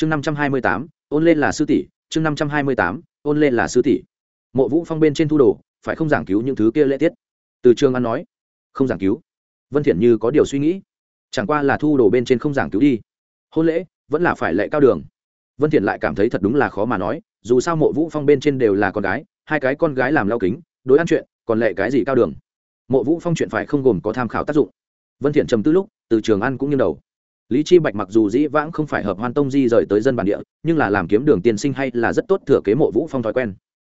chương năm trăm hai mươi tám, ôn lên là sư tỷ, chương năm trăm hai mươi tám, ôn lên là sư tỷ. Mộ vũ phong bên trên thu đồ, phải không giảng cứu những thứ kia lễ tiết? Từ trường an nói. Không giảng cứu. Vân thiện như có điều suy nghĩ. Chẳng qua là thu đồ bên trên không giảng cứu đi. Hôn lễ, vẫn là phải lệ cao đường. Vân thiện lại cảm thấy thật đúng là khó mà nói, dù sao mộ vũ phong bên trên đều là con gái, hai cái con gái làm lao kính, đối ăn chuyện, còn lệ cái gì cao đường? Mộ vũ phong chuyện phải không gồm có tham khảo tác dụng. Vân thiện trầm tư lúc, từ trường ăn cũng như đầu lý chi bạch mặc dù dĩ vãng không phải hợp hoan tông di rời tới dân bản địa, nhưng là làm kiếm đường tiên sinh hay là rất tốt thừa kế mộ vũ phong thói quen.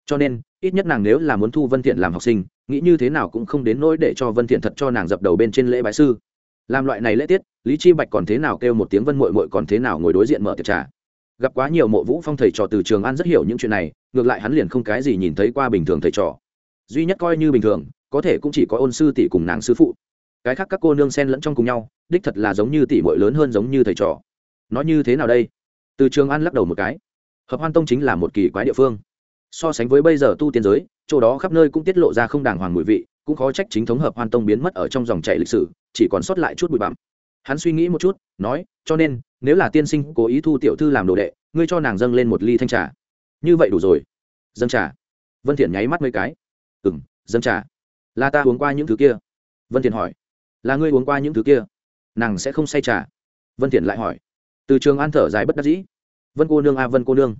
Cho nên, ít nhất nàng nếu là muốn thu vân thiện làm học sinh, nghĩ như thế nào cũng không đến nỗi để cho vân thiện thật cho nàng dập đầu bên trên lễ bái sư. Làm loại này lễ tiết, lý chi bạch còn thế nào kêu một tiếng vân muội muội còn thế nào ngồi đối diện mở tiệc trà. Gặp quá nhiều mộ vũ phong thầy trò từ trường an rất hiểu những chuyện này, ngược lại hắn liền không cái gì nhìn thấy qua bình thường thầy trò. Duy nhất coi như bình thường, có thể cũng chỉ có ôn sư tỷ cùng nàng sư phụ cái khác các cô nương xen lẫn trong cùng nhau, đích thật là giống như tỷ muội lớn hơn giống như thầy trò. Nó như thế nào đây? Từ trường an lắc đầu một cái. Hợp hoan tông chính là một kỳ quái địa phương. So sánh với bây giờ tu tiên giới, chỗ đó khắp nơi cũng tiết lộ ra không đàng hoàng mùi vị, cũng khó trách chính thống hợp hoan tông biến mất ở trong dòng chảy lịch sử, chỉ còn sót lại chút bụi bặm. Hắn suy nghĩ một chút, nói, cho nên, nếu là tiên sinh cố ý thu tiểu thư làm đồ đệ, ngươi cho nàng dâng lên một ly thanh trà. Như vậy đủ rồi. Dâng trà? Vân thiện nháy mắt mấy cái. Ừ dâng trà. Là ta uống qua những thứ kia. Vân thiện hỏi là ngươi uống qua những thứ kia. Nàng sẽ không say trà. Vân thiện lại hỏi. Từ trường an thở dài bất đắc dĩ. Vân cô nương a vân cô nương.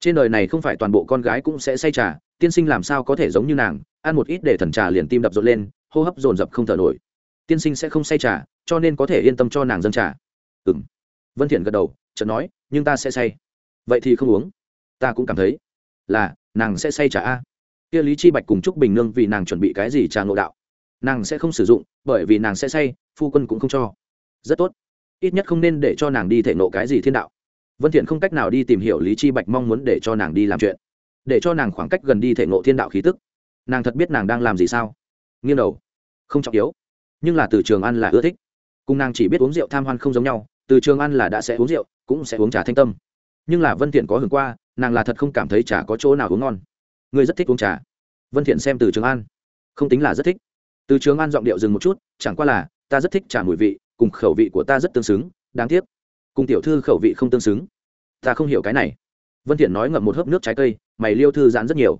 Trên đời này không phải toàn bộ con gái cũng sẽ say trà tiên sinh làm sao có thể giống như nàng ăn một ít để thần trà liền tim đập rộn lên hô hấp dồn dập không thở nổi. Tiên sinh sẽ không say trà cho nên có thể yên tâm cho nàng dân trà. Ừm, vân thiện gật đầu chợt nói nhưng ta sẽ say. Vậy thì không uống. Ta cũng cảm thấy là nàng sẽ say trà a. Kia lý chi bạch cùng trúc bình nương vì nàng chuẩn bị cái gì trà ngộ đạo? Nàng sẽ không sử dụng bởi vì nàng sẽ say, phu quân cũng không cho. Rất tốt. Ít nhất không nên để cho nàng đi thể nộ cái gì thiên đạo. Vân thiện không cách nào đi tìm hiểu lý chi bạch mong muốn để cho nàng đi làm chuyện. Để cho nàng khoảng cách gần đi thể nộ thiên đạo khí tức. Nàng thật biết nàng đang làm gì sao? Nghiêng đầu. Không trọng yếu. Nhưng là từ trường ăn là ưa thích. Cùng nàng chỉ biết uống rượu tham hoan không giống nhau, từ trường ăn là đã sẽ uống rượu, cũng sẽ uống trà thanh tâm. Nhưng là vân thiện có hưởng qua, nàng là thật không cảm thấy trà có chỗ nào uống ngon. Người rất thích uống trà. Vân thiện xem từ trường an không tính là rất thích từ trường an giọng điệu dừng một chút chẳng qua là ta rất thích trà mùi vị cùng khẩu vị của ta rất tương xứng đáng tiếc cùng tiểu thư khẩu vị không tương xứng. Ta không hiểu cái này. Vân thiện nói ngậm một hớp nước trái cây mày liêu thư giãn rất nhiều.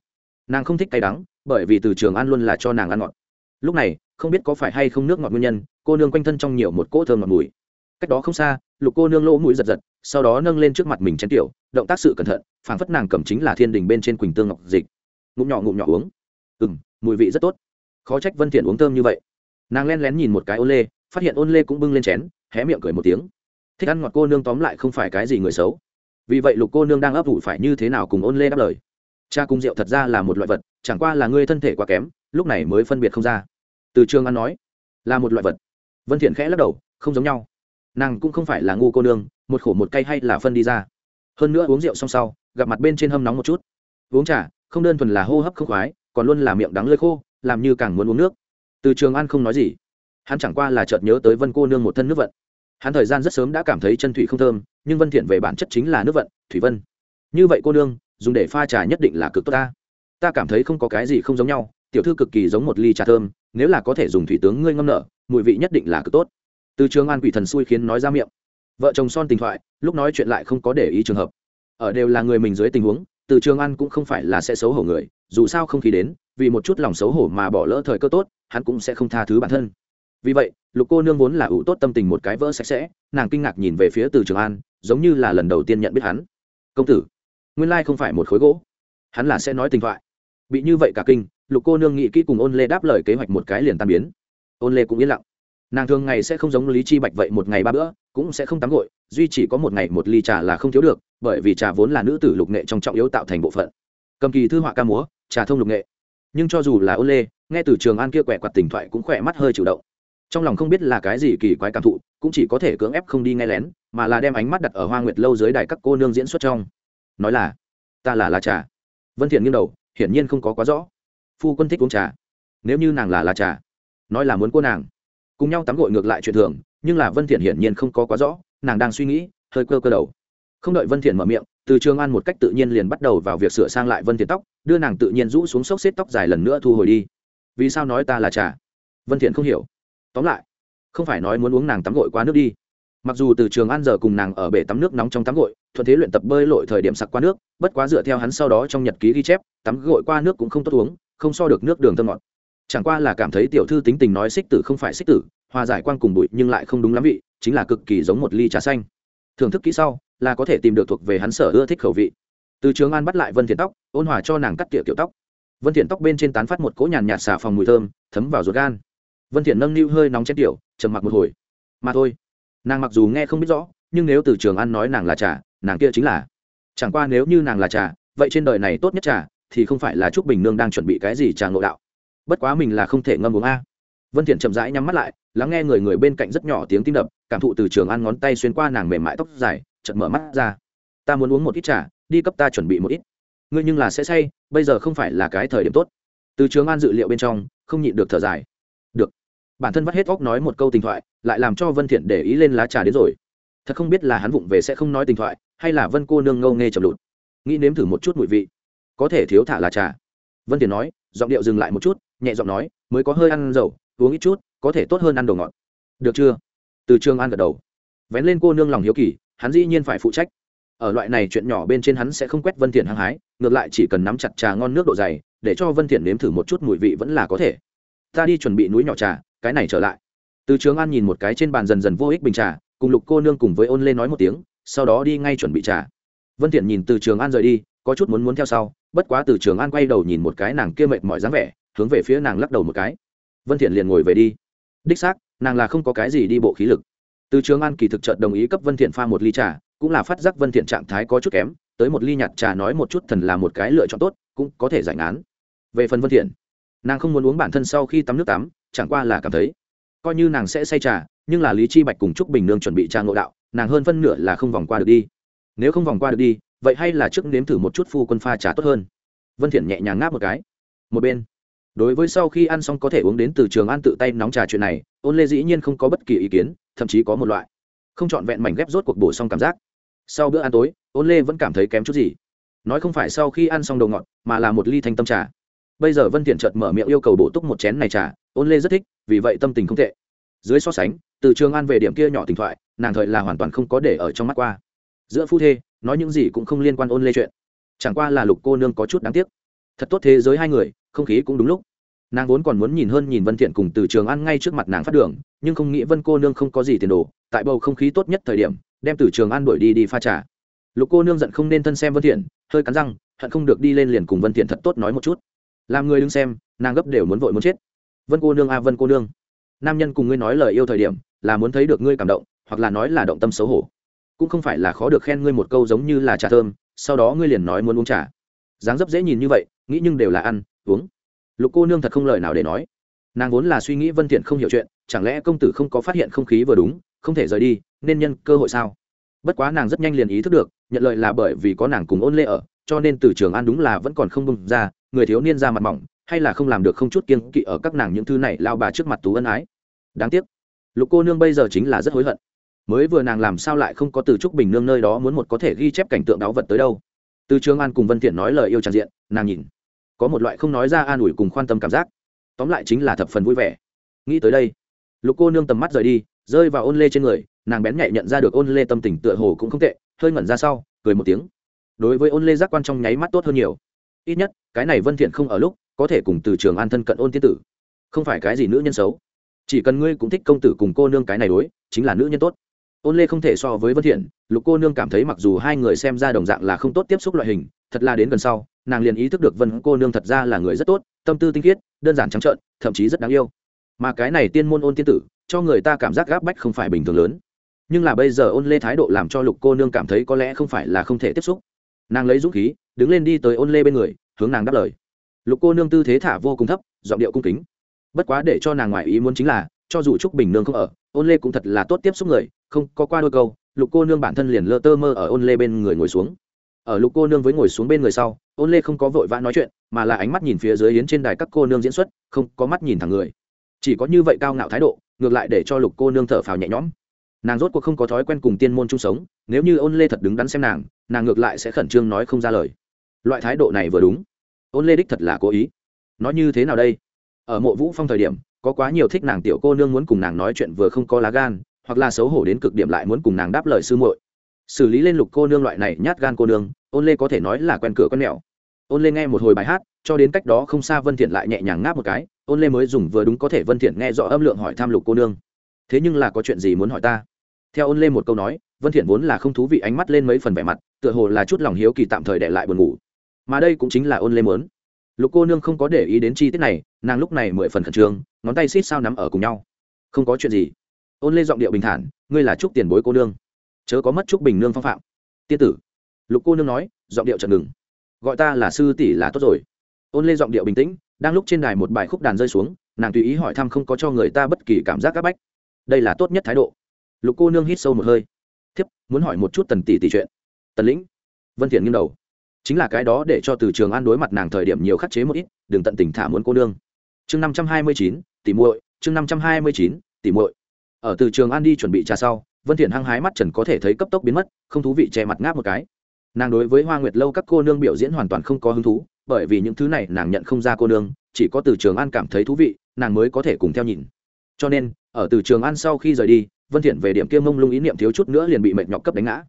Nàng không thích cay đắng bởi vì từ trường an luôn là cho nàng ăn ngọt. Lúc này không biết có phải hay không nước ngọt nguyên nhân cô nương quanh thân trong nhiều một cỗ thơm ngọt mùi. Cách đó không xa lục cô nương lỗ mũi giật giật sau đó nâng lên trước mặt mình chén tiểu động tác sự cẩn thận phảng phất nàng cầm chính là thiên đình bên trên quỳnh tương ngọc dịch. Ngụm nhỏ ngụm nhỏ uống. Ừm, mùi vị rất tốt khó trách vân thiện uống thơm như vậy. Nàng len lén nhìn một cái ôn lê, phát hiện ôn lê cũng bưng lên chén, hé miệng cười một tiếng. Thích ăn ngọt cô nương tóm lại không phải cái gì người xấu. Vì vậy lục cô nương đang ấp ủ phải như thế nào cùng ôn lê đáp lời. Cha cung rượu thật ra là một loại vật, chẳng qua là ngươi thân thể quá kém, lúc này mới phân biệt không ra. Từ trường an nói, là một loại vật. Vân thiện khẽ lắc đầu, không giống nhau. Nàng cũng không phải là ngu cô nương, một khổ một cay hay là phân đi ra. Hơn nữa uống rượu xong sau, gặp mặt bên trên hâm nóng một chút. Uống trà, không đơn thuần là hô hấp không khoái, còn luôn là miệng đắng lơi khô làm như càng muốn uống nước. Từ trường an không nói gì. Hắn chẳng qua là chợt nhớ tới vân cô nương một thân nước vận. Hắn thời gian rất sớm đã cảm thấy chân thủy không thơm, nhưng vân thiện về bản chất chính là nước vận, thủy vân. Như vậy cô nương, dùng để pha trà nhất định là cực tốt ta. Ta cảm thấy không có cái gì không giống nhau, tiểu thư cực kỳ giống một ly trà thơm, nếu là có thể dùng thủy tướng ngươi ngâm nở, mùi vị nhất định là cực tốt. Từ trường an quỷ thần xui khiến nói ra miệng. Vợ chồng son tình thoại, lúc nói chuyện lại không có để ý trường hợp. Ở đều là người mình dưới tình huống, từ trường an cũng không phải là sẽ xấu hổ người, dù sao không khí đến vì một chút lòng xấu hổ mà bỏ lỡ thời cơ tốt, hắn cũng sẽ không tha thứ bản thân. Vì vậy, lục cô nương vốn là ủ tốt tâm tình một cái vỡ sạch sẽ, nàng kinh ngạc nhìn về phía từ trường an, giống như là lần đầu tiên nhận biết hắn. Công tử, nguyên lai không phải một khối gỗ. Hắn là sẽ nói tình thoại. Bị như vậy cả kinh, lục cô nương nghĩ kỹ cùng ôn lê đáp lời kế hoạch một cái liền tan biến. Ôn lê cũng yên lặng. Nàng thường ngày sẽ không giống lý chi bạch vậy một ngày ba bữa, cũng sẽ không tắm gội, duy chỉ có một ngày một ly trà là không thiếu được, bởi vì trà vốn là nữ tử lục nghệ trong trọng yếu tạo thành bộ phận. Cầm kỳ thư họa ca múa, trà thông lục nghệ nhưng cho dù là ô lê, nghe từ trường an kia quẹ quạt tình thoại cũng khỏe mắt hơi chủ động. Trong lòng không biết là cái gì kỳ quái cảm thụ, cũng chỉ có thể cưỡng ép không đi nghe lén, mà là đem ánh mắt đặt ở hoa nguyệt lâu dưới đài các cô nương diễn xuất trong. Nói là, ta là lá trà. Vân thiện nghiêng đầu, hiển nhiên không có quá rõ. Phu quân thích uống trà. Nếu như nàng là lá trà, nói là muốn cô nàng, cùng nhau tắm gội ngược lại chuyện thường, nhưng là vân thiện hiển nhiên không có quá rõ, nàng đang suy nghĩ, hơi cơ cơ đầu. Không đợi vân thiện mở miệng từ trường an một cách tự nhiên liền bắt đầu vào việc sửa sang lại vân thiện tóc, đưa nàng tự nhiên rũ xuống xốc xếp tóc dài lần nữa thu hồi đi. Vì sao nói ta là trà? Vân thiện không hiểu. Tóm lại, không phải nói muốn uống nàng tắm gội qua nước đi. Mặc dù từ trường an giờ cùng nàng ở bể tắm nước nóng trong tắm gội, thuận thế luyện tập bơi lội thời điểm sặc qua nước, bất quá dựa theo hắn sau đó trong nhật ký ghi chép, tắm gội qua nước cũng không tốt uống, không so được nước đường thơm ngọt. Chẳng qua là cảm thấy tiểu thư tính tình nói xích tử không phải xích tử, hòa giải quan cùng bụi nhưng lại không đúng lắm vị, chính là cực kỳ giống một ly trà xanh. Thưởng thức kỹ sau là có thể tìm được thuộc về hắn sở ưa thích khẩu vị. Từ trường an bắt lại vân thiện tóc, ôn hòa cho nàng cắt tỉa kiểu tóc. Vân thiện tóc bên trên tán phát một cỗ nhàn nhạt xà phòng mùi thơm, thấm vào ruột gan. Vân thiện nâng niu hơi nóng chén tiểu, trầm mặc một hồi. Mà thôi, nàng mặc dù nghe không biết rõ, nhưng nếu từ trường an nói nàng là trà, nàng kia chính là. Chẳng qua nếu như nàng là trà, vậy trên đời này tốt nhất trà, thì không phải là trúc bình nương đang chuẩn bị cái gì trà ngộ đạo. Bất quá mình là không thể ngâm uống a. Vân thiện chậm rãi nhắm mắt lại, lắng nghe người người bên cạnh rất nhỏ tiếng tim đập, cảm thụ từ trường an ngón tay xuyên qua nàng mềm mại tóc dài chợt mở mắt ra. Ta muốn uống một ít trà, đi cấp ta chuẩn bị một ít. Ngươi nhưng là sẽ say, bây giờ không phải là cái thời điểm tốt. Từ trường an dự liệu bên trong, không nhịn được thở dài. Được. Bản thân vắt hết óc nói một câu tình thoại, lại làm cho vân thiện để ý lên lá trà đến rồi. Thật không biết là hắn vụng về sẽ không nói tình thoại, hay là vân cô nương ngâu nghe chậm lụt. Nghĩ nếm thử một chút mùi vị. Có thể thiếu thả là trà. Vân thiện nói, giọng điệu dừng lại một chút, nhẹ giọng nói, mới có hơi ăn dầu, uống ít chút, có thể tốt hơn ăn đồ ngọt. Được chưa? Từ trường an gật đầu. Vén lên cô nương lòng hiếu kỳ hắn dĩ nhiên phải phụ trách. Ở loại này chuyện nhỏ bên trên hắn sẽ không quét vân thiện hăng hái, ngược lại chỉ cần nắm chặt trà ngon nước độ dày, để cho vân thiện nếm thử một chút mùi vị vẫn là có thể. Ta đi chuẩn bị núi nhỏ trà, cái này trở lại. Từ trường an nhìn một cái trên bàn dần dần vô ích bình trà, cùng lục cô nương cùng với ôn lên nói một tiếng, sau đó đi ngay chuẩn bị trà. Vân thiện nhìn từ trường an rời đi, có chút muốn muốn theo sau, bất quá từ trường an quay đầu nhìn một cái nàng kia mệt mỏi dáng vẻ, hướng về phía nàng lắc đầu một cái. Vân thiện liền ngồi về đi. Đích xác, nàng là không có cái gì đi bộ khí lực từ trường an kỳ thực chợt đồng ý cấp vân thiện pha một ly trà, cũng là phát giác vân thiện trạng thái có chút kém, tới một ly nhạt trà nói một chút thần là một cái lựa chọn tốt, cũng có thể giải ngán. Về phần vân thiện, nàng không muốn uống bản thân sau khi tắm nước tắm, chẳng qua là cảm thấy coi như nàng sẽ say trà, nhưng là lý chi bạch cùng trúc bình nương chuẩn bị trà ngộ đạo, nàng hơn phân nửa là không vòng qua được đi. Nếu không vòng qua được đi, vậy hay là trước nếm thử một chút phu quân pha trà tốt hơn. Vân thiện nhẹ nhàng ngáp một cái. Một bên đối với sau khi ăn xong có thể uống đến từ trường ăn tự tay nóng trà chuyện này, ôn lê dĩ nhiên không có bất kỳ ý kiến, thậm chí có một loại không chọn vẹn mảnh ghép rốt cuộc bổ xong cảm giác. Sau bữa ăn tối, ôn lê vẫn cảm thấy kém chút gì. Nói không phải sau khi ăn xong đồ ngọt, mà là một ly thanh tâm trà. Bây giờ vân thiện chợt mở miệng yêu cầu bổ túc một chén này trà, ôn lê rất thích, vì vậy tâm tình không tệ. Dưới so sánh, từ trường an về điểm kia nhỏ tình thoại, nàng thời là hoàn toàn không có để ở trong mắt qua. Giữa phu thê, nói những gì cũng không liên quan ôn lê chuyện. Chẳng qua là lục cô nương có chút đáng tiếc. Thật tốt thế giới hai người, không khí cũng đúng lúc nàng vốn còn muốn nhìn hơn nhìn vân thiện cùng từ trường ăn ngay trước mặt nàng phát đường, nhưng không nghĩ vân cô nương không có gì tiền đồ, tại bầu không khí tốt nhất thời điểm, đem từ trường ăn đuổi đi đi pha trà. Lục cô nương giận không nên thân xem vân thiện, hơi cắn răng, hận không được đi lên liền cùng vân thiện thật tốt nói một chút. Làm người đứng xem, nàng gấp đều muốn vội muốn chết. Vân cô nương a, vân cô nương. Nam nhân cùng ngươi nói lời yêu thời điểm, là muốn thấy được ngươi cảm động, hoặc là nói là động tâm xấu hổ. Cũng không phải là khó được khen ngươi một câu giống như là trà thơm, sau đó ngươi liền nói muốn uống trà. Dáng dấp dễ nhìn như vậy, nghĩ nhưng đều là ăn, uống lục cô nương thật không lời nào để nói. Nàng vốn là suy nghĩ vân thiện không hiểu chuyện, chẳng lẽ công tử không có phát hiện không khí vừa đúng, không thể rời đi, nên nhân cơ hội sao? Bất quá nàng rất nhanh liền ý thức được, nhận lời là bởi vì có nàng cùng ôn lê ở, cho nên từ trường an đúng là vẫn còn không bung ra, người thiếu niên ra mặt mỏng, hay là không làm được không chút kiên kỵ ở các nàng những thứ này lao bà trước mặt tú ân ái. Đáng tiếc, lục cô nương bây giờ chính là rất hối hận. Mới vừa nàng làm sao lại không có từ trúc bình nương nơi đó muốn một có thể ghi chép cảnh tượng đáo vật tới đâu. Từ trường an cùng vân thiện nói lời yêu tràn diện, nàng nhìn có một loại không nói ra an ủi cùng khoan tâm cảm giác. Tóm lại chính là thập phần vui vẻ. Nghĩ tới đây, lục cô nương tầm mắt rời đi, rơi vào ôn lê trên người, nàng bén nhạy nhận ra được ôn lê tâm tình tựa hồ cũng không tệ, hơi ngẩn ra sau, cười một tiếng. Đối với ôn lê giác quan trong nháy mắt tốt hơn nhiều. Ít nhất, cái này vân thiện không ở lúc, có thể cùng từ trường an thân cận ôn tiên tử. Không phải cái gì nữ nhân xấu. Chỉ cần ngươi cũng thích công tử cùng cô nương cái này đối, chính là nữ nhân tốt. Ôn lê không thể so với vân thiện, lục cô nương cảm thấy mặc dù hai người xem ra đồng dạng là không tốt tiếp xúc loại hình, thật là đến gần sau nàng liền ý thức được vân cô nương thật ra là người rất tốt, tâm tư tinh khiết, đơn giản trắng trợn, thậm chí rất đáng yêu. Mà cái này tiên môn ôn tiên tử, cho người ta cảm giác gáp bách không phải bình thường lớn. Nhưng là bây giờ ôn lê thái độ làm cho lục cô nương cảm thấy có lẽ không phải là không thể tiếp xúc. Nàng lấy dũng khí, đứng lên đi tới ôn lê bên người, hướng nàng đáp lời. Lục cô nương tư thế thả vô cùng thấp, giọng điệu cung kính. Bất quá để cho nàng ngoại ý muốn chính là, cho dù trúc bình nương không ở, ôn lê cũng thật là tốt tiếp xúc người, không có qua đôi câu, lục cô nương bản thân liền lơ tơ mơ ở ôn lê bên người ngồi xuống. Ở lục cô nương với ngồi xuống bên người sau ôn lê không có vội vã nói chuyện, mà là ánh mắt nhìn phía dưới yến trên đài các cô nương diễn xuất, không có mắt nhìn thẳng người. Chỉ có như vậy cao ngạo thái độ, ngược lại để cho lục cô nương thở phào nhẹ nhõm. Nàng rốt cuộc không có thói quen cùng tiên môn chung sống, nếu như ôn lê thật đứng đắn xem nàng nàng ngược lại sẽ khẩn trương nói không ra lời. Loại thái độ này vừa đúng. Ôn lê đích thật là cố ý. Nói như thế nào đây? Ở mộ vũ phong thời điểm, có quá nhiều thích nàng tiểu cô nương muốn cùng nàng nói chuyện vừa không có lá gan, hoặc là xấu hổ đến cực điểm lại muốn cùng nàng đáp lời sư muội. Xử lý lên lục cô nương loại này nhát gan cô nương, ôn lê có thể nói là quen cửa con mèo ôn lê nghe một hồi bài hát, cho đến cách đó không xa vân thiện lại nhẹ nhàng ngáp một cái, ôn lê mới dùng vừa đúng có thể vân thiện nghe rõ âm lượng hỏi tham lục cô nương. Thế nhưng là có chuyện gì muốn hỏi ta? Theo ôn lê một câu nói, vân thiện vốn là không thú vị ánh mắt lên mấy phần vẻ mặt, tựa hồ là chút lòng hiếu kỳ tạm thời để lại buồn ngủ. Mà đây cũng chính là ôn lê muốn. Lục cô nương không có để ý đến chi tiết này, nàng lúc này mười phần khẩn trương, ngón tay xít sao nắm ở cùng nhau. Không có chuyện gì. Ôn lê giọng điệu bình thản, ngươi là trúc tiền bối cô nương. Chớ có mất trúc bình nương phong phạm. Tiên tử. Lục cô nương nói, giọng điệu chợt ngừng gọi ta là sư tỷ là tốt rồi. Ôn lê giọng điệu bình tĩnh, đang lúc trên đài một bài khúc đàn rơi xuống, nàng tùy ý hỏi thăm không có cho người ta bất kỳ cảm giác c bách. Đây là tốt nhất thái độ. Lục cô nương hít sâu một hơi. Thiếp, muốn hỏi một chút tần tỷ tỷ chuyện. Tần lĩnh. Vân thiện nghiêng đầu. Chính là cái đó để cho từ trường an đối mặt nàng thời điểm nhiều khắc chế một ít, đừng tận tình thả muốn cô nương. Chương năm trăm hai mươi chín tỷ muội, chương năm trăm hai mươi chín tỷ muội. Ở từ trường an đi chuẩn bị trà sau, vân thiện hăng hái mắt trần có thể thấy cấp tốc biến mất, không thú vị che mặt ngáp một cái nàng đối với hoa nguyệt lâu các cô nương biểu diễn hoàn toàn không có hứng thú, bởi vì những thứ này nàng nhận không ra cô nương, chỉ có từ trường an cảm thấy thú vị, nàng mới có thể cùng theo nhìn. Cho nên, ở từ trường an sau khi rời đi, vân thiện về điểm kia mông lung ý niệm thiếu chút nữa liền bị mệt nhọc cấp đánh ngã.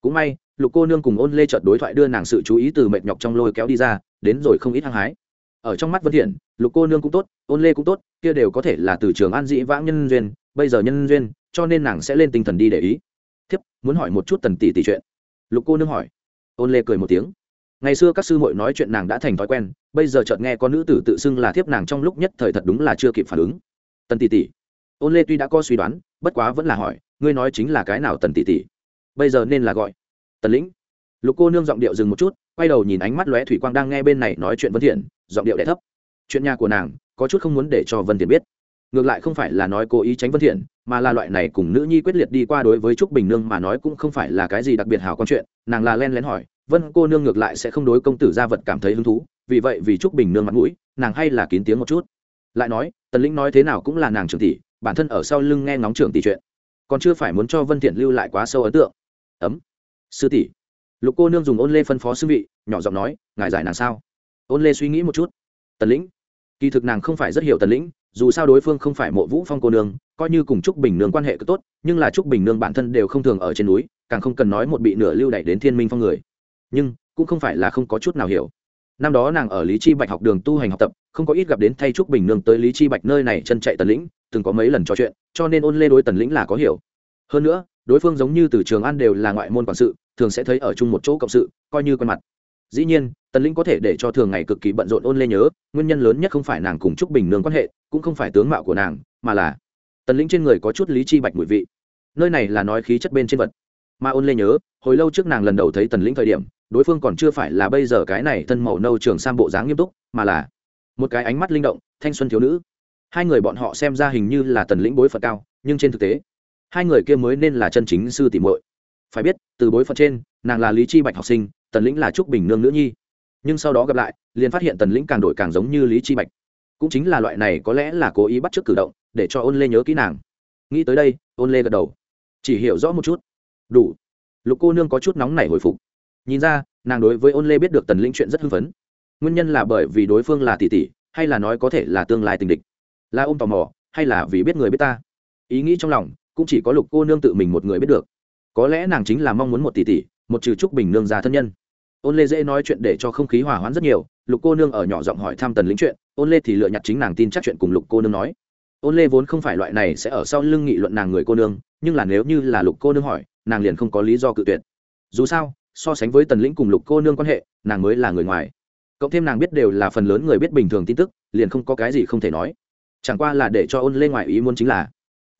Cũng may, lục cô nương cùng ôn lê chợt đối thoại đưa nàng sự chú ý từ mệt nhọc trong lôi kéo đi ra, đến rồi không ít hăng hái. Ở trong mắt vân thiện, lục cô nương cũng tốt, ôn lê cũng tốt, kia đều có thể là từ trường an dĩ vãng nhân duyên, bây giờ nhân duyên, cho nên nàng sẽ lên tinh thần đi để ý. Thiếp, muốn hỏi một chút tần tỷ tỷ chuyện. Lục cô nương hỏi ôn lê cười một tiếng. Ngày xưa các sư muội nói chuyện nàng đã thành thói quen, bây giờ chợt nghe có nữ tử tự xưng là thiếp nàng trong lúc nhất thời thật đúng là chưa kịp phản ứng. Tần tỷ tỷ. Ôn lê tuy đã có suy đoán, bất quá vẫn là hỏi, ngươi nói chính là cái nào tần tỷ tỷ? Bây giờ nên là gọi. Tần lĩnh. Lục cô nương giọng điệu dừng một chút, quay đầu nhìn ánh mắt lóe thủy quang đang nghe bên này nói chuyện vân thiện, giọng điệu đẻ thấp. Chuyện nhà của nàng, có chút không muốn để cho vân thiện biết ngược lại không phải là nói cố ý tránh vân thiện, mà là loại này cùng nữ nhi quyết liệt đi qua đối với trúc bình nương mà nói cũng không phải là cái gì đặc biệt hào con chuyện. Nàng là len lén hỏi, vân cô nương ngược lại sẽ không đối công tử gia vật cảm thấy hứng thú, vì vậy vì trúc bình nương mặt mũi, nàng hay là kín tiếng một chút. Lại nói, tần lĩnh nói thế nào cũng là nàng trưởng tỷ, bản thân ở sau lưng nghe ngóng trưởng tỷ chuyện, còn chưa phải muốn cho vân thiện lưu lại quá sâu ấn tượng. Ấm, sư tỷ. Lục cô nương dùng ôn lê phân phó sư vị, nhỏ giọng nói, ngài giải nàng sao? Ôn lê suy nghĩ một chút. Tần lĩnh, kỳ thực nàng không phải rất hiểu tần lĩnh dù sao đối phương không phải mộ vũ phong cô nương, coi như cùng trúc bình nương quan hệ cứ tốt, nhưng là trúc bình nương bản thân đều không thường ở trên núi, càng không cần nói một bị nửa lưu đẩy đến thiên minh phong người. Nhưng, cũng không phải là không có chút nào hiểu. Năm đó nàng ở lý chi bạch học đường tu hành học tập, không có ít gặp đến thay trúc bình nương tới lý chi bạch nơi này chân chạy tần lĩnh, từng có mấy lần trò chuyện, cho nên ôn lê đối tần lĩnh là có hiểu. Hơn nữa, đối phương giống như từ trường an đều là ngoại môn quản sự, thường sẽ thấy ở chung một chỗ cộng sự, coi như quen mặt dĩ nhiên, tần lĩnh có thể để cho thường ngày cực kỳ bận rộn ôn lê nhớ, nguyên nhân lớn nhất không phải nàng cùng trúc bình nương quan hệ, cũng không phải tướng mạo của nàng, mà là tần lĩnh trên người có chút lý chi bạch mùi vị. Nơi này là nói khí chất bên trên vật. Mà ôn lê nhớ, hồi lâu trước nàng lần đầu thấy tần lĩnh thời điểm, đối phương còn chưa phải là bây giờ cái này thân màu nâu trường sang bộ dáng nghiêm túc, mà là một cái ánh mắt linh động, thanh xuân thiếu nữ. Hai người bọn họ xem ra hình như là tần lĩnh bối phận cao, nhưng trên thực tế, hai người kia mới nên là chân chính sư tỷ muội. Phải biết, từ bối phận trên, nàng là lý chi bạch học sinh tần lĩnh là trúc bình nương nữ nhi. Nhưng sau đó gặp lại, liền phát hiện tần lĩnh càng đổi càng giống như lý chi bạch. Cũng chính là loại này có lẽ là cố ý bắt chước cử động, để cho ôn lê nhớ kỹ nàng. Nghĩ tới đây, ôn lê gật đầu. Chỉ hiểu rõ một chút. Đủ. Lục cô nương có chút nóng nảy hồi phục. Nhìn ra, nàng đối với ôn lê biết được tần lĩnh chuyện rất hưng phấn. Nguyên nhân là bởi vì đối phương là tỷ tỷ, hay là nói có thể là tương lai tình địch. Là ôm tò mò, hay là vì biết người biết ta? Ý nghĩ trong lòng, cũng chỉ có lục cô nương tự mình một người biết được. Có lẽ nàng chính là mong muốn một tỷ tỷ, một trừ trúc bình nương già thân nhân ôn lê dễ nói chuyện để cho không khí hòa hoãn rất nhiều, lục cô nương ở nhỏ giọng hỏi thăm tần lĩnh chuyện, ôn lê thì lựa nhặt chính nàng tin chắc chuyện cùng lục cô nương nói. Ôn lê vốn không phải loại này sẽ ở sau lưng nghị luận nàng người cô nương, nhưng là nếu như là lục cô nương hỏi, nàng liền không có lý do cự tuyệt. Dù sao, so sánh với tần lĩnh cùng lục cô nương quan hệ, nàng mới là người ngoài. Cộng thêm nàng biết đều là phần lớn người biết bình thường tin tức, liền không có cái gì không thể nói. Chẳng qua là để cho ôn lê ngoại ý muốn chính là,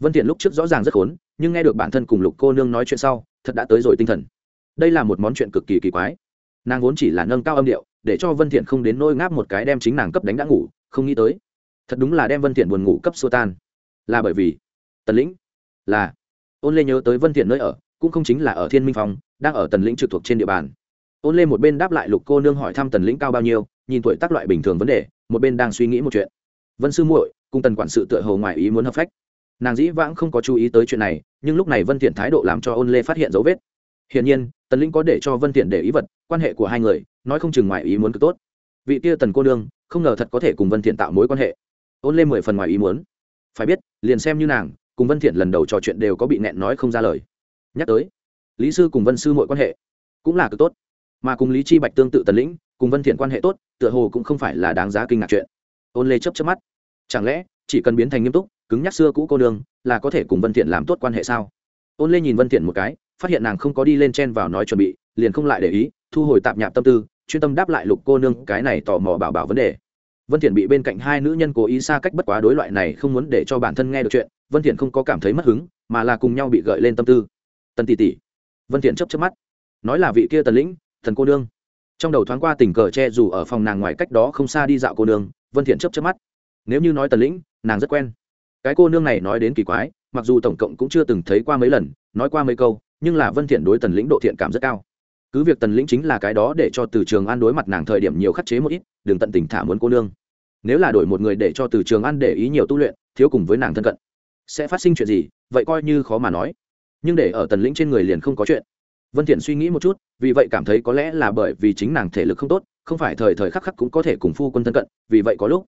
vân thiện lúc trước rõ ràng rất khốn, nhưng nghe được bản thân cùng lục cô nương nói chuyện sau, thật đã tới rồi tinh thần. Đây là một món chuyện cực kỳ kỳ quái nàng vốn chỉ là nâng cao âm điệu, để cho vân thiện không đến nôi ngáp một cái đem chính nàng cấp đánh đã ngủ, không nghĩ tới. Thật đúng là đem vân thiện buồn ngủ cấp xua tan. Là bởi vì, tần lĩnh, là, ôn lê nhớ tới vân thiện nơi ở, cũng không chính là ở thiên minh phòng đang ở tần lĩnh trực thuộc trên địa bàn. Ôn lê một bên đáp lại lục cô nương hỏi thăm tần lĩnh cao bao nhiêu, nhìn tuổi tác loại bình thường vấn đề, một bên đang suy nghĩ một chuyện. Vân sư muội, cùng tần quản sự tựa hồ ngoài ý muốn hợp phách. Nàng dĩ vãng không có chú ý tới chuyện này, nhưng lúc này vân thiện thái độ làm cho ôn lê phát hiện dấu vết hiển nhiên, tần lĩnh có để cho vân thiện để ý vật, quan hệ của hai người, nói không chừng ngoài ý muốn cực tốt. Vị kia tần cô nương, không ngờ thật có thể cùng vân thiện tạo mối quan hệ. Ôn lên mười phần ngoài ý muốn. Phải biết, liền xem như nàng, cùng vân thiện lần đầu trò chuyện đều có bị nẹn nói không ra lời. Nhắc tới, lý sư cùng vân sư mọi quan hệ cũng là cực tốt. Mà cùng lý chi bạch tương tự tần lĩnh, cùng vân thiện quan hệ tốt, tựa hồ cũng không phải là đáng giá kinh ngạc chuyện. Ôn lê chớp chớp mắt. Chẳng lẽ, chỉ cần biến thành nghiêm túc, cứng nhắc xưa cũ cô đường là có thể cùng vân thiện làm tốt quan hệ sao? Ôn lê nhìn vân thiện một cái, phát hiện nàng không có đi lên chen vào nói chuẩn bị, liền không lại để ý, thu hồi tạm nhạp tâm tư, chuyên tâm đáp lại lục cô nương, cái này tò mò bảo bảo vấn đề. Vân thiện bị bên cạnh hai nữ nhân cố ý xa cách bất quá đối loại này không muốn để cho bản thân nghe được chuyện, vân thiện không có cảm thấy mất hứng, mà là cùng nhau bị gợi lên tâm tư. Tần tỷ tỷ. Vân thiện chớp chớp mắt. Nói là vị kia tần lĩnh thần cô nương. Trong đầu thoáng qua tình cờ che dù ở phòng nàng ngoài cách đó không xa đi dạo cô nương, vân thiện chớp chớp mắt. Nếu như nói tần lĩnh, nàng rất quen. Cái cô nương này nói đến kỳ quái mặc dù tổng cộng cũng chưa từng thấy qua mấy lần, nói qua mấy câu, nhưng là vân thiện đối tần lĩnh độ thiện cảm rất cao. Cứ việc tần lĩnh chính là cái đó để cho từ trường an đối mặt nàng thời điểm nhiều khắc chế một ít, đừng tận tình thả muốn cô nương. Nếu là đổi một người để cho từ trường an để ý nhiều tu luyện, thiếu cùng với nàng thân cận, sẽ phát sinh chuyện gì, vậy coi như khó mà nói. Nhưng để ở tần lĩnh trên người liền không có chuyện. Vân thiện suy nghĩ một chút, vì vậy cảm thấy có lẽ là bởi vì chính nàng thể lực không tốt, không phải thời thời khắc khắc cũng có thể cùng phu quân thân cận, vì vậy có lúc,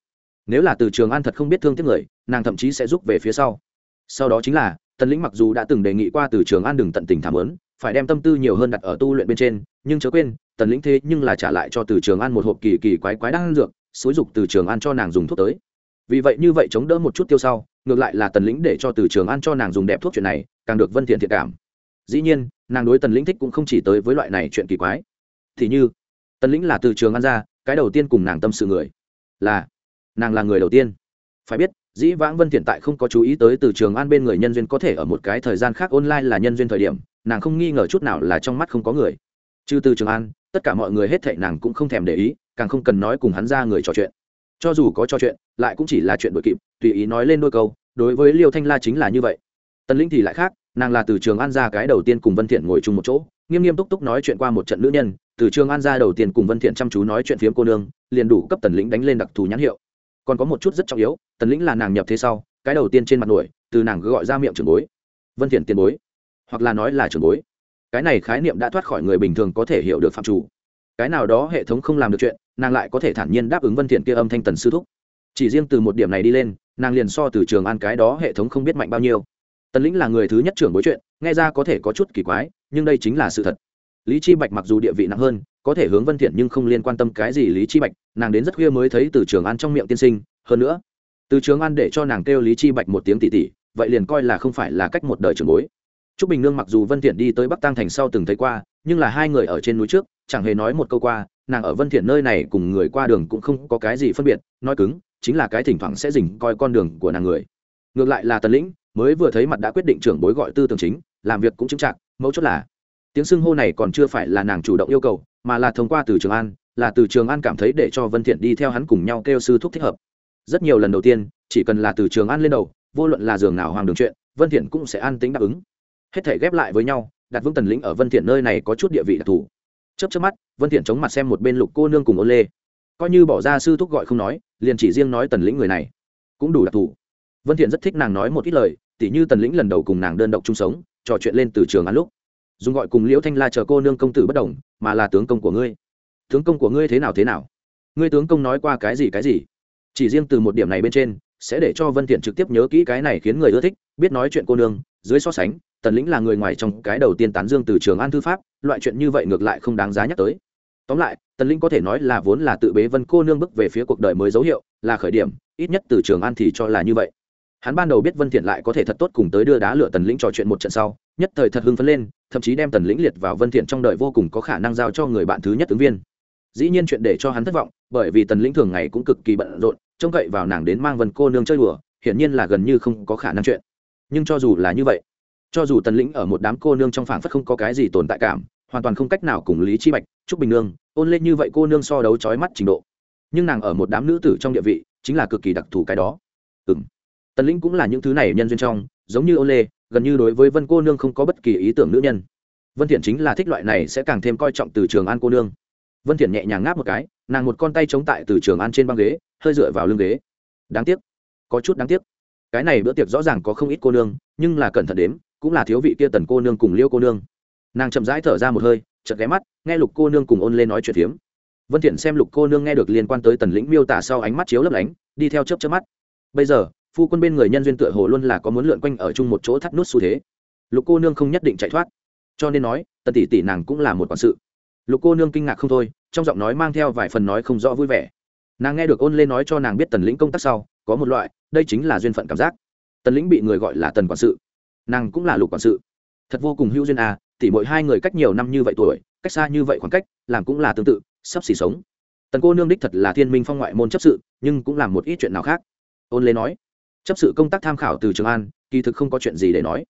nếu là từ trường an thật không biết thương tiếc người, nàng thậm chí sẽ giúp về phía sau sau đó chính là, tần lĩnh mặc dù đã từng đề nghị qua từ trường an đừng tận tình thảm ớn phải đem tâm tư nhiều hơn đặt ở tu luyện bên trên, nhưng chớ quên, tần lĩnh thế nhưng là trả lại cho từ trường an một hộp kỳ kỳ quái quái đang ăn dược, xúi dục từ trường an cho nàng dùng thuốc tới. Vì vậy như vậy chống đỡ một chút tiêu sau, ngược lại là tần lĩnh để cho từ trường an cho nàng dùng đẹp thuốc chuyện này, càng được vân thiện thiện cảm. Dĩ nhiên, nàng đối tần lĩnh thích cũng không chỉ tới với loại này chuyện kỳ quái. Thì như, tần lĩnh là từ trường an ra cái đầu tiên cùng nàng tâm sự người, là, nàng là người đầu tiên. Phải biết dĩ vãng vân thiện tại không có chú ý tới từ trường an bên người nhân duyên có thể ở một cái thời gian khác online là nhân duyên thời điểm, nàng không nghi ngờ chút nào là trong mắt không có người. Trừ từ trường an, tất cả mọi người hết thảy nàng cũng không thèm để ý, càng không cần nói cùng hắn ra người trò chuyện. Cho dù có trò chuyện, lại cũng chỉ là chuyện đội kịp, tùy ý nói lên đôi câu, đối với liêu thanh la chính là như vậy. Tần lĩnh thì lại khác, nàng là từ trường an ra cái đầu tiên cùng vân thiện ngồi chung một chỗ, nghiêm nghiêm túc túc nói chuyện qua một trận nữ nhân, từ trường an ra đầu tiên cùng vân thiện chăm chú nói chuyện phiếm cô nương, liền đủ cấp tần lĩnh đánh lên đặc thù nhãn hiệu. Còn có một chút rất trọng yếu tần lĩnh là nàng nhập thế sau, cái đầu tiên trên mặt nổi, từ nàng gọi ra miệng trường bối. Vân thiện tiền bối, hoặc là nói là trường bối. Cái này khái niệm đã thoát khỏi người bình thường có thể hiểu được phạm chủ. Cái nào đó hệ thống không làm được chuyện, nàng lại có thể thản nhiên đáp ứng vân thiện kia âm thanh tần sư thúc. Chỉ riêng từ một điểm này đi lên, nàng liền so từ trường an cái đó hệ thống không biết mạnh bao nhiêu. Tần lĩnh là người thứ nhất trưởng bối chuyện, nghe ra có thể có chút kỳ quái, nhưng đây chính là sự thật. Lý chi bạch mặc dù địa vị nặng hơn, có thể hướng vân thiện nhưng không liên quan tâm cái gì lý chi bạch, nàng đến rất khuya mới thấy từ trường an trong miệng tiên sinh. Hơn nữa từ trường an để cho nàng kêu lý chi bạch một tiếng tỷ tỷ vậy liền coi là không phải là cách một đời trưởng bối Trúc Bình Nương mặc dù Vân Thiện đi tới Bắc Tăng thành sau từng thấy qua, nhưng là hai người ở trên núi trước, chẳng hề nói một câu qua, nàng ở Vân Thiện nơi này cùng người qua đường cũng không có cái gì phân biệt, nói cứng, chính là cái thỉnh thoảng sẽ dình coi con đường của nàng người. Ngược lại là Tần Lĩnh, mới vừa thấy mặt đã quyết định trưởng bối gọi tư tưởng chính, làm việc cũng chứng trạng, mẫu chốt là tiếng xưng hô này còn chưa phải là nàng chủ động yêu cầu, mà là thông qua từ Trường An, là từ Trường An cảm thấy để cho Vân Thiện đi theo hắn cùng nhau kêu sư thúc thích hợp. Rất nhiều lần đầu tiên, chỉ cần là từ Trường An lên đầu, vô luận là giường nào hoàng đường chuyện, Vân Thiện cũng sẽ an tĩnh đáp ứng. Hết thể ghép lại với nhau đặt vững tần lĩnh ở vân thiện nơi này có chút địa vị đặc thù. Chớp chớp mắt vân thiện chống mặt xem một bên lục cô nương cùng ôn lê. Coi như bỏ ra sư thúc gọi không nói liền chỉ riêng nói tần lĩnh người này cũng đủ đặc thù. Vân thiện rất thích nàng nói một ít lời tỉ như tần lĩnh lần đầu cùng nàng đơn độc chung sống trò chuyện lên từ trường ăn lúc. Dùng gọi cùng liễu thanh la chờ cô nương công tử bất đồng mà là tướng công của ngươi. Tướng công của ngươi thế nào thế nào? Ngươi tướng công nói qua cái gì cái gì? Chỉ riêng từ một điểm này bên trên, sẽ để cho vân thiện trực tiếp nhớ kỹ cái này khiến người ưa thích, biết nói chuyện cô nương, dưới so sánh, tần lĩnh là người ngoài trong cái đầu tiên tán dương từ trường an thư pháp, loại chuyện như vậy ngược lại không đáng giá nhắc tới. Tóm lại, tần lĩnh có thể nói là vốn là tự bế vân cô nương bước về phía cuộc đời mới dấu hiệu, là khởi điểm, ít nhất từ trường an thì cho là như vậy. Hắn ban đầu biết vân thiện lại có thể thật tốt cùng tới đưa đá lửa tần lĩnh trò chuyện một trận sau, nhất thời thật hưng phấn lên, thậm chí đem tần lĩnh liệt vào vân thiện trong đời vô cùng có khả năng giao cho người bạn thứ nhất ứng viên dĩ nhiên chuyện để cho hắn thất vọng, bởi vì tần lĩnh thường ngày cũng cực kỳ bận rộn, trông cậy vào nàng đến mang vân cô nương chơi đùa, hiển nhiên là gần như không có khả năng chuyện. Nhưng cho dù là như vậy, cho dù tần lĩnh ở một đám cô nương trong phảng phất không có cái gì tồn tại cảm, hoàn toàn không cách nào cùng lý chi bạch, trúc bình nương, ôn lên như vậy cô nương so đấu chói mắt trình độ. Nhưng nàng ở một đám nữ tử trong địa vị, chính là cực kỳ đặc thù cái đó. Ừm. Tần lĩnh cũng là những thứ này nhân duyên trong, giống như ôn lê, gần như đối với vân cô nương không có bất kỳ ý tưởng nữ nhân. Vân thiện chính là thích loại này sẽ càng thêm coi trọng từ trường an cô nương vân thiện nhẹ nhàng ngáp một cái, nàng một con tay chống tại từ trường an trên băng ghế, hơi dựa vào lưng ghế. Đáng tiếc, có chút đáng tiếc. Cái này bữa tiệc rõ ràng có không ít cô nương, nhưng là cẩn thận đếm, cũng là thiếu vị kia tần cô nương cùng liêu cô nương. Nàng chậm rãi thở ra một hơi, chợt ghé mắt, nghe lục cô nương cùng ôn lên nói chuyện phiếm. Vân thiện xem lục cô nương nghe được liên quan tới tần lĩnh miêu tả sau ánh mắt chiếu lấp lánh, đi theo chớp chớp mắt. Bây giờ, phu quân bên người nhân duyên tựa hồ luôn là có muốn lượn quanh ở chung một chỗ thắt nút xu thế. Lục cô nương không nhất định chạy thoát. Cho nên nói, tần tỷ tỷ nàng cũng là một quản sự lục cô nương kinh ngạc không thôi, trong giọng nói mang theo vài phần nói không rõ vui vẻ. Nàng nghe được ôn lê nói cho nàng biết tần lĩnh công tác sau, có một loại, đây chính là duyên phận cảm giác. Tần lĩnh bị người gọi là tần quản sự. Nàng cũng là lục quản sự. Thật vô cùng hữu duyên à tỉ mỗi hai người cách nhiều năm như vậy tuổi, cách xa như vậy khoảng cách, làm cũng là tương tự, sắp xỉ sống. Tần cô nương đích thật là thiên minh phong ngoại môn chấp sự, nhưng cũng làm một ít chuyện nào khác. Ôn lê nói, chấp sự công tác tham khảo từ trường an, kỳ thực không có chuyện gì để nói.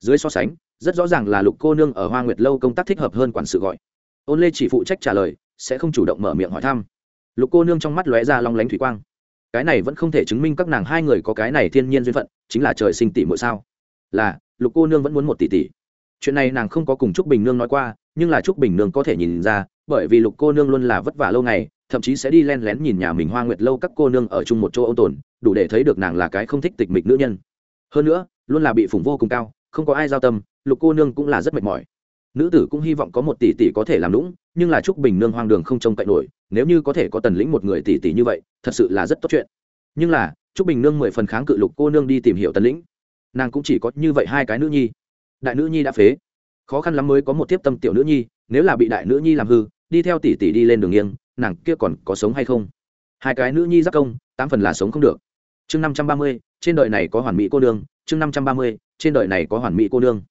Dưới so sánh, rất rõ ràng là lục cô nương ở hoa nguyệt lâu công tác thích hợp hơn quản sự gọi ôn lê chỉ phụ trách trả lời, sẽ không chủ động mở miệng hỏi thăm. Lục cô nương trong mắt lóe ra long lánh thủy quang. Cái này vẫn không thể chứng minh các nàng hai người có cái này thiên nhiên duyên phận, chính là trời sinh tỷ mỗi sao? Là, lục cô nương vẫn muốn một tỷ tỷ. Chuyện này nàng không có cùng trúc bình nương nói qua, nhưng là trúc bình nương có thể nhìn ra, bởi vì lục cô nương luôn là vất vả lâu ngày, thậm chí sẽ đi len lén nhìn nhà mình hoa nguyệt lâu các cô nương ở chung một chỗ ôn tồn, đủ để thấy được nàng là cái không thích tịch mịch nữ nhân. Hơn nữa, luôn là bị phủng vô cùng cao, không có ai giao tâm, lục cô nương cũng là rất mệt mỏi nữ tử cũng hy vọng có một tỷ tỷ có thể làm lũng, nhưng là trúc bình nương hoang đường không trông cậy nổi, nếu như có thể có tần lĩnh một người tỷ tỷ như vậy, thật sự là rất tốt chuyện. Nhưng là, trúc bình nương mười phần kháng cự lục cô nương đi tìm hiểu tần lĩnh. Nàng cũng chỉ có như vậy hai cái nữ nhi. Đại nữ nhi đã phế. Khó khăn lắm mới có một tiếp tâm tiểu nữ nhi, nếu là bị đại nữ nhi làm hư, đi theo tỷ tỷ đi lên đường nghiêng, nàng kia còn có sống hay không? Hai cái nữ nhi giác công, tám phần là sống không được. Chương năm trăm ba mươi, trên đời này có hoàn mỹ cô nương, chương năm trăm ba mươi, trên đời này có hoàn mỹ cô nương.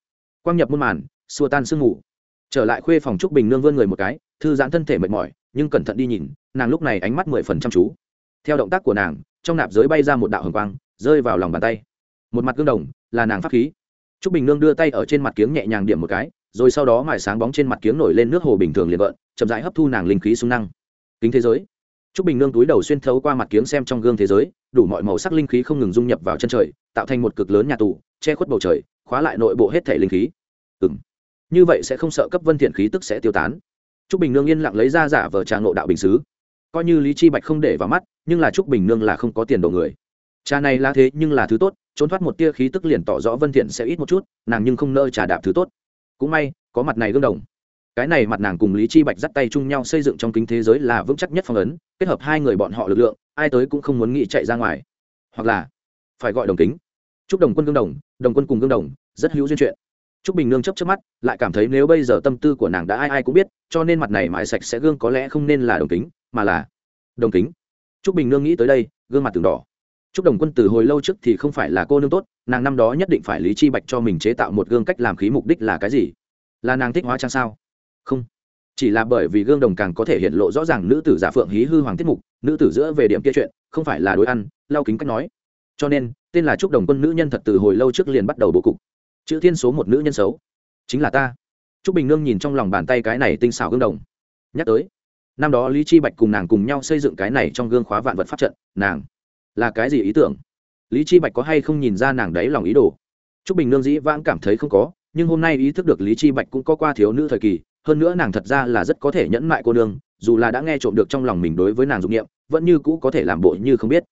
Quang nhập muôn màn xua tan sương ngủ trở lại khuê phòng trúc bình nương vươn người một cái, thư giãn thân thể mệt mỏi, nhưng cẩn thận đi nhìn, nàng lúc này ánh mắt mười phần chăm chú. Theo động tác của nàng, trong nạp giới bay ra một đạo hồng quang, rơi vào lòng bàn tay. Một mặt gương đồng, là nàng pháp khí. Trúc bình nương đưa tay ở trên mặt kiếng nhẹ nhàng điểm một cái, rồi sau đó mài sáng bóng trên mặt kiếng nổi lên nước hồ bình thường liền vợn chậm rãi hấp thu nàng linh khí xung năng. Kính thế giới. Trúc bình nương túi đầu xuyên thấu qua mặt kiếng xem trong gương thế giới, đủ mọi màu sắc linh khí không ngừng dung nhập vào chân trời, tạo thành một cực lớn nhà tù, che khuất bầu trời, khóa lại nội bộ hết thể linh khí. Ừ như vậy sẽ không sợ cấp vân thiện khí tức sẽ tiêu tán. Trúc bình nương yên lặng lấy ra giả vờ trà ngộ đạo bình sứ. coi như lý chi bạch không để vào mắt, nhưng là trúc bình nương là không có tiền đồ người. Trà này là thế nhưng là thứ tốt, trốn thoát một tia khí tức liền tỏ rõ vân thiện sẽ ít một chút, nàng nhưng không nỡ trà đạp thứ tốt. Cũng may, có mặt này gương đồng. Cái này mặt nàng cùng lý chi bạch dắt tay chung nhau xây dựng trong kính thế giới là vững chắc nhất phong ấn, kết hợp hai người bọn họ lực lượng, ai tới cũng không muốn nghĩ chạy ra ngoài. Hoặc là, phải gọi đồng kính. Chúc đồng quân gương đồng đồng quân cùng gương đồng, rất hữu duyên chuyện. Trúc Bình Nương chấp chớp mắt, lại cảm thấy nếu bây giờ tâm tư của nàng đã ai ai cũng biết, cho nên mặt này mãi sạch sẽ gương có lẽ không nên là đồng tính, mà là đồng tính. Trúc Bình Nương nghĩ tới đây, gương mặt từng đỏ. Trúc Đồng Quân từ hồi lâu trước thì không phải là cô nương tốt, nàng năm đó nhất định phải lý chi bạch cho mình chế tạo một gương cách làm khí mục đích là cái gì? Là nàng thích hóa trang sao? Không, chỉ là bởi vì gương đồng càng có thể hiện lộ rõ ràng nữ tử giả phượng hí hư hoàng tiết mục, nữ tử giữa về điểm kia chuyện, không phải là đối ăn, lau kính cách nói. Cho nên, tên là Trúc Đồng Quân nữ nhân thật từ hồi lâu trước liền bắt đầu bố cục chữ thiên số một nữ nhân xấu. Chính là ta. T r ú c bình nương nhìn trong lòng bàn tay cái này tinh xảo gương đồng. Nhắc tới, năm đó lý chi bạch cùng nàng cùng nhau xây dựng cái này trong gương khóa vạn vật pháp trận, nàng là cái gì ý tưởng? Lý chi bạch có hay không nhìn ra nàng đấy lòng ý đồ? T r ú c bình nương dĩ vãng cảm thấy không có, nhưng hôm nay ý thức được lý chi bạch cũng có qua thiếu nữ thời kỳ, hơn nữa nàng thật ra là rất có thể nhẫn mại cô nương, dù là đã nghe trộm được trong lòng mình đối với nàng dụng nghiệm vẫn như cũ có thể làm bộ như không biết.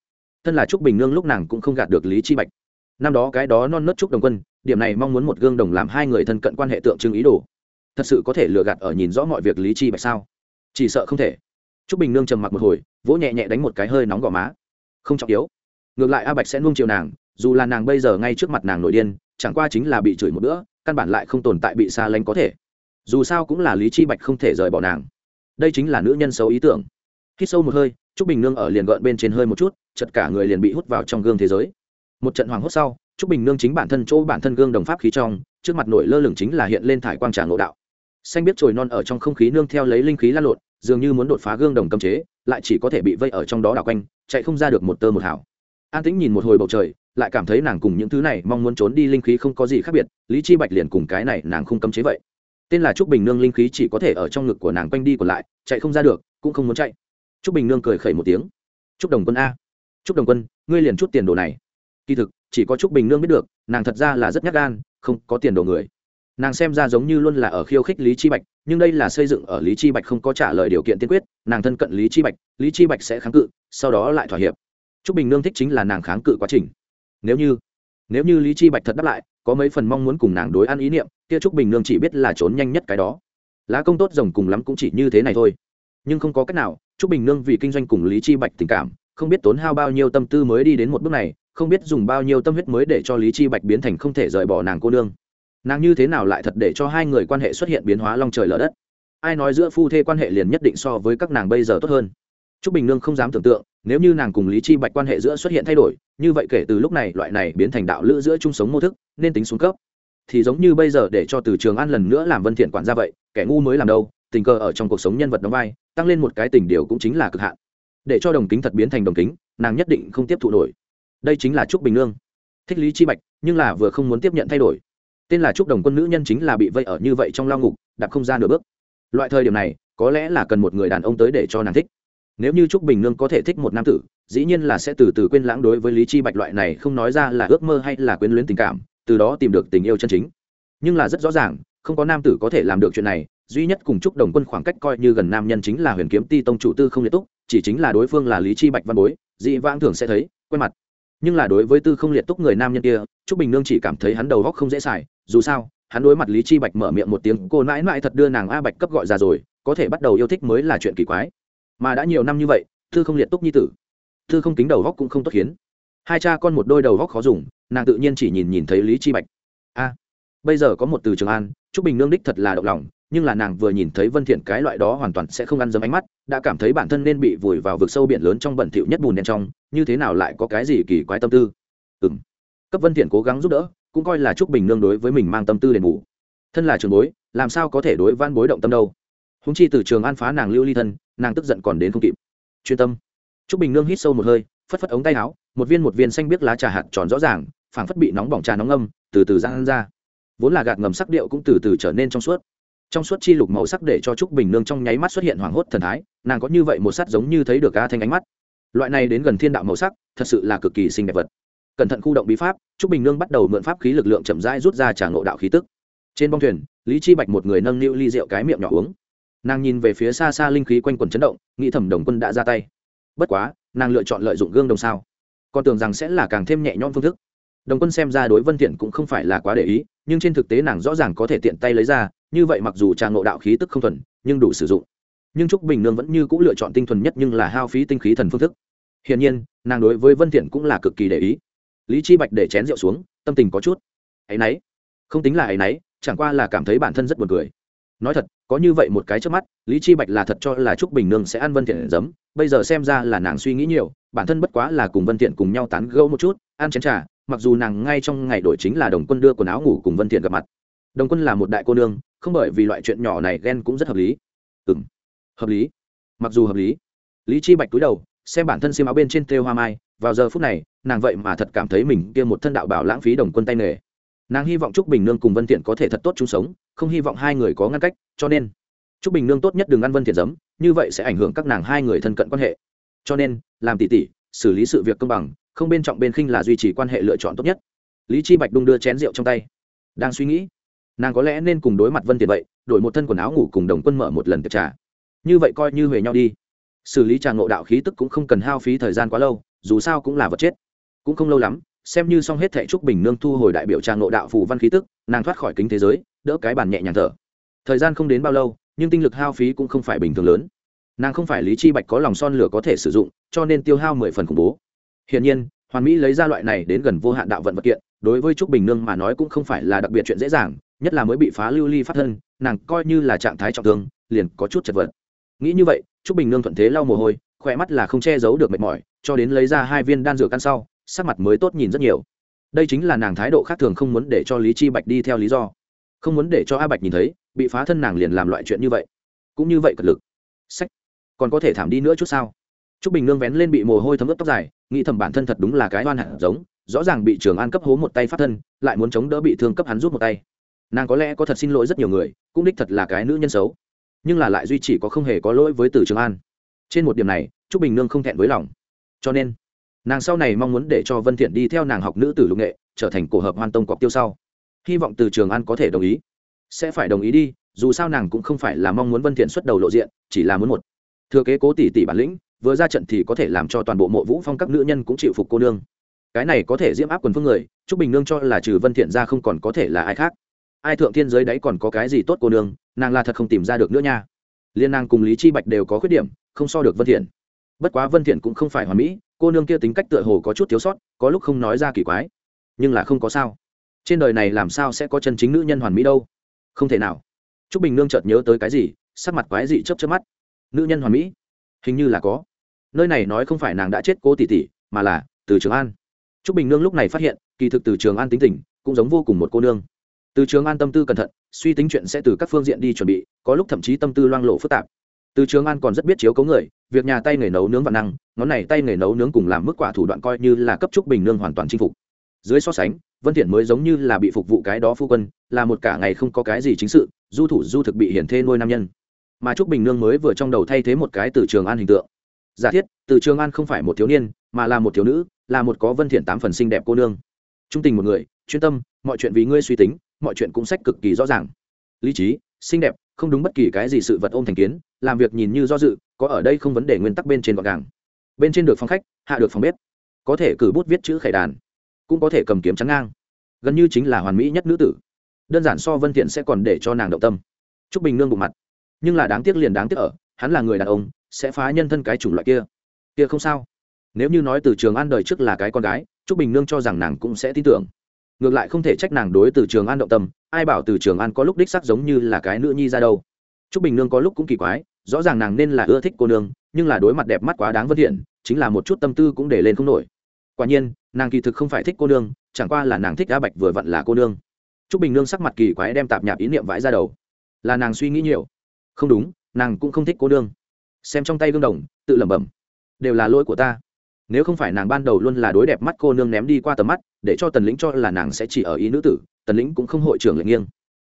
Thân là trúc bình nương lúc nàng cũng không gạt được lý chi bạch năm đó cái đó non nớt trúc đồng quân, điểm này mong muốn một gương đồng làm hai người thân cận quan hệ tượng trưng ý đồ. Thật sự có thể lừa gạt ở nhìn rõ mọi việc lý chi bạch sao? Chỉ sợ không thể. Trúc bình nương trầm mặc một hồi, vỗ nhẹ nhẹ đánh một cái hơi nóng gò má. Không trọng yếu. Ngược lại a bạch sẽ nuông chiều nàng, dù là nàng bây giờ ngay trước mặt nàng nội điên, chẳng qua chính là bị chửi một bữa, căn bản lại không tồn tại bị xa lánh có thể. Dù sao cũng là lý chi bạch không thể rời bỏ nàng. Đây chính là nữ nhân xấu ý tưởng. Khi sâu một hơi, trúc bình nương ở liền gợn bên trên hơi một chút chật cả người liền bị hút vào trong gương thế giới một trận hoàng hốt sau Trúc Bình Nương chính bản thân chỗ bản thân gương đồng pháp khí trong, trước mặt nổi lơ lửng chính là hiện lên thải quang trà ngộ đạo. Xanh biết trồi non ở trong không khí nương theo lấy linh khí lan lộn, dường như muốn đột phá gương đồng cấm chế, lại chỉ có thể bị vây ở trong đó đảo quanh, chạy không ra được một tơ một hảo. An Tĩnh nhìn một hồi bầu trời, lại cảm thấy nàng cùng những thứ này mong muốn trốn đi linh khí không có gì khác biệt, Lý Chi Bạch liền cùng cái này nàng không cấm chế vậy. Tên là Trúc Bình Nương linh khí chỉ có thể ở trong ngực của nàng quanh đi của lại, chạy không ra được, cũng không muốn chạy. Trúc Bình Nương cười khẩy một tiếng. "Trúc Đồng Quân a, Trúc Đồng Quân, ngươi liền chút tiền đồ này." Kỳ thực, chỉ có trúc bình nương biết được nàng thật ra là rất nhát gan không có tiền đồ người. Nàng xem ra giống như luôn là ở khiêu khích lý chi bạch nhưng đây là xây dựng ở lý chi bạch không có trả lời điều kiện tiên quyết nàng thân cận lý chi bạch lý chi bạch sẽ kháng cự sau đó lại thỏa hiệp. Trúc bình nương thích chính là nàng kháng cự quá trình. Nếu như nếu như lý chi bạch thật đáp lại có mấy phần mong muốn cùng nàng đối ăn ý niệm kia trúc bình nương chỉ biết là trốn nhanh nhất cái đó. Lá công tốt rồng cùng lắm cũng chỉ như thế này thôi. Nhưng không có cách nào trúc bình nương vì kinh doanh cùng lý chi bạch tình cảm không biết tốn hao bao nhiêu tâm tư mới đi đến một bước này, không biết dùng bao nhiêu tâm huyết mới để cho lý chi bạch biến thành không thể rời bỏ nàng cô nương. Nàng như thế nào lại thật để cho hai người quan hệ xuất hiện biến hóa long trời lở đất? Ai nói giữa phu thê quan hệ liền nhất định so với các nàng bây giờ tốt hơn? Trúc bình nương không dám tưởng tượng, nếu như nàng cùng lý chi bạch quan hệ giữa xuất hiện thay đổi, như vậy kể từ lúc này loại này biến thành đạo lữ giữa chung sống mô thức, nên tính xuống cấp. Thì giống như bây giờ để cho từ trường an lần nữa làm vân thiện quản gia vậy, kẻ ngu mới làm đâu, tình cờ ở trong cuộc sống nhân vật đóng vai, tăng lên một cái tình điều cũng chính là cực hạn để cho đồng kính thật biến thành đồng kính, nàng nhất định không tiếp thụ nổi. Đây chính là trúc bình nương. Thích lý chi bạch, nhưng là vừa không muốn tiếp nhận thay đổi. Tên là trúc đồng quân nữ nhân chính là bị vây ở như vậy trong lao ngục, đạp không ra nửa bước. Loại thời điểm này, có lẽ là cần một người đàn ông tới để cho nàng thích. Nếu như trúc bình nương có thể thích một nam tử, dĩ nhiên là sẽ từ từ quên lãng đối với lý chi bạch loại này không nói ra là ước mơ hay là quyến luyến tình cảm, từ đó tìm được tình yêu chân chính. Nhưng là rất rõ ràng, không có nam tử có thể làm được chuyện này, duy nhất cùng trúc đồng quân khoảng cách coi như gần nam nhân chính là huyền kiếm ti tông chủ tư không liệt túc chỉ chính là đối phương là lý chi bạch văn bối, dị vãng thường sẽ thấy, quen mặt. Nhưng là đối với tư không liệt túc người nam nhân kia, trúc bình nương chỉ cảm thấy hắn đầu góc không dễ xài, dù sao, hắn đối mặt lý chi bạch mở miệng một tiếng, cô nãi nãi thật đưa nàng a bạch cấp gọi ra rồi, có thể bắt đầu yêu thích mới là chuyện kỳ quái. Mà đã nhiều năm như vậy, tư không liệt túc nhi tử, tư không kính đầu góc cũng không tốt khiến. Hai cha con một đôi đầu góc khó dùng, nàng tự nhiên chỉ nhìn nhìn thấy lý chi bạch. A, bây giờ có một từ trường an, trúc bình nương đích thật là động lòng nhưng là nàng vừa nhìn thấy vân thiện cái loại đó hoàn toàn sẽ không ăn dấm ánh mắt, đã cảm thấy bản thân nên bị vùi vào vực sâu biển lớn trong bẩn thỉu nhất bùn đen trong, như thế nào lại có cái gì kỳ quái tâm tư? Ừm. Cấp vân thiện cố gắng giúp đỡ, cũng coi là chúc bình nương đối với mình mang tâm tư đền bù. Thân là trường bối, làm sao có thể đối van bối động tâm đâu? Húng chi từ trường an phá nàng lưu ly thân, nàng tức giận còn đến không kịp. Chuyên tâm. Chúc bình nương hít sâu một hơi, phất phất ống tay áo, một viên một viên xanh biết lá trà hạt tròn rõ ràng, phảng phất bị nóng bỏng trà nóng âm, từ từ ra ra. Vốn là gạt ngầm sắc điệu cũng từ từ trở nên trong suốt trong suốt chi lục màu sắc để cho trúc bình nương trong nháy mắt xuất hiện hoảng hốt thần thái, nàng có như vậy một sắt giống như thấy được a thanh ánh mắt. Loại này đến gần thiên đạo màu sắc, thật sự là cực kỳ xinh đẹp vật. Cẩn thận khu động bí pháp, trúc bình nương bắt đầu mượn pháp khí lực lượng chậm rãi rút ra trả ngộ đạo khí tức. Trên bong thuyền, lý chi bạch một người nâng niu ly rượu cái miệng nhỏ uống. Nàng nhìn về phía xa xa linh khí quanh quần chấn động, nghĩ thẩm đồng quân đã ra tay. Bất quá, nàng lựa chọn lợi dụng gương đồng sao. Còn tưởng rằng sẽ là càng thêm nhẹ nhõm phương thức. Đồng quân xem ra đối vân thiện cũng không phải là quá để ý, nhưng trên thực tế nàng rõ ràng có thể tiện tay lấy ra như vậy mặc dù trà ngộ đạo khí tức không thuần, nhưng đủ sử dụng. Nhưng trúc bình nương vẫn như c ũ lựa chọn tinh thuần nhất nhưng là hao phí tinh khí thần phương thức. Hiển nhiên, nàng đối với vân thiện cũng là cực kỳ để ý. Lý chi bạch để chén rượu xuống, tâm tình có chút ấ y n ấ y không tính là ấ y n ấ y chẳng qua là cảm thấy bản thân rất buồn cười. Nói thật, có như vậy một cái trước mắt, lý chi bạch là thật cho là trúc bình nương sẽ ăn vân thiện giấm. Bây giờ xem ra là nàng suy nghĩ nhiều, bản thân bất quá là cùng vân thiện cùng nhau tán gẫu một chút, ăn chén trà, mặc dù nàng ngay trong ngày đổi chính là đồng quân đưa quần áo ngủ cùng vân thiện gặp mặt. Đồng quân là một đại cô nương không bởi vì loại chuyện nhỏ này ghen cũng rất hợp lý. Ừ m hợp lý. Mặc dù hợp lý. Lý chi bạch cúi đầu, xem bản thân xiêm áo bên trên têu hoa mai, vào giờ phút này, nàng vậy mà thật cảm thấy mình kia một thân đạo bảo lãng phí đồng quân tay nghề. Nàng hy vọng trúc bình nương cùng vân thiện có thể thật tốt chung sống, không hy vọng hai người có ngăn cách, cho nên trúc bình nương tốt nhất đừng ăn vân thiện giấm, như vậy sẽ ảnh hưởng các nàng hai người thân cận quan hệ. Cho nên, làm tỷ tỷ xử lý sự việc công bằng, không bên trọng bên khinh là duy trì quan hệ lựa chọn tốt nhất. Lý chi bạch đung đưa chén rượu trong tay. Đang suy nghĩ nàng có lẽ nên cùng đối mặt vân thiện vậy, đổi một thân quần áo ngủ cùng đồng quân mở một lần tiệc trà. Như vậy coi như huề nhau đi. Xử lý trà ngộ đạo khí tức cũng không cần hao phí thời gian quá lâu, dù sao cũng là vật chết. Cũng không lâu lắm, xem như xong hết thệ trúc bình nương thu hồi đại biểu trà ngộ đạo phù văn khí tức, nàng thoát khỏi kính thế giới, đỡ cái bàn nhẹ nhàng thở. Thời gian không đến bao lâu, nhưng tinh lực hao phí cũng không phải bình thường lớn. Nàng không phải lý chi bạch có lòng son lửa có thể sử dụng, cho nên tiêu hao mười phần khủng bố. Hiển nhiên, hoàn mỹ lấy ra loại này đến gần vô hạn đạo vận vật kiện đối với trúc bình nương mà nói cũng không phải là đặc biệt chuyện dễ dàng nhất là mới bị phá lưu ly phát thân nàng coi như là trạng thái trọng thương liền có chút chật vật. Nghĩ như vậy trúc bình nương thuận thế lau mồ hôi khỏe mắt là không che giấu được mệt mỏi cho đến lấy ra hai viên đan dược ăn sau sắc mặt mới tốt nhìn rất nhiều. Đây chính là nàng thái độ khác thường không muốn để cho lý chi bạch đi theo lý do. Không muốn để cho a bạch nhìn thấy bị phá thân nàng liền làm loại chuyện như vậy. Cũng như vậy cật lực. Sách. Còn có thể thảm đi nữa chút sao? Trúc Bình Nương vén lên bị mồ hôi thấm ướt tóc dài, nghĩ thầm bản thân thật đúng là cái oan hận giống, rõ ràng bị Trường An cấp hố một tay phát thân, lại muốn chống đỡ bị thương cấp hắn rút một tay. Nàng có lẽ có thật xin lỗi rất nhiều người cũng đích thật là cái nữ nhân xấu. Nhưng là lại duy chỉ có không hề có lỗi với từ trường an. Trên một điểm này trúc bình nương không thẹn với lòng. Cho nên nàng sau này mong muốn để cho vân thiện đi theo nàng học nữ tử lục nghệ trở thành cổ hợp hoan tông cọc tiêu sau. Hy vọng từ trường an có thể đồng ý. Sẽ phải đồng ý đi dù sao nàng cũng không phải là mong muốn vân thiện xuất đầu lộ diện chỉ là muốn một thừa kế cố tỷ tỷ bản lĩnh vừa ra trận thì có thể làm cho toàn bộ mộ vũ phong các nữ nhân cũng chịu phục cô nương. Cái này có thể diễm áp quần phương người, trúc bình nương cho là trừ vân thiện ra không còn có thể là ai khác. Ai thượng thiên giới đấy còn có cái gì tốt cô nương, nàng là thật không tìm ra được nữa nha. Liên nàng cùng lý chi bạch đều có khuyết điểm, không so được vân thiện. Bất quá vân thiện cũng không phải hoàn mỹ, cô nương kia tính cách tựa hồ có chút thiếu sót, có lúc không nói ra kỳ quái. Nhưng là không có sao. Trên đời này làm sao sẽ có chân chính nữ nhân hoàn mỹ đâu? Không thể nào. T r ú c bình nương chợt nhớ tới cái gì, sắc mặt quái dị chấp chấp mắt. Nữ nhân hoàn mỹ? Hình như là có. Nơi này nói không phải nàng đã chết cô tỷ tỷ, mà là từ trường an. T r ú c bình nương lúc này phát hiện, kỳ thực từ trường an tính tình cũng giống vô cùng một cô nương. Từ trường an tâm tư cẩn thận, suy tính chuyện sẽ từ các phương diện đi chuẩn bị, có lúc thậm chí tâm tư loang lộ phức tạp. Từ trường an còn rất biết chiếu cấu người, việc nhà tay nghề nấu nướng và năng, ngón này tay nghề nấu nướng cùng làm mức quả thủ đoạn coi như là cấp trúc bình nương hoàn toàn chinh phục. Dưới so sánh, vân thiện mới giống như là bị phục vụ cái đó phu quân, là một cả ngày không có cái gì chính sự, du thủ du thực bị hiển thê nuôi nam nhân mà trúc bình nương mới vừa trong đầu thay thế một cái từ trường an hình tượng. Giả thiết, từ trường an không phải một thiếu niên, mà là một thiếu nữ, là một có vân thiện tám phần xinh đẹp cô nương. Trung tình một người, chuyên tâm, mọi chuyện vì ngươi suy tính, mọi chuyện cũng sách cực kỳ rõ ràng. Lý trí, xinh đẹp, không đúng bất kỳ cái gì sự vật ôm thành kiến, làm việc nhìn như do dự, có ở đây không vấn đề nguyên tắc bên trên gọn gàng. Bên trên được phòng khách, hạ được phòng bếp. Có thể cử bút viết chữ khải đàn, cũng có thể cầm kiếm trắng ngang. Gần như chính là hoàn mỹ nhất nữ tử. Đơn giản so vân thiện sẽ còn để cho nàng động tâm. Trúc bình nương bụng mặt nhưng là đáng tiếc liền đáng tiếc ở, hắn là người đàn ông, sẽ phá nhân thân cái chủng loại kia. Kia không sao. Nếu như nói từ trường an đời trước là cái con gái, trúc bình nương cho rằng nàng cũng sẽ tin tưởng. Ngược lại không thể trách nàng đối từ trường an động tâm, ai bảo từ trường an có lúc đích sắc giống như là cái nữ nhi ra đâu. Trúc bình nương có lúc cũng kỳ quái, rõ ràng nàng nên là ưa thích cô nương, nhưng là đối mặt đẹp mắt quá đáng vân thiện, chính là một chút tâm tư cũng để lên không nổi. Quả nhiên, nàng kỳ thực không phải thích cô nương, chẳng qua là nàng thích a bạch vừa vặn là cô nương. T r ú c bình nương sắc mặt kỳ quái đem tạp nhạp ý niệm vãi ra đầu. Là nàng suy nghĩ nhiều không đúng nàng cũng không thích cô đương. xem trong tay gương đồng tự lẩm bẩm đều là lỗi của ta nếu không phải nàng ban đầu luôn là đối đẹp mắt cô nương ném đi qua tầm mắt để cho tần lĩnh cho là nàng sẽ chỉ ở ý nữ tử tần lĩnh cũng không hội trưởng lệnh nghiêng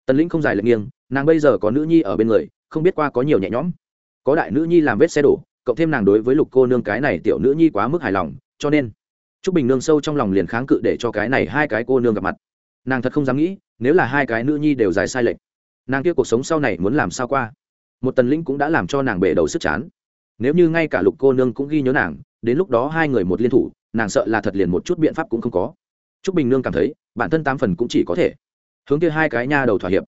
tần lĩnh không dài lệnh nghiêng nàng bây giờ có nữ nhi ở bên người không biết qua có nhiều nhẹ nhõm có đại nữ nhi làm vết xe đổ cộng thêm nàng đối với lục cô nương cái này tiểu nữ nhi quá mức hài lòng cho nên Trúc Bình Nương sâu trong lòng liền kháng cự để cho cái này hai cái cô nương gặp mặt. Nàng thật không dám nghĩ, nếu là hai cái nữ nhi đều dài sai lệch, nàng kia cuộc sống sau này muốn làm sao qua. Một tần lĩnh cũng đã làm cho nàng bể đầu sức chán. Nếu như ngay cả Lục cô nương cũng ghi nhớ nàng, đến lúc đó hai người một liên thủ, nàng sợ là thật liền một chút biện pháp cũng không có. Trúc Bình Nương cảm thấy, bản thân tám phần cũng chỉ có thể hướng kia hai cái nha đầu thỏa hiệp.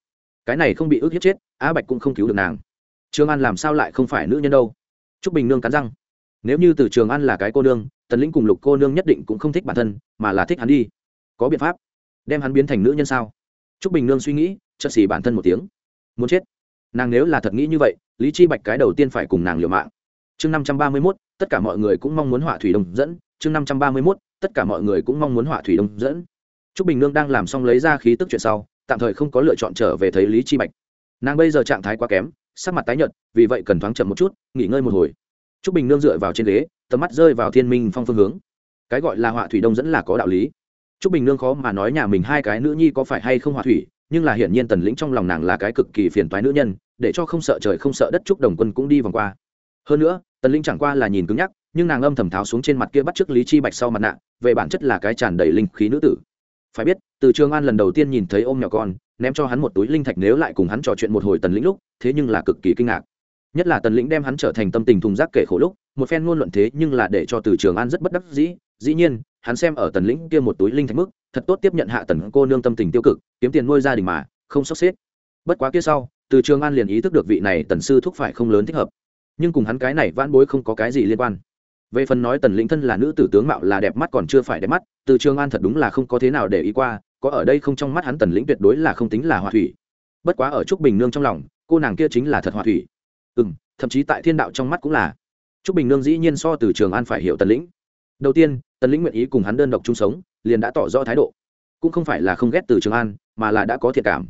Cái này không bị ức hiếp chết, Á Bạch cũng không cứu được nàng. trường An làm sao lại không phải nữ nhân đâu? Trúc Bình Nương cắn răng. Nếu như từ Trường An là cái cô nương, tần lĩnh cùng lục cô nương nhất định cũng không thích bản thân mà là thích hắn đi có biện pháp đem hắn biến thành nữ nhân sao t r ú c bình nương suy nghĩ chợt xì bản thân một tiếng muốn chết nàng nếu là thật nghĩ như vậy, lý chi bạch cái đầu tiên phải cùng nàng liều mạng. Chương năm trăm ba mươi mốt, tất cả mọi người cũng mong muốn họa thủy đông dẫn. Chương năm trăm ba mươi mốt, tất cả mọi người cũng mong muốn họa thủy đông dẫn. Trúc bình nương đang làm xong lấy ra khí tức chuyện sau, tạm thời không có lựa chọn trở về thấy lý chi bạch. Nàng bây giờ trạng thái quá kém, sắc mặt tái nhợt, vì vậy cần thoáng chậm một chút, nghỉ ngơi một hồi. Trúc bình nương dựa vào trên ghế, tầm mắt rơi vào thiên minh phong phương hướng. Cái gọi là họa thủy đông dẫn là có đạo lý. Trúc bình nương khó mà nói nhà mình hai cái nữ nhi có phải hay không họa thủy nhưng là hiển nhiên tần lĩnh trong lòng nàng là cái cực kỳ phiền toái nữ nhân, để cho không sợ trời không sợ đất trúc đồng quân cũng đi vòng qua. Hơn nữa, tần lĩnh chẳng qua là nhìn cứng nhắc, nhưng nàng âm thầm tháo xuống trên mặt kia bắt trước lý chi bạch sau mặt nạ, về bản chất là cái tràn đầy linh khí nữ tử. Phải biết, từ trường an lần đầu tiên nhìn thấy ôm nhỏ con, ném cho hắn một túi linh thạch nếu lại cùng hắn trò chuyện một hồi tần lĩnh lúc, thế nhưng là cực kỳ kinh ngạc. Nhất là tần lĩnh đem hắn trở thành tâm tình thùng rác kể khổ lúc, một phen ngôn luận thế nhưng là để cho từ trường an rất bất đắc dĩ dĩ nhiên hắn xem ở tần lĩnh kia một túi linh thạch mức, thật tốt tiếp nhận hạ tần cô nương tâm tình tiêu cực, kiếm tiền nuôi gia đình mà, không sốc xếp. Bất quá kia sau, từ trường an liền ý thức được vị này tần sư thúc phải không lớn thích hợp. Nhưng cùng hắn cái này vãn bối không có cái gì liên quan. Về phần nói tần lĩnh thân là nữ tử tướng mạo là đẹp mắt còn chưa phải đẹp mắt, từ trường an thật đúng là không có thế nào để ý qua, có ở đây không trong mắt hắn tần lĩnh tuyệt đối là không tính là hòa thủy. Bất quá ở trúc bình nương trong lòng, cô nàng kia chính là thật hòa thủy. Ừ m thậm chí tại thiên đạo trong mắt cũng là. Trúc bình nương dĩ nhiên so từ trường an phải hiểu tần lĩnh. Đầu tiên tần lĩnh nguyện ý cùng hắn đơn độc chung sống, liền đã tỏ rõ thái độ. Cũng không phải là không ghét từ trường an, mà là đã có thiện cảm.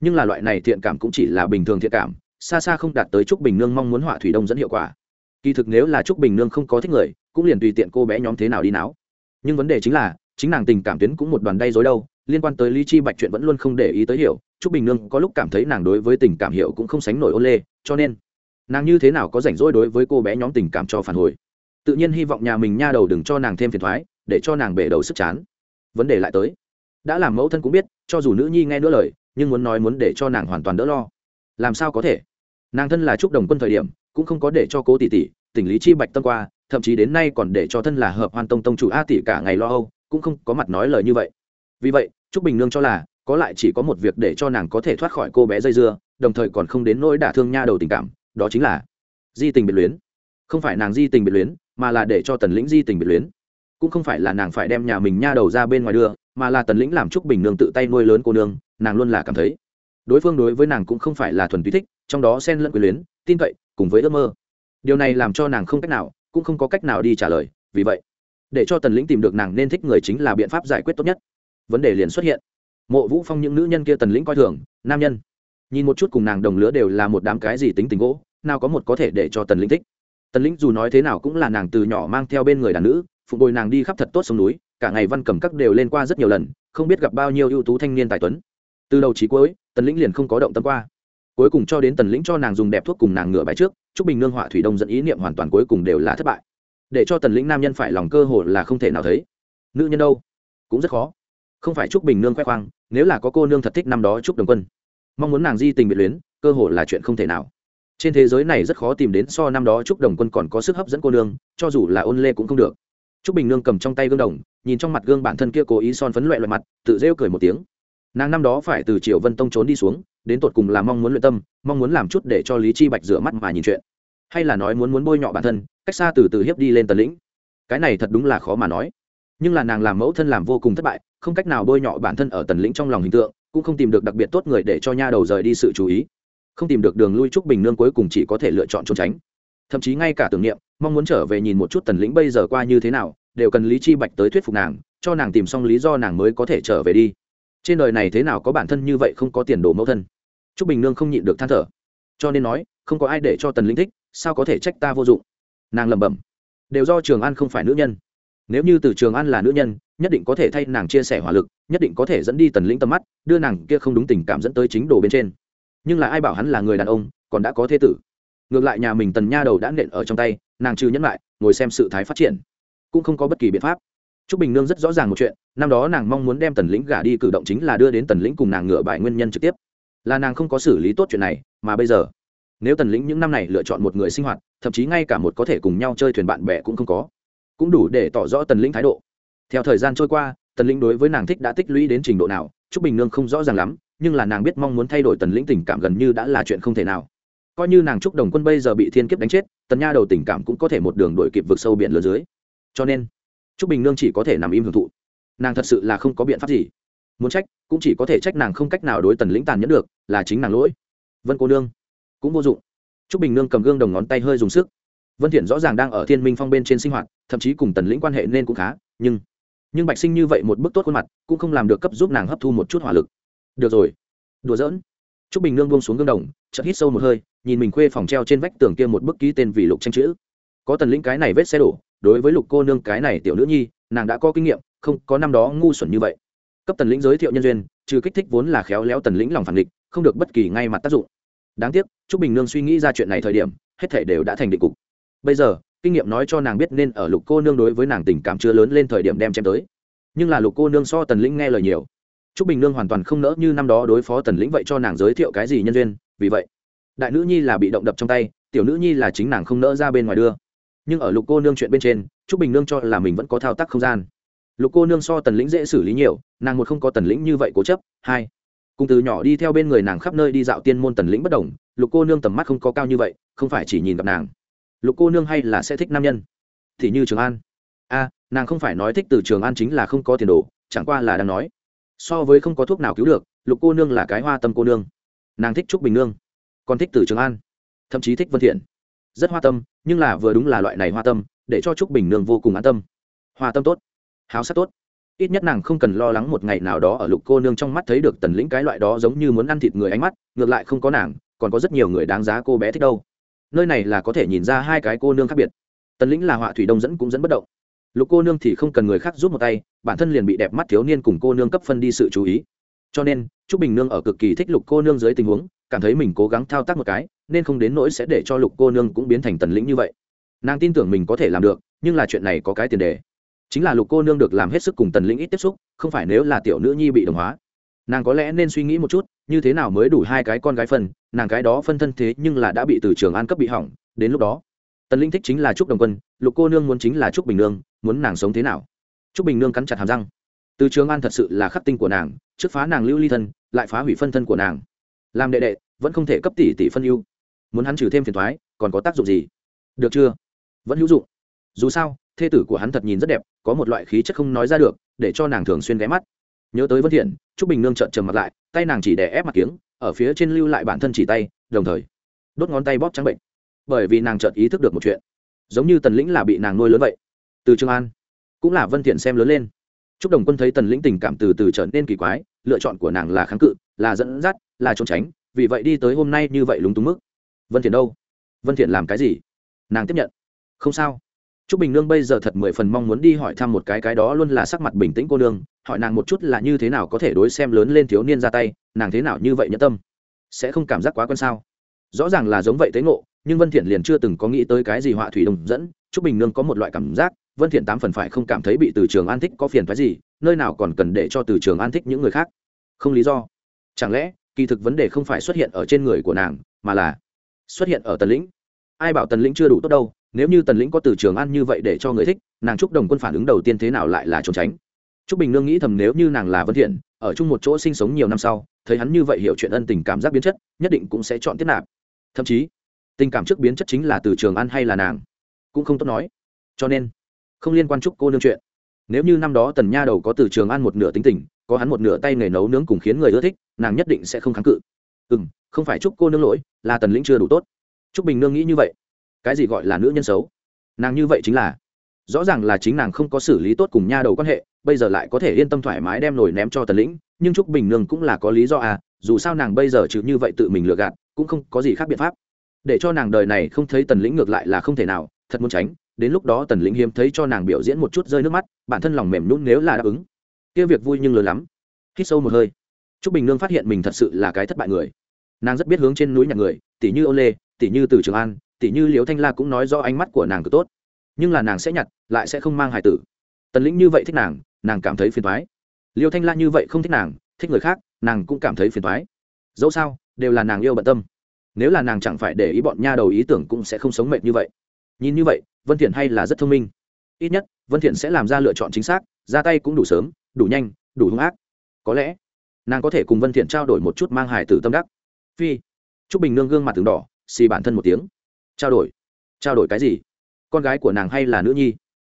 Nhưng là loại này thiện cảm cũng chỉ là bình thường thiện cảm, xa xa không đạt tới trúc bình nương mong muốn họa thủy đông dẫn hiệu quả. Kỳ thực nếu là trúc bình nương không có thích người, cũng liền tùy tiện cô bé nhóm thế nào đi náo. Nhưng vấn đề chính là, chính nàng tình cảm tuyến cũng một đoàn đay dối đâu, liên quan tới lý chi bạch chuyện vẫn luôn không để ý tới hiểu, trúc bình nương có lúc cảm thấy nàng đối với tình cảm hiệu cũng không sánh nổi ô lê, cho nên, nàng như thế nào có rảnh rỗi đối với cô bé nhóm tình cảm cho phản hồi tự nhiên hy vọng nhà mình nha đầu đừng cho nàng thêm phiền thoái, để cho nàng bể đầu sức chán. Vấn đề lại tới. Đã làm mẫu thân cũng biết, cho dù nữ nhi nghe nữa lời, nhưng muốn nói muốn để cho nàng hoàn toàn đỡ lo. Làm sao có thể? Nàng thân là trúc đồng quân thời điểm, cũng không có để cho cố tỷ tỷ tỉnh lý chi bạch tâm qua, thậm chí đến nay còn để cho thân là hợp hoàn tông tông chủ a tỷ cả ngày lo âu, cũng không có mặt nói lời như vậy. Vì vậy trúc bình nương cho là, có lại chỉ có một việc để cho nàng có thể thoát khỏi cô bé dây dưa, đồng thời còn không đến nỗi đả thương nha đầu tình cảm, đó chính là di tình biệt luyến. Không phải nàng di tình biệt luyến mà là để cho tần lĩnh di tình biệt luyến. Cũng không phải là nàng phải đem nhà mình nha đầu ra bên ngoài đưa, mà là tần lĩnh làm trúc bình nương tự tay nuôi lớn cô nương, nàng luôn là cảm thấy. Đối phương đối với nàng cũng không phải là thuần túy thích, trong đó xen lẫn quyền luyến, tin cậy, cùng với ước mơ. Điều này làm cho nàng không cách nào, cũng không có cách nào đi trả lời, vì vậy, để cho tần lĩnh tìm được nàng nên thích người chính là biện pháp giải quyết tốt nhất. Vấn đề liền xuất hiện. Mộ vũ phong những nữ nhân kia tần lĩnh coi thường, nam nhân. Nhìn một chút cùng nàng đồng lứa đều là một đám cái gì tính tình gỗ, nào có một có thể để cho tần lĩnh thích tần lĩnh dù nói thế nào cũng là nàng từ nhỏ mang theo bên người đàn nữ, phụ bồi nàng đi khắp thật tốt sông núi, cả ngày văn cầm các đều lên qua rất nhiều lần, không biết gặp bao nhiêu ưu tú thanh niên tài tuấn. Từ đầu chí cuối, tần lĩnh liền không có động tâm qua. Cuối cùng cho đến tần lĩnh cho nàng dùng đẹp thuốc cùng nàng ngựa bài trước, chúc bình nương họa thủy đông dẫn ý niệm hoàn toàn cuối cùng đều là thất bại. Để cho tần lĩnh nam nhân phải lòng cơ hồ là không thể nào thấy. Nữ nhân đâu? Cũng rất khó. Không phải chúc bình nương khoe khoang, nếu là có cô nương thật thích năm đó chúc đồng quân. Mong muốn nàng di tình biệt luyến, cơ hồ là chuyện không thể nào trên thế giới này rất khó tìm đến so năm đó trúc đồng quân còn có sức hấp dẫn cô nương, cho dù là ôn lê cũng không được. Trúc bình nương cầm trong tay gương đồng, nhìn trong mặt gương bản thân kia cố ý son phấn loại loại mặt, tự rêu cười một tiếng. Nàng năm đó phải từ triều vân tông trốn đi xuống, đến tột cùng là mong muốn luyện tâm, mong muốn làm chút để cho lý chi bạch rửa mắt mà nhìn chuyện, hay là nói muốn muốn bôi nhọ bản thân, cách xa từ từ hiếp đi lên tần lĩnh. Cái này thật đúng là khó mà nói. Nhưng là nàng làm mẫu thân làm vô cùng thất bại, không cách nào bôi nhọ bản thân ở tần lĩnh trong lòng hình tượng, cũng không tìm được đặc biệt tốt người để cho nha đầu rời đi sự chú ý không tìm được đường lui trúc bình nương cuối cùng chỉ có thể lựa chọn trốn tránh. Thậm chí ngay cả tưởng niệm, mong muốn trở về nhìn một chút tần lĩnh bây giờ qua như thế nào, đều cần lý chi bạch tới thuyết phục nàng, cho nàng tìm xong lý do nàng mới có thể trở về đi. Trên đời này thế nào có bản thân như vậy không có tiền đồ mẫu thân? Trúc bình nương không nhịn được than thở. Cho nên nói, không có ai để cho tần lĩnh thích, sao có thể trách ta vô dụng? Nàng lẩm bẩm. Đều do trường an không phải nữ nhân. Nếu như từ trường an là nữ nhân, nhất định có thể thay nàng chia sẻ hỏa lực, nhất định có thể dẫn đi tần lĩnh tầm mắt, đưa nàng kia không đúng tình cảm dẫn tới chính đồ bên trên nhưng là ai bảo hắn là người đàn ông, còn đã có thế tử. Ngược lại nhà mình tần nha đầu đã nện ở trong tay, nàng trừ nhẫn lại, ngồi xem sự thái phát triển. Cũng không có bất kỳ biện pháp. T r ú c bình nương rất rõ ràng một chuyện, năm đó nàng mong muốn đem tần lĩnh gả đi cử động chính là đưa đến tần lĩnh cùng nàng ngựa bài nguyên nhân trực tiếp. Là nàng không có xử lý tốt chuyện này, mà bây giờ, nếu tần lĩnh những năm này lựa chọn một người sinh hoạt, thậm chí ngay cả một có thể cùng nhau chơi thuyền bạn bè cũng không có. Cũng đủ để tỏ rõ tần lĩnh thái độ. Theo thời gian trôi qua, tần lĩnh đối với nàng thích đã tích lũy đến trình độ nào t r ú c bình nương không rõ ràng lắm nhưng là nàng biết mong muốn thay đổi tần lĩnh tình cảm gần như đã là chuyện không thể nào. Coi như nàng trúc đồng quân bây giờ bị thiên kiếp đánh chết, tần nha đầu tình cảm cũng có thể một đường đổi kịp vực sâu biển lớn dưới. Cho nên, trúc bình nương chỉ có thể nằm im hưởng thụ. Nàng thật sự là không có biện pháp gì. Muốn trách, cũng chỉ có thể trách nàng không cách nào đối tần lĩnh tàn nhẫn được, là chính nàng lỗi. Vân cô nương, cũng vô dụng. Trúc bình nương cầm gương đồng ngón tay hơi dùng sức. Vân thiện rõ ràng đang ở thiên minh phong bên trên sinh hoạt, thậm chí cùng tần lĩnh quan hệ nên cũng khá, nhưng nhưng bạch sinh như vậy một bức tốt khuôn mặt, cũng không làm được cấp giúp nàng hấp thu một chút hỏa lực được rồi. Đùa giỡn. Trúc bình nương buông xuống gương đồng, chợt hít sâu một hơi, nhìn mình khuê phòng treo trên vách tường kia một bức ký tên vì lục tranh chữ. Có tần lĩnh cái này vết xe đổ, đối với lục cô nương cái này tiểu nữ nhi, nàng đã có kinh nghiệm, không, có năm đó ngu xuẩn như vậy. Cấp tần lĩnh giới thiệu nhân duyên, trừ kích thích vốn là khéo léo tần lĩnh lòng phản địch không được bất kỳ ngay mặt tác dụng. Đáng tiếc, trúc bình nương suy nghĩ ra chuyện này thời điểm, hết thể đều đã thành định cục. Bây giờ, kinh nghiệm nói cho nàng biết nên ở lục cô nương đối với nàng tình cảm chưa lớn lên thời điểm đem chém tới. Nhưng là lục cô nương so tần lĩnh nghe lời nhiều trúc bình nương hoàn toàn không nỡ như năm đó đối phó tần lĩnh vậy cho nàng giới thiệu cái gì nhân duyên, vì vậy, đại nữ nhi là bị động đập trong tay, tiểu nữ nhi là chính nàng không nỡ ra bên ngoài đưa. Nhưng ở lục cô nương chuyện bên trên, trúc bình nương cho là mình vẫn có thao tác không gian. Lục cô nương so tần lĩnh dễ xử lý nhiều, nàng một không có tần lĩnh như vậy cố chấp. Hai, cùng từ nhỏ đi theo bên người nàng khắp nơi đi dạo tiên môn tần lĩnh bất đồng, lục cô nương tầm mắt không có cao như vậy, không phải chỉ nhìn gặp nàng. Lục cô nương hay là sẽ thích nam nhân? Thì như trường an. A, nàng không phải nói thích từ trường an chính là không có tiền đồ, chẳng qua là đang nói so với không có thuốc nào cứu được, lục cô nương là cái hoa tâm cô nương. Nàng thích trúc bình nương, còn thích từ trường an, thậm chí thích vân thiện. Rất hoa tâm, nhưng là vừa đúng là loại này hoa tâm, để cho trúc bình nương vô cùng an tâm. Hoa tâm tốt, háo sắc tốt. Ít nhất nàng không cần lo lắng một ngày nào đó ở lục cô nương trong mắt thấy được tần lĩnh cái loại đó giống như muốn ăn thịt người ánh mắt, ngược lại không có nàng, còn có rất nhiều người đáng giá cô bé thích đâu. Nơi này là có thể nhìn ra hai cái cô nương khác biệt. Tần lĩnh là họa thủy đông dẫn cũng dẫn bất động lục cô nương thì không cần người khác giúp một tay, bản thân liền bị đẹp mắt thiếu niên cùng cô nương cấp phân đi sự chú ý. Cho nên, trúc bình nương ở cực kỳ thích lục cô nương dưới tình huống, cảm thấy mình cố gắng thao tác một cái, nên không đến nỗi sẽ để cho lục cô nương cũng biến thành tần lĩnh như vậy. Nàng tin tưởng mình có thể làm được, nhưng là chuyện này có cái tiền đề. Chính là lục cô nương được làm hết sức cùng tần lĩnh ít tiếp xúc, không phải nếu là tiểu nữ nhi bị đồng hóa. Nàng có lẽ nên suy nghĩ một chút, như thế nào mới đủ hai cái con gái phân, nàng cái đó phân thân thế nhưng là đã bị từ trường an cấp bị hỏng, đến lúc đó. Tần linh thích chính là trúc đồng quân, lục cô nương muốn chính là trúc bình nương muốn nàng sống thế nào? Trúc bình nương cắn chặt hàm răng. Từ trường an thật sự là khắc tinh của nàng, trước phá nàng lưu ly thân, lại phá hủy phân thân của nàng. Làm đệ đệ, vẫn không thể cấp tỷ tỷ phân ưu. Muốn hắn trừ thêm phiền thoái còn có tác dụng gì? Được chưa? Vẫn hữu dụng. Dù sao, thê tử của hắn thật nhìn rất đẹp, có một loại khí chất không nói ra được, để cho nàng thường xuyên ghé mắt. Nhớ tới vân thiện, trúc bình nương trợn trầm mặt lại, tay nàng chỉ đè ép mặt kiếng, ở phía trên lưu lại bản thân chỉ tay, đồng thời, đốt ngón tay bóp trắng bệnh. Bởi vì nàng chợt ý thức được một chuyện. Giống như tần lĩnh là bị nàng nuôi lớn vậy từ trường an cũng là vân thiện xem lớn lên. Trúc đồng quân thấy tần lĩnh tình cảm từ từ trở nên kỳ quái lựa chọn của nàng là kháng cự là dẫn dắt là trốn tránh vì vậy đi tới hôm nay như vậy lúng túng mức. Vân thiện đâu? Vân thiện làm cái gì? Nàng tiếp nhận. Không sao. Trúc Bình Nương bây giờ thật mười phần mong muốn đi hỏi thăm một cái cái đó luôn là sắc mặt bình tĩnh cô nương, hỏi nàng một chút là như thế nào có thể đối xem lớn lên thiếu niên ra tay, nàng thế nào như vậy nhẫn tâm, sẽ không cảm giác quá quen sao? Rõ ràng là giống vậy tế ngộ, nhưng Vân Thiện liền chưa từng có nghĩ tới cái gì họa thủy đồng dẫn, Trúc Bình Nương có một loại cảm giác, Vân Thiện tám phần phải không cảm thấy bị Từ Trường An thích có phiền toái gì, nơi nào còn cần để cho Từ Trường An thích những người khác. Không lý do. Chẳng lẽ, kỳ thực vấn đề không phải xuất hiện ở trên người của nàng, mà là xuất hiện ở Tần Lĩnh. Ai bảo Tần Lĩnh chưa đủ tốt đâu, nếu như tần lĩnh có từ trường an như vậy để cho người thích nàng trúc đồng quân phản ứng đầu tiên thế nào lại là trốn tránh trúc bình nương nghĩ thầm nếu như nàng là vân thiện ở chung một chỗ sinh sống nhiều năm sau thấy hắn như vậy hiểu chuyện ân tình cảm giác biến chất nhất định cũng sẽ chọn tiếp nạp thậm chí tình cảm trước biến chất chính là từ trường an hay là nàng cũng không tốt nói cho nên không liên quan chúc cô nương chuyện. Nếu như năm đó tần nha đầu có từ trường ăn một nửa tính tình, có hắn một nửa tay nghề nấu nướng cùng khiến người ưa thích, nàng nhất định sẽ không kháng cự. Ừ không phải chúc cô nương lỗi, là tần lĩnh chưa đủ tốt. Chúc bình nương nghĩ như vậy. Cái gì gọi là nữ nhân xấu? Nàng như vậy chính là, rõ ràng là chính nàng không có xử lý tốt cùng nha đầu quan hệ, bây giờ lại có thể yên tâm thoải mái đem nổi ném cho tần lĩnh, nhưng trúc bình nương cũng là có lý do à dù sao nàng bây giờ chứ như vậy tự mình lừa gạt, cũng không có gì khác biện pháp. Để cho nàng đời này không thấy tần lĩnh ngược lại là không thể nào, thật muốn tránh đến lúc đó tần lĩnh hiếm thấy cho nàng biểu diễn một chút rơi nước mắt, bản thân lòng mềm nhún nếu là đáp ứng. Kia việc vui nhưng lớn lắm. Hít sâu một hơi. Trúc bình nương phát hiện mình thật sự là cái thất bại người. Nàng rất biết hướng trên núi nhặt người tỷ như ô lê tỷ như từ trường an tỷ như liễu thanh la cũng nói do ánh mắt của nàng cứ tốt. Nhưng là nàng sẽ nhặt, lại sẽ không mang hài tử. Tần lĩnh như vậy thích nàng nàng cảm thấy phiền thoái liêu thanh la như vậy không thích nàng, thích người khác, nàng cũng cảm thấy phiền thoái dẫu sao, đều là nàng yêu bận tâm. Nếu là nàng chẳng phải để ý bọn nha đầu ý tưởng cũng sẽ không sống mệt như vậy nhìn như vậy, vân thiện hay là rất thông minh. Ít nhất, vân thiện sẽ làm ra lựa chọn chính xác, ra tay cũng đủ sớm, đủ nhanh, đủ hung ác. Có lẽ, nàng có thể cùng vân thiện trao đổi một chút mang hài tử tâm đắc. Phi, trúc bình nương gương mặt từng đỏ, xì bản thân một tiếng. Trao đổi? Trao đổi cái gì? Con gái của nàng hay là nữ nhi?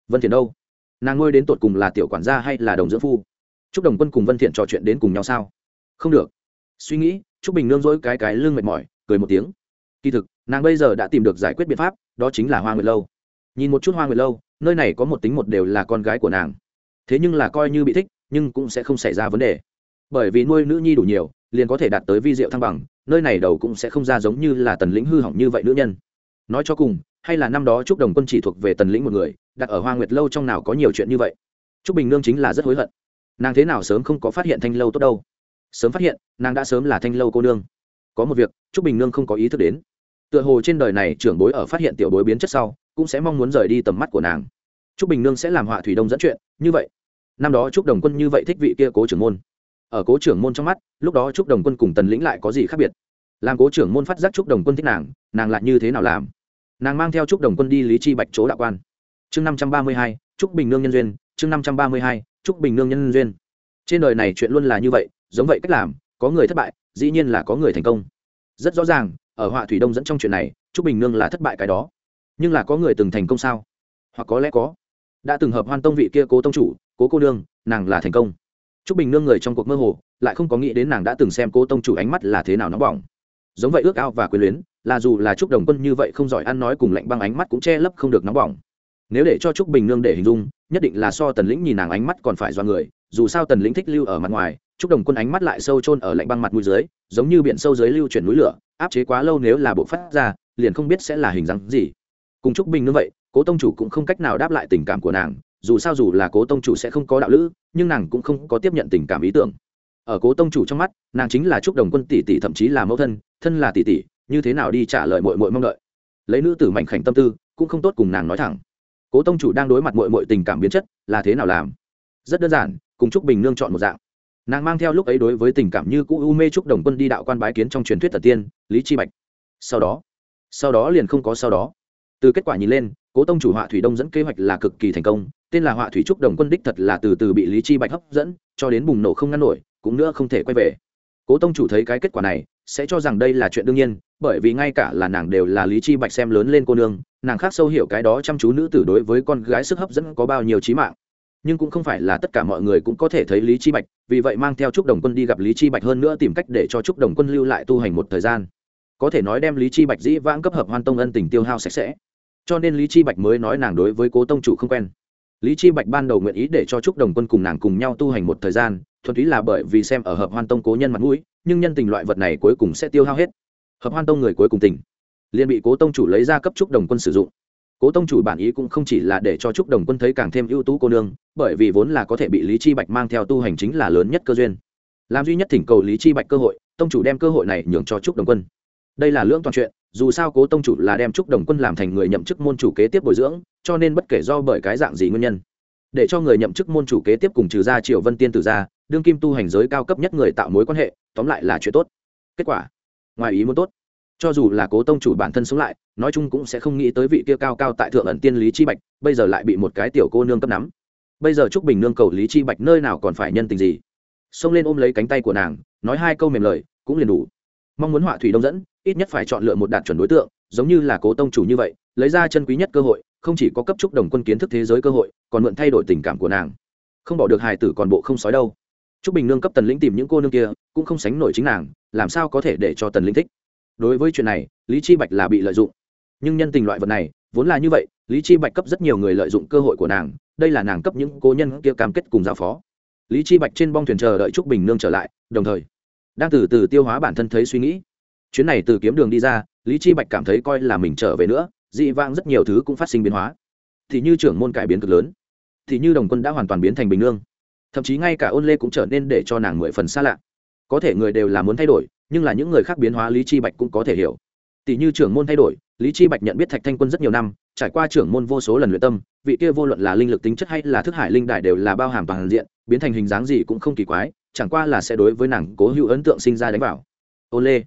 Vân thiện đâu? Nàng nuôi đến tột cùng là tiểu quản gia hay là đồng dưỡng phu? Trúc đồng quân cùng vân thiện trò chuyện đến cùng nhau sao? Không được. Suy nghĩ, trúc bình nương dỗi cái cái lưng mệt mỏi, cười một tiếng. Kỳ thực, nàng bây giờ đã tìm được giải quyết biện pháp đó chính là hoa nguyệt lâu. Nhìn một chút hoa nguyệt lâu, nơi này có một tính một đều là con gái của nàng. Thế nhưng là coi như bị thích, nhưng cũng sẽ không xảy ra vấn đề. Bởi vì nuôi nữ nhi đủ nhiều, liền có thể đạt tới vi diệu thăng bằng, nơi này đầu cũng sẽ không ra giống như là tần lĩnh hư hỏng như vậy nữ nhân. Nói cho cùng, hay là năm đó trúc đồng quân chỉ thuộc về tần lĩnh một người, đặt ở hoa nguyệt lâu trong nào có nhiều chuyện như vậy. Trúc bình nương chính là rất hối hận. Nàng thế nào sớm không có phát hiện thanh lâu tốt đâu. Sớm phát hiện, nàng đã sớm là thanh lâu cô nương. Có một việc, trúc bình nương không có ý thức đến tựa hồ trên đời này trưởng bối ở phát hiện tiểu bối biến chất sau, cũng sẽ mong muốn rời đi tầm mắt của nàng. Trúc bình nương sẽ làm họa thủy đông dẫn chuyện, như vậy. Năm đó trúc đồng quân như vậy thích vị kia cố trưởng môn. Ở cố trưởng môn trong mắt, lúc đó trúc đồng quân cùng tần lĩnh lại có gì khác biệt? Làm cố trưởng môn phát giác trúc đồng quân thích nàng nàng lại như thế nào làm? Nàng mang theo trúc đồng quân đi lý chi bạch chỗ đạo quan. Chương năm trăm ba mươi hai, trúc bình nương nhân duyên, chương năm trăm ba mươi hai, trúc bình nương nhân duyên. Trên đời này chuyện luôn là như vậy, giống vậy cách làm, có người thất bại, dĩ nhiên là có người thành công. Rất rõ ràng ở họa thủy đông dẫn trong chuyện này, trúc bình nương là thất bại cái đó. Nhưng là có người từng thành công sao? Hoặc có lẽ có. Đã từng hợp hoan tông vị kia cố tông chủ, cố cô nương, nàng là thành công. Trúc bình nương người trong cuộc mơ hồ, lại không có nghĩ đến nàng đã từng xem cố tông chủ ánh mắt là thế nào nóng bỏng. Giống vậy ước ao và quyền luyến, là dù là trúc đồng quân như vậy không giỏi ăn nói cùng lạnh băng ánh mắt cũng che lấp không được nóng bỏng. Nếu để cho trúc bình nương để hình dung, nhất định là so tần lĩnh nhìn nàng ánh mắt còn phải do người, dù sao tần lĩnh thích lưu ở mặt ngoài trúc đồng quân ánh mắt lại sâu chôn ở lạnh băng mặt mũi dưới, giống như biển sâu dưới lưu chuyển núi lửa, áp chế quá lâu nếu là bộ phát ra, liền không biết sẽ là hình dáng gì. Cùng trúc bình như vậy, cố tông chủ cũng không cách nào đáp lại tình cảm của nàng, dù sao dù là cố tông chủ sẽ không có đạo lữ, nhưng nàng cũng không có tiếp nhận tình cảm ý tưởng. Ở cố tông chủ trong mắt, nàng chính là trúc đồng quân tỷ tỷ thậm chí là mẫu thân thân là tỷ tỷ, như thế nào đi trả lời muội muội mong đợi. Lấy nữ tử mạnh khảnh tâm tư, cũng không tốt cùng nàng nói thẳng. Cố tông chủ đang đối mặt muội muội tình cảm biến chất, là thế nào làm? Rất đơn giản, cùng trúc bình nương chọn một dạng nàng mang theo lúc ấy đối với tình cảm như cũ u mê trúc đồng quân đi đạo quan bái kiến trong truyền thuyết tật tiên, lý chi bạch. Sau đó sau đó liền không có sau đó. Từ kết quả nhìn lên, cố tông chủ họa thủy đông dẫn kế hoạch là cực kỳ thành công, tên là họa thủy trúc đồng quân đích thật là từ từ bị lý chi bạch hấp dẫn, cho đến bùng nổ không ngăn nổi, cũng nữa không thể quay về. Cố tông chủ thấy cái kết quả này, sẽ cho rằng đây là chuyện đương nhiên, bởi vì ngay cả là nàng đều là lý chi bạch xem lớn lên cô nương, nàng khác sâu hiểu cái đó chăm chú nữ tử đối với con gái sức hấp dẫn có bao nhiêu trí mạng nhưng cũng không phải là tất cả mọi người cũng có thể thấy lý chi bạch, vì vậy mang theo trúc đồng quân đi gặp lý chi bạch hơn nữa tìm cách để cho trúc đồng quân lưu lại tu hành một thời gian. Có thể nói đem lý chi bạch dĩ vãng cấp hợp hoan tông ân tình tiêu hao sạch sẽ. Cho nên lý chi bạch mới nói nàng đối với cố tông chủ không quen. Lý chi bạch ban đầu nguyện ý để cho trúc đồng quân cùng nàng cùng nhau tu hành một thời gian, thuần túy là bởi vì xem ở hợp hoan tông cố nhân mặt mũi, nhưng nhân tình loại vật này cuối cùng sẽ tiêu hao hết. Hợp hoan tông người cuối cùng tình liền bị cố tông chủ lấy ra cấp trúc đồng quân sử dụng cố tông chủ bản ý cũng không chỉ là để cho trúc đồng quân thấy càng thêm ưu tú cô nương, bởi vì vốn là có thể bị lý chi bạch mang theo tu hành chính là lớn nhất cơ duyên. Làm duy nhất thỉnh cầu lý chi bạch cơ hội, tông chủ đem cơ hội này nhường cho trúc đồng quân. Đây là lưỡng toàn chuyện, dù sao cố tông chủ là đem trúc đồng quân làm thành người nhậm chức môn chủ kế tiếp bồi dưỡng, cho nên bất kể do bởi cái dạng gì nguyên nhân, để cho người nhậm chức môn chủ kế tiếp cùng trừ ra Triệu vân tiên tử ra, đương kim tu hành giới cao cấp nhất người tạo mối quan hệ, tóm lại là chuyện tốt. Kết quả, ngoài ý muốn tốt cho dù là cố tông chủ bản thân sống lại, nói chung cũng sẽ không nghĩ tới vị kia cao cao tại thượng ẩn tiên lý chi bạch, bây giờ lại bị một cái tiểu cô nương cấp nắm. Bây giờ trúc bình nương cầu lý chi bạch nơi nào còn phải nhân tình gì? Xông lên ôm lấy cánh tay của nàng, nói hai câu mềm lời, cũng liền đủ. Mong muốn họa thủy đông dẫn, ít nhất phải chọn lựa một đạt chuẩn đối tượng, giống như là cố tông chủ như vậy, lấy ra chân quý nhất cơ hội, không chỉ có cấp trúc đồng quân kiến thức thế giới cơ hội, còn mượn thay đổi tình cảm của nàng. Không bỏ được hài tử còn bộ không sói đâu. Trúc bình nương cấp tần lĩnh tìm những cô nương kia, cũng không sánh nổi chính nàng, làm sao có thể để cho tần lĩnh thích? Đối với chuyện này, lý chi bạch là bị lợi dụng. Nhưng nhân tình loại vật này, vốn là như vậy, lý chi bạch cấp rất nhiều người lợi dụng cơ hội của nàng, đây là nàng cấp những cố nhân kia cam kết cùng giao phó. Lý chi bạch trên bong thuyền chờ đợi trúc bình nương trở lại, đồng thời, đang từ từ tiêu hóa bản thân thấy suy nghĩ. Chuyến này từ kiếm đường đi ra, lý chi bạch cảm thấy coi là mình trở về nữa, dị vãng rất nhiều thứ cũng phát sinh biến hóa. Thì như trưởng môn cải biến cực lớn, thì như đồng quân đã hoàn toàn biến thành bình nương. Thậm chí ngay cả ôn lê cũng trở nên để cho nàng mười phần xa lạ. Có thể người đều là muốn thay đổi nhưng là những người khác biến hóa lý chi bạch cũng có thể hiểu. Tỷ như trưởng môn thay đổi, lý chi bạch nhận biết thạch thanh quân rất nhiều năm, trải qua trưởng môn vô số lần luyện tâm, vị kia vô luận là linh lực tính chất hay là thức hải linh đại đều là bao hàm toàn diện, biến thành hình dáng gì cũng không kỳ quái, chẳng qua là sẽ đối với nàng cố hữu ấn tượng sinh ra đánh vào. Ôn lê,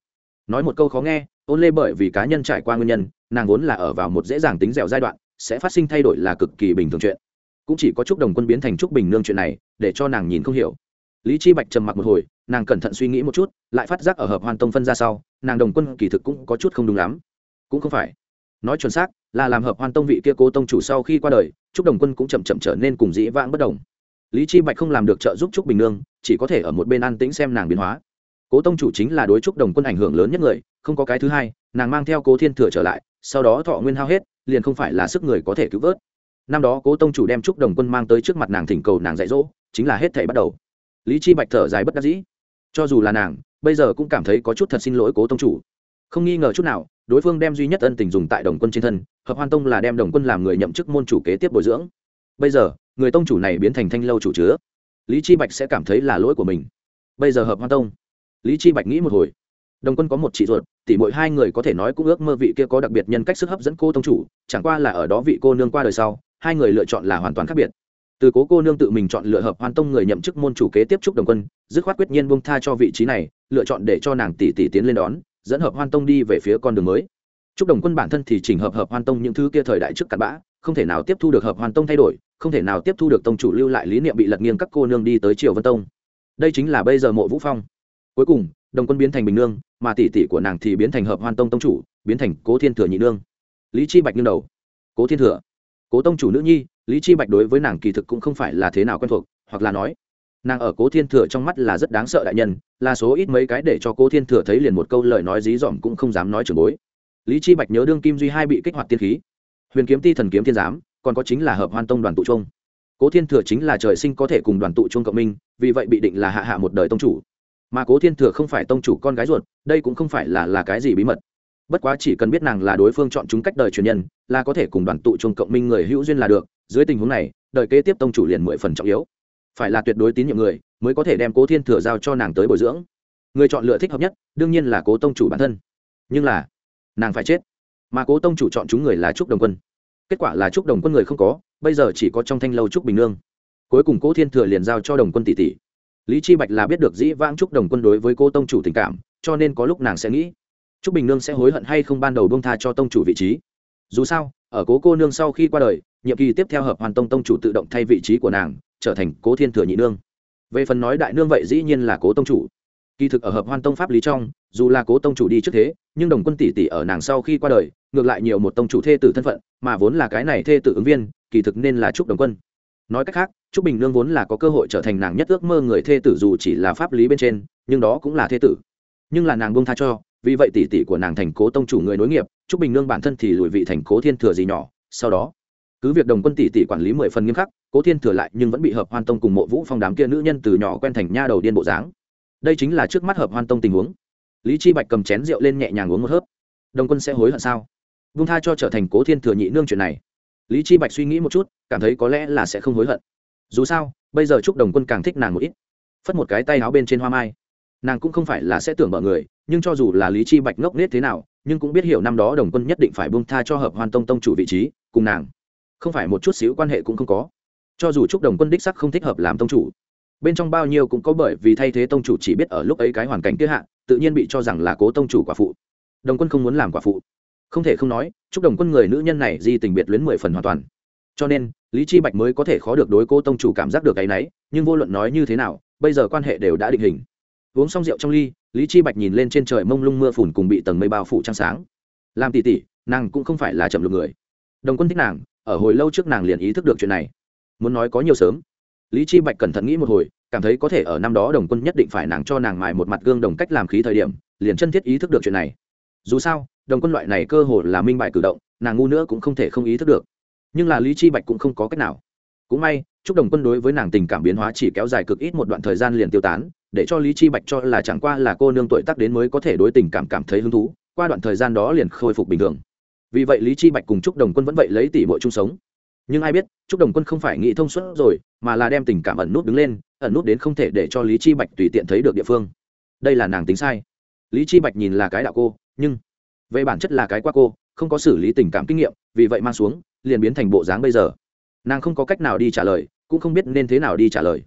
nói một câu khó nghe ôn lê bởi vì cá nhân trải qua nguyên nhân, nàng vốn là ở vào một dễ dàng tính dẻo giai đoạn, sẽ phát sinh thay đổi là cực kỳ bình thường chuyện. Cũng chỉ có chúc đồng quân biến thành chúc bình nương chuyện này, để cho nàng nhìn không hiểu. Lý chi bạch trầm mặc một hồi nàng cẩn thận suy nghĩ một chút, lại phát giác ở hợp hoàn tông phân ra sau, nàng đồng quân kỳ thực cũng có chút không đúng lắm. Cũng không phải. Nói chuẩn xác, là làm hợp hoàn tông vị kia cố tông chủ sau khi qua đời, chúc đồng quân cũng chậm chậm trở nên cùng dĩ vãng bất đồng. Lý chi bạch không làm được trợ giúp trúc bình nương, chỉ có thể ở một bên an tĩnh xem nàng biến hóa. Cố tông chủ chính là đối trúc đồng quân ảnh hưởng lớn nhất người, không có cái thứ hai, nàng mang theo cố thiên thừa trở lại, sau đó thọ nguyên hao hết, liền không phải là sức người có thể cứu vớt. Năm đó cố tông chủ đem trúc đồng quân mang tới trước mặt nàng thỉnh cầu nàng dạy dỗ, chính là hết thảy bắt đầu. Lý chi bạch thở dài bất đắc dĩ cho dù là nàng, bây giờ cũng cảm thấy có chút thật xin lỗi cố tông chủ. Không nghi ngờ chút nào, đối phương đem duy nhất ân tình dùng tại đồng quân trên thân, hợp hoan tông là đem đồng quân làm người nhậm chức môn chủ kế tiếp bồi dưỡng. Bây giờ, người tông chủ này biến thành thanh lâu chủ chứa. Lý chi bạch sẽ cảm thấy là lỗi của mình. Bây giờ hợp hoan tông, lý chi bạch nghĩ một hồi. Đồng quân có một chị ruột, tỷ mỗi hai người có thể nói cũng ước mơ vị kia có đặc biệt nhân cách sức hấp dẫn cô tông chủ, chẳng qua là ở đó vị cô nương qua đời sau, hai người lựa chọn là hoàn toàn khác biệt từ cố cô nương tự mình chọn lựa hợp hoan tông người nhậm chức môn chủ kế tiếp trúc đồng quân, dứt khoát quyết nhiên bông tha cho vị trí này, lựa chọn để cho nàng tỷ tỷ tiến lên đón, dẫn hợp hoan tông đi về phía con đường mới. Trúc đồng quân bản thân thì chỉnh hợp hợp hoan tông những thứ kia thời đại trước cặn bã, không thể nào tiếp thu được hợp hoan tông thay đổi, không thể nào tiếp thu được tông chủ lưu lại lý niệm bị lật nghiêng các cô nương đi tới triều vân tông. Đây chính là bây giờ mộ vũ phong. Cuối cùng, đồng quân biến thành bình nương, mà tỷ tỷ của nàng thì biến thành hợp hoan tông tông chủ, biến thành cố thiên thừa nhị nương. Lý chi bạch nghiêng đầu. Cố thiên thừa. Cố tông chủ nữ nhi lý chi bạch đối với nàng kỳ thực cũng không phải là thế nào quen thuộc, hoặc là nói, nàng ở cố thiên thừa trong mắt là rất đáng sợ đại nhân, là số ít mấy cái để cho cố thiên thừa thấy liền một câu lời nói dí dỏm cũng không dám nói trường bối. Lý chi bạch nhớ đương kim duy hai bị kích hoạt tiên khí. Huyền kiếm ti thần kiếm thiên giám, còn có chính là hợp hoan tông đoàn tụ trung cố thiên thừa chính là trời sinh có thể cùng đoàn tụ trung cộng minh, vì vậy bị định là hạ hạ một đời tông chủ. Mà cố thiên thừa không phải tông chủ con gái ruột, đây cũng không phải là là cái gì bí mật. Bất quá chỉ cần biết nàng là đối phương chọn chúng cách đời truyền nhân, là có thể cùng đoàn tụ Trung cộng minh người hữu duyên là được dưới tình huống này, đợi kế tiếp tông chủ liền mười phần trọng yếu. Phải là tuyệt đối tín nhiệm người, mới có thể đem cố thiên thừa giao cho nàng tới bồi dưỡng. Người chọn lựa thích hợp nhất, đương nhiên là cố tông chủ bản thân. Nhưng là, nàng phải chết. Mà cố tông chủ chọn chúng người là trúc đồng quân. Kết quả là trúc đồng quân người không có, bây giờ chỉ có trong thanh lâu trúc bình nương. Cuối cùng cố thiên thừa liền giao cho đồng quân tỷ tỷ. Lý chi bạch là biết được dĩ vãng trúc đồng quân đối với cô tông chủ tình cảm, cho nên có lúc nàng sẽ nghĩ, trúc bình nương sẽ hối hận hay không ban đầu buông tha cho tông chủ vị trí. Dù sao, ở cố cô nương sau khi qua đời nhiệm kỳ tiếp theo hợp hoàn tông tông chủ tự động thay vị trí của nàng, trở thành cố thiên thừa nhị nương. Về phần nói đại nương vậy dĩ nhiên là cố tông chủ. Kỳ thực ở hợp hoan tông pháp lý trong, dù là cố tông chủ đi trước thế, nhưng đồng quân tỷ tỷ ở nàng sau khi qua đời, ngược lại nhiều một tông chủ thê tử thân phận, mà vốn là cái này thê tử ứng viên, kỳ thực nên là trúc đồng quân. Nói cách khác, trúc bình nương vốn là có cơ hội trở thành nàng nhất ước mơ người thê tử dù chỉ là pháp lý bên trên, nhưng đó cũng là thê tử. Nhưng là nàng buông tha cho, vì vậy tỷ tỷ của nàng thành cố tông chủ người nối nghiệp, trúc bình nương bản thân thì lùi vị thành cố thiên thừa gì nhỏ, sau đó cứ việc đồng quân tỷ tỷ quản lý mười phần nghiêm khắc, cố thiên thừa lại nhưng vẫn bị hợp hoan tông cùng mộ vũ phong đám kia nữ nhân từ nhỏ quen thành nha đầu điên bộ dáng. Đây chính là trước mắt hợp hoan tông tình huống. Lý chi bạch cầm chén rượu lên nhẹ nhàng uống một hớp. Đồng quân sẽ hối hận sao? Vung tha cho trở thành cố thiên thừa nhị nương chuyện này. Lý chi bạch suy nghĩ một chút, cảm thấy có lẽ là sẽ không hối hận. Dù sao, bây giờ chúc đồng quân càng thích nàng một ít. Phất một cái tay áo bên trên hoa mai. Nàng cũng không phải là sẽ tưởng mọi người, nhưng cho dù là lý chi bạch ngốc nết thế nào, nhưng cũng biết hiểu năm đó đồng quân nhất định phải buông tha cho hợp hoan tông tông chủ vị trí, cùng nàng không phải một chút xíu quan hệ cũng không có. Cho dù chúc đồng quân đích sắc không thích hợp làm tông chủ, bên trong bao nhiêu cũng có bởi vì thay thế tông chủ chỉ biết ở lúc ấy cái hoàn cảnh kia hạ, tự nhiên bị cho rằng là cố tông chủ quả phụ. Đồng quân không muốn làm quả phụ. Không thể không nói chúc đồng quân người nữ nhân này di tình biệt luyến mười phần hoàn toàn. Cho nên, lý chi bạch mới có thể khó được đối cố tông chủ cảm giác được cái nấy, nhưng vô luận nói như thế nào, bây giờ quan hệ đều đã định hình. Uống xong rượu trong ly, lý chi bạch nhìn lên trên trời mông lung mưa phùn cùng bị tầng mây bao phủ trăng sáng. Làm tỉ tỉ, nàng cũng không phải là chậm lục người. Đồng quân thích nàng ở hồi lâu trước nàng liền ý thức được chuyện này. Muốn nói có nhiều sớm. Lý chi bạch cẩn thận nghĩ một hồi, cảm thấy có thể ở năm đó đồng quân nhất định phải nàng cho nàng mài một mặt gương đồng cách làm khí thời điểm, liền chân thiết ý thức được chuyện này. Dù sao, đồng quân loại này cơ hồ là minh bại cử động, nàng ngu nữa cũng không thể không ý thức được. Nhưng là lý chi bạch cũng không có cách nào. Cũng may, chúc đồng quân đối với nàng tình cảm biến hóa chỉ kéo dài cực ít một đoạn thời gian liền tiêu tán, để cho lý chi bạch cho là chẳng qua là cô nương tuổi tác đến mới có thể đối tình cảm cảm thấy hứng thú, qua đoạn thời gian đó liền khôi phục bình thường vì vậy lý chi bạch cùng trúc đồng quân vẫn vậy lấy tỷ muội chung sống. Nhưng ai biết, trúc đồng quân không phải nghĩ thông suốt rồi, mà là đem tình cảm ẩn nút đứng lên, ẩn nút đến không thể để cho lý chi bạch tùy tiện thấy được địa phương. Đây là nàng tính sai. Lý chi bạch nhìn là cái đạo cô, nhưng về bản chất là cái qua cô, không có xử lý tình cảm kinh nghiệm, vì vậy mang xuống, liền biến thành bộ dáng bây giờ. Nàng không có cách nào đi trả lời, cũng không biết nên thế nào đi trả lời.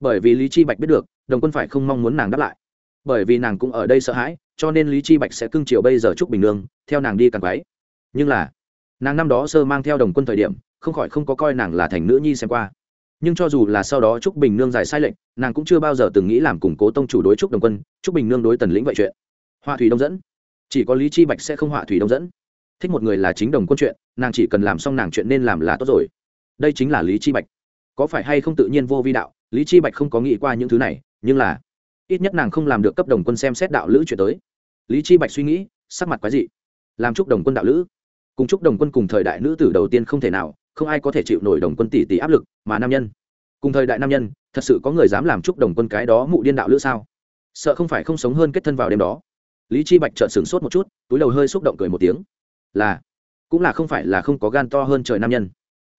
Bởi vì lý chi bạch biết được, đồng quân phải không mong muốn nàng đáp lại. Bởi vì nàng cũng ở đây sợ hãi, cho nên lý chi bạch sẽ cưng chiều bây giờ chúc bình nương, theo nàng đi càng quái nhưng là, nàng năm đó sơ mang theo đồng quân thời điểm, không khỏi không có coi nàng là thành nữ nhi xem qua. Nhưng cho dù là sau đó trúc bình nương giải sai lệnh, nàng cũng chưa bao giờ từng nghĩ làm củng cố tông chủ đối trúc đồng quân, trúc bình nương đối tần lĩnh vậy chuyện. Họa thủy đông dẫn. Chỉ có lý chi bạch sẽ không họa thủy đông dẫn. Thích một người là chính đồng quân chuyện, nàng chỉ cần làm xong nàng chuyện nên làm là tốt rồi. Đây chính là lý chi bạch. Có phải hay không tự nhiên vô vi đạo, lý chi bạch không có nghĩ qua những thứ này, nhưng là, ít nhất nàng không làm được cấp đồng quân xem xét đạo lữ chuyện tới. Lý chi bạch suy nghĩ, sắc mặt quái dị. Làm chúc đồng quân đạo lữ cùng chúc đồng quân cùng thời đại nữ tử đầu tiên không thể nào, không ai có thể chịu nổi đồng quân tỷ tỷ áp lực, mà nam nhân. Cùng thời đại nam nhân, thật sự có người dám làm chúc đồng quân cái đó mụ điên đạo lữ sao? Sợ không phải không sống hơn kết thân vào đêm đó. Lý chi bạch trợn sửng sốt một chút, túi đầu hơi xúc động cười một tiếng. Là, cũng là không phải là không có gan to hơn trời nam nhân.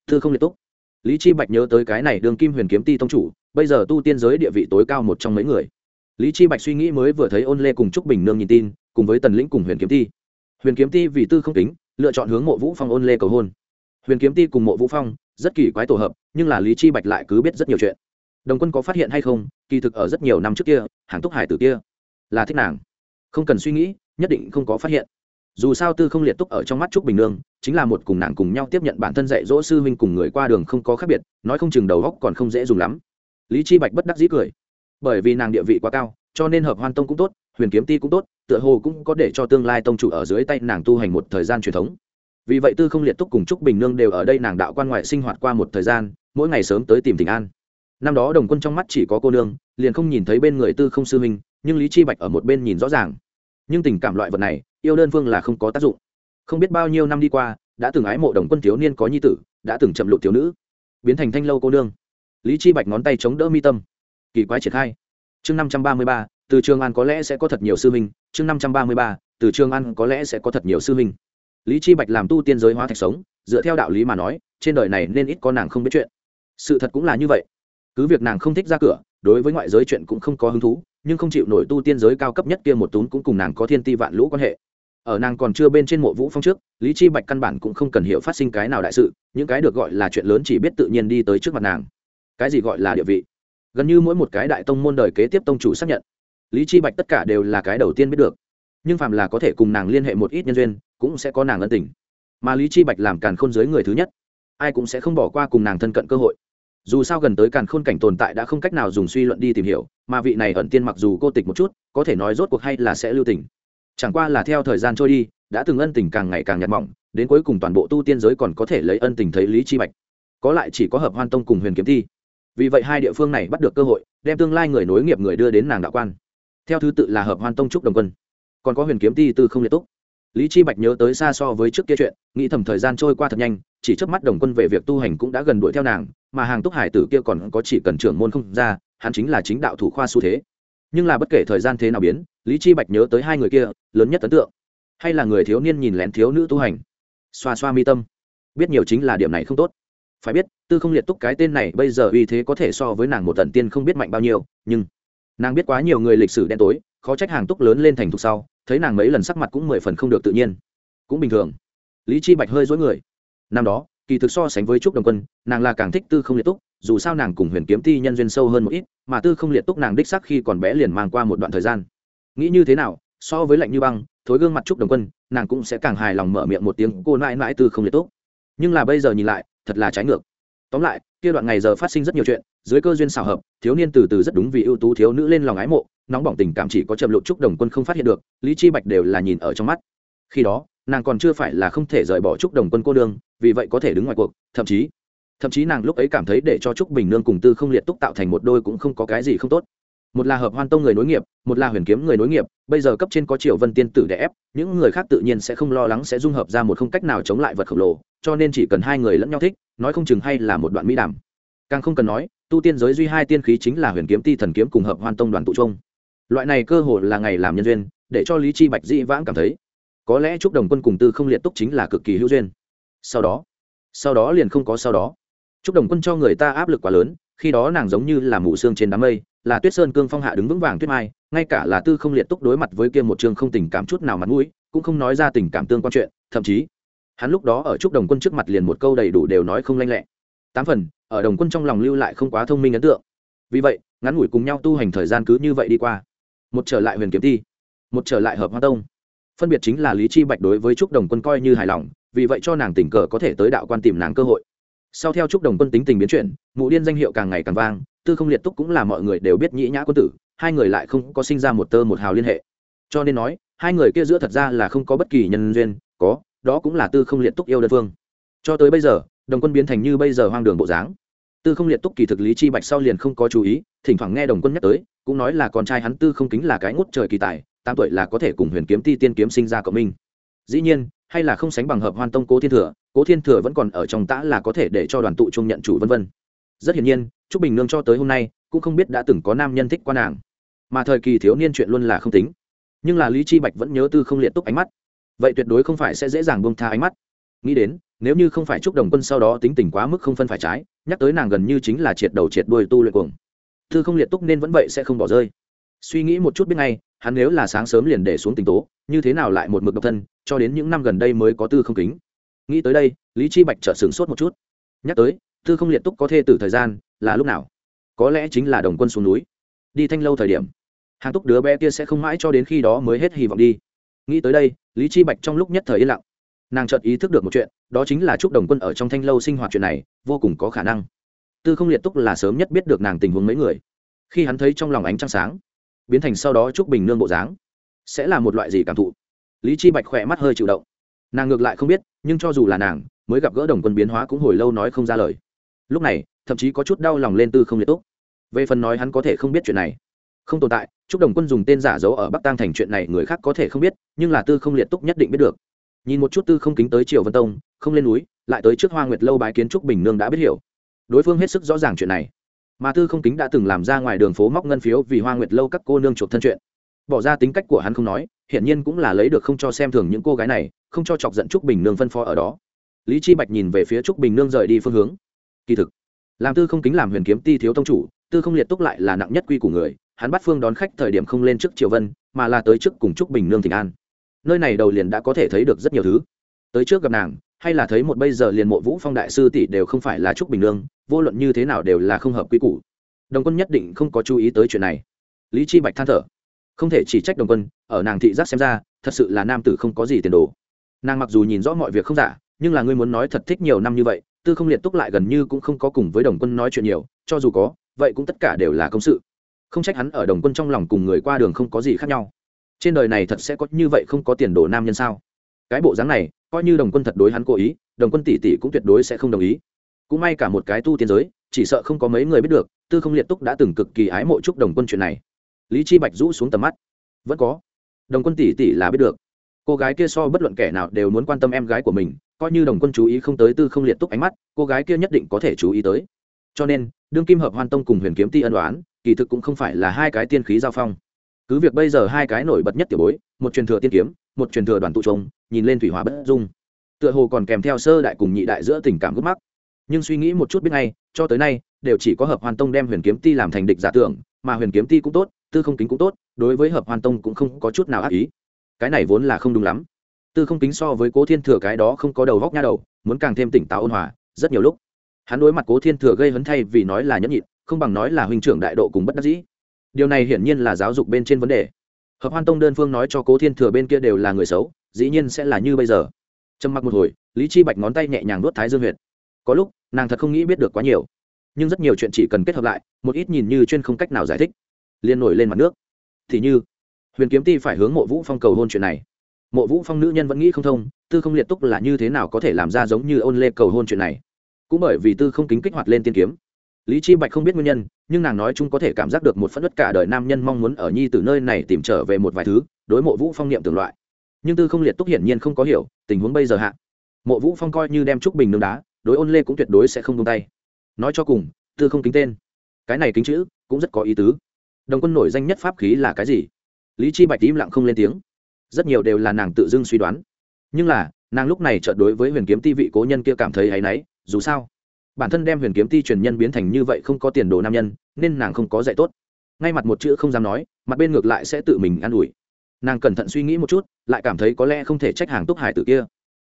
Thư không liệt túc. Lý chi bạch nhớ tới cái này đường kim huyền kiếm ti tông chủ, bây giờ tu tiên giới địa vị tối cao một trong mấy người. Lý chi bạch suy nghĩ mới vừa thấy ôn lê cùng trúc bình nương nhìn tin, cùng với tần lĩnh cùng huyền kiếm ti. Huyền kiếm ti vì tư không tính lựa chọn hướng mộ vũ phong ôn lê cầu hôn huyền kiếm ti cùng mộ vũ phong rất kỳ quái tổ hợp nhưng là lý chi bạch lại cứ biết rất nhiều chuyện đồng quân có phát hiện hay không kỳ thực ở rất nhiều năm trước kia hàng túc hải tử kia là thích nàng không cần suy nghĩ nhất định không có phát hiện dù sao tư không liệt túc ở trong mắt trúc bình nương chính là một cùng nàng cùng nhau tiếp nhận bản thân dạy dỗ sư huynh cùng người qua đường không có khác biệt nói không chừng đầu góc còn không dễ dùng lắm lý chi bạch bất đắc dĩ cười bởi vì nàng địa vị quá cao cho nên hợp hoan tông cũng tốt huyền kiếm ti cũng tốt, tựa hồ cũng có để cho tương lai tông chủ ở dưới tay nàng tu hành một thời gian truyền thống. Vì vậy tư không liệt túc cùng trúc bình nương đều ở đây nàng đạo quan ngoại sinh hoạt qua một thời gian, mỗi ngày sớm tới tìm tình an. Năm đó đồng quân trong mắt chỉ có cô nương, liền không nhìn thấy bên người tư không sư huynh, nhưng lý chi bạch ở một bên nhìn rõ ràng. Nhưng tình cảm loại vật này, yêu đơn phương là không có tác dụng. Không biết bao nhiêu năm đi qua, đã từng ái mộ đồng quân thiếu niên có nhi tử, đã từng chậm lụt thiếu nữ, biến thành thanh lâu cô nương. Lý chi bạch ngón tay chống đỡ mi tâm. Kỳ quái triển khai. Chương năm trăm ba mươi ba từ trường an có lẽ sẽ có thật nhiều sư minh chương năm trăm ba mươi ba, từ trường an có lẽ sẽ có thật nhiều sư minh lý chi bạch làm tu tiên giới hóa thạch sống, dựa theo đạo lý mà nói, trên đời này nên ít có nàng không biết chuyện. Sự thật cũng là như vậy. Cứ việc nàng không thích ra cửa, đối với ngoại giới chuyện cũng không có hứng thú, nhưng không chịu nổi tu tiên giới cao cấp nhất kia một tún cũng cùng nàng có thiên ti vạn lũ quan hệ. Ở nàng còn chưa bên trên mộ vũ phong trước, lý chi bạch căn bản cũng không cần hiểu phát sinh cái nào đại sự, những cái được gọi là chuyện lớn chỉ biết tự nhiên đi tới trước mặt nàng. Cái gì gọi là địa vị? Gần như mỗi một cái đại tông môn đời kế tiếp tông chủ xác nhận lý chi bạch tất cả đều là cái đầu tiên biết được nhưng phàm là có thể cùng nàng liên hệ một ít nhân duyên cũng sẽ có nàng ân tình mà lý chi bạch làm càn khôn dưới người thứ nhất ai cũng sẽ không bỏ qua cùng nàng thân cận cơ hội dù sao gần tới càn khôn cảnh tồn tại đã không cách nào dùng suy luận đi tìm hiểu mà vị này ẩn tiên mặc dù cô tịch một chút có thể nói rốt cuộc hay là sẽ lưu tình chẳng qua là theo thời gian trôi đi đã từng ân tình càng ngày càng nhạt mỏng đến cuối cùng toàn bộ tu tiên giới còn có thể lấy ân tình thấy lý chi bạch có lại chỉ có hợp hoan tông cùng huyền kiếm thi vì vậy hai địa phương này bắt được cơ hội đem tương lai người nối nghiệp người đưa đến nàng đạo quan theo thứ tự là hợp hoan tông trúc đồng quân. Còn có huyền kiếm ti tư không liệt túc. Lý chi bạch nhớ tới xa so với trước kia chuyện, nghĩ thầm thời gian trôi qua thật nhanh, chỉ trước mắt đồng quân về việc tu hành cũng đã gần đuổi theo nàng, mà hàng túc hải tử kia còn có chỉ cần trưởng môn không ra, hắn chính là chính đạo thủ khoa xu thế. Nhưng là bất kể thời gian thế nào biến, lý chi bạch nhớ tới hai người kia, lớn nhất ấn tượng. Hay là người thiếu niên nhìn lén thiếu nữ tu hành. Xoa xoa mi tâm. Biết nhiều chính là điểm này không tốt. Phải biết, tư không liệt túc cái tên này bây giờ uy thế có thể so với nàng một tần tiên không biết mạnh bao nhiêu, nhưng nàng biết quá nhiều người lịch sử đen tối, khó trách hàng túc lớn lên thành thục sau, thấy nàng mấy lần sắc mặt cũng mười phần không được tự nhiên. Cũng bình thường. Lý chi bạch hơi dối người. Năm đó, kỳ thực so sánh với trúc đồng quân, nàng là càng thích tư không liệt túc, dù sao nàng cùng huyền kiếm ti nhân duyên sâu hơn một ít, mà tư không liệt túc nàng đích sắc khi còn bé liền mang qua một đoạn thời gian. Nghĩ như thế nào, so với lạnh như băng, thối gương mặt trúc đồng quân, nàng cũng sẽ càng hài lòng mở miệng một tiếng, cô mãi mãi tư không liệt túc. Nhưng là bây giờ nhìn lại, thật là trái ngược tóm lại, kia đoạn ngày giờ phát sinh rất nhiều chuyện, dưới cơ duyên xào hợp, thiếu niên từ từ rất đúng vì ưu tú thiếu nữ lên lòng ái mộ, nóng bỏng tình cảm chỉ có chậm lộ trúc đồng quân không phát hiện được, lý chi bạch đều là nhìn ở trong mắt. Khi đó, nàng còn chưa phải là không thể rời bỏ trúc đồng quân cô đương vì vậy có thể đứng ngoài cuộc, thậm chí thậm chí nàng lúc ấy cảm thấy để cho trúc bình nương cùng tư không liệt túc tạo thành một đôi cũng không có cái gì không tốt một là hợp hoan tông người nối nghiệp, một là huyền kiếm người nối nghiệp, bây giờ cấp trên có triệu vân tiên tử đẻ ép, những người khác tự nhiên sẽ không lo lắng sẽ dung hợp ra một không cách nào chống lại vật khổng lồ, cho nên chỉ cần hai người lẫn nhau thích, nói không chừng hay là một đoạn mỹ đàm. Càng không cần nói, tu tiên giới duy hai tiên khí chính là huyền kiếm ti thần kiếm cùng hợp hoan tông đoàn tụ trung loại này cơ hội là ngày làm nhân duyên, để cho lý chi bạch dĩ vãng cảm thấy, có lẽ chúc đồng quân cùng tư không liệt túc chính là cực kỳ hữu duyên. Sau đó sau đó liền không có sau đó. Chúc đồng quân cho người ta áp lực quá lớn, khi đó nàng giống như là mù xương trên đám mây là tuyết sơn cương phong hạ đứng vững vàng tuyết mai, ngay cả là tư không liệt túc đối mặt với kia một trường không tình cảm chút nào mặt mũi, cũng không nói ra tình cảm tương quan chuyện, thậm chí, hắn lúc đó ở trúc đồng quân trước mặt liền một câu đầy đủ đều nói không lanh lẹ. Tám phần, ở đồng quân trong lòng lưu lại không quá thông minh ấn tượng. Vì vậy, ngắn ngủi cùng nhau tu hành thời gian cứ như vậy đi qua. Một trở lại huyền kiếm thi một trở lại hợp hoa tông. Phân biệt chính là lý chi bạch đối với trúc đồng quân coi như hài lòng, vì vậy cho nàng tình cờ có thể tới đạo quan tìm nàng cơ hội. Sau theo trúc đồng quân tính tình biến chuyển, mụ điên danh hiệu càng ngày càng vang tư không liệt túc cũng là mọi người đều biết nhĩ nhã quân tử, hai người lại không có sinh ra một tơ một hào liên hệ. Cho nên nói, hai người kia giữa thật ra là không có bất kỳ nhân duyên, có, đó cũng là tư không liệt túc yêu đơn phương. Cho tới bây giờ, đồng quân biến thành như bây giờ hoang đường bộ dáng. Tư không liệt túc kỳ thực lý chi bạch sau liền không có chú ý, thỉnh thoảng nghe đồng quân nhắc tới, cũng nói là con trai hắn tư không kính là cái ngút trời kỳ tài, tám tuổi là có thể cùng huyền kiếm ti tiên kiếm sinh ra cộng minh. Dĩ nhiên, hay là không sánh bằng hợp hoan tông cố thiên thừa, cố thiên thừa vẫn còn ở trong tã là có thể để cho đoàn tụ chung nhận chủ vân vân. Rất hiển nhiên trúc bình nương cho tới hôm nay cũng không biết đã từng có nam nhân thích qua nàng. Mà thời kỳ thiếu niên chuyện luôn là không tính. Nhưng là lý chi bạch vẫn nhớ tư không liệt túc ánh mắt. Vậy tuyệt đối không phải sẽ dễ dàng buông tha ánh mắt. Nghĩ đến, nếu như không phải chúc đồng quân sau đó tính tình quá mức không phân phải trái, nhắc tới nàng gần như chính là triệt đầu triệt đuôi tu luyện cuồng. Tư không liệt túc nên vẫn vậy sẽ không bỏ rơi. Suy nghĩ một chút biết ngay, hắn nếu là sáng sớm liền để xuống tình tố, như thế nào lại một mực độc thân, cho đến những năm gần đây mới có tư không kính. Nghĩ tới đây, lý chi bạch chợt sửng sốt một chút. Nhắc tới tư không liệt túc có thê tử thời gian là lúc nào? Có lẽ chính là đồng quân xuống núi. Đi thanh lâu thời điểm, hàng túc đứa bé kia sẽ không mãi cho đến khi đó mới hết hy vọng đi. Nghĩ tới đây, lý chi bạch trong lúc nhất thời yên lặng. Nàng chợt ý thức được một chuyện, đó chính là chúc đồng quân ở trong thanh lâu sinh hoạt chuyện này vô cùng có khả năng. Tư không liệt túc là sớm nhất biết được nàng tình huống mấy người. Khi hắn thấy trong lòng ánh trăng sáng, biến thành sau đó chúc bình nương bộ dáng, sẽ là một loại gì cảm thụ? Lý chi bạch khỏe mắt hơi chịu động. Nàng ngược lại không biết, nhưng cho dù là nàng, mới gặp gỡ đồng quân biến hóa cũng hồi lâu nói không ra lời lúc này, thậm chí có chút đau lòng lên tư không liệt túc. Về phần nói hắn có thể không biết chuyện này. Không tồn tại chúc đồng quân dùng tên giả giấu ở bắc tăng thành chuyện này người khác có thể không biết, nhưng là tư không liệt túc nhất định biết được. Nhìn một chút tư không kính tới triều vân tông, không lên núi, lại tới trước hoa nguyệt lâu bái kiến trúc bình nương đã biết hiểu. Đối phương hết sức rõ ràng chuyện này. Mà tư không kính đã từng làm ra ngoài đường phố móc ngân phiếu vì hoa nguyệt lâu các cô nương chuộc thân chuyện. Bỏ ra tính cách của hắn không nói, hiển nhiên cũng là lấy được không cho xem thường những cô gái này, không cho chọc giận trúc bình nương phân phó ở đó. Lý chi bạch nhìn về phía trúc bình nương rời đi phương hướng kỳ thực, làm tư không kính làm huyền kiếm ti thiếu tông chủ, tư không liệt túc lại là nặng nhất quy của người. Hắn bắt phương đón khách thời điểm không lên trước triều vân, mà là tới trước cùng trúc bình nương thịnh an. Nơi này đầu liền đã có thể thấy được rất nhiều thứ. Tới trước gặp nàng, hay là thấy một bây giờ liền mộ vũ phong đại sư tỷ đều không phải là trúc bình nương, vô luận như thế nào đều là không hợp quy củ. Đồng quân nhất định không có chú ý tới chuyện này. Lý chi bạch than thở. Không thể chỉ trách đồng quân, ở nàng thị giác xem ra, thật sự là nam tử không có gì tiền đồ. Nàng mặc dù nhìn rõ mọi việc không giả, nhưng là ngươi muốn nói thật thích nhiều năm như vậy tư không liệt túc lại gần như cũng không có cùng với đồng quân nói chuyện nhiều, cho dù có, vậy cũng tất cả đều là công sự. Không trách hắn ở đồng quân trong lòng cùng người qua đường không có gì khác nhau. Trên đời này thật sẽ có như vậy không có tiền đồ nam nhân sao? Cái bộ dáng này, coi như đồng quân thật đối hắn cố ý, đồng quân tỷ tỷ cũng tuyệt đối sẽ không đồng ý. Cũng may cả một cái tu tiên giới, chỉ sợ không có mấy người biết được, tư không liệt túc đã từng cực kỳ ái mộ chúc đồng quân chuyện này. Lý chi bạch rũ xuống tầm mắt. Vẫn có. Đồng quân tỷ tỷ là biết được. Cô gái kia so bất luận kẻ nào đều muốn quan tâm em gái của mình coi như đồng quân chú ý không tới tư không liệt túc ánh mắt, cô gái kia nhất định có thể chú ý tới. Cho nên, đương kim hợp hoan tông cùng huyền kiếm ti ân đoán kỳ thực cũng không phải là hai cái tiên khí giao phong. Cứ việc bây giờ hai cái nổi bật nhất tiểu bối, một truyền thừa tiên kiếm, một truyền thừa đoàn tụ trông nhìn lên thủy hòa bất dung. Tựa hồ còn kèm theo sơ đại cùng nhị đại giữa tình cảm gốc mắc. Nhưng suy nghĩ một chút biết ngay, cho tới nay, đều chỉ có hợp hoàn tông đem huyền kiếm ti làm thành địch giả tưởng, mà huyền kiếm ti cũng tốt, tư không kính cũng tốt, đối với hợp hoàn tông cũng không có chút nào ác ý. Cái này vốn là không đúng lắm tư không kính so với cố thiên thừa cái đó không có đầu góc nha đầu, muốn càng thêm tỉnh táo ôn hòa, rất nhiều lúc, hắn đối mặt cố thiên thừa gây hấn thay vì nói là nhẫn nhịn, không bằng nói là huynh trưởng đại độ cùng bất đắc dĩ. Điều này hiển nhiên là giáo dục bên trên vấn đề. Hợp hoan tông đơn phương nói cho cố thiên thừa bên kia đều là người xấu, dĩ nhiên sẽ là như bây giờ. Trầm mặc một hồi, lý chi bạch ngón tay nhẹ nhàng nuốt thái dương huyệt. Có lúc, nàng thật không nghĩ biết được quá nhiều. Nhưng rất nhiều chuyện chỉ cần kết hợp lại, một ít nhìn như chuyên không cách nào giải thích liên nổi lên mặt nước. Thì như, huyền kiếm ti phải hướng mộ vũ phong cầu hôn chuyện này mộ vũ phong nữ nhân vẫn nghĩ không thông, tư không liệt túc là như thế nào có thể làm ra giống như ôn lê cầu hôn chuyện này. Cũng bởi vì tư không kính kích hoạt lên tiên kiếm. Lý chi bạch không biết nguyên nhân, nhưng nàng nói chung có thể cảm giác được một phẫn nứt cả đời nam nhân mong muốn ở nhi từ nơi này tìm trở về một vài thứ, đối mộ vũ phong niệm tưởng loại. Nhưng tư không liệt túc hiển nhiên không có hiểu, tình huống bây giờ hạ. Mộ vũ phong coi như đem trúc bình nương đá, đối ôn lê cũng tuyệt đối sẽ không tung tay. Nói cho cùng, tư không kính tên. Cái này kính chữ cũng rất có ý tứ. Đồng quân nổi danh nhất pháp khí là cái gì? Lý chi bạch im lặng không lên tiếng rất nhiều đều là nàng tự dưng suy đoán. Nhưng là, nàng lúc này chợt đối với huyền kiếm ti vị cố nhân kia cảm thấy áy náy, dù sao, bản thân đem huyền kiếm ti truyền nhân biến thành như vậy không có tiền đồ nam nhân, nên nàng không có dạy tốt. Ngay mặt một chữ không dám nói, mặt bên ngược lại sẽ tự mình an ủi. Nàng cẩn thận suy nghĩ một chút, lại cảm thấy có lẽ không thể trách hàng túc hải tử kia.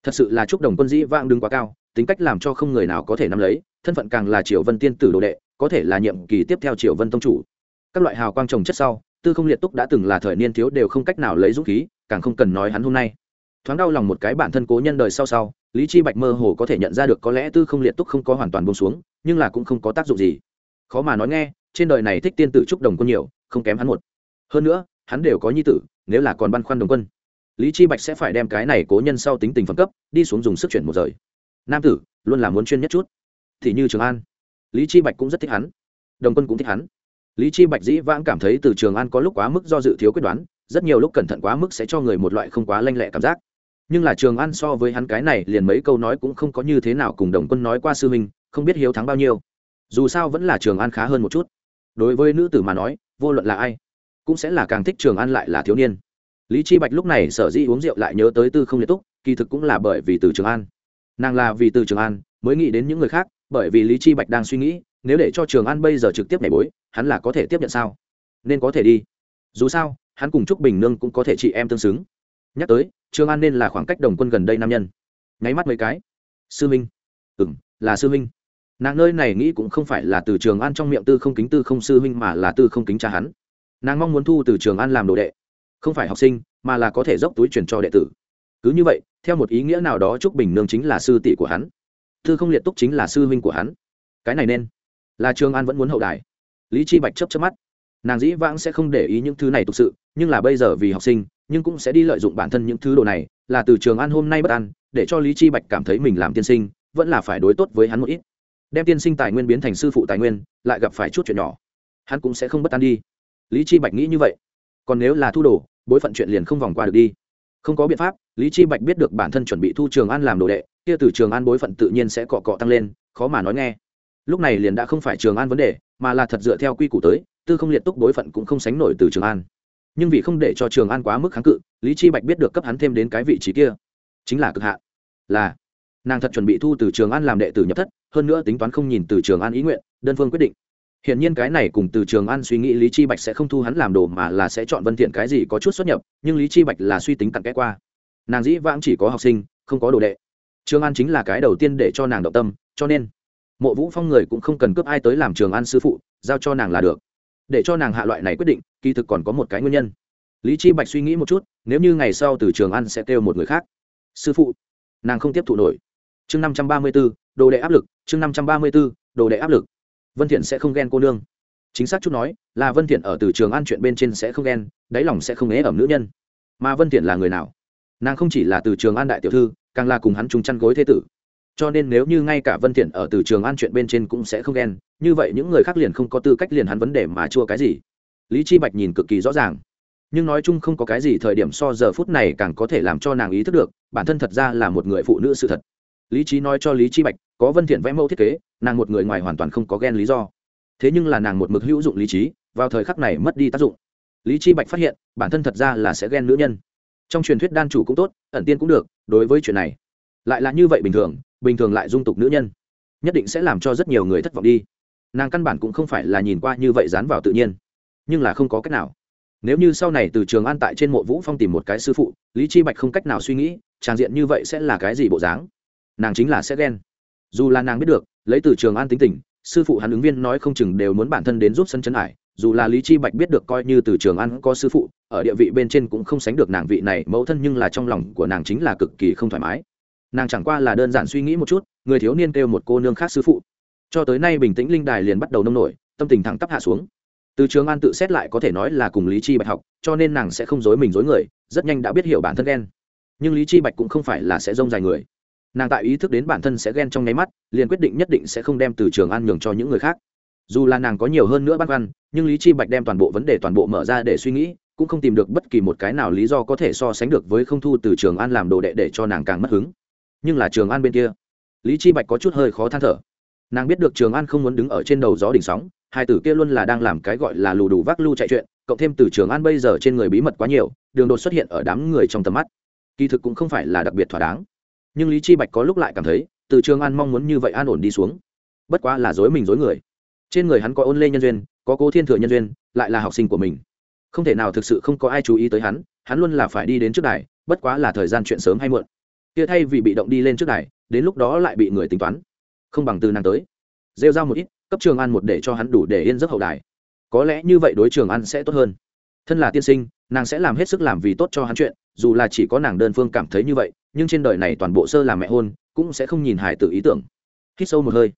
Thật sự là chúc đồng quân dĩ vang đứng quá cao, tính cách làm cho không người nào có thể nắm lấy, thân phận càng là triều vân tiên tử đồ đệ, có thể là nhiệm kỳ tiếp theo triều vân tông chủ. Các loại hào quang trồng chất sau tư không liệt túc đã từng là thời niên thiếu đều không cách nào lấy dũng khí, càng không cần nói hắn hôm nay. Thoáng đau lòng một cái bản thân cố nhân đời sau sau, lý chi bạch mơ hồ có thể nhận ra được có lẽ tư không liệt túc không có hoàn toàn buông xuống, nhưng là cũng không có tác dụng gì. Khó mà nói nghe, trên đời này thích tiên tử trúc đồng quân nhiều, không kém hắn một. Hơn nữa, hắn đều có nhi tử, nếu là còn băn khoăn đồng quân, lý chi bạch sẽ phải đem cái này cố nhân sau tính tình phẩm cấp, đi xuống dùng sức chuyển một rời. Nam tử, luôn là muốn chuyên nhất chút. Thì như trường an, lý chi bạch cũng rất thích hắn. Đồng quân cũng thích hắn lý chi bạch dĩ vãng cảm thấy từ trường an có lúc quá mức do dự thiếu quyết đoán, rất nhiều lúc cẩn thận quá mức sẽ cho người một loại không quá lanh lẹ cảm giác. Nhưng là trường an so với hắn cái này liền mấy câu nói cũng không có như thế nào cùng đồng quân nói qua sư huynh, không biết hiếu thắng bao nhiêu. Dù sao vẫn là trường an khá hơn một chút. Đối với nữ tử mà nói, vô luận là ai, cũng sẽ là càng thích trường an lại là thiếu niên. Lý chi bạch lúc này sở dĩ uống rượu lại nhớ tới tư không liệt túc, kỳ thực cũng là bởi vì từ trường an. Nàng là vì từ trường an mới nghĩ đến những người khác, bởi vì lý chi bạch đang suy nghĩ nếu để cho trường an bây giờ trực tiếp nhảy bối, hắn là có thể tiếp nhận sao? Nên có thể đi. Dù sao, hắn cùng trúc bình nương cũng có thể chị em tương xứng. Nhắc tới, trường an nên là khoảng cách đồng quân gần đây nam nhân. Nháy mắt mấy cái. Sư minh. Ừ m là sư minh. Nàng nơi này nghĩ cũng không phải là từ trường an trong miệng tư không kính tư không sư minh mà là tư không kính cha hắn. Nàng mong muốn thu từ trường an làm đồ đệ. Không phải học sinh, mà là có thể dốc túi truyền cho đệ tử. Cứ như vậy, theo một ý nghĩa nào đó trúc bình nương chính là sư tỷ của hắn. Tư không liệt túc chính là sư huynh của hắn. Cái này nên là trường an vẫn muốn hậu đài. Lý chi bạch chấp chấp mắt. Nàng dĩ vãng sẽ không để ý những thứ này thực sự, nhưng là bây giờ vì học sinh, nhưng cũng sẽ đi lợi dụng bản thân những thứ đồ này, là từ trường an hôm nay bất an, để cho lý chi bạch cảm thấy mình làm tiên sinh, vẫn là phải đối tốt với hắn một ít. Đem tiên sinh tài nguyên biến thành sư phụ tài nguyên, lại gặp phải chút chuyện nhỏ, hắn cũng sẽ không bất an đi. Lý chi bạch nghĩ như vậy. Còn nếu là thu đồ, bối phận chuyện liền không vòng qua được đi. Không có biện pháp, lý chi bạch biết được bản thân chuẩn bị thu trường an làm đồ đệ, kia từ trường an bối phận tự nhiên sẽ cọ cọ tăng lên, khó mà nói nghe lúc này liền đã không phải trường an vấn đề mà là thật dựa theo quy củ tới tư không liệt túc đối phận cũng không sánh nổi từ trường an nhưng vì không để cho trường an quá mức kháng cự lý chi bạch biết được cấp hắn thêm đến cái vị trí kia chính là cực hạ, là nàng thật chuẩn bị thu từ trường an làm đệ tử nhập thất hơn nữa tính toán không nhìn từ trường an ý nguyện đơn phương quyết định Hiển nhiên cái này cùng từ Trường An suy nghĩ Lý Chi Bạch sẽ không thu hắn làm đồ mà là sẽ chọn Vân Thiện cái gì có chút xuất nhập, nhưng Lý Chi Bạch là suy tính cặn kẽ qua. Nàng dĩ vãng chỉ có học sinh, không có đồ đệ. Trường An chính là cái đầu tiên để cho nàng động tâm, cho nên Mộ Vũ Phong người cũng không cần cướp ai tới làm Trường An sư phụ, giao cho nàng là được. Để cho nàng hạ loại này quyết định, kỳ thực còn có một cái nguyên nhân. Lý Chi Bạch suy nghĩ một chút, nếu như ngày sau từ Trường An sẽ kêu một người khác, sư phụ, nàng không tiếp thụ nổi. Chương 534, đồ đệ áp lực, chương 534, đồ đệ áp lực vân thiện sẽ không ghen cô nương chính xác chút nói là vân thiện ở từ trường an chuyện bên trên sẽ không ghen đáy lòng sẽ không ế ẩm nữ nhân mà vân thiện là người nào nàng không chỉ là từ trường an đại tiểu thư càng là cùng hắn chung chăn gối thế tử cho nên nếu như ngay cả vân thiện ở từ trường an chuyện bên trên cũng sẽ không ghen, như vậy những người khác liền không có tư cách liền hắn vấn đề mà chua cái gì. Lý chi bạch nhìn cực kỳ rõ ràng. Nhưng nói chung không có cái gì thời điểm so giờ phút này càng có thể làm cho nàng ý thức được, bản thân thật ra là một người phụ nữ sự thật. Lý trí nói cho lý chi bạch, có vân thiện vẽ mẫu thiết kế, nàng một người ngoài hoàn toàn không có ghen lý do. Thế nhưng là nàng một mực hữu dụng lý trí, vào thời khắc này mất đi tác dụng. Lý chi bạch phát hiện, bản thân thật ra là sẽ ghen nữ nhân. Trong truyền thuyết đan chủ cũng tốt, ẩn tiên cũng được, đối với chuyện này, lại là như vậy bình thường bình thường lại dung tục nữ nhân, nhất định sẽ làm cho rất nhiều người thất vọng đi. Nàng căn bản cũng không phải là nhìn qua như vậy dán vào tự nhiên, nhưng là không có cách nào. Nếu như sau này từ trường an tại trên mộ vũ phong tìm một cái sư phụ, lý chi bạch không cách nào suy nghĩ trang diện như vậy sẽ là cái gì bộ dáng, nàng chính là sẽ ghen. Dù là nàng biết được, lấy từ trường an tính tình, sư phụ hắn ứng viên nói không chừng đều muốn bản thân đến giúp sân chân ải dù là lý chi bạch biết được coi như từ trường an có sư phụ, ở địa vị bên trên cũng không sánh được nàng vị này mẫu thân nhưng là trong lòng của nàng chính là cực kỳ không thoải mái nàng chẳng qua là đơn giản suy nghĩ một chút, người thiếu niên kêu một cô nương khác sư phụ. Cho tới nay bình tĩnh linh đài liền bắt đầu nông nổi, tâm tình thẳng tắp hạ xuống. Từ trường an tự xét lại có thể nói là cùng lý chi bạch học, cho nên nàng sẽ không dối mình dối người, rất nhanh đã biết hiểu bản thân ghen. Nhưng lý chi bạch cũng không phải là sẽ rông dài người. Nàng tại ý thức đến bản thân sẽ ghen trong nháy mắt, liền quyết định nhất định sẽ không đem từ trường an nhường cho những người khác. Dù là nàng có nhiều hơn nữa băn khoăn, nhưng lý chi bạch đem toàn bộ vấn đề toàn bộ mở ra để suy nghĩ, cũng không tìm được bất kỳ một cái nào lý do có thể so sánh được với không thu từ trường an làm đồ đệ để cho nàng càng mất hứng nhưng là trường an bên kia. Lý chi bạch có chút hơi khó than thở. Nàng biết được trường an không muốn đứng ở trên đầu gió đỉnh sóng, hai tử kia luôn là đang làm cái gọi là lù đủ vác lưu chạy chuyện, cộng thêm từ trường an bây giờ trên người bí mật quá nhiều, đường đột xuất hiện ở đám người trong tầm mắt. Kỳ thực cũng không phải là đặc biệt thỏa đáng. Nhưng lý chi bạch có lúc lại cảm thấy, từ trường an mong muốn như vậy an ổn đi xuống. Bất quá là dối mình dối người. Trên người hắn có ôn lê nhân duyên, có cố thiên thừa nhân duyên, lại là học sinh của mình. Không thể nào thực sự không có ai chú ý tới hắn hắn luôn là phải đi đến trước đài, bất quá là thời gian chuyện sớm hay muộn kia thay vì bị động đi lên trước đài, đến lúc đó lại bị người tính toán. Không bằng từ nàng tới. Rêu ra một ít, cấp trường an một để cho hắn đủ để yên giấc hậu đài. Có lẽ như vậy đối trường an sẽ tốt hơn. Thân là tiên sinh, nàng sẽ làm hết sức làm vì tốt cho hắn chuyện, dù là chỉ có nàng đơn phương cảm thấy như vậy, nhưng trên đời này toàn bộ sơ làm mẹ hôn, cũng sẽ không nhìn hài tử ý tưởng. Hít sâu một hơi.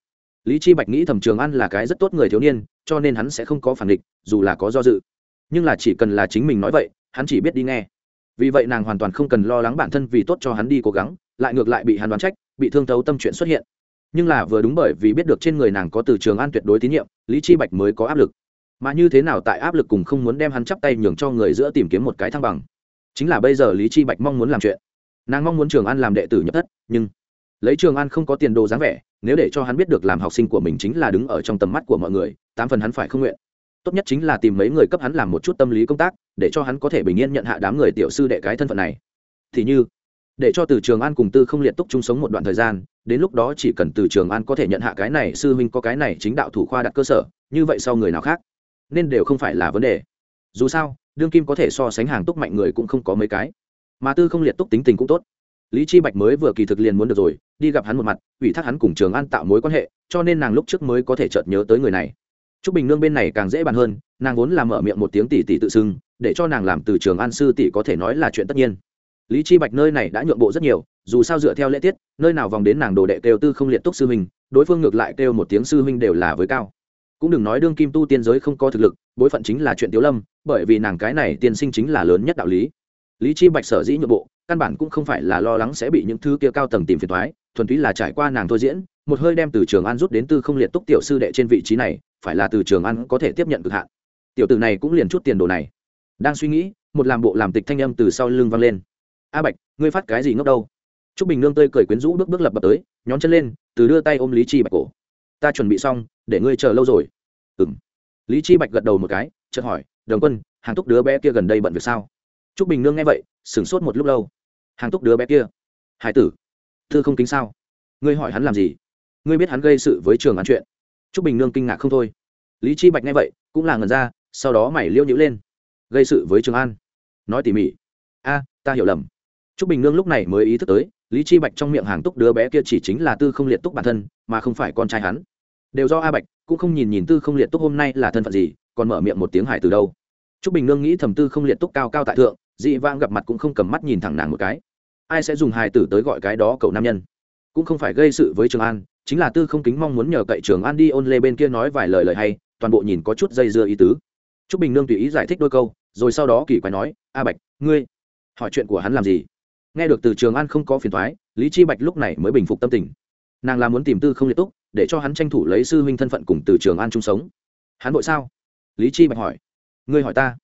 Lý chi bạch nghĩ thẩm trường an là cái rất tốt người thiếu niên, cho nên hắn sẽ không có phản địch, dù là có do dự. Nhưng là chỉ cần là chính mình nói vậy, hắn chỉ biết đi nghe vì vậy nàng hoàn toàn không cần lo lắng bản thân vì tốt cho hắn đi cố gắng, lại ngược lại bị hắn đoán trách, bị thương thấu tâm chuyện xuất hiện. Nhưng là vừa đúng bởi vì biết được trên người nàng có từ trường an tuyệt đối tín nhiệm, lý chi bạch mới có áp lực. Mà như thế nào tại áp lực cùng không muốn đem hắn chắp tay nhường cho người giữa tìm kiếm một cái thăng bằng. Chính là bây giờ lý chi bạch mong muốn làm chuyện. Nàng mong muốn trường an làm đệ tử nhập thất, nhưng lấy trường an không có tiền đồ dáng vẻ, nếu để cho hắn biết được làm học sinh của mình chính là đứng ở trong tầm mắt của mọi người, tám phần hắn phải không nguyện tốt nhất chính là tìm mấy người cấp hắn làm một chút tâm lý công tác, để cho hắn có thể bình yên nhận hạ đám người tiểu sư đệ cái thân phận này. Thì như, để cho từ trường an cùng tư không liệt túc chung sống một đoạn thời gian, đến lúc đó chỉ cần từ trường an có thể nhận hạ cái này sư huynh có cái này chính đạo thủ khoa đặt cơ sở, như vậy sau người nào khác, nên đều không phải là vấn đề. Dù sao, đương kim có thể so sánh hàng túc mạnh người cũng không có mấy cái. Mà tư không liệt túc tính tình cũng tốt. Lý chi bạch mới vừa kỳ thực liền muốn được rồi, đi gặp hắn một mặt, ủy thác hắn cùng trường an tạo mối quan hệ, cho nên nàng lúc trước mới có thể chợt nhớ tới người này. Trúc Bình Nương bên này càng dễ bàn hơn, nàng vốn làm mở miệng một tiếng tỷ tỷ tự xưng, để cho nàng làm từ trường an sư tỷ có thể nói là chuyện tất nhiên. Lý Chi Bạch nơi này đã nhượng bộ rất nhiều, dù sao dựa theo lễ tiết, nơi nào vòng đến nàng đồ đệ kêu tư không liệt túc sư huynh, đối phương ngược lại kêu một tiếng sư huynh đều là với cao. Cũng đừng nói đương kim tu tiên giới không có thực lực, bối phận chính là chuyện tiểu lâm, bởi vì nàng cái này tiên sinh chính là lớn nhất đạo lý. Lý Chi Bạch sở dĩ nhượng bộ, căn bản cũng không phải là lo lắng sẽ bị những thứ kia cao tầng tìm phiền toái, thuần túy là trải qua nàng thôi diễn, một hơi đem từ trường an rút đến tư không liệt túc tiểu sư đệ trên vị trí này, phải là từ trường An có thể tiếp nhận cực hạn. Tiểu tử này cũng liền chút tiền đồ này. Đang suy nghĩ một làm bộ làm tịch thanh âm từ sau lưng vang lên. A bạch ngươi phát cái gì ngốc đâu? T r ú c bình nương tươi cười quyến rũ bước bước lập bập tới nhón chân lên từ đưa tay ôm lý chi bạch cổ. Ta chuẩn bị xong để ngươi chờ lâu rồi. Ừ m lý chi bạch gật đầu một cái chợt hỏi đồng quân hàng túc đứa bé kia gần đây bận việc sao? T r ú c bình nương nghe vậy sửng sốt một lúc lâu. Hàng túc đứa bé kia? Hải tử thư không kính sao? Ngươi hỏi hắn làm gì? Ngươi biết hắn gây sự với trường án chuyện Trúc Bình Nương kinh ngạc không thôi. Lý Chi Bạch nghe vậy, cũng là ngẩn ra, sau đó mày liêu nhữ lên, gây sự với Trường An. Nói tỉ mỉ. A, ta hiểu lầm. Trúc Bình Nương lúc này mới ý thức tới, Lý Chi Bạch trong miệng hàng túc đứa bé kia chỉ chính là Tư Không Liệt Túc bản thân, mà không phải con trai hắn. Đều do A Bạch, cũng không nhìn nhìn Tư Không Liệt Túc hôm nay là thân phận gì, còn mở miệng một tiếng hải từ đâu. Trúc Bình Nương nghĩ thầm Tư Không Liệt Túc cao cao tại thượng, dị vãng gặp mặt cũng không cầm mắt nhìn thẳng nàng một cái. Ai sẽ dùng hài tử tới gọi cái đó cậu nam nhân? Cũng không phải gây sự với Trường An, chính là tư không kính mong muốn nhờ cậy trưởng an đi ôn lê bên kia nói vài lời lời hay toàn bộ nhìn có chút dây dưa ý tứ. T r ú c bình nương tùy ý giải thích đôi câu rồi sau đó kỳ quái nói a bạch ngươi hỏi chuyện của hắn làm gì? Nghe được từ trường an không có phiền thoái lý chi bạch lúc này mới bình phục tâm tình. Nàng là muốn tìm tư không liệt túc để cho hắn tranh thủ lấy sư huynh thân phận cùng từ trường an chung sống. Hắn vội sao? Lý chi bạch hỏi. Ngươi hỏi ta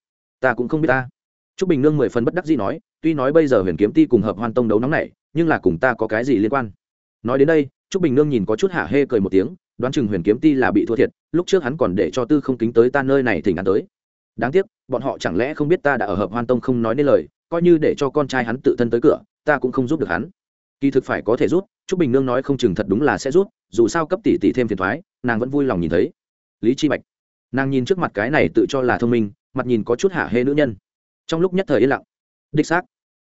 ta cũng không biết ta. Trúc Bình Nương mười phần bất đắc dĩ nói, tuy nói bây giờ Huyền Kiếm Ti cùng Hợp Hoan Tông đấu nóng này, nhưng là cùng ta có cái gì liên quan? Nói đến đây, Trúc Bình Nương nhìn có chút hả hê cười một tiếng, đoán chừng Huyền Kiếm Ti là bị thua thiệt, lúc trước hắn còn để cho Tư không kính tới ta nơi này thỉnh hắn tới. Đáng tiếc, bọn họ chẳng lẽ không biết ta đã ở Hợp Hoan Tông không nói nên lời, coi như để cho con trai hắn tự thân tới cửa, ta cũng không giúp được hắn. Kỳ thực phải có thể giúp, Trúc Bình Nương nói không chừng thật đúng là sẽ giúp, dù sao cấp tỷ tỷ thêm phiền toái, nàng vẫn vui lòng nhìn thấy. Lý Chi Bạch, nàng nhìn trước mặt cái này tự cho là thông minh, mặt nhìn có chút hả hê nữ nhân. Trong lúc nhất thời yên lặng, đích xác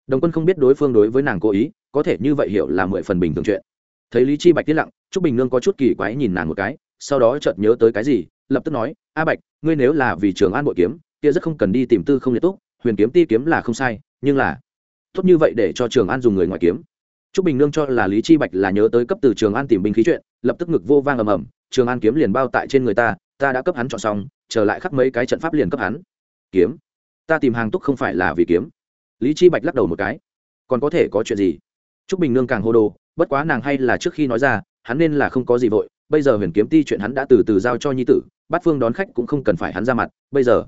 đồng quân không biết đối phương đối với nàng cố ý có thể như vậy hiểu là mười phần bình thường chuyện thấy lý chi bạch tiết lặng, trúc bình nương có chút kỳ quái nhìn nàng một cái, sau đó chợt nhớ tới cái gì, lập tức nói, a bạch, ngươi nếu là vì trường an bội kiếm, kia rất không cần đi tìm tư không liệt túc, huyền kiếm ti kiếm là không sai, nhưng là tốt như vậy để cho trường an dùng người ngoại kiếm. Trúc bình nương cho là lý chi bạch là nhớ tới cấp từ trường an tìm binh khí chuyện, lập tức ngực vô vang ầm ầm, trường an kiếm liền bao tại trên người ta ta đã cấp hắn chọn xong, trở lại khắc mấy cái trận pháp liền cấp hắn. Kiếm? Ta tìm hàng túc không phải là vì kiếm? Lý chi bạch lắc đầu một cái, còn có thể có chuyện gì? Trúc bình nương càng hô đồ bất quá nàng hay là trước khi nói ra, hắn nên là không có gì vội, bây giờ huyền kiếm ti chuyện hắn đã từ từ giao cho nhi tử, bát phương đón khách cũng không cần phải hắn ra mặt, bây giờ,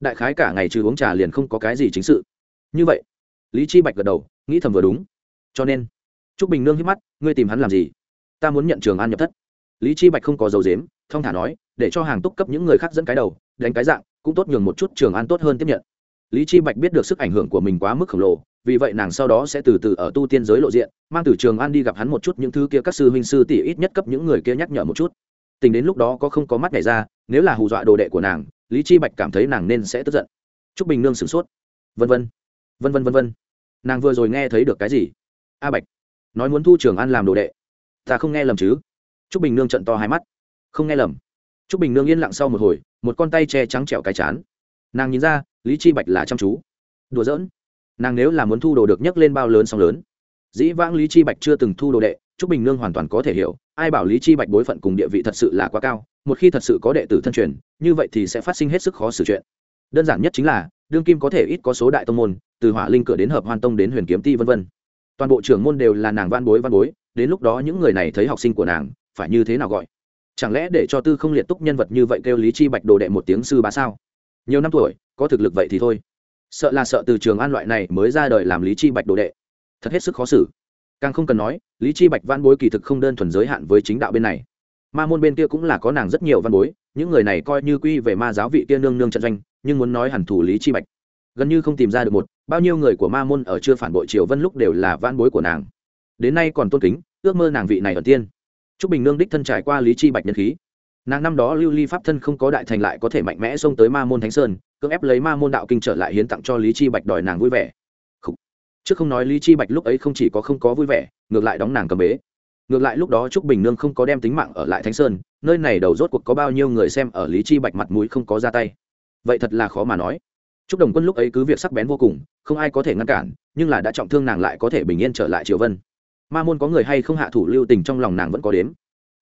đại khái cả ngày trừ uống trà liền không có cái gì chính sự. Như vậy, lý chi bạch gật đầu, nghĩ thầm vừa đúng. Cho nên, trúc bình nương hít mắt, ngươi tìm hắn làm gì? Ta muốn nhận trường an nhập thất. Lý chi bạch không có dấu dếm thong thả nói, để cho hàng túc cấp những người khác dẫn cái đầu, đánh cái dạng, cũng tốt nhường một chút trường an tốt hơn tiếp nhận. Lý chi bạch biết được sức ảnh hưởng của mình quá mức khổng lồ vì vậy nàng sau đó sẽ từ từ ở tu tiên giới lộ diện, mang từ trường an đi gặp hắn một chút những thứ kia các sư huynh sư tỷ ít nhất cấp những người kia nhắc nhở một chút. Tính đến lúc đó có không có mắt nhảy ra, nếu là hù dọa đồ đệ của nàng, lý chi bạch cảm thấy nàng nên sẽ tức giận. Trúc bình nương sửng sốt. Vân vân. Vân vân vân vân. Nàng vừa rồi nghe thấy được cái gì? A bạch. Nói muốn thu trường an làm đồ đệ. Ta không nghe lầm chứ? Trúc bình nương trận to hai mắt. Không nghe lầm. Trúc bình nương yên lặng sau một hồi, một con tay che trắng trẹo cái chán. Nàng nhìn ra, lý chi bạch là chăm chú. Đùa giỡn nàng nếu là muốn thu đồ được nhấc lên bao lớn song lớn. Dĩ vãng lý chi bạch chưa từng thu đồ đệ, trúc bình nương hoàn toàn có thể hiểu, ai bảo lý chi bạch bối phận cùng địa vị thật sự là quá cao, một khi thật sự có đệ tử thân truyền, như vậy thì sẽ phát sinh hết sức khó xử chuyện. Đơn giản nhất chính là, đương kim có thể ít có số đại tông môn, từ hỏa linh cửa đến hợp hoan tông đến huyền kiếm ti vân vân. Toàn bộ trưởng môn đều là nàng van bối van bối, đến lúc đó những người này thấy học sinh của nàng, phải như thế nào gọi? Chẳng lẽ để cho tư không liệt túc nhân vật như vậy kêu lý chi bạch đồ đệ một tiếng sư bá sao? Nhiều năm tuổi, có thực lực vậy thì thôi sợ là sợ từ trường an loại này mới ra đời làm lý chi bạch đồ đệ. Thật hết sức khó xử. Càng không cần nói, lý chi bạch văn bối kỳ thực không đơn thuần giới hạn với chính đạo bên này. Ma môn bên kia cũng là có nàng rất nhiều văn bối, những người này coi như quy về ma giáo vị kia nương nương trận doanh, nhưng muốn nói hẳn thủ lý chi bạch. Gần như không tìm ra được một, bao nhiêu người của ma môn ở chưa phản bội triều vân lúc đều là văn bối của nàng. Đến nay còn tôn kính, ước mơ nàng vị này ở tiên. Chúc bình nương đích thân trải qua lý chi bạch nhân khí. Nàng năm đó lưu ly pháp thân không có đại thành lại có thể mạnh mẽ xông tới ma môn thánh sơn cưỡng ép lấy ma môn đạo kinh trở lại hiến tặng cho lý chi bạch đòi nàng vui vẻ. Không. trước không nói lý chi bạch lúc ấy không chỉ có không có vui vẻ, ngược lại đóng nàng cầm bế. Ngược lại lúc đó trúc bình nương không có đem tính mạng ở lại thánh sơn, nơi này đầu rốt cuộc có bao nhiêu người xem ở lý chi bạch mặt mũi không có ra tay. Vậy thật là khó mà nói. Trúc đồng quân lúc ấy cứ việc sắc bén vô cùng, không ai có thể ngăn cản, nhưng là đã trọng thương nàng lại có thể bình yên trở lại triều vân. Ma môn có người hay không hạ thủ lưu tình trong lòng nàng vẫn có đếm.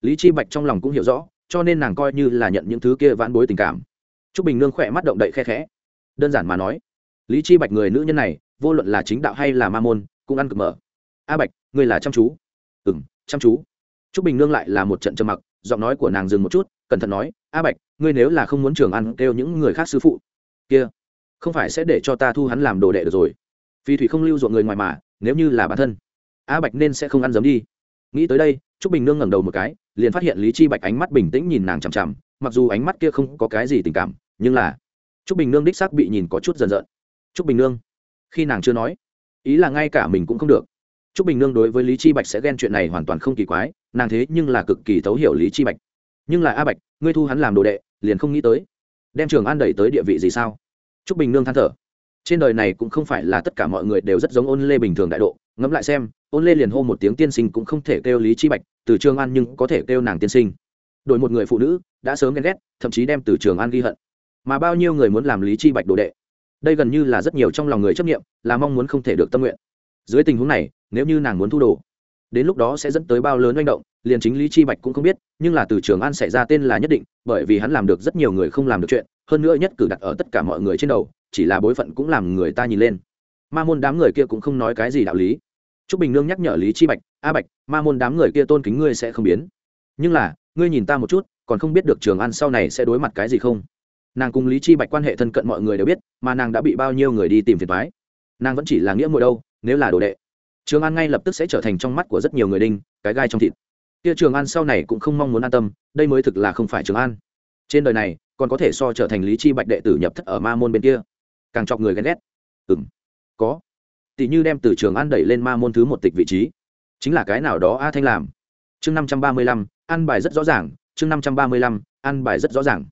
Lý chi bạch trong lòng cũng hiểu rõ, cho nên nàng coi như là nhận những thứ kia vãn bối tình cảm t r ú c bình nương khỏe mắt động đậy khe khẽ. Đơn giản mà nói, lý chi bạch người nữ nhân này, vô luận là chính đạo hay là ma môn, cũng ăn cực mở. A bạch, ngươi là chăm chú. Ừ m chăm chú. T r ú c bình nương lại là một trận trầm mặc, giọng nói của nàng dừng một chút, cẩn thận nói, a bạch, ngươi nếu là không muốn trường ăn, kêu những người khác sư phụ. Kia, không phải sẽ để cho ta thu hắn làm đồ đệ được rồi. Phi thủy không lưu ruộng người ngoài mà, nếu như là bản thân, a bạch nên sẽ không ăn giấm đi. Nghĩ tới đây t r ú c bình nương ngẩng đầu một cái, liền phát hiện lý chi bạch ánh mắt bình tĩnh nhìn nàng chằm chằm mặc dù ánh mắt kia không có cái gì tình cảm, nhưng là, trúc bình nương đích xác bị nhìn có chút dần dợn. Trúc bình nương, khi nàng chưa nói, ý là ngay cả mình cũng không được. Trúc bình nương đối với lý chi bạch sẽ ghen chuyện này hoàn toàn không kỳ quái, nàng thế nhưng là cực kỳ thấu hiểu lý chi bạch. Nhưng là a bạch, ngươi thu hắn làm đồ đệ, liền không nghĩ tới. Đem trường an đẩy tới địa vị gì sao? Trúc bình nương than thở. Trên đời này cũng không phải là tất cả mọi người đều rất giống ôn lê bình thường đại độ. Ngẫm lại xem, ôn lê liền hô một tiếng tiên sinh cũng không thể kêu lý chi bạch, từ trường an nhưng có thể kêu nàng tiên sinh. Đổi một người phụ nữ đã sớm ghen ghét, thậm chí đem từ trường an ghi hận. Mà bao nhiêu người muốn làm lý chi bạch đồ đệ, đây gần như là rất nhiều trong lòng người chấp nghiệm là mong muốn không thể được tâm nguyện. Dưới tình huống này, nếu như nàng muốn thu đồ, đến lúc đó sẽ dẫn tới bao lớn manh động, liền chính lý chi bạch cũng không biết, nhưng là từ trường an xảy ra tên là nhất định, bởi vì hắn làm được rất nhiều người không làm được chuyện, hơn nữa nhất cử đặt ở tất cả mọi người trên đầu, chỉ là bối phận cũng làm người ta nhìn lên. Ma môn đám người kia cũng không nói cái gì đạo lý. Trúc bình nương nhắc nhở lý chi bạch, a bạch, ma môn đám người kia tôn kính ngươi sẽ không biến nhưng là ngươi nhìn ta một chút còn không biết được trường an sau này sẽ đối mặt cái gì không? Nàng cùng lý chi bạch quan hệ thân cận mọi người đều biết mà nàng đã bị bao nhiêu người đi tìm phiền thoái nàng vẫn chỉ là nghĩa mùa đâu nếu là đồ đệ. Trường an ngay lập tức sẽ trở thành trong mắt của rất nhiều người đinh cái gai trong thịt. Kia trường an sau này cũng không mong muốn an tâm đây mới thực là không phải trường an. Trên đời này còn có thể so trở thành lý chi bạch đệ tử nhập thất ở ma môn bên kia. Càng chọc người ghen ghét. Ừm, có. Tỷ như đem từ trường an đẩy lên ma môn thứ một tịch vị trí. Chính là cái nào đó a thanh làm. Chương năm trăm ba mươi lăm An bài rất rõ ràng, chương năm trăm ba mươi lăm, an bài rất rõ ràng.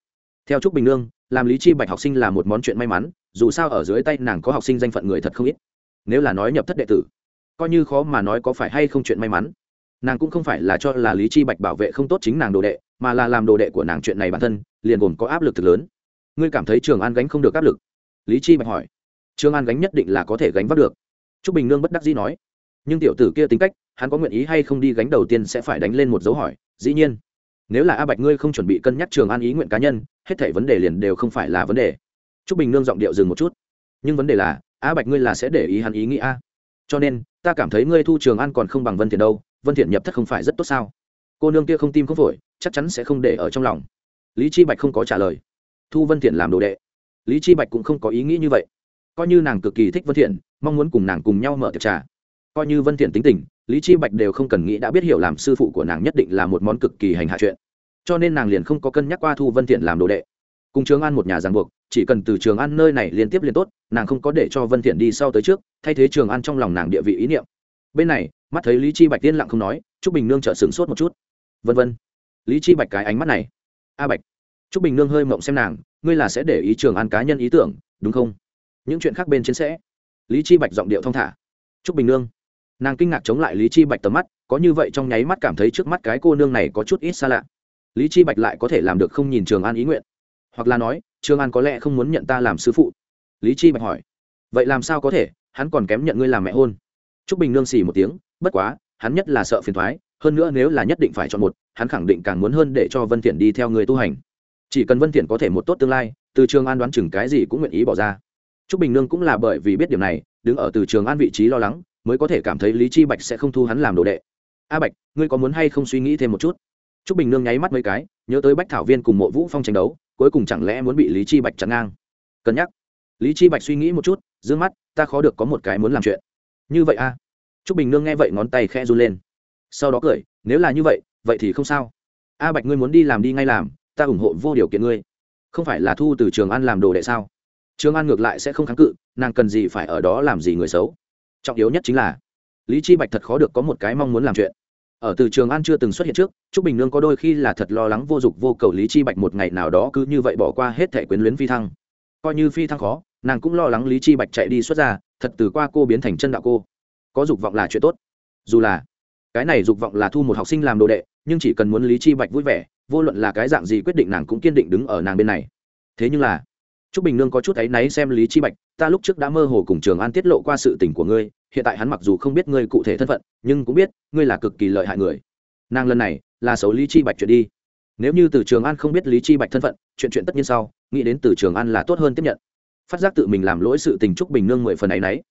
Theo trúc bình nương, làm lý chi bạch học sinh là một món chuyện may mắn, dù sao ở dưới tay nàng có học sinh danh phận người thật không ít. Nếu là nói nhập thất đệ tử, coi như khó mà nói có phải hay không chuyện may mắn. Nàng cũng không phải là cho là lý chi bạch bảo vệ không tốt chính nàng đồ đệ, mà là làm đồ đệ của nàng chuyện này bản thân, liền gồm có áp lực thực lớn. Ngươi cảm thấy trường an gánh không được áp lực? Lý chi bạch hỏi. Trường an gánh nhất định là có thể gánh vác được. Trúc bình nương bất đắc dĩ nói. Nhưng tiểu tử kia tính cách, hắn có nguyện ý hay không đi gánh đầu tiên sẽ phải đánh lên một dấu hỏi dĩ nhiên, nếu là a bạch ngươi không chuẩn bị cân nhắc trường an ý nguyện cá nhân, hết thảy vấn đề liền đều không phải là vấn đề. Trúc bình nương giọng điệu dừng một chút. Nhưng vấn đề là, a bạch ngươi là sẽ để ý hắn ý nghĩ a. Cho nên, ta cảm thấy ngươi thu trường an còn không bằng vân thiện đâu, vân thiện nhập thất không phải rất tốt sao? Cô nương kia không tim không phổi, chắc chắn sẽ không để ở trong lòng. Lý chi bạch không có trả lời. Thu vân thiện làm đồ đệ. Lý chi bạch cũng không có ý nghĩ như vậy. Coi như nàng cực kỳ thích vân thiện, mong muốn cùng nàng cùng nhau mở tiệc trà. Coi như vân thiện tính tình lý chi bạch đều không cần nghĩ đã biết hiểu làm sư phụ của nàng nhất định là một món cực kỳ hành hạ chuyện. Cho nên nàng liền không có cân nhắc qua thu vân thiện làm đồ đệ. Cùng trường an một nhà ràng buộc, chỉ cần từ trường an nơi này liên tiếp liên tốt, nàng không có để cho vân thiện đi sau tới trước, thay thế trường an trong lòng nàng địa vị ý niệm. Bên này, mắt thấy lý chi bạch tiên lặng không nói, trúc bình nương trợ sướng sốt một chút. Vân vân. Lý chi bạch cái ánh mắt này. A bạch. Trúc bình nương hơi mộng xem nàng, ngươi là sẽ để ý trường an cá nhân ý tưởng, đúng không? Những chuyện khác bên trên sẽ. Lý chi bạch giọng điệu thong thả. Trúc bình nương nàng kinh ngạc chống lại lý chi bạch tầm mắt, có như vậy trong nháy mắt cảm thấy trước mắt cái cô nương này có chút ít xa lạ. Lý chi bạch lại có thể làm được không nhìn trường an ý nguyện. Hoặc là nói, trường an có lẽ không muốn nhận ta làm sư phụ. Lý chi bạch hỏi. Vậy làm sao có thể, hắn còn kém nhận ngươi làm mẹ hôn. Trúc bình nương xì một tiếng, bất quá, hắn nhất là sợ phiền thoái, hơn nữa nếu là nhất định phải chọn một, hắn khẳng định càng muốn hơn để cho vân thiện đi theo người tu hành. Chỉ cần vân thiện có thể một tốt tương lai, từ trường an đoán chừng cái gì cũng nguyện ý bỏ ra. Trúc bình nương cũng là bởi vì biết điều này, đứng ở từ trường an vị trí lo lắng mới có thể cảm thấy lý chi bạch sẽ không thu hắn làm đồ đệ. A bạch, ngươi có muốn hay không suy nghĩ thêm một chút? Trúc bình nương nháy mắt mấy cái, nhớ tới bách thảo viên cùng mộ vũ phong tranh đấu, cuối cùng chẳng lẽ muốn bị lý chi bạch chặn ngang? Cân nhắc. Lý chi bạch suy nghĩ một chút d mắt, ta khó được có một cái muốn làm chuyện. Như vậy a trúc bình nương nghe vậy ngón tay khẽ run lên. Sau đó cười, nếu là như vậy vậy thì không sao. A bạch, ngươi muốn đi làm đi ngay làm, ta ủng hộ vô điều kiện ngươi. Không phải là thu từ trường an làm đồ đệ sao? Trường an ngược lại sẽ không kháng cự, nàng cần gì phải ở đó làm gì người xấu? Trọng yếu nhất chính là lý chi bạch thật khó được có một cái mong muốn làm chuyện. Ở từ trường an chưa từng xuất hiện trước trúc bình nương có đôi khi là thật lo lắng vô dụng vô cầu lý chi bạch một ngày nào đó cứ như vậy bỏ qua hết thể quyến luyến phi thăng. Coi như phi thăng khó nàng cũng lo lắng lý chi bạch chạy đi xuất ra thật từ qua cô biến thành chân đạo cô. Có dục vọng là chuyện tốt. Dù là cái này dục vọng là thu một học sinh làm đồ đệ nhưng chỉ cần muốn lý chi bạch vui vẻ vô luận là cái dạng gì quyết định nàng cũng kiên định đứng ở nàng bên này. Thế nhưng là Trúc Bình Nương có chút ấy náy xem Lý Chi Bạch, ta lúc trước đã mơ hồ cùng Trường An tiết lộ qua sự tình của ngươi, hiện tại hắn mặc dù không biết ngươi cụ thể thân phận, nhưng cũng biết ngươi là cực kỳ lợi hại người. Nàng lần này là xấu Lý Chi Bạch chuyện đi. Nếu như từ Trường An không biết Lý Chi Bạch thân phận, chuyện chuyện tất nhiên sau, nghĩ đến từ Trường An là tốt hơn tiếp nhận. Phát giác tự mình làm lỗi sự tình Trúc Bình Nương mười phần ấy nấy,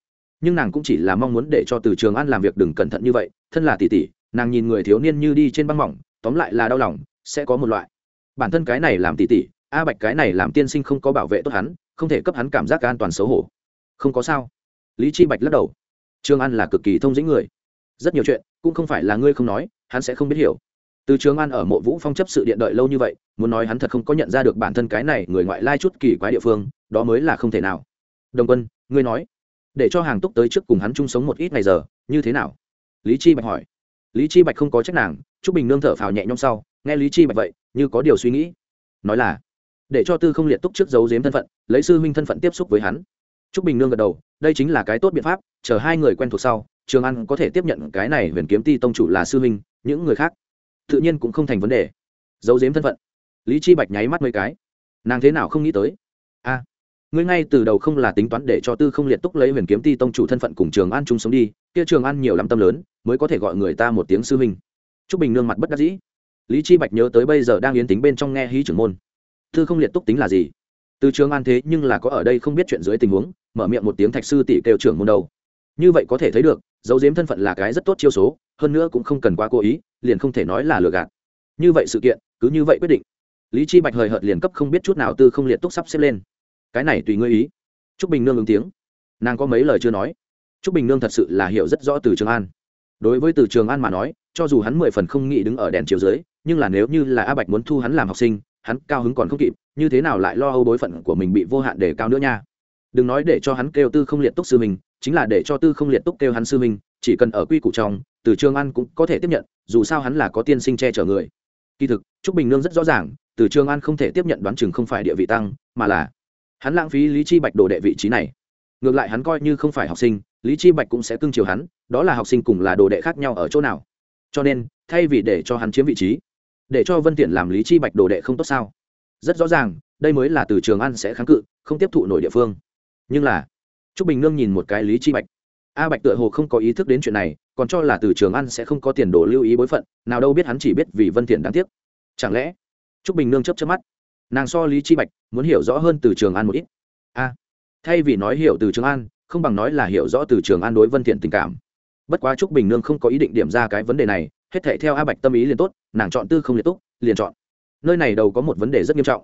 nhưng nàng cũng chỉ là mong muốn để cho từ Trường An làm việc đừng cẩn thận như vậy, thân là tỷ tỷ, nàng nhìn người thiếu niên như đi trên băng mỏng, tóm lại là đau lòng, sẽ có một loại. Bản thân cái này làm tỷ tỷ, a bạch cái này làm tiên sinh không có bảo vệ tốt hắn không thể cấp hắn cảm giác an toàn xấu hổ không có sao lý chi bạch lắc đầu trương an là cực kỳ thông dĩnh người. Rất nhiều chuyện, cũng không phải là ngươi không nói, hắn sẽ không biết hiểu. Từ trường an ở mộ vũ phong chấp sự điện đợi lâu như vậy, muốn nói hắn thật không có nhận ra được bản thân cái này người ngoại lai chút kỳ quái địa phương, đó mới là không thể nào. Đồng quân, ngươi nói, để cho hàng túc tới trước cùng hắn chung sống một ít ngày giờ, như thế nào? Lý chi bạch hỏi. Lý chi bạch không có trách nàng chúc bình nương thở phào nhẹ nhõm sau, nghe lý chi bạch vậy, như có điều suy nghĩ. Nói là, để cho tư không liệt túc trước giấu giếm thân phận, lấy sư huynh thân phận tiếp xúc với hắn. Trúc bình nương gật đầu, đây chính là cái tốt biện pháp chờ hai người quen thuộc sau, trường an có thể tiếp nhận cái này huyền kiếm ti tông chủ là sư huynh, những người khác tự nhiên cũng không thành vấn đề. Giấu giếm thân phận. Lý chi bạch nháy mắt mấy cái. Nàng thế nào không nghĩ tới? A, ngươi ngay từ đầu không là tính toán để cho tư không liệt túc lấy huyền kiếm ti tông chủ thân phận cùng trường an chung sống đi, kia trường an nhiều lắm tâm lớn, mới có thể gọi người ta một tiếng sư huynh. Trúc bình nương mặt bất đắc dĩ. Lý chi bạch nhớ tới bây giờ đang yến tính bên trong nghe hí trưởng môn. Tư không liệt túc tính là gì? Từ trường an thế nhưng là có ở đây không biết chuyện dưới tình huống, mở miệng một tiếng thạch sư tỷ kêu trưởng môn đầu như vậy có thể thấy được, dấu diếm thân phận là cái rất tốt chiêu số, hơn nữa cũng không cần quá cố ý, liền không thể nói là lừa gạt. Như vậy sự kiện, cứ như vậy quyết định. Lý chi bạch hời hợt liền cấp không biết chút nào tư không liệt túc sắp xếp lên. Cái này tùy ngươi ý. Trúc bình nương ứng tiếng. Nàng có mấy lời chưa nói. Trúc bình nương thật sự là hiểu rất rõ từ trường an. Đối với từ trường an mà nói, cho dù hắn mười phần không nghĩ đứng ở đèn chiều dưới, nhưng là nếu như là a bạch muốn thu hắn làm học sinh, hắn cao hứng còn không kịp, như thế nào lại lo âu bối phận của mình bị vô hạn để cao nữa nha? Đừng nói để cho hắn kêu tư không liệt túc sư mình chính là để cho tư không liệt túc kêu hắn sư mình chỉ cần ở quy củ trong, từ trường an cũng có thể tiếp nhận, dù sao hắn là có tiên sinh che chở người. Kỳ thực, trúc bình nương rất rõ ràng, từ trường an không thể tiếp nhận đoán chừng không phải địa vị tăng, mà là hắn lãng phí lý chi bạch đồ đệ vị trí này. Ngược lại hắn coi như không phải học sinh, lý chi bạch cũng sẽ cưng chiều hắn, đó là học sinh cùng là đồ đệ khác nhau ở chỗ nào. Cho nên, thay vì để cho hắn chiếm vị trí, để cho vân tiện làm lý chi bạch đồ đệ không tốt sao? Rất rõ ràng, đây mới là từ trường An sẽ kháng cự, không tiếp thụ nổi địa phương nhưng là, trúc bình nương nhìn một cái lý chi bạch. A bạch tựa hồ không có ý thức đến chuyện này, còn cho là từ trường ăn sẽ không có tiền đồ lưu ý bối phận, nào đâu biết hắn chỉ biết vì vân thiện đáng tiếc. Chẳng lẽ, trúc bình nương chớp chớp mắt? Nàng so lý chi bạch, muốn hiểu rõ hơn từ trường an một ít. A, thay vì nói hiểu từ trường an không bằng nói là hiểu rõ từ trường an đối vân thiện tình cảm. Bất quá trúc bình nương không có ý định điểm ra cái vấn đề này, hết thảy theo a bạch tâm ý liền tốt, nàng chọn tư không liền túc, liền chọn. Nơi này đầu có một vấn đề rất nghiêm trọng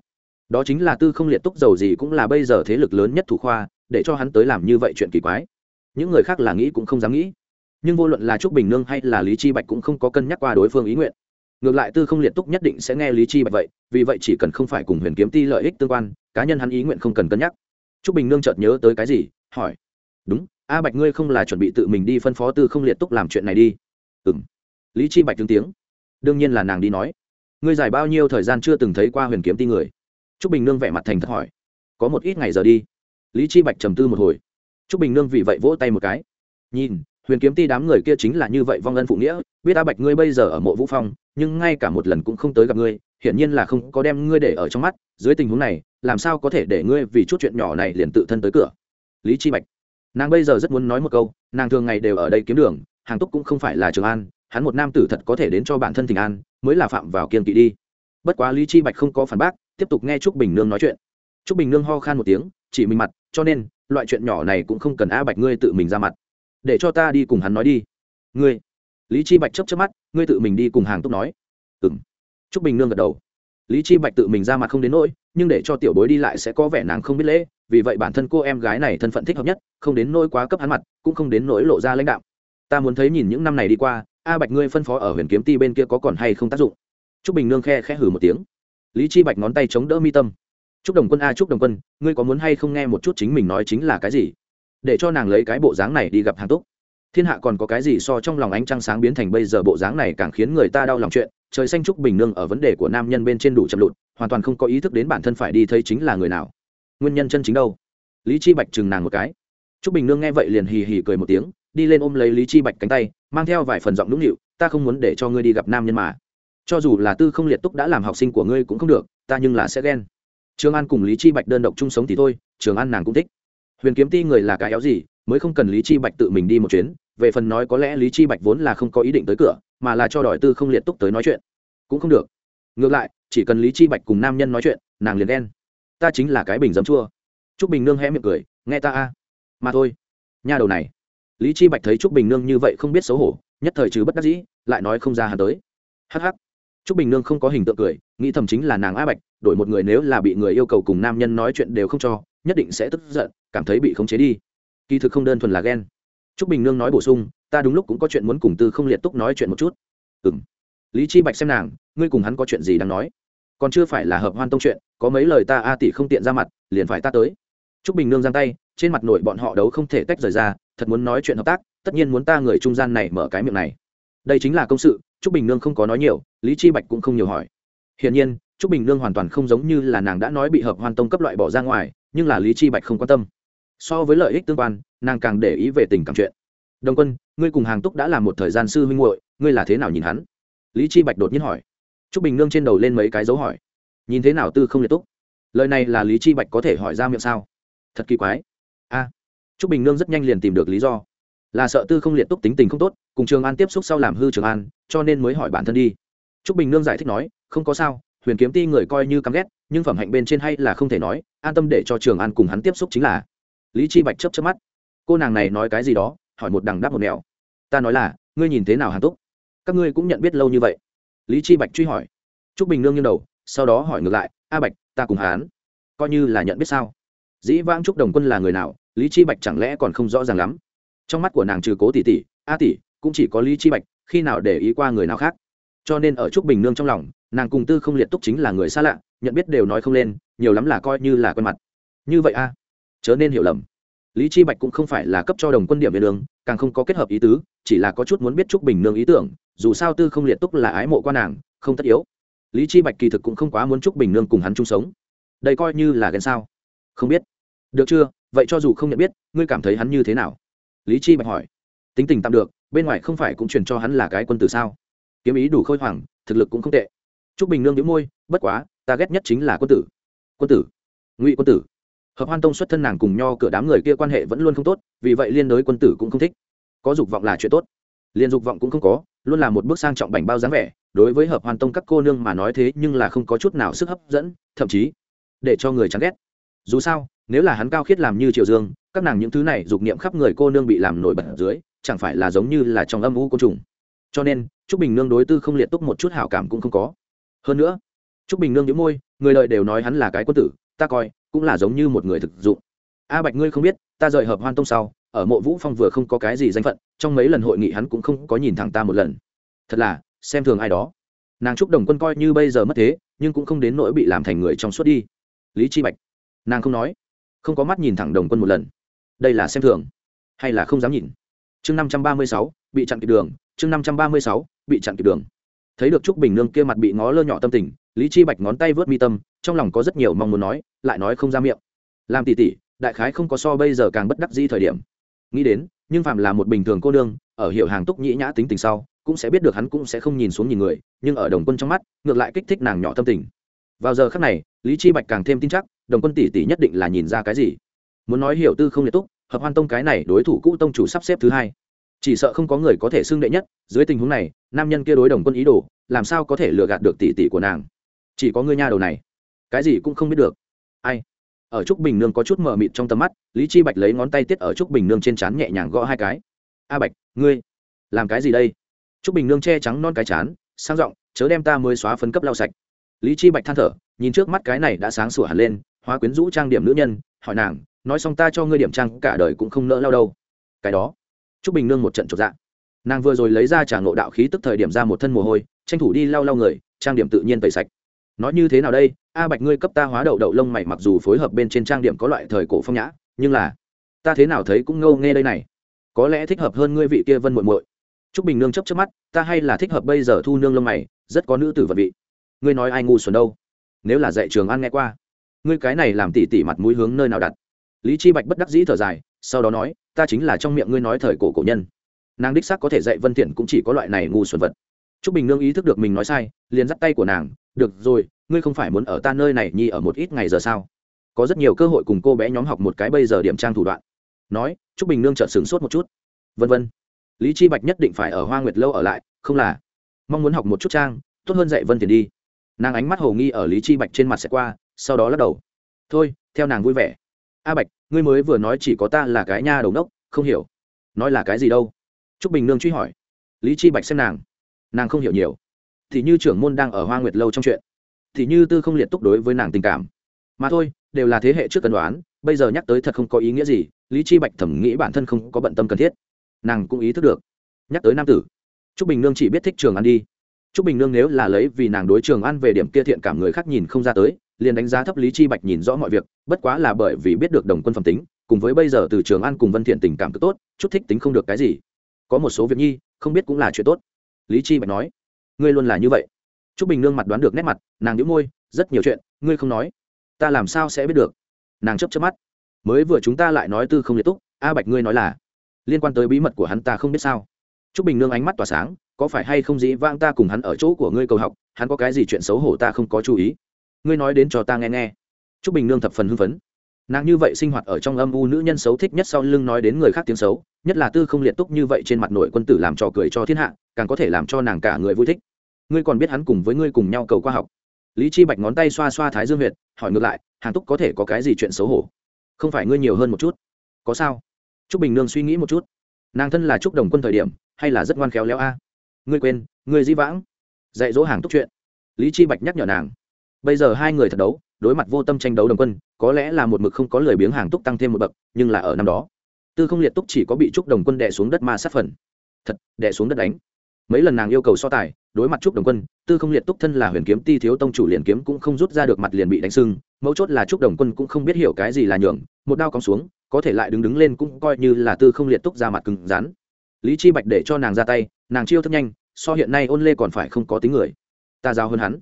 đó chính là tư không liệt túc giàu gì cũng là bây giờ thế lực lớn nhất thủ khoa, để cho hắn tới làm như vậy chuyện kỳ quái. Những người khác là nghĩ cũng không dám nghĩ. Nhưng vô luận là trúc bình nương hay là lý chi bạch cũng không có cân nhắc qua đối phương ý nguyện. Ngược lại tư không liệt túc nhất định sẽ nghe lý chi bạch vậy, vì vậy chỉ cần không phải cùng huyền kiếm ti lợi ích tương quan, cá nhân hắn ý nguyện không cần cân nhắc. Trúc bình nương chợt nhớ tới cái gì, hỏi, đúng, a bạch ngươi không là chuẩn bị tự mình đi phân phó tư không liệt túc làm chuyện này đi? Ừ lý chi bạch tương tiếng. Đương nhiên là nàng đi nói. Ngươi dài bao nhiêu thời gian chưa từng thấy qua huyền kiếm ti người? T r ú c bình nương vẻ mặt thành thật hỏi, có một ít ngày giờ đi. Lý chi bạch trầm tư một hồi. T r ú c bình nương vì vậy vỗ tay một cái. Nhìn, huyền kiếm ti đám người kia chính là như vậy vong ân phụ nghĩa, biết a bạch ngươi bây giờ ở mộ vũ phong, nhưng ngay cả một lần cũng không tới gặp ngươi, hiển nhiên là không có đem ngươi để ở trong mắt, dưới tình huống này, làm sao có thể để ngươi vì chút chuyện nhỏ này liền tự thân tới cửa? Lý chi bạch. Nàng bây giờ rất muốn nói một câu, nàng thường ngày đều ở đây kiếm đường, hàng túc cũng không phải là trường an, hắn một nam tử thật có thể đến cho bản thân tình an, mới là phạm vào kiên kỵ đi. Bất quá lý chi bạch không có phản bác tiếp tục nghe trúc bình nương nói chuyện. Trúc bình nương ho khan một tiếng, chỉ mình mặt, cho nên, loại chuyện nhỏ này cũng không cần a bạch ngươi tự mình ra mặt. Để cho ta đi cùng hắn nói đi. Ngươi, lý chi bạch chấp chấp mắt, ngươi tự mình đi cùng hàng túc nói. Ừm. Trúc bình nương gật đầu. Lý chi bạch tự mình ra mặt không đến nỗi, nhưng để cho tiểu bối đi lại sẽ có vẻ nàng không biết lễ, vì vậy bản thân cô em gái này thân phận thích hợp nhất, không đến nỗi quá cấp hắn mặt, cũng không đến nỗi lộ ra lãnh đạo ta muốn thấy nhìn những năm này đi qua, a bạch ngươi phân phó ở huyền kiếm ti bên kia có còn hay không tác dụng? Trúc bình nương khe khẽ hử một tiếng lý chi bạch ngón tay chống đỡ mi tâm. Trúc đồng quân a trúc đồng quân, ngươi có muốn hay không nghe một chút chính mình nói chính là cái gì? Để cho nàng lấy cái bộ dáng này đi gặp hàng túc. Thiên hạ còn có cái gì so trong lòng ánh trăng sáng biến thành bây giờ bộ dáng này càng khiến người ta đau lòng chuyện? Trời xanh trúc bình nương ở vấn đề của nam nhân bên trên đủ chậm lụt, hoàn toàn không có ý thức đến bản thân phải đi thấy chính là người nào. Nguyên nhân chân chính đâu? Lý chi bạch chừng nàng một cái. Trúc bình nương nghe vậy liền hì hì cười một tiếng, đi lên ôm lấy lý chi bạch cánh tay, mang theo vài phần giọng nũng nịu, ta không muốn để cho ngươi đi gặp nam nhân mà cho dù là tư không liệt túc đã làm học sinh của ngươi cũng không được, ta nhưng là sẽ ghen. Trường an cùng lý chi bạch đơn độc chung sống thì thôi, trường an nàng cũng thích. Huyền kiếm ti người là cái éo gì, mới không cần lý chi bạch tự mình đi một chuyến, về phần nói có lẽ lý chi bạch vốn là không có ý định tới cửa, mà là cho đòi tư không liệt túc tới nói chuyện. Cũng không được. Ngược lại, chỉ cần lý chi bạch cùng nam nhân nói chuyện, nàng liền đen ta chính là cái bình dấm chua. Trúc bình nương hé miệng cười, nghe ta a. Mà thôi. Nha đầu này. Lý chi bạch thấy trúc bình nương như vậy không biết xấu hổ, nhất thời trừ bất đắc dĩ, lại nói không ra hà tới. Hh trúc bình nương không có hình tượng cười, nghĩ thầm chính là nàng a bạch, đổi một người nếu là bị người yêu cầu cùng nam nhân nói chuyện đều không cho, nhất định sẽ tức giận, cảm thấy bị khống chế đi. Kỳ thực không đơn thuần là ghen. Trúc bình nương nói bổ sung, ta đúng lúc cũng có chuyện muốn cùng tư không liệt túc nói chuyện một chút. Ừm. Lý chi bạch xem nàng, ngươi cùng hắn có chuyện gì đang nói? Còn chưa phải là hợp hoan tông chuyện, có mấy lời ta a tỷ không tiện ra mặt, liền phải ta tới. Trúc bình nương giang tay, trên mặt nổi bọn họ đấu không thể tách rời ra, thật muốn nói chuyện hợp tác, tất nhiên muốn ta người trung gian này mở cái miệng này đây chính là công sự, trúc bình nương không có nói nhiều, lý chi bạch cũng không nhiều hỏi. Hiển nhiên, trúc bình nương hoàn toàn không giống như là nàng đã nói bị hợp hoan tông cấp loại bỏ ra ngoài, nhưng là lý chi bạch không quan tâm. So với lợi ích tương quan, nàng càng để ý về tình cảm chuyện. Đồng quân, ngươi cùng hàng túc đã làm một thời gian sư huynh muội, ngươi là thế nào nhìn hắn? Lý chi bạch đột nhiên hỏi. Trúc bình nương trên đầu lên mấy cái dấu hỏi. Nhìn thế nào tư không liệt túc? Lời này là lý chi bạch có thể hỏi ra miệng sao? Thật kỳ quái. A. Trúc bình nương rất nhanh liền tìm được lý do là sợ tư không liệt túc tính tình không tốt, cùng trường an tiếp xúc sau làm hư trường an, cho nên mới hỏi bản thân đi. Trúc bình nương giải thích nói, không có sao, huyền kiếm ti người coi như căm ghét, nhưng phẩm hạnh bên trên hay là không thể nói, an tâm để cho trường an cùng hắn tiếp xúc chính là. Lý chi bạch chấp chấp mắt. Cô nàng này nói cái gì đó, hỏi một đằng đáp một nẻo. Ta nói là, ngươi nhìn thế nào hàn túc? Các ngươi cũng nhận biết lâu như vậy. Lý chi bạch truy hỏi. Trúc bình nương nghiêng đầu, sau đó hỏi ngược lại, a bạch, ta cùng hán coi như là nhận biết sao? Dĩ vãng trúc đồng quân là người nào? Lý chi bạch chẳng lẽ còn không rõ ràng lắm? Trong mắt của nàng trừ cố tỷ tỷ, a tỷ, cũng chỉ có lý chi bạch, khi nào để ý qua người nào khác. Cho nên ở trúc bình nương trong lòng, nàng cùng tư không liệt túc chính là người xa lạ, nhận biết đều nói không lên, nhiều lắm là coi như là quen mặt. Như vậy a, chớ nên hiểu lầm. Lý chi bạch cũng không phải là cấp cho đồng quân điểm về lương càng không có kết hợp ý tứ, chỉ là có chút muốn biết trúc bình nương ý tưởng, dù sao tư không liệt túc là ái mộ qua nàng, không tất yếu. Lý chi bạch kỳ thực cũng không quá muốn trúc bình nương cùng hắn chung sống. Đây coi như là ghen sao. Không biết. Được chưa? Vậy cho dù không nhận biết, ngươi cảm thấy hắn như thế nào? Lý chi bạch hỏi. Tính tình tạm được, bên ngoài không phải cũng truyền cho hắn là cái quân tử sao? Kiếm ý đủ khôi hoàng thực lực cũng không tệ. Trúc bình nương nhíu môi, bất quá, ta ghét nhất chính là quân tử. Quân tử? Ngụy quân tử. Hợp hoan tông xuất thân nàng cùng nho cửa đám người kia quan hệ vẫn luôn không tốt, vì vậy liên đối quân tử cũng không thích. Có dục vọng là chuyện tốt. Liên dục vọng cũng không có, luôn là một bước sang trọng bảnh bao dáng vẻ. Đối với hợp hoan tông các cô nương mà nói thế nhưng là không có chút nào sức hấp dẫn, thậm chí để cho người chán ghét dù sao, nếu là hắn cao khiết làm như triều dương, các nàng những thứ này dục niệm khắp người cô nương bị làm nổi bật ở dưới, chẳng phải là giống như là trong âm u côn trùng. Cho nên, trúc bình nương đối tư không liệt túc một chút hảo cảm cũng không có. Hơn nữa, trúc bình nương nhíu môi, người đợi đều nói hắn là cái quân tử, ta coi, cũng là giống như một người thực dụng. A bạch ngươi không biết, ta rời hợp hoan tông sau, ở mộ vũ phong vừa không có cái gì danh phận, trong mấy lần hội nghị hắn cũng không có nhìn thẳng ta một lần. Thật là, xem thường ai đó. Nàng trúc đồng quân coi như bây giờ mất thế, nhưng cũng không đến nỗi bị làm thành người trong suốt đi. Lý chi bạch nàng không nói, không có mắt nhìn thẳng đồng quân một lần. Đây là xem thường hay là không dám nhìn? Chương năm trăm ba mươi sáu, bị chặn kịp đường. Chương năm trăm ba mươi sáu, bị chặn kịp đường. Thấy được trúc bình nương kia mặt bị ngó lơ nhỏ tâm tình, lý chi bạch ngón tay vớt mi tâm, trong lòng có rất nhiều mong muốn nói, lại nói không ra miệng. Làm tỉ tỉ, đại khái không có so bây giờ càng bất đắc dĩ thời điểm. Nghĩ đến, nhưng phạm là một bình thường cô nương, ở hiệu hàng túc nhĩ nhã tính tình sau, cũng sẽ biết được hắn cũng sẽ không nhìn xuống nhìn người, nhưng ở đồng quân trong mắt, ngược lại kích thích nàng nhỏ tâm tình. Vào giờ khắc này, lý chi bạch càng thêm tin chắc đồng quân tỷ tỷ nhất định là nhìn ra cái gì? Muốn nói hiểu tư không liệt túc, hợp hoan tông cái này đối thủ cũ tông chủ sắp xếp thứ hai. Chỉ sợ không có người có thể xưng đệ nhất, dưới tình huống này, nam nhân kia đối đồng quân ý đồ, làm sao có thể lừa gạt được tỷ tỷ của nàng? Chỉ có ngươi nha đầu này. Cái gì cũng không biết được. Ai? Ở trúc bình nương có chút mờ mịt trong tầm mắt, lý chi bạch lấy ngón tay tiết ở trúc bình nương trên trán nhẹ nhàng gõ hai cái. A bạch, ngươi, làm cái gì đây? Trúc bình nương che trắng non cái chán sang giọng, chớ đem ta mới xóa phấn cấp lau sạch. Lý chi bạch than thở, nhìn trước mắt cái này đã sáng sủa hẳn lên hóa quyến rũ trang điểm nữ nhân, hỏi nàng, nói xong ta cho ngươi điểm trang, cả đời cũng không nỡ lao đâu. Cái đó, trúc bình nương một trận chột dạ. Nàng vừa rồi lấy ra trả ngộ đạo khí tức thời điểm ra một thân mồ hôi, tranh thủ đi lau lau người, trang điểm tự nhiên tẩy sạch. Nói như thế nào đây? A bạch ngươi cấp ta hóa đậu đậu lông mày mặc dù phối hợp bên trên trang điểm có loại thời cổ phong nhã, nhưng là, ta thế nào thấy cũng ngâu nghe đây này. Có lẽ thích hợp hơn ngươi vị kia vân muội muội. Trúc bình nương chấp chấp mắt, ta hay là thích hợp bây giờ thu nương lông mày, rất có nữ tử vật vị. Ngươi nói ai ngu xuẩn đâu? Nếu là dạy trường an nghe qua ngươi cái này làm tỉ tỉ mặt mũi hướng nơi nào đặt? Lý chi bạch bất đắc dĩ thở dài, sau đó nói, ta chính là trong miệng ngươi nói thời cổ cổ nhân. Nàng đích xác có thể dạy vân thiện cũng chỉ có loại này ngu xuẩn vật. Trúc bình nương ý thức được mình nói sai, liền dắt tay của nàng, được rồi, ngươi không phải muốn ở ta nơi này nhi ở một ít ngày giờ sao? Có rất nhiều cơ hội cùng cô bé nhóm học một cái bây giờ điểm trang thủ đoạn. Nói, trúc bình nương chợt sửng sốt một chút. Vân vân. Lý chi bạch nhất định phải ở hoa nguyệt lâu ở lại, không là? Mong muốn học một chút trang, tốt hơn dạy vân thiện đi. Nàng ánh mắt hồ nghi ở lý chi bạch trên mặt sẽ qua sau đó lắc đầu. Thôi, theo nàng vui vẻ. A bạch, ngươi mới vừa nói chỉ có ta là cái nha đầu đốc, không hiểu. Nói là cái gì đâu? Trúc bình nương truy hỏi. Lý chi bạch xem nàng. Nàng không hiểu nhiều. Thì như trưởng môn đang ở hoa nguyệt lâu trong chuyện, thì như tư không liệt túc đối với nàng tình cảm. Mà thôi, đều là thế hệ trước cân đoán, bây giờ nhắc tới thật không có ý nghĩa gì, lý chi bạch thẩm nghĩ bản thân không có bận tâm cần thiết. Nàng cũng ý thức được. Nhắc tới nam tử, trúc bình nương chỉ biết thích trường ăn đi. Trúc bình nương nếu là lấy vì nàng đối trường ăn về điểm kia thiện cảm người khác nhìn không ra tới liền đánh giá thấp lý chi bạch nhìn rõ mọi việc, bất quá là bởi vì biết được đồng quân phẩm tính, cùng với bây giờ từ trường An cùng vân thiện tình cảm cực tốt, chút thích tính không được cái gì. Có một số việc nhi, không biết cũng là chuyện tốt. Lý chi bạch nói, ngươi luôn là như vậy. Trúc bình nương mặt đoán được nét mặt, nàng nhíu môi, rất nhiều chuyện, ngươi không nói, ta làm sao sẽ biết được? Nàng chớp chớp mắt, mới vừa chúng ta lại nói tư không liệt túc, a bạch ngươi nói là, liên quan tới bí mật của hắn ta không biết sao? Trúc bình nương ánh mắt tỏa sáng, có phải hay không dĩ vãng ta cùng hắn ở chỗ của ngươi cầu học, hắn có cái gì chuyện xấu hổ ta không có chú ý? Ngươi nói đến cho ta nghe nghe. Trúc bình nương thập phần hưng phấn. Nàng như vậy sinh hoạt ở trong âm u nữ nhân xấu thích nhất sau lưng nói đến người khác tiếng xấu, nhất là tư không liệt túc như vậy trên mặt nội quân tử làm trò cười cho thiên hạ, càng có thể làm cho nàng cả người vui thích. Ngươi còn biết hắn cùng với ngươi cùng nhau cầu qua học. Lý chi bạch ngón tay xoa xoa thái dương huyệt, hỏi ngược lại, hàng túc có thể có cái gì chuyện xấu hổ? Không phải ngươi nhiều hơn một chút? Có sao? Trúc bình nương suy nghĩ một chút. Nàng thân là trúc đồng quân thời điểm, hay là rất ngoan khéo léo a? Ngươi quên, ngươi di vãng. Dạy dỗ hàng túc chuyện. Lý chi bạch nhắc nhở nàng bây giờ hai người thật đấu, đối mặt vô tâm tranh đấu đồng quân, có lẽ là một mực không có lời biếng hàng túc tăng thêm một bậc, nhưng là ở năm đó, tư không liệt túc chỉ có bị trúc đồng quân đè xuống đất ma sát phần. Thật, đè xuống đất đánh. Mấy lần nàng yêu cầu so tài, đối mặt trúc đồng quân, tư không liệt túc thân là huyền kiếm ti thiếu tông chủ liền kiếm cũng không rút ra được mặt liền bị đánh sưng, mấu chốt là trúc đồng quân cũng không biết hiểu cái gì là nhường một đao cong xuống, có thể lại đứng đứng lên cũng coi như là tư không liệt túc ra mặt cứng rắn. Lý chi bạch để cho nàng ra tay, nàng chiêu thức nhanh, so hiện nay ôn lê còn phải không có tính người. Ta giao hơn hắn.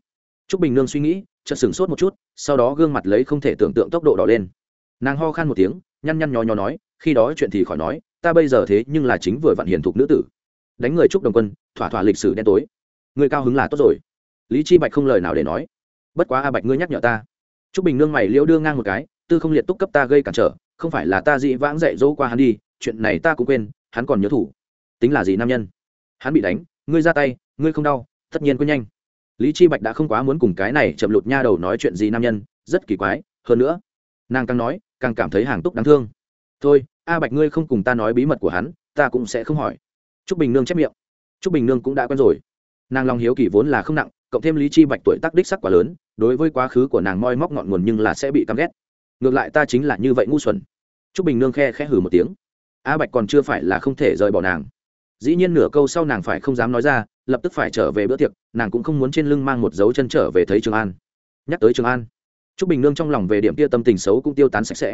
Trúc bình nương suy nghĩ chợt sửng sốt một chút, sau đó gương mặt lấy không thể tưởng tượng tốc độ đỏ lên. Nàng ho khan một tiếng, nhăn nhăn nhó nhó nói, khi đó chuyện thì khỏi nói, ta bây giờ thế nhưng là chính vừa vặn hiền thục nữ tử. Đánh người trúc đồng quân, thỏa thỏa lịch sử đen tối. Người cao hứng là tốt rồi. Lý chi bạch không lời nào để nói. Bất quá a bạch ngươi nhắc nhở ta. Trúc bình nương mày liễu đưa ngang một cái, tư không liệt túc cấp ta gây cản trở, không phải là ta dị vãng dạy dỗ qua hắn đi, chuyện này ta cũng quên, hắn còn nhớ thủ. Tính là gì nam nhân? Hắn bị đánh, ngươi ra tay, ngươi không đau, tất nhiên quên nhanh lý chi bạch đã không quá muốn cùng cái này chậm lụt nha đầu nói chuyện gì nam nhân, rất kỳ quái, hơn nữa, nàng càng nói, càng cảm thấy hàng túc đáng thương. Thôi, a bạch ngươi không cùng ta nói bí mật của hắn, ta cũng sẽ không hỏi. T r ú c bình nương chép miệng. T r ú c bình nương cũng đã quen rồi. Nàng lòng hiếu kỳ vốn là không nặng, cộng thêm lý chi bạch tuổi tác đích sắc quá lớn, đối với quá khứ của nàng moi móc ngọn nguồn nhưng là sẽ bị căm ghét. Ngược lại ta chính là như vậy ngu xuẩn. T r ú c bình nương khe khẽ hử một tiếng. A bạch còn chưa phải là không thể rời bỏ nàng dĩ nhiên nửa câu sau nàng phải không dám nói ra, lập tức phải trở về bữa tiệc, nàng cũng không muốn trên lưng mang một dấu chân trở về thấy trường an. Nhắc tới trường an t r ú c bình nương trong lòng về điểm kia tâm tình xấu cũng tiêu tán sạch sẽ.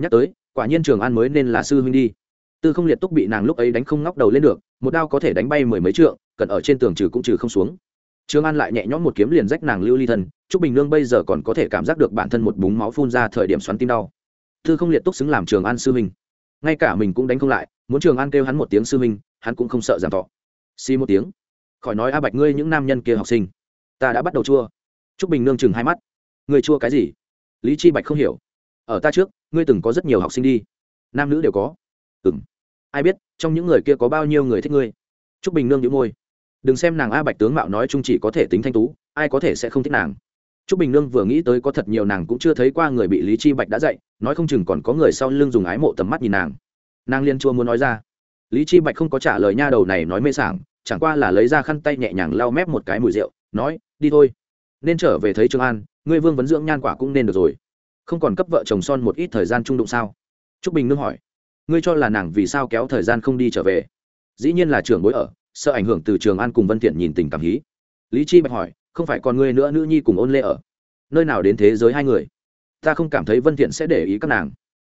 Nhắc tới, quả nhiên trường an mới nên là sư huynh đi. Tư không liệt túc bị nàng lúc ấy đánh không ngóc đầu lên được, một đao có thể đánh bay mười mấy trượng cần ở trên tường trừ cũng trừ không xuống. Trường an lại nhẹ nhõm một kiếm liền rách nàng lưu ly thân, trúc bình nương bây giờ còn có thể cảm giác được bản thân một búng máu phun ra thời điểm xoắn tim đau. Tư không liệt túc xứng làm trường an sư huynh ngay cả mình cũng đánh không lại, muốn trường an kêu hắn một tiếng sư huynh, hắn cũng không sợ giảm thọ xi một tiếng. Khỏi nói a bạch ngươi những nam nhân kia học sinh. Ta đã bắt đầu chua. Trúc bình nương chừng hai mắt. Người chua cái gì? Lý chi bạch không hiểu. Ở ta trước, ngươi từng có rất nhiều học sinh đi. Nam nữ đều có. Ừng ai biết, trong những người kia có bao nhiêu người thích ngươi? T r ú c bình nương nhữ môi. Đừng xem nàng a bạch tướng mạo nói chung chỉ có thể tính thanh tú, ai có thể sẽ không thích nàng? Trúc bình nương vừa nghĩ tới có thật nhiều nàng cũng chưa thấy qua người bị lý chi bạch đã dạy, nói không chừng còn có người sau lưng dùng ái mộ tầm mắt nhìn nàng. Nàng liên chua muốn nói ra. Lý chi bạch không có trả lời nha đầu này nói mê sảng, chẳng qua là lấy ra khăn tay nhẹ nhàng lau mép một cái mùi rượu, nói, đi thôi. Nên trở về thấy trương an, ngươi vương vấn dưỡng nhan quả cũng nên được rồi. Không còn cấp vợ chồng son một ít thời gian chung đụng sao? Trúc bình nương hỏi. Ngươi cho là nàng vì sao kéo thời gian không đi trở về? Dĩ nhiên là trường bối ở, sợ ảnh hưởng từ trường an cùng vân Tiện nhìn tình cảm hí. Lý chi bạch hỏi không phải còn ngươi nữa nữ nhi cùng ôn lê ở. Nơi nào đến thế giới hai người? Ta không cảm thấy vân thiện sẽ để ý các nàng.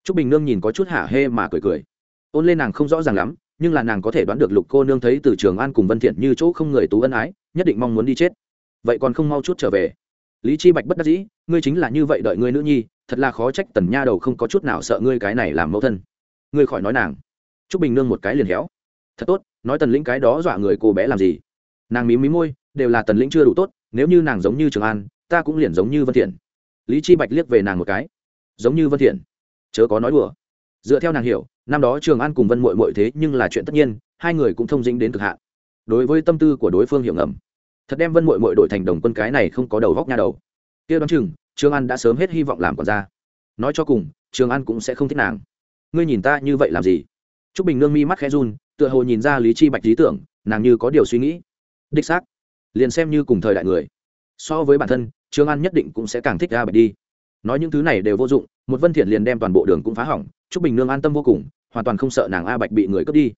Trúc bình nương nhìn có chút hả hê mà cười cười. Ôn lê nàng không rõ ràng lắm, nhưng là nàng có thể đoán được lục cô nương thấy từ trường an cùng vân thiện như chỗ không người tú ân ái, nhất định mong muốn đi chết. Vậy còn không mau chút trở về. Lý chi bạch bất đắc dĩ, ngươi chính là như vậy đợi ngươi nữ nhi, thật là khó trách tần nha đầu không có chút nào sợ ngươi cái này làm mẫu thân. Ngươi khỏi nói nàng. Trúc bình nương một cái liền héo. Thật tốt, nói tần lĩnh cái đó dọa người cô bé làm gì? Nàng mí mí môi, đều là tần lĩnh chưa đủ tốt nếu như nàng giống như trường an ta cũng liền giống như vân thiện lý chi bạch liếc về nàng một cái giống như vân thiện chớ có nói đùa dựa theo nàng hiểu năm đó trường an cùng vân Muội muội thế nhưng là chuyện tất nhiên hai người cũng thông dính đến cực hạn đối với tâm tư của đối phương hiểu ngầm thật đem vân Muội muội đổi thành đồng quân cái này không có đầu góc nha đầu kia đoán chừng trường an đã sớm hết hy vọng làm quản gia nói cho cùng trường an cũng sẽ không thích nàng ngươi nhìn ta như vậy làm gì Trúc bình nương mi mắt khẽ run tựa hồ nhìn ra lý chi bạch lý tưởng nàng như có điều suy nghĩ đích xác liền xem như cùng thời đại người so với bản thân trương an nhất định cũng sẽ càng thích a bạch đi nói những thứ này đều vô dụng một vân thiện liền đem toàn bộ đường cũng phá hỏng trúc bình nương an tâm vô cùng hoàn toàn không sợ nàng a bạch bị người cướp đi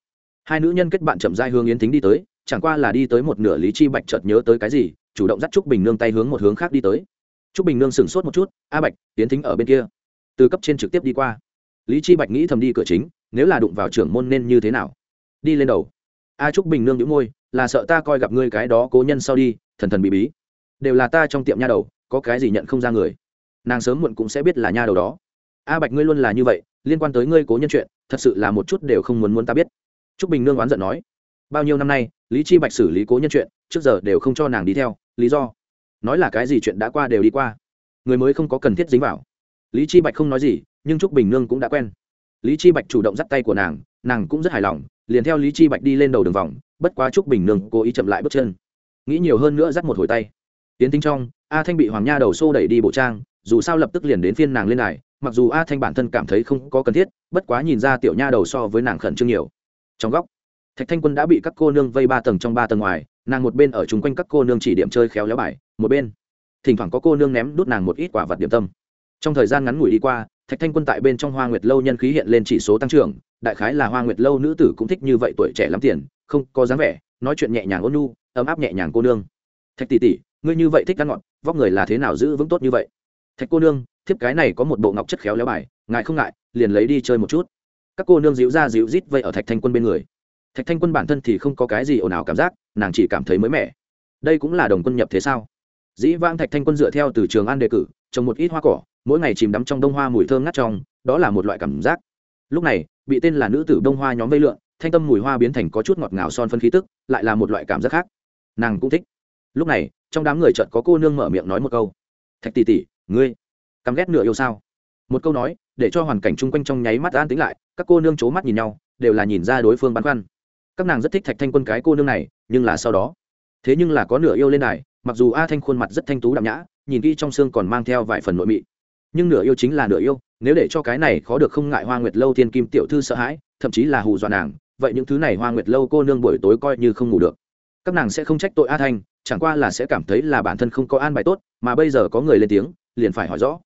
hai nữ nhân kết bạn chậm dai hướng yến thính đi tới chẳng qua là đi tới một nửa lý chi bạch chợt nhớ tới cái gì chủ động dắt trúc bình nương tay hướng một hướng khác đi tới Trúc Bình Nương sửng sốt một chút, "A Bạch, yến thính ở bên kia." Từ cấp trên trực tiếp đi qua. Lý Chi Bạch nghĩ thầm đi cửa chính, nếu là đụng vào trưởng môn nên như thế nào? Đi lên đầu. A Trúc Bình Nương những môi, là sợ ta coi gặp ngươi cái đó cố nhân sau đi, thần thần bí bí. Đều là ta trong tiệm nha đầu, có cái gì nhận không ra người. Nàng sớm muộn cũng sẽ biết là nha đầu đó. A Bạch ngươi luôn là như vậy, liên quan tới ngươi cố nhân chuyện, thật sự là một chút đều không muốn muốn ta biết. Trúc Bình Nương oán giận nói, bao nhiêu năm nay, Lý Chi Bạch xử lý cố nhân chuyện, trước giờ đều không cho nàng đi theo, lý do nói là cái gì chuyện đã qua đều đi qua người mới không có cần thiết dính vào lý chi bạch không nói gì nhưng trúc bình nương cũng đã quen lý chi bạch chủ động dắt tay của nàng nàng cũng rất hài lòng, liền theo lý chi bạch đi lên đầu đường vòng, bất quá trúc bình nương cố ý chậm lại bước chân. Nghĩ nhiều hơn nữa dắt một hồi tay. Tiến tính trong, a thanh bị hoàng nha đầu xô đẩy đi bộ trang, dù sao lập tức liền đến phiên nàng lên này mặc dù a thanh bản thân cảm thấy không có cần thiết, bất quá nhìn ra tiểu nha đầu so với nàng khẩn trương nhiều. Trong góc, thạch thanh quân đã bị các cô nương vây ba tầng trong ba tầng ngoài, nàng một bên ở chung quanh các cô nương chỉ điểm chơi khéo léo bài, một bên, thỉnh thoảng có cô nương ném đút nàng một ít quả vật điểm tâm. Trong thời gian ngắn ngủi đi qua thạch thanh quân tại bên trong hoa nguyệt lâu nhân khí hiện lên chỉ số tăng trưởng, đại khái là hoa nguyệt lâu nữ tử cũng thích như vậy tuổi trẻ lắm tiền, không có dáng vẻ, nói chuyện nhẹ nhàng ôn nhu, ấm áp nhẹ nhàng cô nương. Thạch tỷ tỷ, ngươi như vậy thích ăn ngọt, vóc người là thế nào giữ vững tốt như vậy? Thạch cô nương, thiếp cái này có một bộ ngọc chất khéo léo bài ngại không ngại, liền lấy đi chơi một chút. Các cô nương dịu ra dịu rít vậy ở thạch thanh quân bên người. Thạch thanh quân bản thân thì không có cái gì ồn ào cảm giác, nàng chỉ cảm thấy mới mẻ. Đây cũng là đồng quân nhập thế sao? Dĩ vãng thạch thanh quân dựa theo từ trường an đề cử, trồng một ít hoa cỏ mỗi ngày chìm đắm trong đông hoa mùi thơm ngắt trong, đó là một loại cảm giác. Lúc này, bị tên là nữ tử đông hoa nhóm vây lượn, thanh tâm mùi hoa biến thành có chút ngọt ngào son phân khí tức, lại là một loại cảm giác khác. Nàng cũng thích. Lúc này, trong đám người chợt có cô nương mở miệng nói một câu. Thạch tỷ tỷ, ngươi căm ghét nửa yêu sao? Một câu nói, để cho hoàn cảnh chung quanh trong nháy mắt an tính lại, các cô nương c h ố mắt nhìn nhau, đều là nhìn ra đối phương băn khoăn. Các nàng rất thích thạch thanh quân cái cô nương này, nhưng là sau đó, thế nhưng là có nửa yêu lên này mặc dù a thanh khuôn mặt rất thanh tú đạm nhã, nhìn kỹ trong xương còn mang theo vài phần nội mị nhưng nửa yêu chính là nửa yêu, nếu để cho cái này khó được không ngại hoa nguyệt lâu thiên kim tiểu thư sợ hãi, thậm chí là hù dọa nàng, vậy những thứ này hoa nguyệt lâu cô nương buổi tối coi như không ngủ được. Các nàng sẽ không trách tội a thanh, chẳng qua là sẽ cảm thấy là bản thân không có an bài tốt, mà bây giờ có người lên tiếng, liền phải hỏi rõ.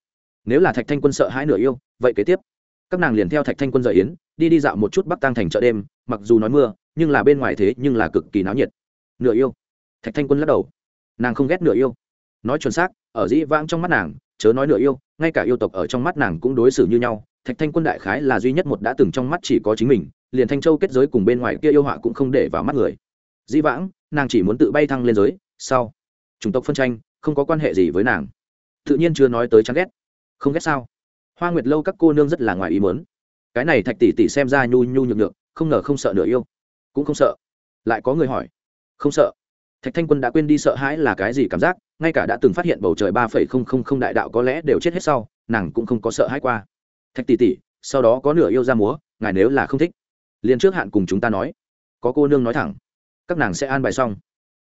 Nếu là thạch thanh quân sợ hãi nửa yêu, vậy kế tiếp. Các nàng liền theo thạch thanh quân rời yến, đi đi dạo một chút bắc tăng thành chợ đêm, mặc dù nói mưa, nhưng là bên ngoài thế nhưng là cực kỳ náo nhiệt. Nửa yêu. Thạch thanh quân lắc đầu. Nàng không ghét nửa yêu. Nói chuẩn xác, ở dĩ vãng trong mắt nàng, chớ nói nửa yêu ngay cả yêu tộc ở trong mắt nàng cũng đối xử như nhau, thạch thanh quân đại khái là duy nhất một đã từng trong mắt chỉ có chính mình, liền thanh châu kết giới cùng bên ngoài kia yêu họa cũng không để vào mắt người. Dĩ vãng, nàng chỉ muốn tự bay thăng lên giới, sau, chủng tộc phân tranh, không có quan hệ gì với nàng. Tự nhiên chưa nói tới chán ghét. Không ghét sao? Hoa nguyệt lâu các cô nương rất là ngoài ý mớn cái này thạch tỷ tỷ xem ra nhu nhu nhược nhược, không ngờ không sợ nửa yêu. Cũng không sợ. Lại có người hỏi. Không sợ thạch thanh quân đã quên đi sợ hãi là cái gì cảm giác, ngay cả đã từng phát hiện bầu trời ba phẩy không không không đại đạo có lẽ đều chết hết sau, nàng cũng không có sợ hãi qua. Thạch tỷ tỷ, sau đó có nửa yêu ra múa, ngài nếu là không thích, liền trước hạn cùng chúng ta nói. Có cô nương nói thẳng. Các nàng sẽ an bài xong.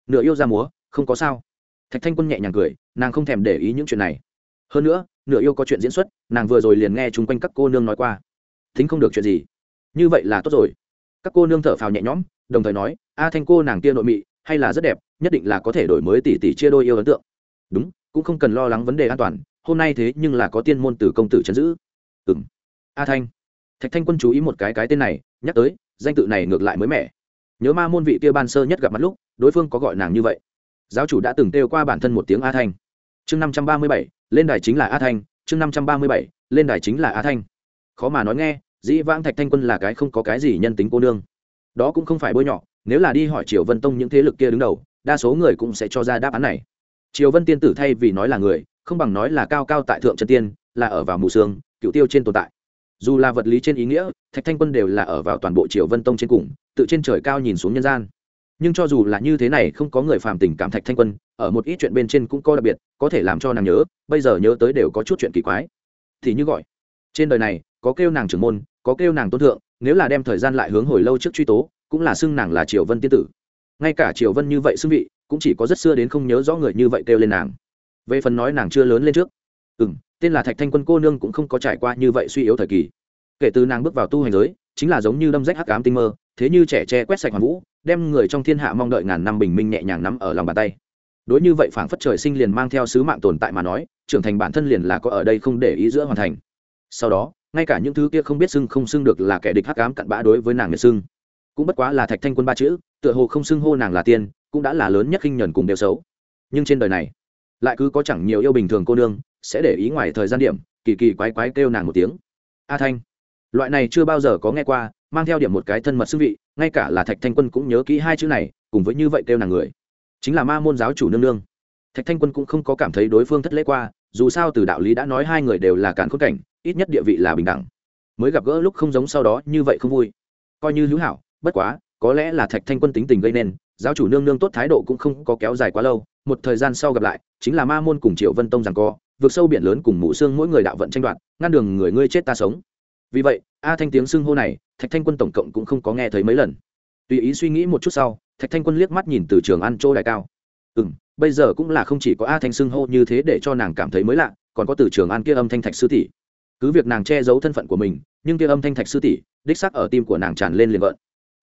Nửa yêu ra múa, không có sao. Thạch thanh quân nhẹ nhàng cười, nàng không thèm để ý những chuyện này. Hơn nữa, nửa yêu có chuyện diễn xuất, nàng vừa rồi liền nghe chung quanh các cô nương nói qua. Thính không được chuyện gì. Như vậy là tốt rồi. Các cô nương thở phào nhẹ nhõm, đồng thời nói, a thanh cô nàng kia nội mị, hay là rất đẹp nhất định là có thể đổi mới tỷ tỷ chia đôi yêu ấn tượng. Đúng, cũng không cần lo lắng vấn đề an toàn, hôm nay thế nhưng là có tiên môn từ công tử chấn giữ. Ừ m a thanh. Thạch thanh quân chú ý một cái cái tên này, nhắc tới, danh tự này ngược lại mới mẻ. Nhớ ma môn vị kia ban sơ nhất gặp mặt lúc, đối phương có gọi nàng như vậy. Giáo chủ đã từng kêu qua bản thân một tiếng a thanh. Chương năm trăm ba mươi bảy, lên đài chính là a thanh, chương năm trăm ba mươi bảy, lên đài chính là a thanh. Khó mà nói nghe, dĩ vãng thạch thanh quân là cái không có cái gì nhân tính cô nương. Đó cũng không phải bôi nhọ, nếu là đi hỏi triều vân tông những thế lực kia đứng đầu đa số người cũng sẽ cho ra đáp án này. Triều vân tiên tử thay vì nói là người, không bằng nói là cao cao tại thượng trần tiên, là ở vào mù sương, cựu tiêu trên tồn tại. Dù là vật lý trên ý nghĩa, thạch thanh quân đều là ở vào toàn bộ triều vân tông trên cùng, tự trên trời cao nhìn xuống nhân gian. Nhưng cho dù là như thế này, không có người phàm tình cảm thạch thanh quân, ở một ít chuyện bên trên cũng có đặc biệt, có thể làm cho nàng nhớ, bây giờ nhớ tới đều có chút chuyện kỳ quái. Thì như gọi, trên đời này, có kêu nàng trưởng môn, có kêu nàng tôn thượng, nếu là đem thời gian lại hướng hồi lâu trước truy tố, cũng là xưng nàng là triều vân tiên tử ngay cả triều vân như vậy xưng vị, cũng chỉ có rất xưa đến không nhớ rõ người như vậy kêu lên nàng. Về phần nói nàng chưa lớn lên trước ừ m tên là thạch thanh quân cô nương cũng không có trải qua như vậy suy yếu thời kỳ. Kể từ nàng bước vào tu hành giới, chính là giống như đâm rách hắc ám tinh mơ, thế như trẻ tre quét sạch hoàn vũ, đem người trong thiên hạ mong đợi ngàn năm bình minh nhẹ nhàng nắm ở lòng bàn tay. Đối như vậy phảng phất trời sinh liền mang theo sứ mạng tồn tại mà nói, trưởng thành bản thân liền là có ở đây không để ý giữa hoàn thành. Sau đó, ngay cả những thứ kia không biết xưng không xưng được là kẻ địch hắc ám cặn bã đối với nàng nghiệt xưng cũng bất quá là thạch thanh quân ba chữ, tựa hồ không xưng hô nàng là tiên, cũng đã là lớn nhất khinh nhẫn cùng đều xấu. Nhưng trên đời này, lại cứ có chẳng nhiều yêu bình thường cô nương, sẽ để ý ngoài thời gian điểm, kỳ kỳ quái quái kêu nàng một tiếng. A thanh, loại này chưa bao giờ có nghe qua, mang theo điểm một cái thân mật xưng vị, ngay cả là thạch thanh quân cũng nhớ kỹ hai chữ này, cùng với như vậy kêu nàng người. Chính là ma môn giáo chủ nương nương. Thạch thanh quân cũng không có cảm thấy đối phương thất lễ qua, dù sao từ đạo lý đã nói hai người đều là cản khôn cảnh, ít nhất địa vị là bình đẳng. Mới gặp gỡ lúc không giống sau đó như vậy không vui. Coi như hữu hảo bất quá, có lẽ là thạch thanh quân tính tình gây nên, giáo chủ nương nương tốt thái độ cũng không có kéo dài quá lâu, một thời gian sau gặp lại, chính là ma môn cùng triệu vân tông rằng co, vượt sâu biển lớn cùng mũ xương mỗi người đạo vận tranh đoạt, ngăn đường người ngươi chết ta sống. Vì vậy, a thanh tiếng xưng hô này, thạch thanh quân tổng cộng cũng không có nghe thấy mấy lần. Tùy ý suy nghĩ một chút sau, thạch thanh quân liếc mắt nhìn từ trường ăn chỗ đại cao. Ừ m bây giờ cũng là không chỉ có a thanh xưng hô như thế để cho nàng cảm thấy mới lạ, còn có từ trường an kia âm thanh thạch sư tỷ. Cứ việc nàng che giấu thân phận của mình, nhưng kia âm thanh thạch sư tỷ, đích sắc ở tim của nàng tràn lên liền vợn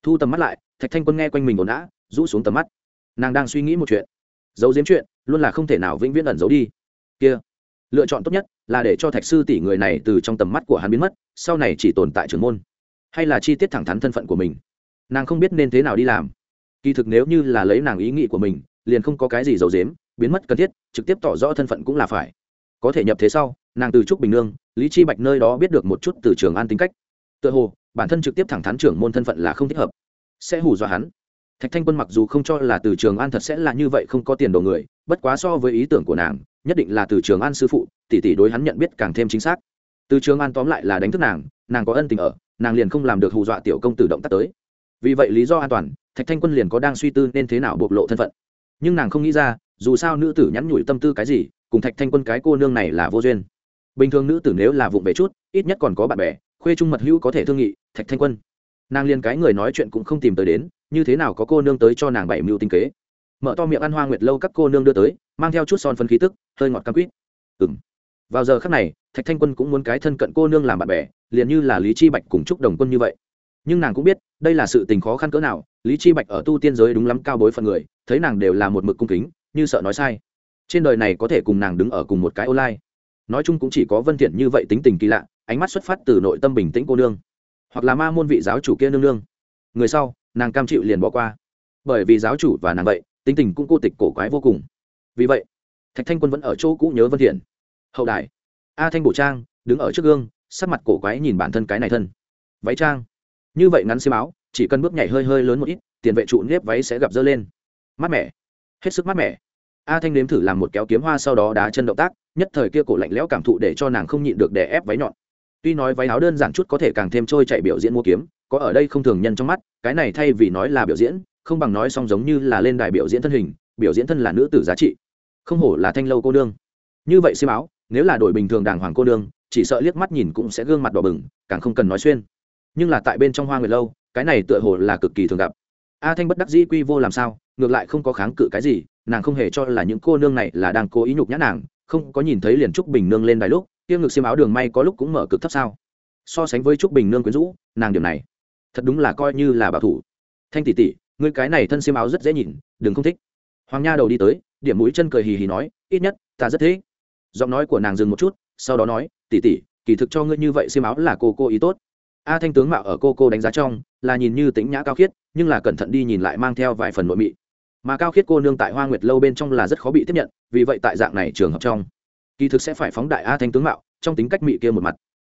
thu tầm mắt lại, thạch thanh quân nghe quanh mình ồn ào, rũ xuống tầm mắt. Nàng đang suy nghĩ một chuyện. Giấu giếm chuyện, luôn là không thể nào vĩnh viễn ẩn giấu đi. Kia, lựa chọn tốt nhất là để cho thạch sư tỷ người này từ trong tầm mắt của hắn biến mất, sau này chỉ tồn tại trường môn, hay là chi tiết thẳng thắn thân phận của mình. Nàng không biết nên thế nào đi làm. Kỳ thực nếu như là lấy nàng ý nghĩ của mình, liền không có cái gì giấu dếm biến mất cần thiết, trực tiếp tỏ rõ thân phận cũng là phải. Có thể nhập thế sau, nàng từ trúc bình nương, lý chi bạch nơi đó biết được một chút từ trường an tính cách. Tựa hồ bản thân trực tiếp thẳng thắn trưởng môn thân phận là không thích hợp. Sẽ hù dọa hắn. Thạch thanh quân mặc dù không cho là từ trường an thật sẽ là như vậy không có tiền đồ người, bất quá so với ý tưởng của nàng, nhất định là từ trường an sư phụ, tỷ tỷ đối hắn nhận biết càng thêm chính xác. Từ trường an tóm lại là đánh thức nàng nàng có ân tình ở, nàng liền không làm được hù dọa tiểu công tử động tác tới. Vì vậy lý do an toàn, thạch thanh quân liền có đang suy tư nên thế nào bộc lộ thân phận. Nhưng nàng không nghĩ ra, dù sao nữ tử nhắn nhủi tâm tư cái gì, cùng thạch thanh quân cái cô nương này là vô duyên. Bình thường nữ tử nếu là vụng về chút, ít nhất còn có bạn bè khuê trung mật hữu có thể thương nghị, thạch thanh quân. Nàng liền cái người nói chuyện cũng không tìm tới đến, như thế nào có cô nương tới cho nàng bảy mưu tinh kế? Mở to miệng ăn hoa nguyệt lâu các cô nương đưa tới, mang theo chút son phân khí tức, hơi ngọt cam quýt. Ừng vào giờ khắc này, thạch thanh quân cũng muốn cái thân cận cô nương làm bạn bè, liền như là lý chi bạch cùng chúc đồng quân như vậy. Nhưng nàng cũng biết, đây là sự tình khó khăn cỡ nào, lý chi bạch ở tu tiên giới đúng lắm cao bối phận người, thấy nàng đều là một mực cung kính, như sợ nói sai. Trên đời này có thể cùng nàng đứng ở cùng một cái online nói chung cũng chỉ có vân thiện như vậy tính tình kỳ lạ, ánh mắt xuất phát từ nội tâm bình tĩnh cô nương, hoặc là ma môn vị giáo chủ kia nương nương. Người sau, nàng cam chịu liền bỏ qua. Bởi vì giáo chủ và nàng vậy, tính tình cũng cô tịch cổ quái vô cùng. Vì vậy, thạch thanh quân vẫn ở chỗ cũ nhớ vân thiện. Hậu đài a thanh bổ trang, đứng ở trước gương, sắc mặt cổ quái nhìn bản thân cái này thân. Váy trang. Như vậy ngắn xiêm áo, chỉ cần bước nhảy hơi hơi lớn một ít, tiền vệ trụ nếp váy sẽ gặp dơ lên. Mát mẻ. Hết sức mát mẻ a thanh nếm thử làm một kéo kiếm hoa sau đó đá chân động tác nhất thời kia cổ lạnh lẽo cảm thụ để cho nàng không nhịn được đè ép váy nhọn. Tuy nói váy áo đơn giản chút có thể càng thêm trôi chạy biểu diễn mua kiếm có ở đây không thường nhân trong mắt cái này thay vì nói là biểu diễn không bằng nói song giống như là lên đài biểu diễn thân hình biểu diễn thân là nữ tử giá trị. Không hổ là thanh lâu cô đương. như vậy xiêm áo nếu là đổi bình thường đàng hoàng cô đương, chỉ sợ liếc mắt nhìn cũng sẽ gương mặt đỏ bừng càng không cần nói xuyên. Nhưng là tại bên trong hoa người lâu cái này tựa hồ là cực kỳ thường gặp. A thanh bất đắc dĩ quy vô làm sao ngược lại không có kháng cự cái gì nàng không hề cho là những cô nương này là đang cố ý nhục nhã nàng, không có nhìn thấy liền trúc bình nương lên đài lúc tiêm ngực xiêm áo đường may có lúc cũng mở cực thấp sao. So sánh với trúc bình nương quyến rũ, nàng điểm này, thật đúng là coi như là bảo thủ. Thanh tỷ tỷ người cái này thân xiêm áo rất dễ nhìn, đừng không thích. Hoàng nha đầu đi tới, điểm mũi chân cười hì hì nói, ít nhất, ta rất thích. Giọng nói của nàng dừng một chút, sau đó nói, tỷ tỷ, kỳ thực cho ngươi như vậy xiêm áo là cô cô ý tốt. A thanh tướng mạo ở cô cô đánh giá trong, là nhìn như tính nhã cao khiết, nhưng là cẩn thận đi nhìn lại mang theo vài phần nội mị mà cao khiết cô nương tại hoa nguyệt lâu bên trong là rất khó bị tiếp nhận, vì vậy tại dạng này trường hợp trong, kỳ thực sẽ phải phóng đại a thanh tướng mạo, trong tính cách mị kia một mặt.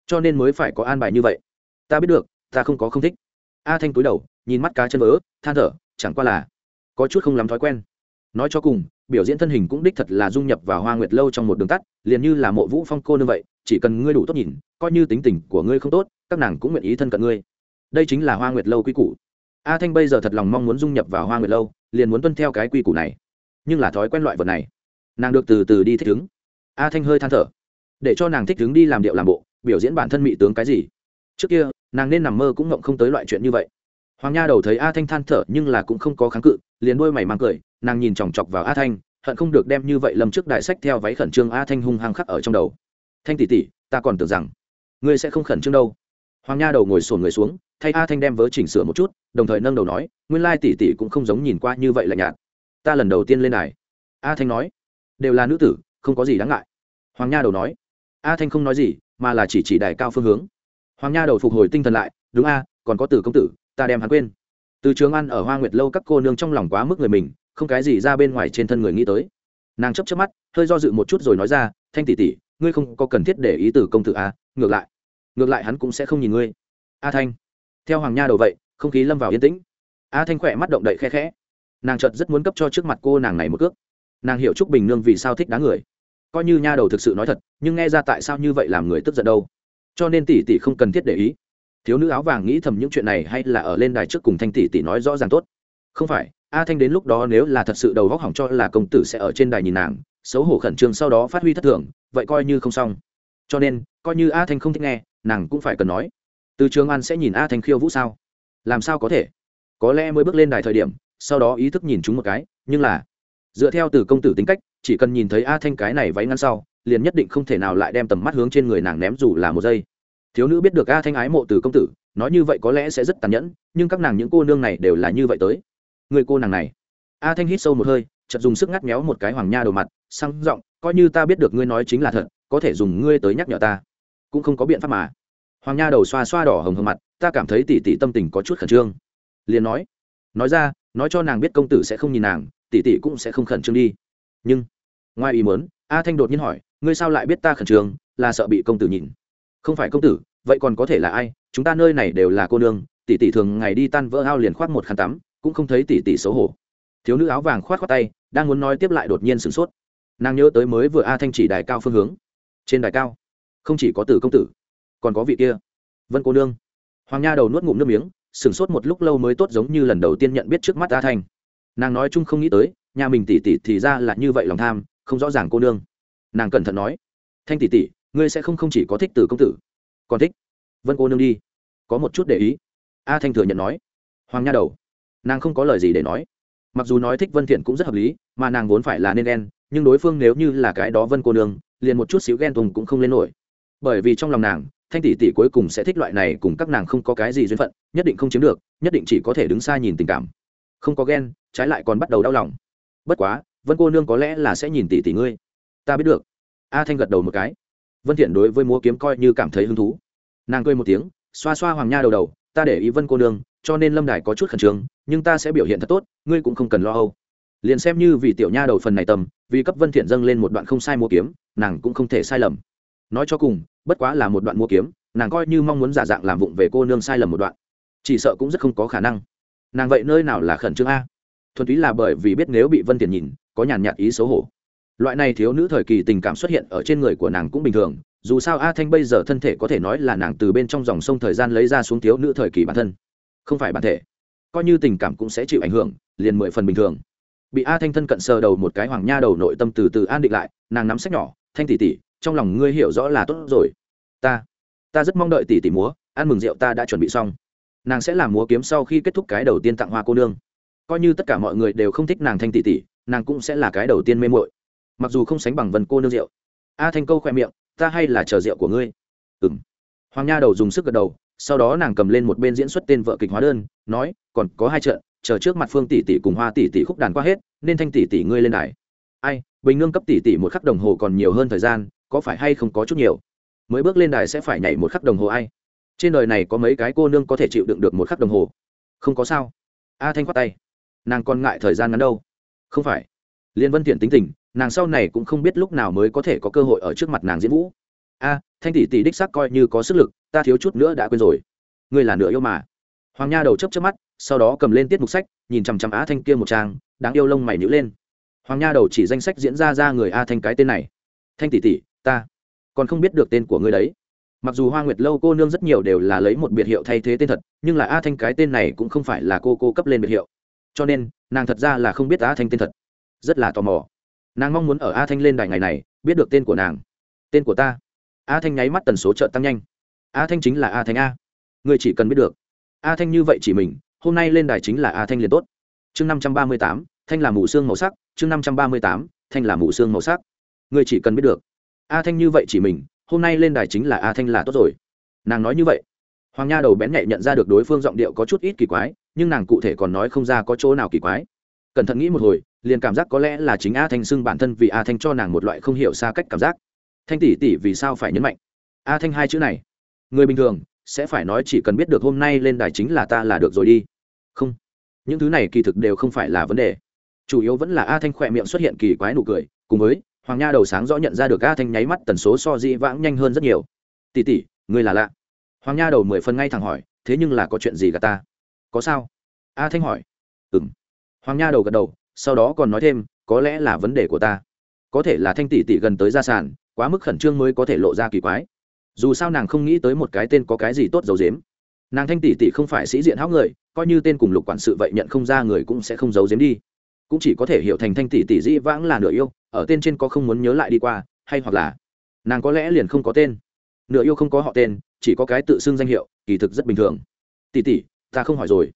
Cho nên mới phải có an bài như vậy. Ta biết được, ta không có không thích. A thanh cúi đầu, nhìn mắt cá chân vỡ than thở, chẳng qua là có chút không lắm thói quen. Nói cho cùng, biểu diễn thân hình cũng đích thật là dung nhập vào hoa nguyệt lâu trong một đường tắt, liền như là mộ vũ phong cô như vậy, chỉ cần ngươi đủ tốt nhìn, coi như tính tình của ngươi không tốt, các nàng cũng nguyện ý thân cận ngươi. Đây chính là hoa nguyệt lâu quy củ. A thanh bây giờ thật lòng mong muốn dung nhập vào hoa nguyệt lâu liền muốn tuân theo cái quy củ này. Nhưng là thói quen loại vật này, nàng được từ từ đi thích ứng. A thanh hơi than thở. Để cho nàng thích ứng đi làm điệu làm bộ, biểu diễn bản thân mị tướng cái gì? Trước kia, nàng nên nằm mơ cũng ngộng không tới loại chuyện như vậy. Hoàng nha đầu thấy a thanh than thở nhưng là cũng không có kháng cự, liền đôi mày mang cười, nàng nhìn chòng chọc vào a thanh, hận không được đem như vậy lầm trước đại sách theo váy khẩn trương a thanh hung hăng khắc ở trong đầu. Thanh tỷ tỷ, ta còn tưởng rằng ngươi sẽ không khẩn trương đâu. Hoàng nha đầu ngồi sổn người xuống thay a thanh đem vớ chỉnh sửa một chút đồng thời nâng đầu nói nguyên lai tỷ tỷ cũng không giống nhìn qua như vậy là nhạt. Ta lần đầu tiên lên này, a thanh nói đều là nữ tử không có gì đáng ngại. Hoàng nha đầu nói a thanh không nói gì mà là chỉ chỉ đài cao phương hướng. Hoàng nha đầu phục hồi tinh thần lại đúng a còn có tử công tử ta đem hắn quên. Từ trường ăn ở hoa nguyệt lâu các cô nương trong lòng quá mức người mình không cái gì ra bên ngoài trên thân người nghĩ tới. Nàng chấp chấp mắt hơi do dự một chút rồi nói ra thanh tỷ tỷ ngươi không có cần thiết để ý tử công tử a ngược lại ngược lại hắn cũng sẽ không nhìn ngươi. A thanh theo hoàng nha đầu vậy, không khí lâm vào yên tĩnh. A thanh khỏe mắt động đậy khe khẽ. Nàng chợt rất muốn cấp cho trước mặt cô nàng này một cước. Nàng hiểu trúc bình nương vì sao thích đá người. Coi như nha đầu thực sự nói thật, nhưng nghe ra tại sao như vậy làm người tức giận đâu. Cho nên tỷ tỷ không cần thiết để ý. Thiếu nữ áo vàng nghĩ thầm những chuyện này hay là ở lên đài trước cùng thanh tỷ tỷ nói rõ ràng tốt. Không phải, a thanh đến lúc đó nếu là thật sự đầu góc hỏng cho là công tử sẽ ở trên đài nhìn nàng, xấu hổ khẩn trương sau đó phát huy thất thường, vậy coi như không xong. Cho nên, coi như a thanh không thích nghe, nàng cũng phải cần nói từ trường an sẽ nhìn a thanh khiêu vũ sao? Làm sao có thể? Có lẽ mới bước lên đài thời điểm, sau đó ý thức nhìn chúng một cái, nhưng là, dựa theo từ công tử tính cách, chỉ cần nhìn thấy a thanh cái này váy ngăn sau, liền nhất định không thể nào lại đem tầm mắt hướng trên người nàng ném dù là một giây. Thiếu nữ biết được a thanh ái mộ từ công tử, nói như vậy có lẽ sẽ rất tàn nhẫn, nhưng các nàng những cô nương này đều là như vậy tới. Người cô nàng này. A thanh hít sâu một hơi, chợt dùng sức ngắt méo một cái hoàng nha đầu mặt, sang giọng, coi như ta biết được ngươi nói chính là thật, có thể dùng ngươi tới nhắc nhở ta. Cũng không có biện pháp mà hoàng nha đầu xoa xoa đỏ hồng hồng mặt, ta cảm thấy tỷ tỷ tâm tình có chút khẩn trương. Liền nói nói ra, nói cho nàng biết công tử sẽ không nhìn nàng, tỷ tỷ cũng sẽ không khẩn trương đi. Nhưng, ngoài ý muốn, a thanh đột nhiên hỏi, ngươi sao lại biết ta khẩn trương, là sợ bị công tử nhìn? Không phải công tử, vậy còn có thể là ai? Chúng ta nơi này đều là cô nương, tỷ tỷ thường ngày đi tan vỡ ao liền khoác một khăn tắm, cũng không thấy tỷ tỷ xấu hổ. Thiếu nữ áo vàng khoát khoát tay, đang muốn nói tiếp lại đột nhiên sửng sốt. Nàng nhớ tới mới vừa a thanh chỉ đài cao phương hướng. Trên đài cao, không chỉ có tử công tử còn có vị kia. Vân cô nương. Hoàng nha đầu nuốt ngụm nước miếng, sửng sốt một lúc lâu mới tốt giống như lần đầu tiên nhận biết trước mắt a thanh. Nàng nói chung không nghĩ tới, nhà mình tỉ tỉ thì ra là như vậy lòng tham, không rõ ràng cô nương. Nàng cẩn thận nói, thanh tỉ tỉ ngươi sẽ không không chỉ có thích tử công tử, còn thích vân cô nương đi. Có một chút để ý. A thanh thừa nhận nói. Hoàng nha đầu. Nàng không có lời gì để nói. Mặc dù nói thích vân thiện cũng rất hợp lý, mà nàng vốn phải là nên ghen, nhưng đối phương nếu như là cái đó vân cô nương, liền một chút xíu ghen tùng cũng không lên nổi. Bởi vì trong lòng nàng thanh tỷ tỷ cuối cùng sẽ thích loại này cùng các nàng không có cái gì duyên phận, nhất định không chiếm được, nhất định chỉ có thể đứng xa nhìn tình cảm. Không có ghen, trái lại còn bắt đầu đau lòng. Bất quá, vân cô nương có lẽ là sẽ nhìn tỷ tỷ ngươi. Ta biết được. A thanh gật đầu một cái. Vân thiện đối với múa kiếm coi như cảm thấy hứng thú. Nàng cười một tiếng, xoa xoa hoàng nha đầu đầu, ta để ý vân cô nương, cho nên lâm đài có chút khẩn trương, nhưng ta sẽ biểu hiện thật tốt, ngươi cũng không cần lo âu. Liền xem như vì tiểu nha đầu phần này tầm, vì cấp vân thiện dâng lên một đoạn không sai múa kiếm, nàng cũng không thể sai lầm nói cho cùng, bất quá là một đoạn mua kiếm, nàng coi như mong muốn giả dạng làm vụng về cô nương sai lầm một đoạn, chỉ sợ cũng rất không có khả năng. Nàng vậy nơi nào là khẩn trương a? Thuần túy là bởi vì biết nếu bị vân Tiền nhìn, có nhàn nhạt ý xấu hổ. Loại này thiếu nữ thời kỳ tình cảm xuất hiện ở trên người của nàng cũng bình thường, dù sao a thanh bây giờ thân thể có thể nói là nàng từ bên trong dòng sông thời gian lấy ra xuống thiếu nữ thời kỳ bản thân. Không phải bản thể. Coi như tình cảm cũng sẽ chịu ảnh hưởng, liền mười phần bình thường. Bị a thanh thân cận sờ đầu một cái hoàng nha đầu nội tâm từ từ an định lại, nàng nắm sách nhỏ, thanh tỉ tỉ trong lòng ngươi hiểu rõ là tốt rồi. Ta ta rất mong đợi tỷ tỷ múa, ăn mừng rượu ta đã chuẩn bị xong. Nàng sẽ làm múa kiếm sau khi kết thúc cái đầu tiên tặng hoa cô nương. Coi như tất cả mọi người đều không thích nàng thanh tỷ tỷ, nàng cũng sẽ là cái đầu tiên mê mội mặc dù không sánh bằng vần cô nương rượu. A thanh câu khoe miệng, ta hay là chờ rượu của ngươi. Ừng hoàng nha đầu dùng sức gật đầu, sau đó nàng cầm lên một bên diễn xuất tên vợ kịch hóa đơn, nói, còn có hai trận, chờ trước mặt phương tỷ tỷ cùng hoa tỷ tỷ khúc đàn qua hết, nên thanh tỷ tỷ ngươi lên đài. Ai, bình nương cấp tỷ tỷ một khắc đồng hồ còn nhiều hơn thời gian có phải hay không có chút nhiều? Mới bước lên đài sẽ phải nhảy một khắc đồng hồ ai? Trên đời này có mấy cái cô nương có thể chịu đựng được một khắc đồng hồ? Không có sao. A thanh khoát tay. Nàng còn ngại thời gian ngắn đâu. Không phải. Liên vân thiện tính tình, nàng sau này cũng không biết lúc nào mới có thể có cơ hội ở trước mặt nàng diễn vũ. A, thanh tỷ tỷ đích xác coi như có sức lực, ta thiếu chút nữa đã quên rồi. Ngươi là nửa yêu mà. Hoàng nha đầu chấp chấp mắt, sau đó cầm lên tiết mục sách, nhìn chằm chằm á thanh kia một trang, đáng yêu lông mày nhữ lên. Hoàng nha đầu chỉ danh sách diễn ra ra người a thanh cái tên này. Thanh tỷ tỷ ta còn không biết được tên của ngươi đấy. Mặc dù hoa nguyệt lâu cô nương rất nhiều đều là lấy một biệt hiệu thay thế tên thật, nhưng là a thanh cái tên này cũng không phải là cô cô cấp lên biệt hiệu. Cho nên, nàng thật ra là không biết a thanh tên thật. Rất là tò mò. Nàng mong muốn ở a thanh lên đài ngày này, biết được tên của nàng. Tên của ta. A thanh nháy mắt tần số trợ tăng nhanh. A thanh chính là a thanh a. Người chỉ cần biết được. A thanh như vậy chỉ mình, hôm nay lên đài chính là a thanh liền tốt. Chương năm trăm ba mươi tám, thanh là mù xương màu sắc, chương năm trăm ba mươi tám, thanh là mù xương màu sắc. Người chỉ cần biết được a thanh như vậy chỉ mình, hôm nay lên đài chính là a thanh là tốt rồi. Nàng nói như vậy. Hoàng nha đầu bén nhạy nhận ra được đối phương giọng điệu có chút ít kỳ quái, nhưng nàng cụ thể còn nói không ra có chỗ nào kỳ quái. Cẩn thận nghĩ một hồi, liền cảm giác có lẽ là chính a thanh xưng bản thân vì a thanh cho nàng một loại không hiểu xa cách cảm giác. Thanh tỷ tỷ vì sao phải nhấn mạnh? A thanh hai chữ này. Người bình thường sẽ phải nói chỉ cần biết được hôm nay lên đài chính là ta là được rồi đi. Không. Những thứ này kỳ thực đều không phải là vấn đề. Chủ yếu vẫn là a thanh khỏe miệng xuất hiện kỳ quái nụ cười, cùng với hoàng nha đầu sáng rõ nhận ra được a thanh nháy mắt tần số so di vãng nhanh hơn rất nhiều. Tỷ tỷ, ngươi là lạ. Hoàng nha đầu mười phần ngay thẳng hỏi, thế nhưng là có chuyện gì gà ta? Có sao? A thanh hỏi. Ừng hoàng nha đầu gật đầu, sau đó còn nói thêm, có lẽ là vấn đề của ta. Có thể là thanh tỷ tỷ gần tới gia sản, quá mức khẩn trương mới có thể lộ ra kỳ quái. Dù sao nàng không nghĩ tới một cái tên có cái gì tốt dầu dếm nàng thanh tỷ tỷ không phải sĩ diện háo người, coi như tên cùng lục quản sự vậy nhận không ra người cũng sẽ không giấu giếm đi cũng chỉ có thể hiểu thành thanh tỷ tỷ dĩ vãng là nửa yêu, ở tên trên có không muốn nhớ lại đi qua, hay hoặc là nàng có lẽ liền không có tên. Nửa yêu không có họ tên, chỉ có cái tự xưng danh hiệu, kỳ thực rất bình thường. Tỷ tỷ, ta không hỏi rồi.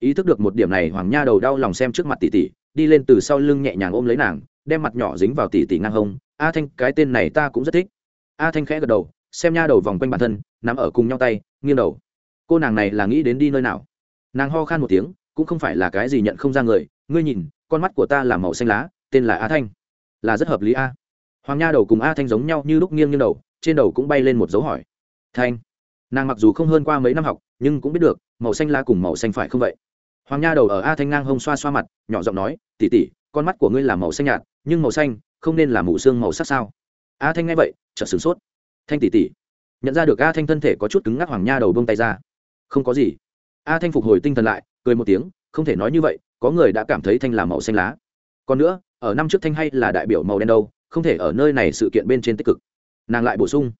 Ý thức được một điểm này, hoàng nha đầu đau lòng xem trước mặt tỷ tỷ, đi lên từ sau lưng nhẹ nhàng ôm lấy nàng, đem mặt nhỏ dính vào tỷ tỷ ngang hông. A thanh, cái tên này ta cũng rất thích. A thanh khẽ gật đầu, xem nha đầu vòng quanh bản thân nằm ở cùng nhau tay, nghiêng đầu. Cô nàng này là nghĩ đến đi nơi nào? Nàng ho khan một tiếng, cũng không phải là cái gì nhận không ra người, ngươi nhìn con mắt của ta là màu xanh lá, tên là a thanh. Là rất hợp lý a. Hoàng nha đầu cùng a thanh giống nhau như lúc nghiêng như đầu, trên đầu cũng bay lên một dấu hỏi. Thanh, nàng mặc dù không hơn qua mấy năm học, nhưng cũng biết được, màu xanh lá cùng màu xanh phải không vậy? Hoàng nha đầu ở a thanh ngang hông xoa xoa mặt, nhỏ giọng nói tỉ tỉ con mắt của ngươi là màu xanh nhạt, nhưng màu xanh, không nên là mù xương màu sắc sao? A thanh nghe vậy, chợt sửng sốt. Thanh tỉ tỉ nhận ra được a thanh thân thể có chút cứng ngắc, hoàng nha đầu bông tay ra. Không có gì. A thanh phục hồi tinh thần lại, cười một tiếng, không thể nói như vậy có người đã cảm thấy thanh là màu xanh lá. Còn nữa, ở năm trước thanh hay là đại biểu màu đen đâu, không thể ở nơi này sự kiện bên trên tích cực. Nàng lại bổ sung.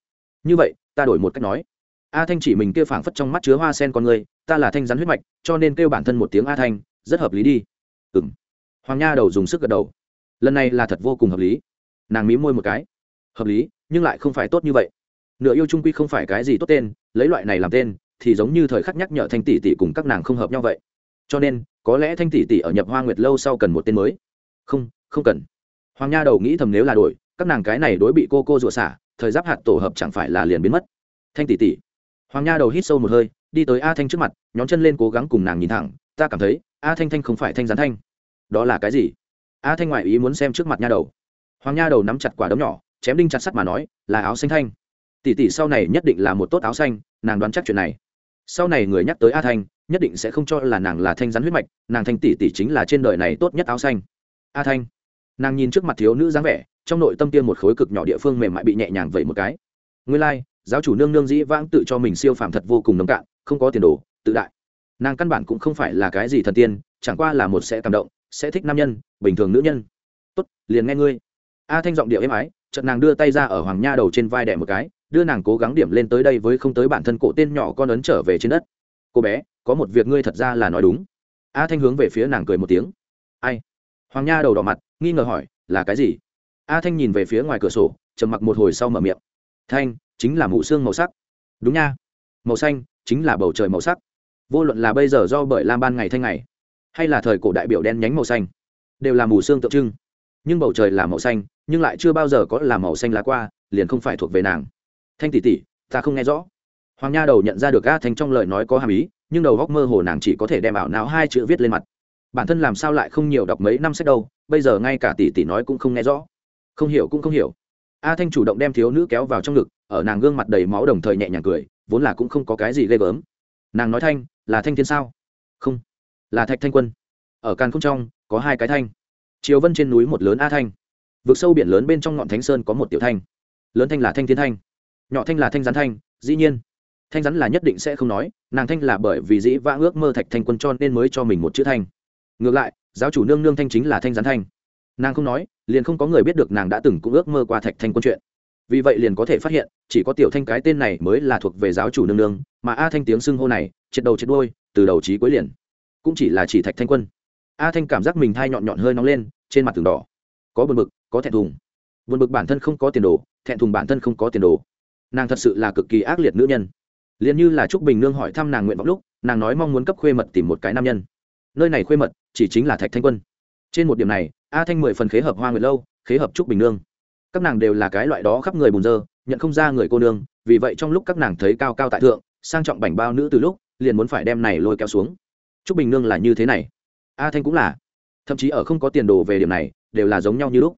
Như vậy, ta đổi một cách nói. A thanh chỉ mình kêu phảng phất trong mắt chứa hoa sen con người, ta là thanh rắn huyết mạch, cho nên kêu bản thân một tiếng a thanh, rất hợp lý đi. Ừ m hoàng nha đầu dùng sức gật đầu. Lần này là thật vô cùng hợp lý. Nàng mí môi một cái. Hợp lý, nhưng lại không phải tốt như vậy. Nửa yêu trung quy không phải cái gì tốt tên, lấy loại này làm tên, thì giống như thời khắc nhắc nhở thanh tỷ tỷ cùng các nàng không hợp nhau vậy. Cho nên có lẽ thanh tỷ tỷ ở nhập hoa nguyệt lâu sau cần một tên mới. Không không cần. Hoàng nha đầu nghĩ thầm nếu là đổi, các nàng cái này đối bị cô cô rụa xả, thời giáp hạt tổ hợp chẳng phải là liền biến mất. Thanh tỷ tỷ. Hoàng nha đầu hít sâu một hơi, đi tới a thanh trước mặt nhóm chân lên cố gắng cùng nàng nhìn thẳng, ta cảm thấy, a thanh thanh không phải thanh gián thanh. Đó là cái gì? A thanh ngoại ý muốn xem trước mặt nha đầu. Hoàng nha đầu nắm chặt quả đấm nhỏ, chém đinh chặt sắt mà nói, là áo xanh thanh. Tỷ tỷ sau này nhất định là một tốt áo xanh, nàng đoán chắc chuyện này. Sau này người nhắc tới a thanh nhất định sẽ không cho là nàng là thanh rắn huyết mạch nàng thanh tỷ tỷ chính là trên đời này tốt nhất áo xanh. A thanh. Nàng nhìn trước mặt thiếu nữ dáng vẻ trong nội tâm tiên một khối cực nhỏ địa phương mềm mại bị nhẹ nhàng vẩy một cái. Nguyên lai、like, giáo chủ nương nương dĩ vãng tự cho mình siêu phàm thật vô cùng nông cạn không có tiền đồ tự đại. Nàng căn bản cũng không phải là cái gì thần tiên chẳng qua là một sẽ cảm động sẽ thích nam nhân bình thường nữ nhân. Tốt liền nghe ngươi. A thanh giọng điệu êm ái chợt nàng đưa tay ra ở hoàng nha đầu trên vai đẻ một cái đưa nàng cố gắng điểm lên tới đây với không tới bản thân cổ tên nhỏ con ấn trở về trên đất. Cô bé có một việc ngươi thật ra là nói đúng. A thanh hướng về phía nàng cười một tiếng. Ai? Hoàng nha đầu đỏ mặt, nghi ngờ hỏi, là cái gì? A thanh nhìn về phía ngoài cửa sổ, trầm mặc một hồi sau mở miệng. Thanh, chính là mụ xương màu sắc. Đúng nha. Màu xanh, chính là bầu trời màu sắc. Vô luận là bây giờ do bởi lam ban ngày thanh ngày, hay là thời cổ đại biểu đen nhánh màu xanh, đều là mù xương tượng trưng. Nhưng bầu trời là màu xanh, nhưng lại chưa bao giờ có là màu xanh lá qua, liền không phải thuộc về nàng. Thanh tỷ tỷ, ta không nghe rõ hoàng nha đầu nhận ra được a thanh trong lời nói có hàm ý, nhưng đầu góc mơ hồ nàng chỉ có thể đem ảo não hai chữ viết lên mặt. Bản thân làm sao lại không nhiều đọc mấy năm sách đâu, bây giờ ngay cả tỷ tỷ nói cũng không nghe rõ. Không hiểu cũng không hiểu. A thanh chủ động đem thiếu nữ kéo vào trong ngực, ở nàng gương mặt đầy máu đồng thời nhẹ nhàng cười, vốn là cũng không có cái gì ghê gớm. Nàng nói thanh, là thanh thiên sao? Không, là thạch thanh quân. Ở càn không trong, có hai cái thanh. Chiều vân trên núi một lớn a thanh. Vực sâu biển lớn bên trong ngọn thánh sơn có một tiểu thanh. Lớn thanh là thanh thiên thanh, nhỏ thanh là thanh gián thanh, dĩ nhiên thanh rắn là nhất định sẽ không nói, nàng thanh là bởi vì dĩ vã ước mơ thạch thanh quân cho nên mới cho mình một chữ thanh. Ngược lại, giáo chủ nương nương thanh chính là thanh rắn thanh. Nàng không nói, liền không có người biết được nàng đã từng cũng ước mơ qua thạch thanh quân chuyện. Vì vậy liền có thể phát hiện, chỉ có tiểu thanh cái tên này mới là thuộc về giáo chủ nương nương, mà a thanh tiếng xưng hô này, triệt đầu triệt đôi từ đầu trí cuối liền. Cũng chỉ là chỉ thạch thanh quân. A thanh cảm giác mình thai nhọn nhọn hơi nóng lên, trên mặt tường đỏ. Có buồn bực, có thẹn thùng. Buồn bực bản thân không có tiền đồ, thẹn thùng bản thân không có tiền đồ. Nàng thật sự là cực kỳ ác liệt nữ nhân liền như là trúc bình nương hỏi thăm nàng nguyện vọng lúc, nàng nói mong muốn cấp khuê mật tìm một cái nam nhân. Nơi này khuê mật chỉ chính là thạch thanh quân. Trên một điểm này, a thanh mười phần khế hợp hoa nguyệt lâu, khế hợp trúc bình nương. Các nàng đều là cái loại đó khắp người bùn dơ, nhận không ra người cô nương, vì vậy trong lúc các nàng thấy cao cao tại thượng, sang trọng bảnh bao nữ từ lúc, liền muốn phải đem này lôi kéo xuống. Trúc bình nương là như thế này. A thanh cũng là. Thậm chí ở không có tiền đồ về điểm này, đều là giống nhau như lúc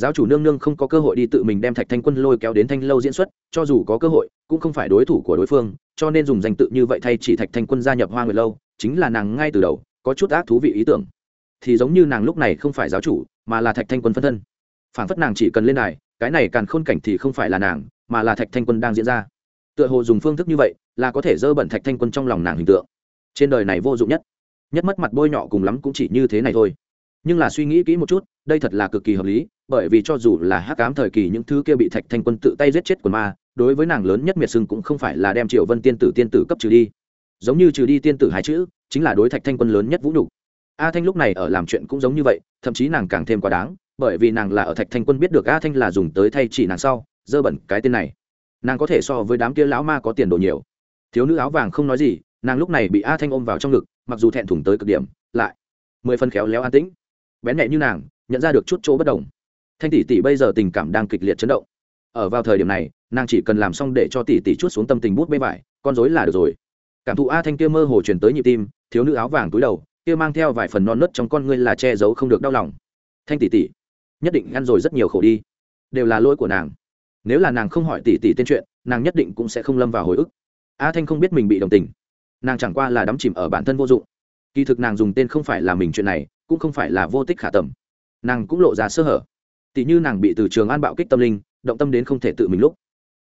giáo chủ nương nương không có cơ hội đi tự mình đem thạch thanh quân lôi kéo đến thanh lâu diễn xuất, cho dù có cơ hội, cũng không phải đối thủ của đối phương, cho nên dùng danh tự như vậy thay chỉ thạch thanh quân gia nhập hoa nguyệt lâu, chính là nàng ngay từ đầu, có chút ác thú vị ý tưởng. Thì giống như nàng lúc này không phải giáo chủ, mà là thạch thanh quân phân thân. Phản phất nàng chỉ cần lên đài, cái này càng khôn cảnh thì không phải là nàng, mà là thạch thanh quân đang diễn ra. Tựa hồ dùng phương thức như vậy, là có thể dơ bẩn thạch thanh quân trong lòng nàng hình tượng. Trên đời này vô dụng nhất. Nhất mất mặt bôi nhọ cùng lắm cũng chỉ như thế này thôi nhưng là suy nghĩ kỹ một chút, đây thật là cực kỳ hợp lý, bởi vì cho dù là hắc ám thời kỳ những thứ kia bị thạch thanh quân tự tay giết chết của ma, đối với nàng lớn nhất miệt sưng cũng không phải là đem triệu vân tiên tử tiên tử cấp trừ đi. Giống như trừ đi tiên tử hai chữ, chính là đối thạch thanh quân lớn nhất vũ nhục. A thanh lúc này ở làm chuyện cũng giống như vậy, thậm chí nàng càng thêm quá đáng, bởi vì nàng là ở thạch thanh quân biết được a thanh là dùng tới thay chỉ nàng sau, dơ bẩn cái tên này. Nàng có thể so với đám kia lão ma có tiền đồ nhiều. Thiếu nữ áo vàng không nói gì, nàng lúc này bị a thanh ôm vào trong ngực, mặc dù thẹn thùng tới cực điểm, lại mười phân khéo léo an tĩnh bén nhẹ như nàng, nhận ra được chút chỗ bất đồng. Thanh tỷ tỷ bây giờ tình cảm đang kịch liệt chấn động. Ở vào thời điểm này, nàng chỉ cần làm xong để cho tỷ tỷ chút xuống tâm tình bút bê vải, con dối là được rồi. Cảm thụ a thanh kia mơ hồ truyền tới nhịp tim, thiếu nữ áo vàng túi đầu, kia mang theo vài phần non nớt trong con ngươi là che giấu không được đau lòng. Thanh tỷ tỷ, nhất định ăn rồi rất nhiều khổ đi. Đều là lỗi của nàng. Nếu là nàng không hỏi tỷ tỷ tên chuyện, nàng nhất định cũng sẽ không lâm vào hồi ức. A thanh không biết mình bị đồng tình. Nàng chẳng qua là đắm chìm ở bản thân vô dụng. Kỳ thực nàng dùng tên không phải là mình chuyện này cũng không phải là vô tích khả tầm. Nàng cũng lộ ra sơ hở. Tỷ như nàng bị từ trường an bạo kích tâm linh, động tâm đến không thể tự mình lúc.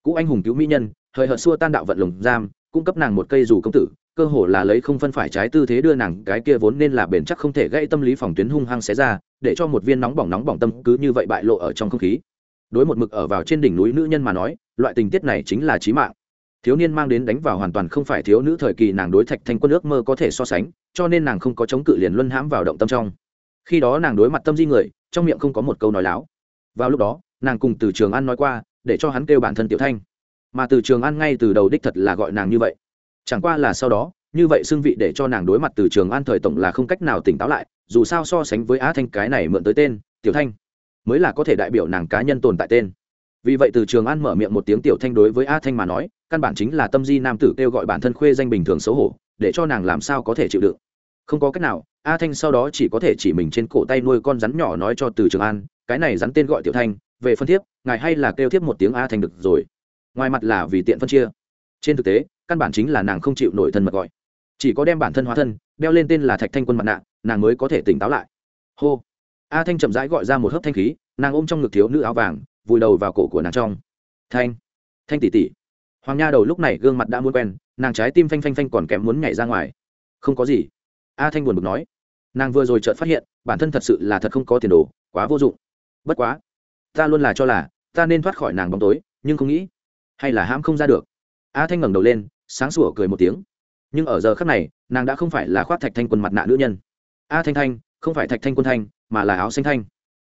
Cũ anh hùng cứu mỹ nhân thời hợt xua tan đạo vận lồng giam, cung cấp nàng một cây dù công tử, cơ hồ là lấy không phân phải trái tư thế đưa nàng, cái kia vốn nên là bền chắc không thể gây tâm lý phòng tuyến hung hăng xé ra, để cho một viên nóng bỏng nóng bỏng tâm cứ như vậy bại lộ ở trong không khí. Đối một mực ở vào trên đỉnh núi nữ nhân mà nói, loại tình tiết này chính là trí mạng thiếu niên mang đến đánh vào hoàn toàn không phải thiếu nữ thời kỳ, nàng đối thạch thanh quân ước mơ có thể so sánh, cho nên nàng không có chống cự liền luân hãm vào động tâm trong. Khi đó nàng đối mặt tâm di người, trong miệng không có một câu nói láo. Vào lúc đó, nàng cùng từ trường an nói qua, để cho hắn kêu bản thân tiểu thanh. Mà từ trường an ngay từ đầu đích thật là gọi nàng như vậy. Chẳng qua là sau đó, như vậy xưng vị để cho nàng đối mặt từ trường an thời tổng là không cách nào tỉnh táo lại, dù sao so sánh với á thanh cái này mượn tới tên, tiểu thanh, mới là có thể đại biểu nàng cá nhân tồn tại tên. Vì vậy từ trường an mở miệng một tiếng tiểu thanh đối với a thanh mà nói căn bản chính là tâm di nam tử kêu gọi bản thân khuê danh bình thường xấu hổ, để cho nàng làm sao có thể chịu đựng. Không có cách nào, a thanh sau đó chỉ có thể chỉ mình trên cổ tay nuôi con rắn nhỏ nói cho từ trường an, cái này rắn tên gọi tiểu thanh, về phân thiếp, ngài hay là kêu thiếp một tiếng a thanh được rồi. Ngoài mặt là vì tiện phân chia. Trên thực tế, căn bản chính là nàng không chịu nổi thân mật gọi. Chỉ có đem bản thân hóa thân, đeo lên tên là thạch thanh quân mặt nạ, nàng mới có thể tỉnh táo lại. Hô. A thanh chậm rãi gọi ra một hớp thanh khí, nàng ôm trong ngực thiếu nữ áo vàng, vùi đầu vào cổ của nàng trong. Thanh. Thanh tỷ tỷ hoàng nha đầu lúc này gương mặt đã muốn quen, nàng trái tim phanh phanh phanh còn kém muốn nhảy ra ngoài. Không có gì. A thanh buồn bực nói. Nàng vừa rồi chợt phát hiện, bản thân thật sự là thật không có tiền đồ, quá vô dụng. Bất quá, ta luôn là cho là, ta nên thoát khỏi nàng bóng tối, nhưng không nghĩ, hay là hãm không ra được. A thanh ngẩng đầu lên, sáng sủa cười một tiếng. Nhưng ở giờ khắc này, nàng đã không phải là khoác thạch thanh quân mặt nạ nữ nhân. A thanh thanh, không phải thạch thanh quân thanh, mà là áo xanh thanh.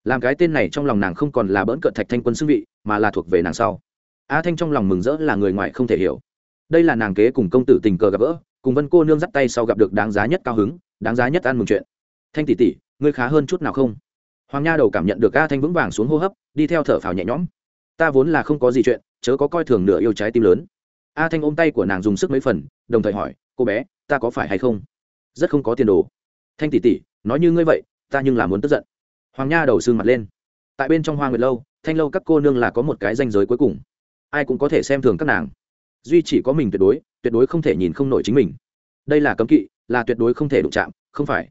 Làm cái tên này trong lòng nàng không còn là bỡn cợt thạch thanh quân xưng vị, mà là thuộc về nàng sau a thanh trong lòng mừng rỡ là người ngoài không thể hiểu. Đây là nàng kế cùng công tử tình cờ gặp gỡ, cùng vân cô nương dắt tay sau gặp được đáng giá nhất cao hứng, đáng giá nhất ăn mừng chuyện. Thanh tỷ tỷ, ngươi khá hơn chút nào không? Hoàng nha đầu cảm nhận được a thanh vững vàng xuống hô hấp, đi theo thở phào nhẹ nhõm. Ta vốn là không có gì chuyện, chớ có coi thường nửa yêu trái tim lớn. A thanh ôm tay của nàng dùng sức mấy phần, đồng thời hỏi, cô bé, ta có phải hay không? Rất không có tiền đồ. Thanh tỷ tỷ, nói như ngươi vậy, ta nhưng là muốn tức giận. Hoàng nha đầu xương mặt lên. Tại bên trong hoa nguyệt lâu, thanh lâu các cô nương là có một cái danh giới cuối cùng ai cũng có thể xem thường các nàng. Duy chỉ có mình tuyệt đối tuyệt đối không thể nhìn không nổi chính mình. Đây là cấm kỵ, là tuyệt đối không thể đụng chạm, không phải.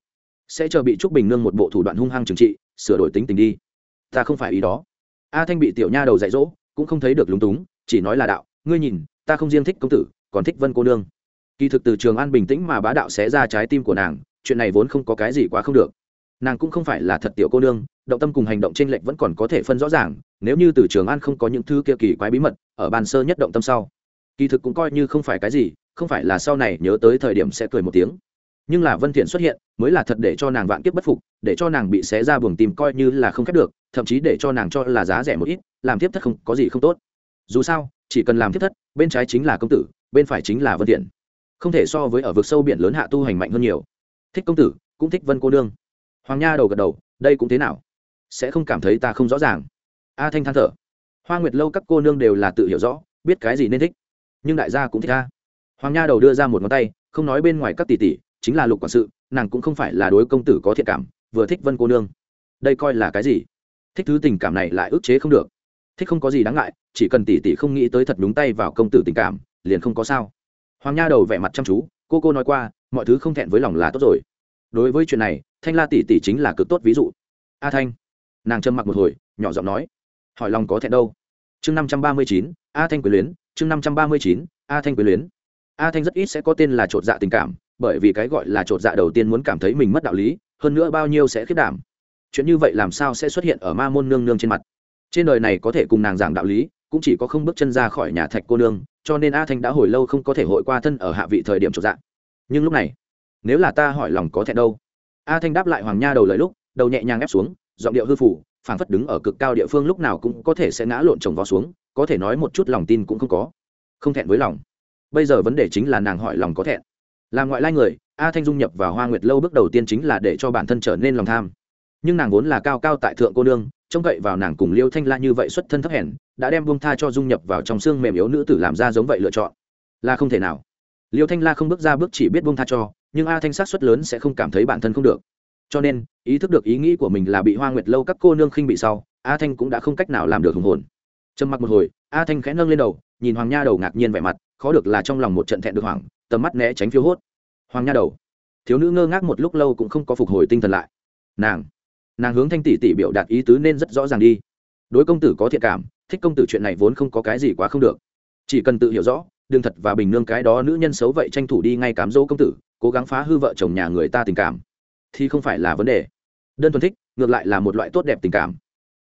Sẽ chờ bị trúc bình nương một bộ thủ đoạn hung hăng trừng trị, sửa đổi tính tình đi. Ta không phải ý đó. A thanh bị tiểu nha đầu dạy dỗ, cũng không thấy được lúng túng, chỉ nói là đạo, ngươi nhìn, ta không riêng thích công tử, còn thích vân cô nương. Kỳ thực từ trường an bình tĩnh mà bá đạo sẽ ra trái tim của nàng, chuyện này vốn không có cái gì quá không được. Nàng cũng không phải là thật tiểu cô nương động tâm cùng hành động trên lệch vẫn còn có thể phân rõ ràng, nếu như từ trường an không có những thứ kia kỳ quái bí mật, ở bàn sơ nhất động tâm sau, kỳ thực cũng coi như không phải cái gì, không phải là sau này nhớ tới thời điểm sẽ cười một tiếng. Nhưng là vân thiện xuất hiện, mới là thật để cho nàng vạn kiếp bất phục, để cho nàng bị xé ra buồng tìm coi như là không khép được, thậm chí để cho nàng cho là giá rẻ một ít, làm tiếp thất không, có gì không tốt. Dù sao, chỉ cần làm tiếp thất, bên trái chính là công tử, bên phải chính là vân thiện. Không thể so với ở vực sâu biển lớn hạ tu hành mạnh hơn nhiều. Thích công tử, cũng thích vân cô nương. Hoàng nha đầu gật đầu, đây cũng thế nào? Sẽ không cảm thấy ta không rõ ràng. A thanh than thở. Hoa nguyệt lâu các cô nương đều là tự hiểu rõ, biết cái gì nên thích. Nhưng đại gia cũng thích ta. Hoàng nha đầu đưa ra một ngón tay, không nói bên ngoài các tỷ tỷ, chính là lục quản sự, nàng cũng không phải là đối công tử có thiện cảm, vừa thích vân cô nương. Đây coi là cái gì? Thích thứ tình cảm này lại ức chế không được. Thích không có gì đáng ngại, chỉ cần tỷ tỷ không nghĩ tới thật đúng tay vào công tử tình cảm, liền không có sao. Hoàng nha đầu vẻ mặt chăm chú, cô cô nói qua, mọi thứ không thẹn với lòng là tốt rồi. Đối với chuyện này, thanh la tỷ tỷ chính là cực tốt ví dụ. A thanh nàng trầm mặc một hồi, nhỏ giọng nói, hỏi lòng có thẹn đâu? Chương năm trăm ba mươi chín, a thanh quyền luyến. Chương năm trăm ba mươi chín, a thanh quyền luyến. A thanh rất ít sẽ có tên là t dạ tình cảm, bởi vì cái gọi là t dạ đầu tiên muốn cảm thấy mình mất đạo lý, hơn nữa bao nhiêu sẽ khiết đảm. Chuyện như vậy làm sao sẽ xuất hiện ở ma môn nương nương trên mặt? Trên đời này có thể cùng nàng giảng đạo lý, cũng chỉ có không bước chân ra khỏi nhà thạch cô nương, cho nên a thanh đã hồi lâu không có thể hội qua thân ở hạ vị thời điểm trộm dạ. Nhưng lúc này, nếu là ta hỏi lòng có thẹn đâu? A thanh đáp lại hoàng nha đầu lời lúc, đầu nhẹ nhàng ép xuống giọng điệu hư phủ, phảng phất đứng ở cực cao địa phương lúc nào cũng có thể sẽ ngã lộn chồng vào xuống, có thể nói một chút lòng tin cũng không có. Không thẹn với lòng. Bây giờ vấn đề chính là nàng hỏi lòng có thẹn. Là ngoại lai người, a thanh dung nhập vào hoa nguyệt lâu bước đầu tiên chính là để cho bản thân trở nên lòng tham. Nhưng nàng vốn là cao cao tại thượng cô nương, trông cậy vào nàng cùng liêu thanh la như vậy xuất thân thấp hèn, đã đem buông tha cho dung nhập vào trong xương mềm yếu nữ tử làm ra giống vậy lựa chọn. Là không thể nào. Liêu thanh la không bước ra bước chỉ biết buông tha cho, nhưng a thanh sát xuất lớn sẽ không cảm thấy bản thân không được cho nên, ý thức được ý nghĩ của mình là bị hoa nguyệt lâu các cô nương khinh bị sau, a thanh cũng đã không cách nào làm được hùng hồn. Trầm mặc một hồi, a thanh khẽ nâng lên đầu, nhìn hoàng nha đầu ngạc nhiên vẻ mặt, khó được là trong lòng một trận thẹn được hoảng, tầm mắt né tránh phiếu hốt. Hoàng nha đầu, thiếu nữ ngơ ngác một lúc lâu cũng không có phục hồi tinh thần lại. Nàng nàng hướng thanh tỷ tỷ biểu đạt ý tứ nên rất rõ ràng đi. Đối công tử có thiện cảm, thích công tử chuyện này vốn không có cái gì quá không được. Chỉ cần tự hiểu rõ, đừng thật và bình nương cái đó nữ nhân xấu vậy tranh thủ đi ngay cám dỗ công tử, cố gắng phá hư vợ chồng nhà người ta tình cảm thì không phải là vấn đề. Đơn thuần thích, ngược lại là một loại tốt đẹp tình cảm.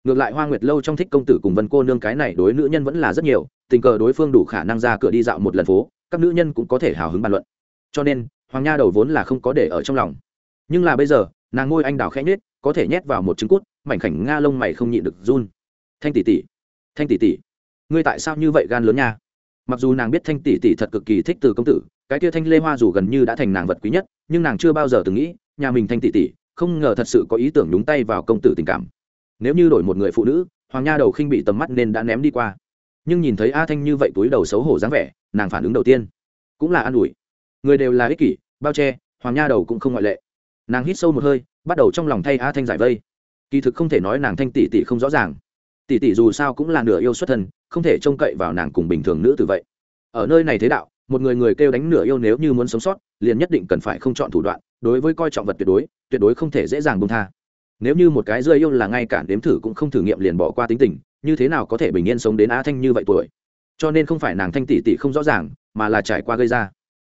Ngược lại hoa nguyệt lâu trong thích công tử cùng vân cô nương cái này đối nữ nhân vẫn là rất nhiều, tình cờ đối phương đủ khả năng ra cửa đi dạo một lần phố, các nữ nhân cũng có thể hào hứng bàn luận. Cho nên, hoàng nha đầu vốn là không có để ở trong lòng. Nhưng là bây giờ, nàng ngôi anh đào khẽ nhết có thể nhét vào một trứng cút, mảnh khảnh nga lông mày không nhịn được run. Thanh tỷ tỷ, thanh tỷ tỷ, ngươi tại sao như vậy gan lớn nha? Mặc dù nàng biết thanh tỷ tỷ thật cực kỳ thích từ công tử, cái kia thanh lê hoa dù gần như đã thành nàng vật quý nhất, nhưng nàng chưa bao giờ từng nghĩ nhà mình thanh tỷ tỷ, không ngờ thật sự có ý tưởng nhúng tay vào công tử tình cảm. Nếu như đổi một người phụ nữ, hoàng nha đầu khinh bị tầm mắt nên đã ném đi qua. Nhưng nhìn thấy a thanh như vậy túi đầu xấu hổ dáng vẻ, nàng phản ứng đầu tiên cũng là an ủi. Người đều là ích kỷ, bao che, hoàng nha đầu cũng không ngoại lệ. Nàng hít sâu một hơi, bắt đầu trong lòng thay a thanh giải vây. Kỳ thực không thể nói nàng thanh tỷ tỷ không rõ ràng. Tỷ tỷ dù sao cũng là nửa yêu xuất thân, không thể trông cậy vào nàng cùng bình thường nữ từ vậy. Ở nơi này thế đạo một người người kêu đánh nửa yêu nếu như muốn sống sót, liền nhất định cần phải không chọn thủ đoạn, đối với coi trọng vật tuyệt đối tuyệt đối không thể dễ dàng bông tha. Nếu như một cái rơi yêu là ngay cả đếm thử cũng không thử nghiệm liền bỏ qua tính tình, như thế nào có thể bình yên sống đến á thanh như vậy tuổi? Cho nên không phải nàng thanh tỷ tỷ không rõ ràng, mà là trải qua gây ra.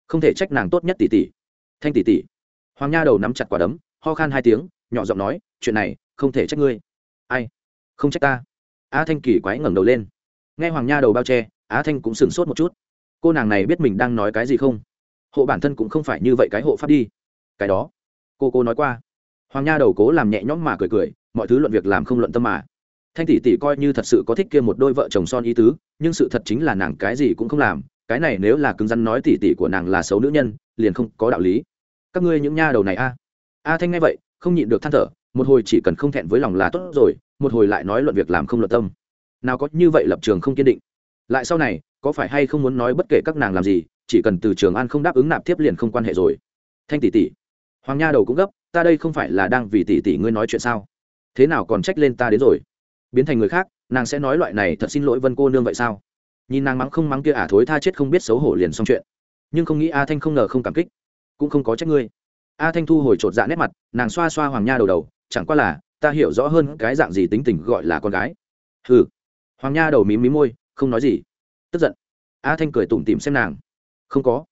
Không thể trách nàng tốt nhất tỷ tỷ. Thanh tỷ tỷ. Hoàng nha đầu nắm chặt quả đấm, ho khan hai tiếng, nhỏ giọng nói, chuyện này, không thể trách ngươi. Ai? Không trách ta? Á thanh kỳ quái ngẩng đầu lên. Nghe hoàng nha đầu bao che á thanh cũng sửng sốt một chút cô nàng này biết mình đang nói cái gì không? Hộ bản thân cũng không phải như vậy cái hộ pháp đi. Cái đó, cô cô nói qua. Hoàng nha đầu cố làm nhẹ nhõm mà cười cười, mọi thứ luận việc làm không luận tâm mà. Thanh tỷ tỷ coi như thật sự có thích kia một đôi vợ chồng son ý tứ, nhưng sự thật chính là nàng cái gì cũng không làm, cái này nếu là cứng rắn nói tỷ tỷ của nàng là xấu nữ nhân, liền không có đạo lý. Các ngươi những nha đầu này a. A thanh nghe vậy, không nhịn được than thở, một hồi chỉ cần không thẹn với lòng là tốt rồi, một hồi lại nói luận việc làm không luận tâm. Nào có như vậy lập trường không kiên định lại sau này, có phải hay không muốn nói bất kể các nàng làm gì, chỉ cần từ trường an không đáp ứng nạp tiếp liền không quan hệ rồi. Thanh tỷ tỷ. Hoàng nha đầu cũng gấp, ta đây không phải là đang vì tỷ tỷ ngươi nói chuyện sao? Thế nào còn trách lên ta đến rồi? Biến thành người khác, nàng sẽ nói loại này thật xin lỗi vân cô nương vậy sao? Nhìn nàng mắng không mắng kia ả thối tha chết không biết xấu hổ liền xong chuyện. Nhưng không nghĩ a thanh không ngờ không cảm kích. Cũng không có trách ngươi. A thanh thu hồi chột dạ nét mặt, nàng xoa xoa hoàng nha đầu đầu, chẳng qua là, ta hiểu rõ hơn cái dạng gì tính tình gọi là con gái. Ừ hoàng nha đầu mím mí môi không nói gì. Tức giận. A thanh cười tủm tỉm xem nàng. Không có.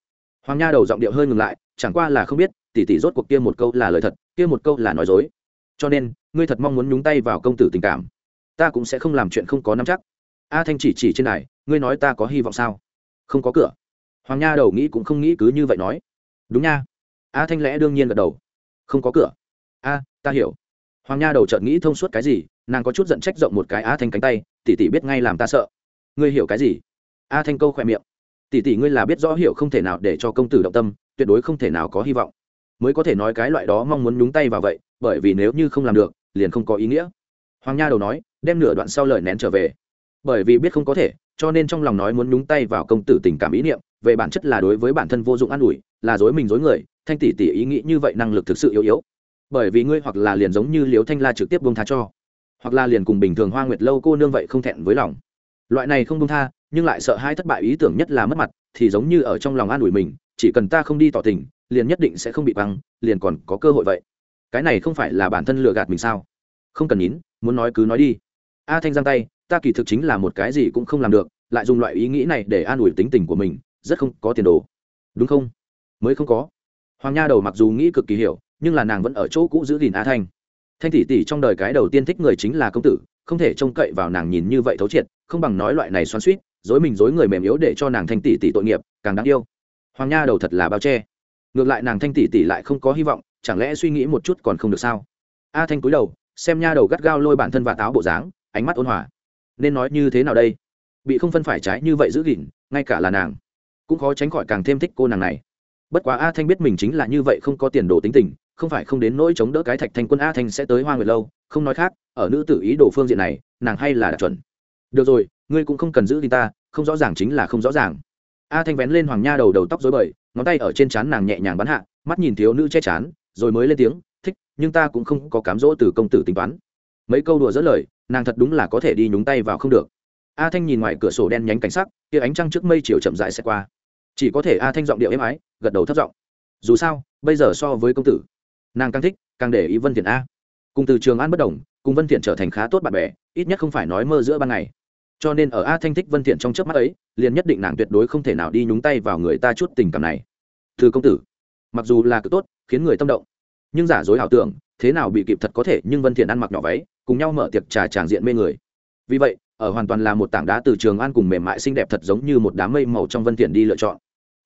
Hoàng nha đầu giọng điệu hơi ngừng lại, chẳng qua là không biết tỉ tỉ rốt cuộc kia một câu là lời thật, kia một câu là nói dối. Cho nên, ngươi thật mong muốn nhúng tay vào công tử tình cảm. Ta cũng sẽ không làm chuyện không có nắm chắc. A thanh chỉ chỉ trên này, ngươi nói ta có hy vọng sao? Không có cửa. Hoàng nha đầu nghĩ cũng không nghĩ cứ như vậy nói. Đúng nha. A thanh lẽ đương nhiên gật đầu. Không có cửa. A, ta hiểu. Hoàng nha đầu chợt nghĩ thông suốt cái gì, nàng có chút giận trách rộng một cái a thanh cánh tay, tỷ tỷ biết ngay làm ta sợ ngươi hiểu cái gì? A thanh câu khỏe miệng. Tỷ tỷ ngươi là biết rõ hiểu không thể nào để cho công tử động tâm, tuyệt đối không thể nào có hy vọng. Mới có thể nói cái loại đó mong muốn nhúng tay vào vậy, bởi vì nếu như không làm được, liền không có ý nghĩa. Hoàng nha đầu nói, đem nửa đoạn sau lời nén trở về. Bởi vì biết không có thể, cho nên trong lòng nói muốn nhúng tay vào công tử tình cảm ý niệm, về bản chất là đối với bản thân vô dụng an ủi, là dối mình dối người, thanh tỷ tỷ ý nghĩ như vậy năng lực thực sự yếu yếu. Bởi vì ngươi hoặc là liền giống như liếu thanh la trực tiếp bông tha cho, hoặc là liền cùng bình thường hoa nguyệt lâu cô nương vậy không thẹn với lòng loại này không công tha, nhưng lại sợ hai thất bại ý tưởng nhất là mất mặt, thì giống như ở trong lòng an ủi mình, chỉ cần ta không đi tỏ tình, liền nhất định sẽ không bị băng liền còn có cơ hội vậy. Cái này không phải là bản thân lừa gạt mình sao? Không cần nhín muốn nói cứ nói đi. A thanh giang tay, ta kỳ thực chính là một cái gì cũng không làm được, lại dùng loại ý nghĩ này để an ủi tính tình của mình, rất không có tiền đồ. Đúng không? Mới không có. Hoàng nha đầu mặc dù nghĩ cực kỳ hiểu, nhưng là nàng vẫn ở chỗ cũ giữ gìn a thanh. Thanh tỷ tỷ trong đời cái đầu tiên thích người chính là công tử không thể trông cậy vào nàng nhìn như vậy thấu triệt, không bằng nói loại này xoắn suýt dối mình dối người mềm yếu để cho nàng thanh tỷ tỷ tội nghiệp, càng đáng yêu. Hoàng nha đầu thật là bao che. Ngược lại nàng thanh tỷ tỷ lại không có hy vọng, chẳng lẽ suy nghĩ một chút còn không được sao? A thanh cúi đầu, xem nha đầu gắt gao lôi bản thân và táo bộ dáng, ánh mắt ôn hòa. Nên nói như thế nào đây? Bị không phân phải trái như vậy giữ gìn, ngay cả là nàng, cũng khó tránh khỏi càng thêm thích cô nàng này. Bất quá a thanh biết mình chính là như vậy không có tiền đồ tính tình không phải không đến nỗi chống đỡ cái thạch thanh quân a thanh sẽ tới hoa nguyệt lâu, không nói khác, ở nữ tử ý đồ phương diện này, nàng hay là đạt chuẩn. Được rồi, ngươi cũng không cần giữ tin ta, không rõ ràng chính là không rõ ràng. A thanh vén lên hoàng nha đầu đầu tóc dối bời, ngón tay ở trên trán nàng nhẹ nhàng bắn hạ, mắt nhìn thiếu nữ che chán, rồi mới lên tiếng, thích, nhưng ta cũng không có cám dỗ từ công tử tính toán. Mấy câu đùa dỡ lời, nàng thật đúng là có thể đi nhúng tay vào không được. A thanh nhìn ngoài cửa sổ đen nhánh cảnh sắc, kia ánh trăng trước mây chiều chậm dại sẽ qua. Chỉ có thể a thanh giọng điệu êm ái, gật đầu thất giọng. Dù sao, bây giờ so với công tử nàng càng thích, càng để ý vân thiện a. Cùng từ trường an bất đồng, cùng vân thiện trở thành khá tốt bạn bè, ít nhất không phải nói mơ giữa ban ngày. Cho nên ở a thanh thích vân thiện trong chớp mắt ấy, liền nhất định nàng tuyệt đối không thể nào đi nhúng tay vào người ta chút tình cảm này. Thư công tử, mặc dù là cực tốt, khiến người tâm động, nhưng giả dối ảo tưởng, thế nào bị kịp thật có thể, nhưng vân thiện ăn mặc nhỏ váy, cùng nhau mở tiệc trà tràng diện mê người. Vì vậy, ở hoàn toàn là một tảng đá từ trường an cùng mềm mại xinh đẹp thật giống như một đám mây màu trong vân thiện đi lựa chọn.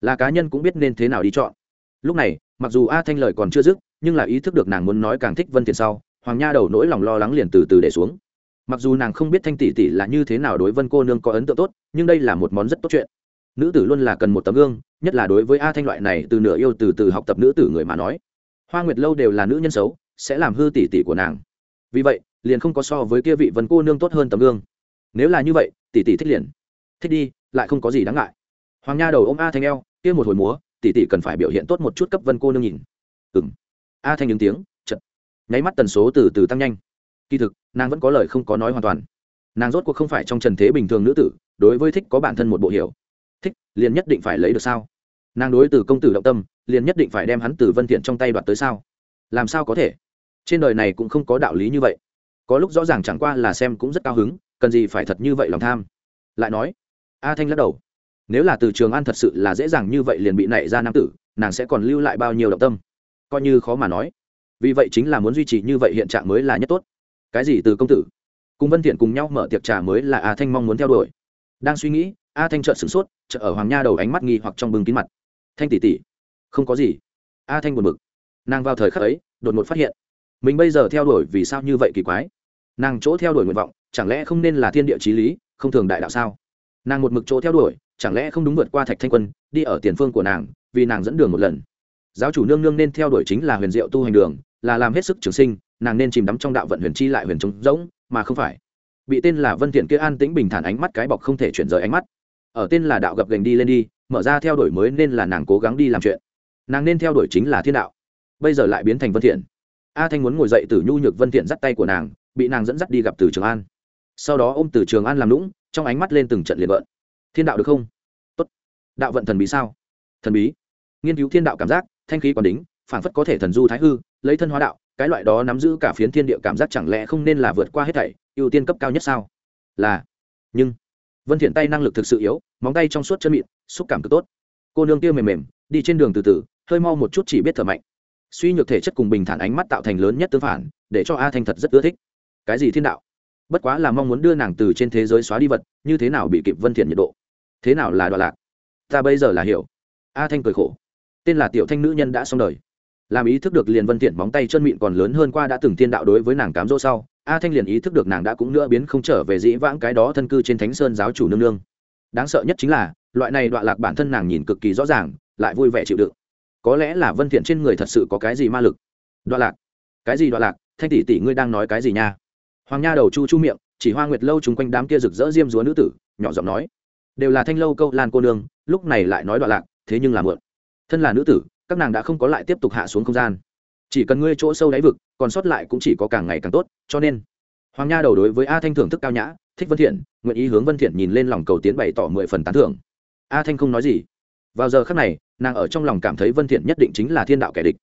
Là cá nhân cũng biết nên thế nào đi chọn. Lúc này, mặc dù a thanh lời còn chưa dứt nhưng là ý thức được nàng muốn nói càng thích vân thiện sau, hoàng nha đầu nỗi lòng lo lắng liền từ từ để xuống. Mặc dù nàng không biết thanh tỷ tỷ là như thế nào đối vân cô nương có ấn tượng tốt, nhưng đây là một món rất tốt chuyện. Nữ tử luôn là cần một tấm gương, nhất là đối với a thanh loại này từ nửa yêu từ từ học tập nữ tử người mà nói. Hoa nguyệt lâu đều là nữ nhân xấu, sẽ làm hư tỷ tỷ của nàng. Vì vậy, liền không có so với kia vị vân cô nương tốt hơn tấm gương. Nếu là như vậy, tỷ tỷ thích liền. Thích đi, lại không có gì đáng ngại. Hoàng nha đầu ôm a thanh eo, kia một hồi múa, tỷ tỷ cần phải biểu hiện tốt một chút cấp vân cô nương nhìn. Ừng a thanh những tiếng chật nháy mắt tần số từ từ tăng nhanh. Kỳ thực, nàng vẫn có lời không có nói hoàn toàn. Nàng rốt cuộc không phải trong trần thế bình thường nữ tử, đối với thích có bản thân một bộ hiểu. Thích, liền nhất định phải lấy được sao? Nàng đối từ công tử động tâm, liền nhất định phải đem hắn từ vân thiện trong tay đoạt tới sao? Làm sao có thể? Trên đời này cũng không có đạo lý như vậy. Có lúc rõ ràng chẳng qua là xem cũng rất cao hứng, cần gì phải thật như vậy lòng tham. Lại nói, a thanh lắc đầu. Nếu là từ trường an thật sự là dễ dàng như vậy liền bị nảy ra nam tử, nàng sẽ còn lưu lại bao nhiêu động tâm? Coi như khó mà nói. Vì vậy chính là muốn duy trì như vậy hiện trạng mới là nhất tốt. Cái gì từ công tử? Cùng vân thiện cùng nhau mở tiệc trà mới là a thanh mong muốn theo đuổi. Đang suy nghĩ, a thanh trợn sửng sốt chợ ở hoàng nha đầu ánh mắt nghi hoặc trong bừng kín mặt. Thanh tỷ tỷ, không có gì. A thanh buồn bực. Nàng vào thời khắc ấy, đột ngột phát hiện, mình bây giờ theo đuổi vì sao như vậy kỳ quái? Nàng chỗ theo đuổi nguyện vọng, chẳng lẽ không nên là thiên địa chí lý, không thường đại đạo sao? Nàng một mực chỗ theo đuổi, chẳng lẽ không đúng vượt qua thạch thanh quân, đi ở tiền phương của nàng, vì nàng dẫn đường một lần giáo chủ nương nương nên theo đuổi chính là huyền diệu tu hành đường, là làm hết sức trường sinh, nàng nên chìm đắm trong đạo vận huyền chi lại huyền trống rỗng, mà không phải. Bị tên là vân thiện kia an tĩnh bình thản ánh mắt cái bọc không thể chuyển rời ánh mắt. Ở tên là đạo gặp gành đi lên đi, mở ra theo đuổi mới nên là nàng cố gắng đi làm chuyện. Nàng nên theo đuổi chính là thiên đạo. Bây giờ lại biến thành vân thiện. A thanh muốn ngồi dậy từ nhu nhược vân thiện dắt tay của nàng, bị nàng dẫn dắt đi gặp từ trường an. Sau đó ôm từ trường an làm lũng, trong ánh mắt lên từng trận liệt vận thiên đạo được không? Tốt. Đạo vận thần bí sao? Thần bí. Nghiên cứu thiên đạo cảm giác thanh khí còn đính phản phất có thể thần du thái hư, lấy thân hóa đạo, cái loại đó nắm giữ cả phiến thiên địa cảm giác chẳng lẽ không nên là vượt qua hết thảy, ưu tiên cấp cao nhất sao? Là, nhưng, vân thiện tay năng lực thực sự yếu, móng tay trong suốt chân mịn, xúc cảm cực tốt. Cô nương kia mềm mềm, đi trên đường từ từ, hơi mau một chút chỉ biết thở mạnh. Suy nhược thể chất cùng bình thản ánh mắt tạo thành lớn nhất tương phản, để cho a thanh thật rất ưa thích. Cái gì thiên đạo? Bất quá là mong muốn đưa nàng từ trên thế giới xóa đi vật, như thế nào bị kịp vân thiện nhiệt độ? Thế nào là đoạn lạc? Ta bây giờ là hiểu. A thanh cười khổ tên là tiểu thanh nữ nhân đã xong đời. Làm ý thức được liền vân thiện móng tay chân mịn còn lớn hơn qua đã từng thiên đạo đối với nàng cám dỗ sau, a thanh liền ý thức được nàng đã cũng nữa biến không trở về dĩ vãng cái đó thân cư trên thánh sơn giáo chủ nương nương. Đáng sợ nhất chính là, loại này đoạn lạc bản thân nàng nhìn cực kỳ rõ ràng, lại vui vẻ chịu đựng. Có lẽ là vân thiện trên người thật sự có cái gì ma lực. Đoạn lạc. Cái gì đoạn lạc? Thanh tỷ tỷ ngươi đang nói cái gì nha? Hoàng nha đầu chu chu miệng, chỉ hoa nguyệt lâu chung quanh đám kia rực rỡ diêm dúa nữ tử, nhỏ giọng nói. Đều là thanh lâu câu lan cô nương, lúc này lại nói đoạn lạc, thế nhưng là mượn thân là nữ tử, các nàng đã không có lại tiếp tục hạ xuống không gian. Chỉ cần ngươi chỗ sâu đáy vực, còn sót lại cũng chỉ có càng ngày càng tốt, cho nên, hoàng nha đầu đối với a thanh thưởng thức cao nhã, thích vân thiện, nguyện ý hướng vân thiện nhìn lên lòng cầu tiến bày tỏ mười phần tán thưởng. A thanh không nói gì. Vào giờ khắc này, nàng ở trong lòng cảm thấy vân thiện nhất định chính là thiên đạo kẻ địch.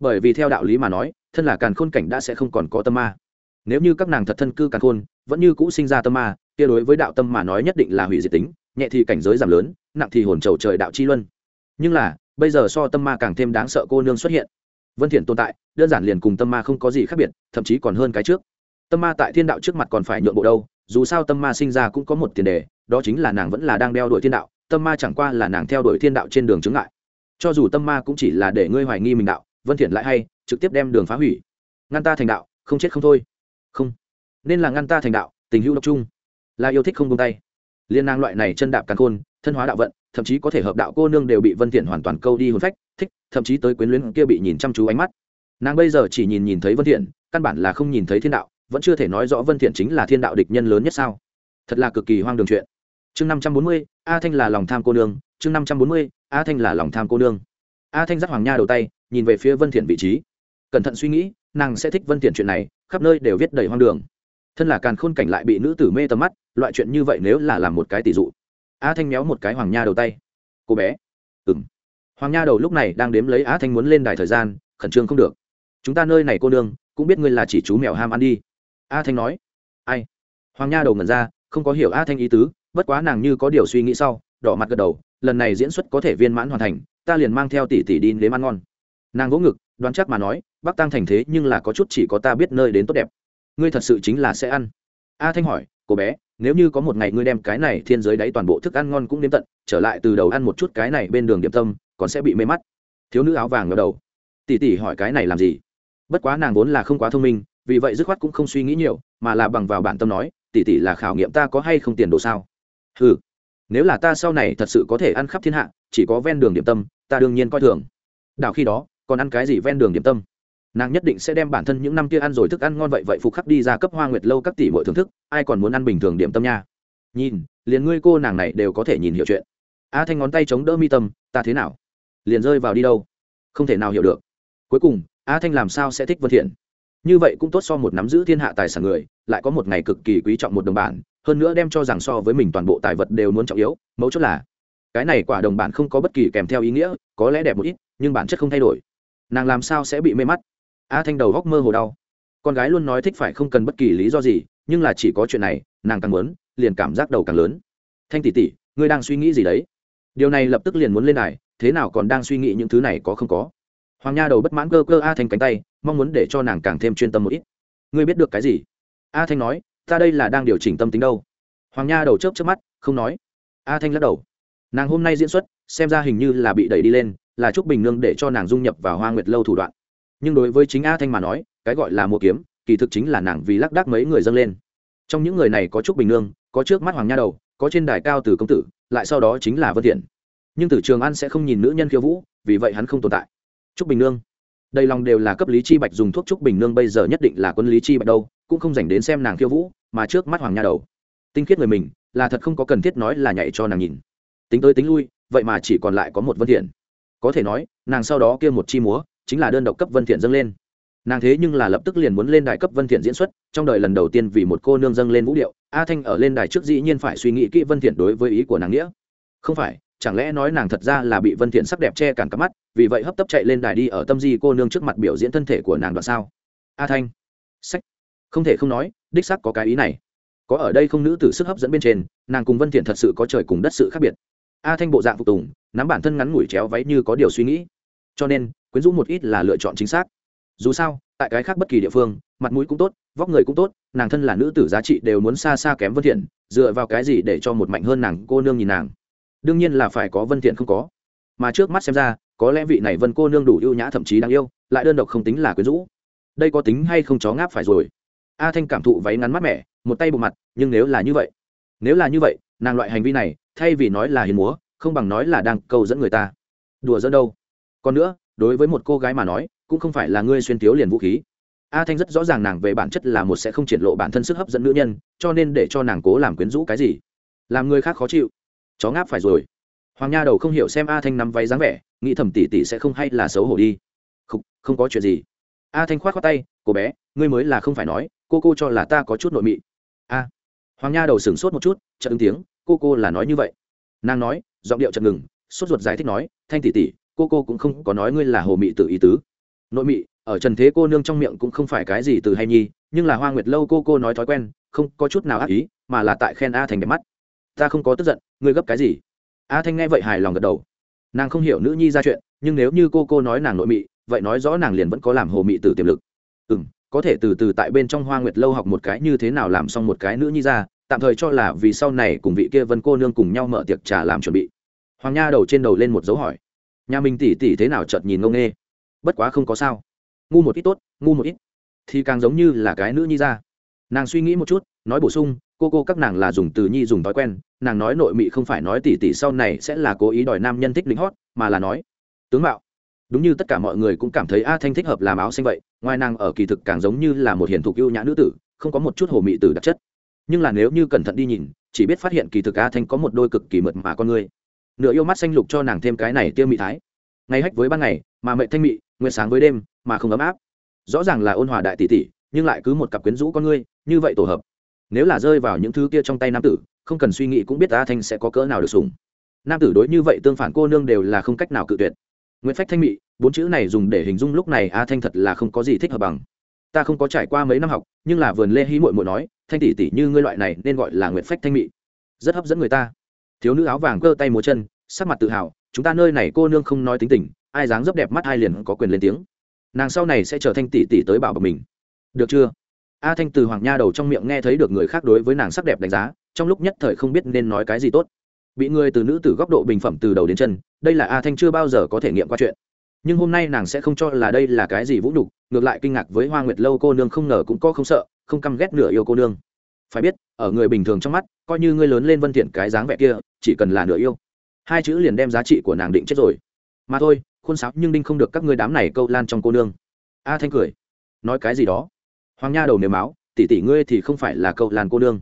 Bởi vì theo đạo lý mà nói, thân là càn khôn cảnh đã sẽ không còn có tâm ma. Nếu như các nàng thật thân cư càn khôn, vẫn như cũ sinh ra tâm ma, kia đối với đạo tâm mà nói nhất định là hủy diệt tính, nhẹ thì cảnh giới giảm lớn, nặng thì hồn trầu trời đạo chi luân. Nhưng là bây giờ so tâm ma càng thêm đáng sợ cô nương xuất hiện. Vân thiện tồn tại, đơn giản liền cùng tâm ma không có gì khác biệt, thậm chí còn hơn cái trước. Tâm ma tại thiên đạo trước mặt còn phải nhượng bộ đâu, dù sao tâm ma sinh ra cũng có một tiền đề, đó chính là nàng vẫn là đang đeo đuổi thiên đạo, tâm ma chẳng qua là nàng theo đuổi thiên đạo trên đường chứng ngại. Cho dù tâm ma cũng chỉ là để ngươi hoài nghi mình đạo, vân thiện lại hay trực tiếp đem đường phá hủy. Ngăn ta thành đạo, không chết không thôi. Không. Nên là ngăn ta thành đạo, tình hữu độc chung. Là yêu thích không buông tay liên nang loại này chân đạp càn khôn thân hóa đạo vận thậm chí có thể hợp đạo cô nương đều bị vân thiện hoàn toàn câu đi hồn phách thích thậm chí tới quyến luyến kia bị nhìn chăm chú ánh mắt. Nàng bây giờ chỉ nhìn nhìn thấy vân thiện căn bản là không nhìn thấy thiên đạo vẫn chưa thể nói rõ vân thiện chính là thiên đạo địch nhân lớn nhất sao. Thật là cực kỳ hoang đường chuyện. Chương 540, a thanh là lòng tham cô nương chương 540, a thanh là lòng tham cô nương. A thanh dắt hoàng nha đầu tay nhìn về phía vân thiện vị trí. Cẩn thận suy nghĩ nàng sẽ thích vân thiện chuyện này khắp nơi đều viết đầy hoang đường thân là càn khôn cảnh lại bị nữ tử mê tầm mắt, loại chuyện như vậy nếu là làm một cái tỷ dụ. A thanh méo một cái hoàng nha đầu tay. Cô bé. Ừm. Hoàng nha đầu lúc này đang đếm lấy a thanh muốn lên đài thời gian, khẩn trương không được. Chúng ta nơi này cô nương, cũng biết ngươi là chỉ chú mèo ham ăn đi. A thanh nói. Ai? Hoàng nha đầu ngẩn ra, không có hiểu a thanh ý tứ, bất quá nàng như có điều suy nghĩ sau, đỏ mặt gật đầu, lần này diễn xuất có thể viên mãn hoàn thành, ta liền mang theo tỷ tỷ đi nếm ăn ngon. Nàng vỗ ngực, đoán chắc mà nói, bắc tăng thành thế nhưng là có chút chỉ có ta biết nơi đến tốt đẹp ngươi thật sự chính là sẽ ăn. A thanh hỏi, cô bé, nếu như có một ngày ngươi đem cái này thiên giới đáy toàn bộ thức ăn ngon cũng đến tận, trở lại từ đầu ăn một chút cái này bên đường điểm tâm, còn sẽ bị mê mắt. Thiếu nữ áo vàng ngờ đầu. Tỷ tỷ hỏi, cái này làm gì? Bất quá nàng vốn là không quá thông minh, vì vậy dứt khoát cũng không suy nghĩ nhiều, mà là bằng vào bản tâm nói, tỷ tỷ là khảo nghiệm ta có hay không tiền đồ sao? Ừ nếu là ta sau này thật sự có thể ăn khắp thiên hạ, chỉ có ven đường điểm tâm, ta đương nhiên coi thường. Đảo khi đó, còn ăn cái gì ven đường điểm tâm? Nàng nhất định sẽ đem bản thân những năm kia ăn rồi thức ăn ngon vậy vậy phục khắc đi ra cấp hoa nguyệt lâu các tỷ mọi thưởng thức, ai còn muốn ăn bình thường điểm tâm nha? Nhìn, liền ngươi cô nàng này đều có thể nhìn hiểu chuyện. A thanh ngón tay chống đỡ mi tâm, ta thế nào? Liền rơi vào đi đâu? Không thể nào hiểu được. Cuối cùng, a thanh làm sao sẽ thích vân thiện? Như vậy cũng tốt so một nắm giữ thiên hạ tài sản người, lại có một ngày cực kỳ quý trọng một đồng bản, hơn nữa đem cho rằng so với mình toàn bộ tài vật đều muốn trọng yếu, mấu chốt là, cái này quả đồng bản không có bất kỳ kèm theo ý nghĩa, có lẽ đẹp một ít, nhưng bản chất không thay đổi. Nàng làm sao sẽ bị mê mắt? A thanh đầu góc mơ hồ đau. Con gái luôn nói thích phải không cần bất kỳ lý do gì, nhưng là chỉ có chuyện này, nàng càng muốn, liền cảm giác đầu càng lớn. Thanh tỷ tỷ, ngươi đang suy nghĩ gì đấy? Điều này lập tức liền muốn lên này thế nào còn đang suy nghĩ những thứ này có không có? Hoàng nha đầu bất mãn cơ cơ a thanh cánh tay, mong muốn để cho nàng càng thêm chuyên tâm một ít. Ngươi biết được cái gì? A thanh nói, ta đây là đang điều chỉnh tâm tính đâu. Hoàng nha đầu chớp chớp mắt, không nói. A thanh lắc đầu. Nàng hôm nay diễn xuất, xem ra hình như là bị đẩy đi lên, là chúc bình nương để cho nàng dung nhập vào hoa nguyệt lâu thủ đoạn nhưng đối với chính a thanh mà nói, cái gọi là mua kiếm, kỳ thực chính là nàng vì lác đác mấy người dâng lên. Trong những người này có trúc bình nương, có trước mắt hoàng nha đầu, có trên đài cao từ công tử, lại sau đó chính là vân thiện. Nhưng tử trường an sẽ không nhìn nữ nhân khiêu vũ, vì vậy hắn không tồn tại. Trúc bình nương. Đây lòng đều là cấp lý chi bạch dùng thuốc trúc bình nương bây giờ nhất định là quân lý chi bạch đâu, cũng không dành đến xem nàng khiêu vũ, mà trước mắt hoàng nha đầu. Tinh khiết người mình, là thật không có cần thiết nói là nhảy cho nàng nhìn. Tính tới tính lui, vậy mà chỉ còn lại có một vân thiện. Có thể nói, nàng sau đó kia một chi múa chính là đơn độc cấp vân thiện dâng lên. Nàng thế nhưng là lập tức liền muốn lên đài cấp vân thiện diễn xuất, trong đời lần đầu tiên vì một cô nương dâng lên vũ điệu, a thanh ở lên đài trước dĩ nhiên phải suy nghĩ kỹ vân thiện đối với ý của nàng nghĩa. Không phải, chẳng lẽ nói nàng thật ra là bị vân thiện sắc đẹp che cản cả mắt, vì vậy hấp tấp chạy lên đài đi ở tâm di cô nương trước mặt biểu diễn thân thể của nàng đoạn sao? A thanh. Sách. Không thể không nói, đích xác có cái ý này. Có ở đây không nữ tử sức hấp dẫn bên trên, nàng cùng vân thiện thật sự có trời cùng đất sự khác biệt. A thanh bộ dạng phục tùng, nắm bản thân ngắn ngủi chéo váy như có điều suy nghĩ. Cho nên quyến rũ một ít là lựa chọn chính xác. Dù sao, tại cái khác bất kỳ địa phương, mặt mũi cũng tốt, vóc người cũng tốt, nàng thân là nữ tử giá trị đều muốn xa xa kém vân thiện, dựa vào cái gì để cho một mạnh hơn nàng cô nương nhìn nàng? Đương nhiên là phải có vân thiện không có. Mà trước mắt xem ra, có lẽ vị này vân cô nương đủ ưu nhã thậm chí đáng yêu, lại đơn độc không tính là quyến rũ. Đây có tính hay không chó ngáp phải rồi. A thanh cảm thụ váy ngắn mát mẻ, một tay bộ mặt, nhưng nếu là như vậy, nếu là như vậy, nàng loại hành vi này, thay vì nói là hiền múa, không bằng nói là đang câu dẫn người ta. Đùa dẫn đâu. Còn nữa đối với một cô gái mà nói cũng không phải là ngươi xuyên tiếu liền vũ khí. A thanh rất rõ ràng nàng về bản chất là một sẽ không triển lộ bản thân sức hấp dẫn nữ nhân cho nên để cho nàng cố làm quyến rũ cái gì? Làm người khác khó chịu. Chó ngáp phải rồi. Hoàng nha đầu không hiểu xem a thanh nắm váy dáng vẻ nghĩ thầm tỷ tỷ sẽ không hay là xấu hổ đi. Không, không có chuyện gì. A thanh khoát khoát tay cô bé ngươi mới là không phải nói cô cô cho là ta có chút nội mị. A. Hoàng nha đầu sửng sốt một chút chợt ứng tiếng cô cô là nói như vậy. Nàng nói giọng điệu chợt ngừng sốt ruột giải thích nói thanh tỷ tỷ cô cô cũng không có nói ngươi là hồ mị tự ý tứ. Nội mị, ở trần thế cô nương trong miệng cũng không phải cái gì từ hay nhi, nhưng là hoa nguyệt lâu cô cô nói thói quen, không có chút nào ác ý, mà là tại khen a thành đẹp mắt. Ta không có tức giận, ngươi gấp cái gì? A thanh nghe vậy hài lòng gật đầu. Nàng không hiểu nữ nhi ra chuyện, nhưng nếu như cô cô nói nàng nội mị, vậy nói rõ nàng liền vẫn có làm hồ mị từ tiềm lực. Ừ m có thể từ từ tại bên trong hoa nguyệt lâu học một cái như thế nào làm xong một cái nữ nhi ra, tạm thời cho là vì sau này cùng vị kia vân cô nương cùng nhau mở tiệc trà làm chuẩn bị. Hoàng nha đầu trên đầu lên một dấu hỏi nhà mình tỉ tỉ thế nào chợt nhìn ngông nghê. Bất quá không có sao. Ngu một ít tốt, ngu một ít. Thì càng giống như là cái nữ nhi ra. Nàng suy nghĩ một chút, nói bổ sung, cô cô, các nàng là dùng từ nhi dùng thói quen. Nàng nói nội mị không phải nói tỉ tỉ sau này sẽ là cố ý đòi nam nhân thích lính hót, mà là nói, tướng mạo. Đúng như tất cả mọi người cũng cảm thấy a thanh thích hợp làm áo xanh vậy, ngoài nàng ở kỳ thực càng giống như là một hiền thục ưu nhã nữ tử, không có một chút hồ mị tử đặc chất. Nhưng là nếu như cẩn thận đi nhìn, chỉ biết phát hiện kỳ thực a thanh có một đôi cực kỳ mượt mà con người nửa yêu mắt xanh lục cho nàng thêm cái này tiêu mị thái. Ngày hách với ban ngày, mà mẹ thanh mị nguyện sáng với đêm, mà không ấm áp. Rõ ràng là ôn hòa đại tỷ tỷ, nhưng lại cứ một cặp quyến rũ con ngươi, như vậy tổ hợp. Nếu là rơi vào những thứ kia trong tay nam tử, không cần suy nghĩ cũng biết a thanh sẽ có cỡ nào được sùng nam tử đối như vậy tương phản cô nương đều là không cách nào cự tuyệt. Nguyễn phách thanh mị, bốn chữ này dùng để hình dung lúc này a thanh thật là không có gì thích hợp bằng. Ta không có trải qua mấy năm học, nhưng là vườn lê hí mội mội nói, thanh tỷ tỷ như ngươi loại này nên gọi là nguyễn phách thanh mị. Rất hấp dẫn người ta thiếu nữ áo vàng cơ tay múa chân, sắc mặt tự hào, chúng ta nơi này cô nương không nói tính tình, ai dáng dấp đẹp mắt ai liền có quyền lên tiếng. Nàng sau này sẽ trở thành tỷ tỷ tới bảo bọc mình. Được chưa? A thanh từ hoàng nha đầu trong miệng nghe thấy được người khác đối với nàng sắc đẹp đánh giá, trong lúc nhất thời không biết nên nói cái gì tốt. Bị người từ nữ từ góc độ bình phẩm từ đầu đến chân, đây là a thanh chưa bao giờ có thể nghiệm qua chuyện. Nhưng hôm nay nàng sẽ không cho là đây là cái gì vũ nhục, ngược lại kinh ngạc với hoa nguyệt lâu cô nương không ngờ cũng có không sợ, không căm ghét nửa yêu cô nương. Phải biết ở người bình thường trong mắt, coi như ngươi lớn lên vân thiện cái dáng vẻ kia, chỉ cần là nửa yêu. Hai chữ liền đem giá trị của nàng định chết rồi. Mà thôi, khuôn sáo nhưng đinh không được các ngươi đám này câu lan trong cô nương. A thanh cười. Nói cái gì đó? Hoàng nha đầu nếu máu, tỷ tỷ ngươi thì không phải là câu lan cô nương.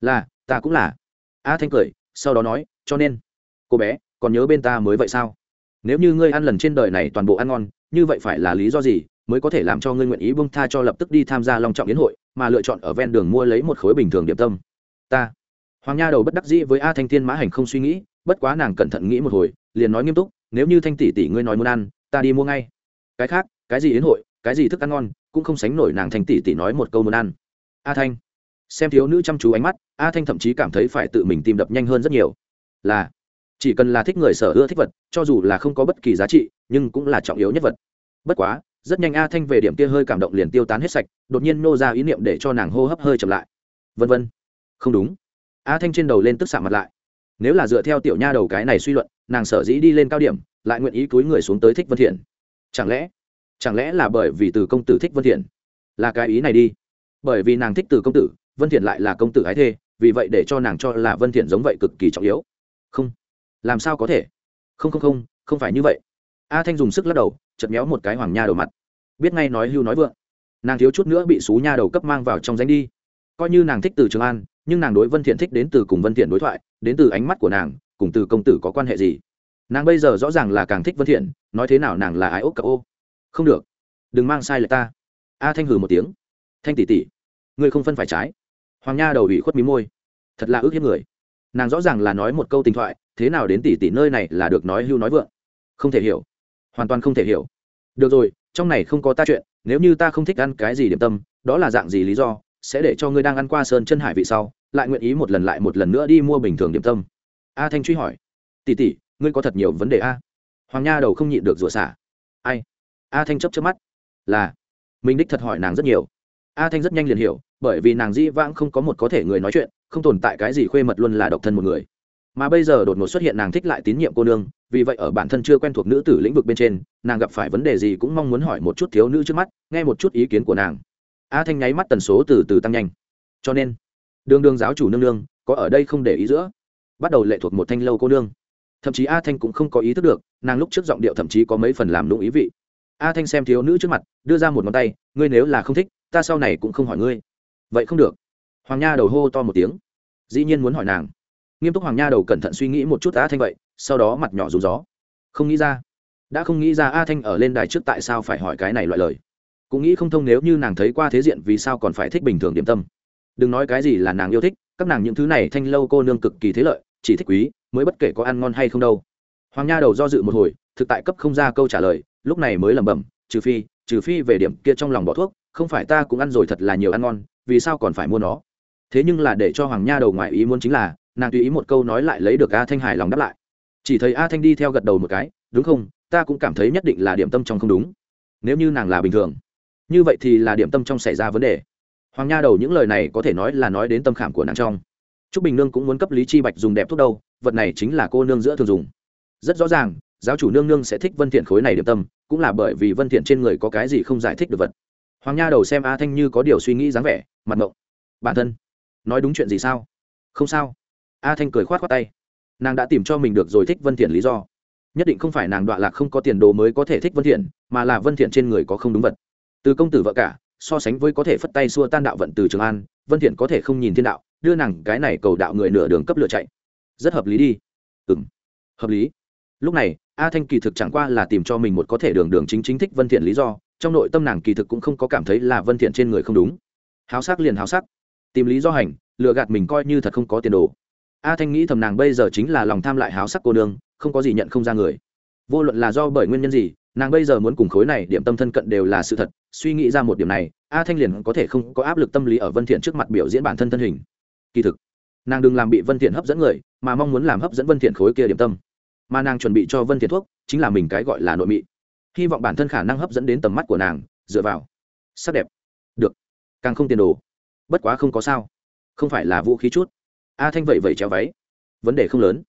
Là, ta cũng là. A thanh cười, sau đó nói, cho nên, cô bé, còn nhớ bên ta mới vậy sao? Nếu như ngươi ăn lần trên đời này toàn bộ ăn ngon, như vậy phải là lý do gì mới có thể làm cho ngươi nguyện ý bông tha cho lập tức đi tham gia long trọng yến hội? Mà lựa chọn ở ven đường mua lấy một khối bình thường điểm tâm. Ta. Hoàng nha đầu bất đắc dĩ với a thanh thiên mã hành không suy nghĩ, bất quá nàng cẩn thận nghĩ một hồi, liền nói nghiêm túc, nếu như thanh tỷ tỷ ngươi nói muốn ăn, ta đi mua ngay. Cái khác, cái gì yến hội, cái gì thức ăn ngon, cũng không sánh nổi nàng thanh tỷ tỷ nói một câu muốn ăn. A thanh. Xem thiếu nữ chăm chú ánh mắt, a thanh thậm chí cảm thấy phải tự mình tìm đập nhanh hơn rất nhiều. Là, chỉ cần là thích người sở ưa thích vật, cho dù là không có bất kỳ giá trị, nhưng cũng là trọng yếu nhất vật. Bất quá rất nhanh a thanh về điểm kia hơi cảm động liền tiêu tán hết sạch, đột nhiên nô ra ý niệm để cho nàng hô hấp hơi chậm lại. Vân vân. Không đúng. A thanh trên đầu lên tức xạ mặt lại. Nếu là dựa theo tiểu nha đầu cái này suy luận, nàng sở dĩ đi lên cao điểm, lại nguyện ý cúi người xuống tới thích vân thiện. Chẳng lẽ chẳng lẽ là bởi vì từ công tử thích vân thiện? Là cái ý này đi. Bởi vì nàng thích từ công tử, vân thiện lại là công tử ái thê, vì vậy để cho nàng cho là vân thiện giống vậy cực kỳ trọng yếu. Không. Làm sao có thể? Không không không không phải như vậy. A thanh dùng sức lắc đầu chật méo một cái hoàng nha đầu mặt. Biết ngay nói hưu nói vượng. Nàng thiếu chút nữa bị xú nha đầu cấp mang vào trong danh đi. Coi như nàng thích từ trường an, nhưng nàng đối vân thiện thích đến từ cùng vân thiện đối thoại, đến từ ánh mắt của nàng, cùng từ công tử có quan hệ gì? Nàng bây giờ rõ ràng là càng thích vân thiện, nói thế nào nàng là ái ốc cậu ô? Không được. Đừng mang sai lệch ta. A thanh hừ một tiếng. Thanh tỷ tỷ, ngươi không phân phải trái. Hoàng nha đầu ủy khuất mí môi. Thật là ước hiếp người. Nàng rõ ràng là nói một câu tình thoại, thế nào đến tỷ tỷ nơi này là được nói hưu nói vượng. Không thể hiểu hoàn toàn không thể hiểu. Được rồi, trong này không có ta chuyện, nếu như ta không thích ăn cái gì điểm tâm, đó là dạng gì lý do, sẽ để cho ngươi đang ăn qua sơn chân hải vị sau, lại nguyện ý một lần lại một lần nữa đi mua bình thường điểm tâm? A thanh truy hỏi. Tỷ tỷ, ngươi có thật nhiều vấn đề a? Hoàng nha đầu không nhịn được rủa xả. Ai? A thanh chấp chấp mắt. Là. Mình đích thật hỏi nàng rất nhiều. A thanh rất nhanh liền hiểu, bởi vì nàng dĩ vãng không có một có thể người nói chuyện, không tồn tại cái gì khuê mật luôn là độc thân một người mà bây giờ đột ngột xuất hiện nàng thích lại tín nhiệm cô nương, vì vậy ở bản thân chưa quen thuộc nữ tử lĩnh vực bên trên, nàng gặp phải vấn đề gì cũng mong muốn hỏi một chút thiếu nữ trước mắt, nghe một chút ý kiến của nàng. A thanh nháy mắt tần số từ từ tăng nhanh. Cho nên đương đương giáo chủ nương nương, có ở đây không để ý giữa? Bắt đầu lệ thuộc một thanh lâu cô nương. Thậm chí a thanh cũng không có ý thức được, nàng lúc trước giọng điệu thậm chí có mấy phần làm đúng ý vị. A thanh xem thiếu nữ trước mặt, đưa ra một ngón tay, ngươi nếu là không thích, ta sau này cũng không hỏi ngươi. Vậy không được. Hoàng nha đầu hô to một tiếng. Dĩ nhiên muốn hỏi nàng nghiêm túc hoàng nha đầu cẩn thận suy nghĩ một chút a thanh vậy, sau đó mặt nhỏ rú gió. Không nghĩ ra. Đã không nghĩ ra a thanh ở lên đài trước tại sao phải hỏi cái này loại lời. Cũng nghĩ không thông nếu như nàng thấy qua thế diện vì sao còn phải thích bình thường điểm tâm. Đừng nói cái gì là nàng yêu thích, các nàng những thứ này thanh lâu cô nương cực kỳ thế lợi, chỉ thích quý, mới bất kể có ăn ngon hay không đâu. Hoàng nha đầu do dự một hồi, thực tại cấp không ra câu trả lời, lúc này mới lẩm bẩm, trừ phi trừ phi về điểm kia trong lòng bỏ thuốc, không phải ta cũng ăn rồi thật là nhiều ăn ngon, vì sao còn phải mua nó? Thế nhưng là để cho hoàng nha đầu ngoại ý muốn chính là nàng tùy ý một câu nói lại lấy được a thanh hài lòng đáp lại. Chỉ thấy a thanh đi theo gật đầu một cái, đúng không? Ta cũng cảm thấy nhất định là điểm tâm trong không đúng. Nếu như nàng là bình thường, như vậy thì là điểm tâm trong xảy ra vấn đề. Hoàng nha đầu những lời này có thể nói là nói đến tâm khảm của nàng trong. T r ú c bình nương cũng muốn cấp lý chi bạch dùng đẹp thuốc đâu, vật này chính là cô nương giữa thường dùng. Rất rõ ràng, giáo chủ nương nương sẽ thích vân thiện khối này điểm tâm, cũng là bởi vì vân thiện trên người có cái gì không giải thích được vật. Hoàng nha đầu xem a thanh như có điều suy nghĩ dáng vẻ, mặt mộng. Bản thân, nói đúng chuyện gì sao? Không sao a thanh cười khoát khoát tay. Nàng đã tìm cho mình được rồi thích vân thiện lý do. Nhất định không phải nàng đọa lạc không có tiền đồ mới có thể thích vân thiện, mà là vân thiện trên người có không đúng vật. Từ công tử vợ cả, so sánh với có thể phất tay xua tan đạo vận từ trường an, vân thiện có thể không nhìn thiên đạo, đưa nàng cái này cầu đạo người nửa đường cấp lựa chạy. Rất hợp lý đi. Ừ hợp lý. Lúc này, a thanh kỳ thực chẳng qua là tìm cho mình một có thể đường đường chính chính thích vân thiện lý do, trong nội tâm nàng kỳ thực cũng không có cảm thấy là vân thiện trên người không đúng. Háo sắc liền háo sắc. Tìm lý do hành, lừa gạt mình coi như thật không có tiền đồ a thanh nghĩ thầm nàng bây giờ chính là lòng tham lại háo sắc cô nương, không có gì nhận không ra người. Vô luận là do bởi nguyên nhân gì, nàng bây giờ muốn cùng khối này điểm tâm thân cận đều là sự thật, suy nghĩ ra một điểm này, a thanh liền có thể không có áp lực tâm lý ở vân thiện trước mặt biểu diễn bản thân thân hình. Kỳ thực, nàng đừng làm bị vân thiện hấp dẫn người, mà mong muốn làm hấp dẫn vân thiện khối kia điểm tâm. Mà nàng chuẩn bị cho vân thiện thuốc, chính là mình cái gọi là nội mị. Hy vọng bản thân khả năng hấp dẫn đến tầm mắt của nàng, dựa vào sắc đẹp. Được. Càng không tiền đồ. Bất quá không có sao. Không phải là vũ khí chút a thanh vậy vậy chéo váy. Vấn đề không lớn.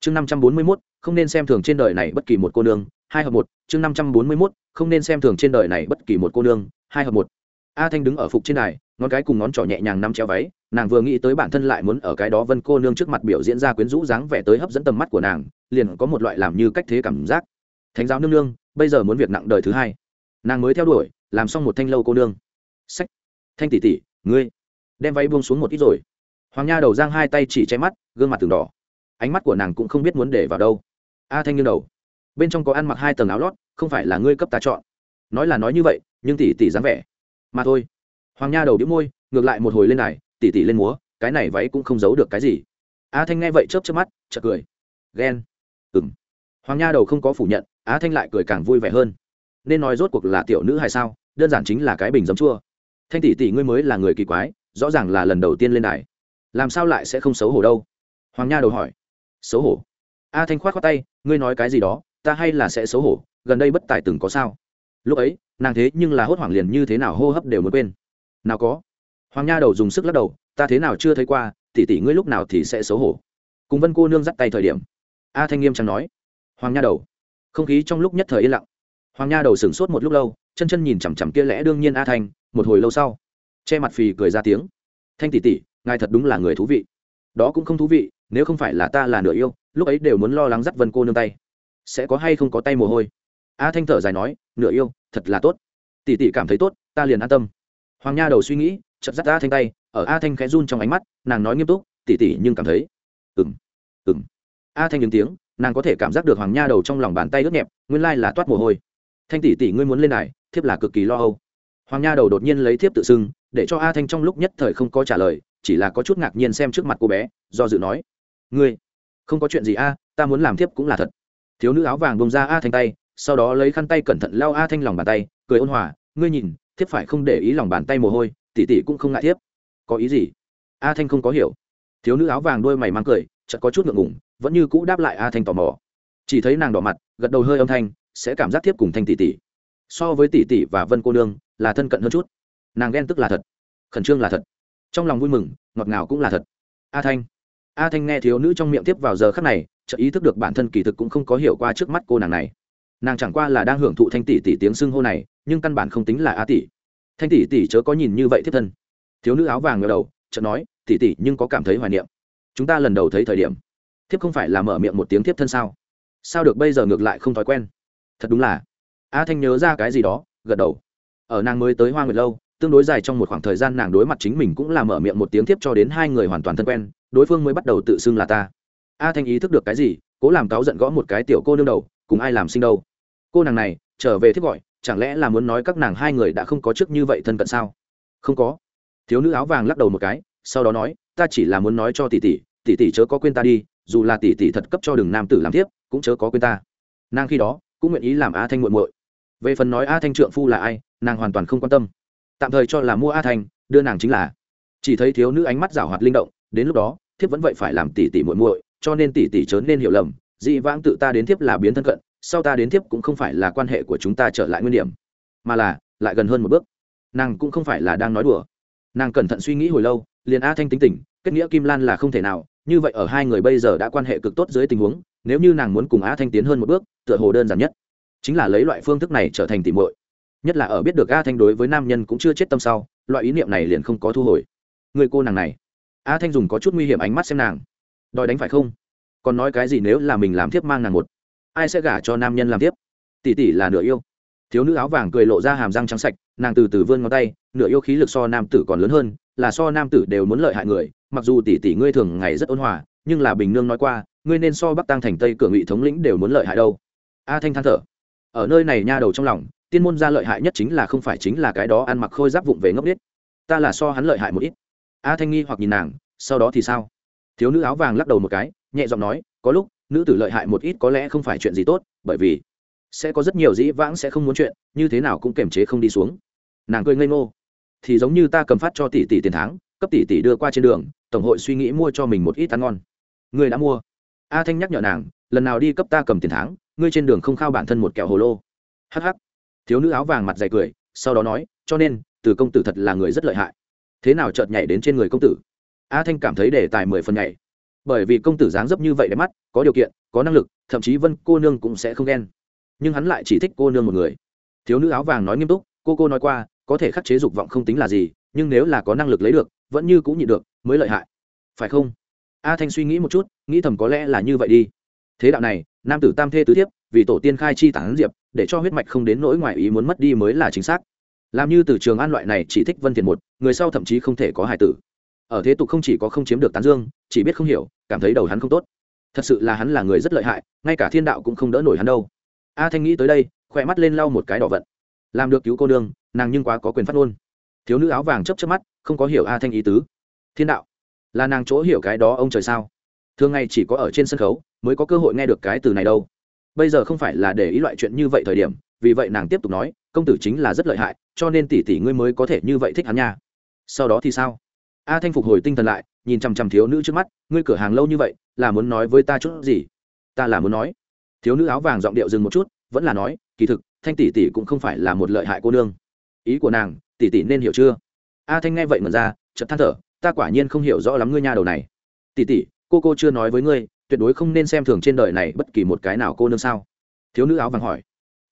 Chương năm trăm bốn mươi mốt, không nên xem thường trên đời này bất kỳ một cô nương. Hai hợp một, chương năm trăm bốn mươi mốt, không nên xem thường trên đời này bất kỳ một cô nương. Hai hợp một. A thanh đứng ở phục trên đài, ngón cái cùng ngón trỏ nhẹ nhàng nắm treo váy. Nàng vừa nghĩ tới bản thân lại muốn ở cái đó vân cô nương trước mặt biểu diễn ra quyến rũ dáng vẻ tới hấp dẫn tầm mắt của nàng, liền có một loại làm như cách thế cảm giác. Thánh giáo nương nương, bây giờ muốn việc nặng đời thứ hai. Nàng mới theo đuổi, làm xong một thanh lâu cô nương. Sách. Thanh tỷ tỷ, ngươi. Đem váy buông xuống một ít rồi hoàng nha đầu giang hai tay chỉ che mắt, gương mặt từng đỏ. Ánh mắt của nàng cũng không biết muốn để vào đâu. A thanh nghiêng đầu. Bên trong có ăn mặc hai tầng áo lót, không phải là ngươi cấp ta chọn. Nói là nói như vậy, nhưng tỷ tỷ dáng vẻ. Mà thôi. Hoàng nha đầu đĩu môi, ngược lại một hồi lên này tỷ tỷ lên múa, cái này váy cũng không giấu được cái gì. A thanh nghe vậy chớp chớp mắt, chợt cười. Ghen. Ừng hoàng nha đầu không có phủ nhận á thanh lại cười càng vui vẻ hơn. Nên nói rốt cuộc là tiểu nữ hay sao? Đơn giản chính là cái bình giấm chua. Thanh tỷ tỷ ngươi mới là người kỳ quái, rõ ràng là lần đầu tiên lên đài làm sao lại sẽ không xấu hổ đâu? Hoàng nha đầu hỏi. Xấu hổ? A thanh khoát khoát tay, ngươi nói cái gì đó, ta hay là sẽ xấu hổ, gần đây bất tài từng có sao? Lúc ấy, nàng thế nhưng là hốt hoảng liền như thế nào hô hấp đều mới quên. Nào có. Hoàng nha đầu dùng sức lắc đầu, ta thế nào chưa thấy qua, tỷ tỷ ngươi lúc nào thì sẽ xấu hổ? Cùng vân cô nương dắt tay thời điểm. A thanh nghiêm trang nói. Hoàng nha đầu. Không khí trong lúc nhất thời yên lặng. Hoàng nha đầu sửng sốt một lúc lâu, chân chân nhìn chằm chằm kia lẽ đương nhiên a thanh, một hồi lâu sau, che mặt phì cười ra tiếng. Thanh tỷ tỷ ngài thật đúng là người thú vị. Đó cũng không thú vị, nếu không phải là ta là nửa yêu, lúc ấy đều muốn lo lắng dắt vân cô nương tay. Sẽ có hay không có tay mồ hôi? A thanh thở dài nói, nửa yêu, thật là tốt. Tỷ tỷ cảm thấy tốt, ta liền an tâm. Hoàng nha đầu suy nghĩ chật dắt a thanh tay, ở a thanh khẽ run trong ánh mắt, nàng nói nghiêm túc, tỷ tỷ nhưng cảm thấy ừng ừng a thanh những tiếng nàng có thể cảm giác được hoàng nha đầu trong lòng bàn tay ướt nhẹp, nguyên lai là toát mồ hôi. Thanh tỷ tỷ ngươi muốn lên này, thiếp là cực kỳ lo âu. Hoàng nha đầu đột nhiên lấy thiếp tự xưng, để cho a thanh trong lúc nhất thời không có trả lời chỉ là có chút ngạc nhiên xem trước mặt cô bé, do dự nói, ngươi, không có chuyện gì a, ta muốn làm thiếp cũng là thật. Thiếu nữ áo vàng bông ra a thanh tay, sau đó lấy khăn tay cẩn thận lao a thanh lòng bàn tay, cười ôn hòa, ngươi nhìn, thiếp phải không để ý lòng bàn tay mồ hôi tỉ tỉ cũng không ngại thiếp. Có ý gì? A thanh không có hiểu. Thiếu nữ áo vàng đôi mày mang cười, chợt có chút ngượng ngùng, vẫn như cũ đáp lại a thanh tò mò. Chỉ thấy nàng đỏ mặt, gật đầu hơi âm thanh, sẽ cảm giác thiếp cùng thanh tỷ tỷ. So với tỷ tỷ và vân cô nương, là thân cận hơn chút. Nàng ghen tức là thật, khẩn trương là thật trong lòng vui mừng, ngọt ngào cũng là thật. A thanh. A thanh nghe thiếu nữ trong miệng tiếp vào giờ khắc này chợ ý thức được bản thân kỳ thực cũng không có hiểu qua trước mắt cô nàng này. Nàng chẳng qua là đang hưởng thụ thanh tỷ tỷ tiếng xưng hô này, nhưng căn bản không tính là a tỷ. Thanh tỷ tỷ chớ có nhìn như vậy thiết thân. Thiếu nữ áo vàng ngờ đầu, chợt nói, tỷ tỷ, nhưng có cảm thấy hoài niệm. Chúng ta lần đầu thấy thời điểm, thiếp không phải là mở miệng một tiếng thiếp thân sao? Sao được bây giờ ngược lại không thói quen? Thật đúng là. A thanh nhớ ra cái gì đó, gật đầu. Ở nàng mới tới hoa nguyệt lâu tương đối dài trong một khoảng thời gian nàng đối mặt chính mình cũng là mở miệng một tiếng tiếp cho đến hai người hoàn toàn thân quen, đối phương mới bắt đầu tự xưng là ta. A thanh ý thức được cái gì, cố làm cáo giận gõ một cái tiểu cô nương đầu, cùng ai làm sinh đâu? Cô nàng này, trở về thiếp gọi, chẳng lẽ là muốn nói các nàng hai người đã không có trước như vậy thân cận sao? Không có. Thiếu nữ áo vàng lắc đầu một cái, sau đó nói, ta chỉ là muốn nói cho tỷ tỷ tỷ tỷ chớ có quên ta đi, dù là tỷ tỷ thật cấp cho đường nam tử làm tiếp cũng chớ có quên ta. Nàng khi đó, cũng nguyện ý làm a thanh muội muội. Về phần nói a thanh trượng phu là ai, nàng hoàn toàn không quan tâm tạm thời cho là mua a thanh, đưa nàng chính là. Chỉ thấy thiếu nữ ánh mắt rảo hoạt linh động, đến lúc đó, thiếp vẫn vậy phải làm tỷ tỷ muội muội, cho nên tỷ tỷ chớ nên hiểu lầm, dị vãng tự ta đến thiếp là biến thân cận, sau ta đến thiếp cũng không phải là quan hệ của chúng ta trở lại nguyên điểm, mà là, lại gần hơn một bước. Nàng cũng không phải là đang nói đùa. Nàng cẩn thận suy nghĩ hồi lâu, liền a thanh tính tình, kết nghĩa kim lan là không thể nào, như vậy ở hai người bây giờ đã quan hệ cực tốt dưới tình huống, nếu như nàng muốn cùng a thanh tiến hơn một bước, tựa hồ đơn giản nhất. Chính là lấy loại phương thức này trở thành tỷ muội nhất là ở biết được a thanh đối với nam nhân cũng chưa chết tâm sau, loại ý niệm này liền không có thu hồi. Người cô nàng này, a thanh dùng có chút nguy hiểm ánh mắt xem nàng. Đòi đánh phải không? Còn nói cái gì nếu là mình làm thiếp mang nàng một? Ai sẽ gả cho nam nhân làm tiếp tỷ tỷ là nửa yêu. Thiếu nữ áo vàng cười lộ ra hàm răng trắng sạch, nàng từ từ vươn ngón tay, nửa yêu khí lực so nam tử còn lớn hơn, là so nam tử đều muốn lợi hại người, mặc dù tỷ tỷ ngươi thường ngày rất ôn hòa, nhưng là bình nương nói qua, ngươi nên so bắc tăng thành tây cửa ngụy thống lĩnh đều muốn lợi hại đâu. A thanh than thở. Ở nơi này nha đầu trong lòng tiên môn gia lợi hại nhất chính là không phải chính là cái đó ăn mặc khôi giáp vụng về ngốc biết ta là so hắn lợi hại một ít. A thanh nghi hoặc nhìn nàng, sau đó thì sao? Thiếu nữ áo vàng lắc đầu một cái, nhẹ giọng nói, có lúc, nữ tử lợi hại một ít có lẽ không phải chuyện gì tốt, bởi vì sẽ có rất nhiều dĩ vãng sẽ không muốn chuyện, như thế nào cũng kiềm chế không đi xuống. Nàng cười ngây ngô. Thì giống như ta cầm phát cho tỷ tỷ tiền tháng, cấp tỷ tỷ đưa qua trên đường, tổng hội suy nghĩ mua cho mình một ít ăn ngon. Người đã mua. A thanh nhắc nhở nàng, lần nào đi cấp ta cầm tiền tháng, ngươi trên đường không khao bản thân một kẹo hồ lô. Hh thiếu nữ áo vàng mặt dày cười, sau đó nói, cho nên, từ công tử thật là người rất lợi hại. Thế nào chợt nhảy đến trên người công tử? A thanh cảm thấy đề tài mười phần nhảy bởi vì công tử dáng dấp như vậy đẹp mắt, có điều kiện, có năng lực, thậm chí vân cô nương cũng sẽ không ghen. Nhưng hắn lại chỉ thích cô nương một người. Thiếu nữ áo vàng nói nghiêm túc, cô cô nói qua, có thể khắc chế dục vọng không tính là gì, nhưng nếu là có năng lực lấy được, vẫn như cũng nhịn được, mới lợi hại. Phải không? A thanh suy nghĩ một chút, nghĩ thầm có lẽ là như vậy đi. Thế đạo này, nam tử tam thê tứ thiếp, vì tổ tiên khai chi tản diệp để cho huyết mạch không đến nỗi ngoài ý muốn mất đi mới là chính xác. Làm như từ trường an loại này chỉ thích vân thiền một, người sau thậm chí không thể có hài tử. Ở thế tục không chỉ có không chiếm được tán dương, chỉ biết không hiểu, cảm thấy đầu hắn không tốt. Thật sự là hắn là người rất lợi hại, ngay cả thiên đạo cũng không đỡ nổi hắn đâu. A thanh nghĩ tới đây, khỏe mắt lên lau một cái đỏ vận. Làm được cứu cô nương, nàng nhưng quá có quyền phát ngôn. Thiếu nữ áo vàng chấp chấp mắt, không có hiểu a thanh ý tứ. Thiên đạo, là nàng chỗ hiểu cái đó ông trời sao? Thường ngày chỉ có ở trên sân khấu, mới có cơ hội nghe được cái từ này đâu bây giờ không phải là để ý loại chuyện như vậy thời điểm, vì vậy nàng tiếp tục nói, công tử chính là rất lợi hại, cho nên tỷ tỷ ngươi mới có thể như vậy thích hắn nha. Sau đó thì sao? A thanh phục hồi tinh thần lại, nhìn chằm chằm thiếu nữ trước mắt, ngươi cửa hàng lâu như vậy, là muốn nói với ta chút gì? Ta là muốn nói. Thiếu nữ áo vàng giọng điệu dừng một chút, vẫn là nói, kỳ thực, thanh tỷ tỷ cũng không phải là một lợi hại cô nương. Ý của nàng, tỷ tỷ nên hiểu chưa? A thanh nghe vậy mật ra, chợt than thở, ta quả nhiên không hiểu rõ lắm ngươi nha đầu này. Tỷ tỷ, cô cô chưa nói với ngươi tuyệt đối không nên xem thường trên đời này bất kỳ một cái nào cô nương sao? Thiếu nữ áo vàng hỏi.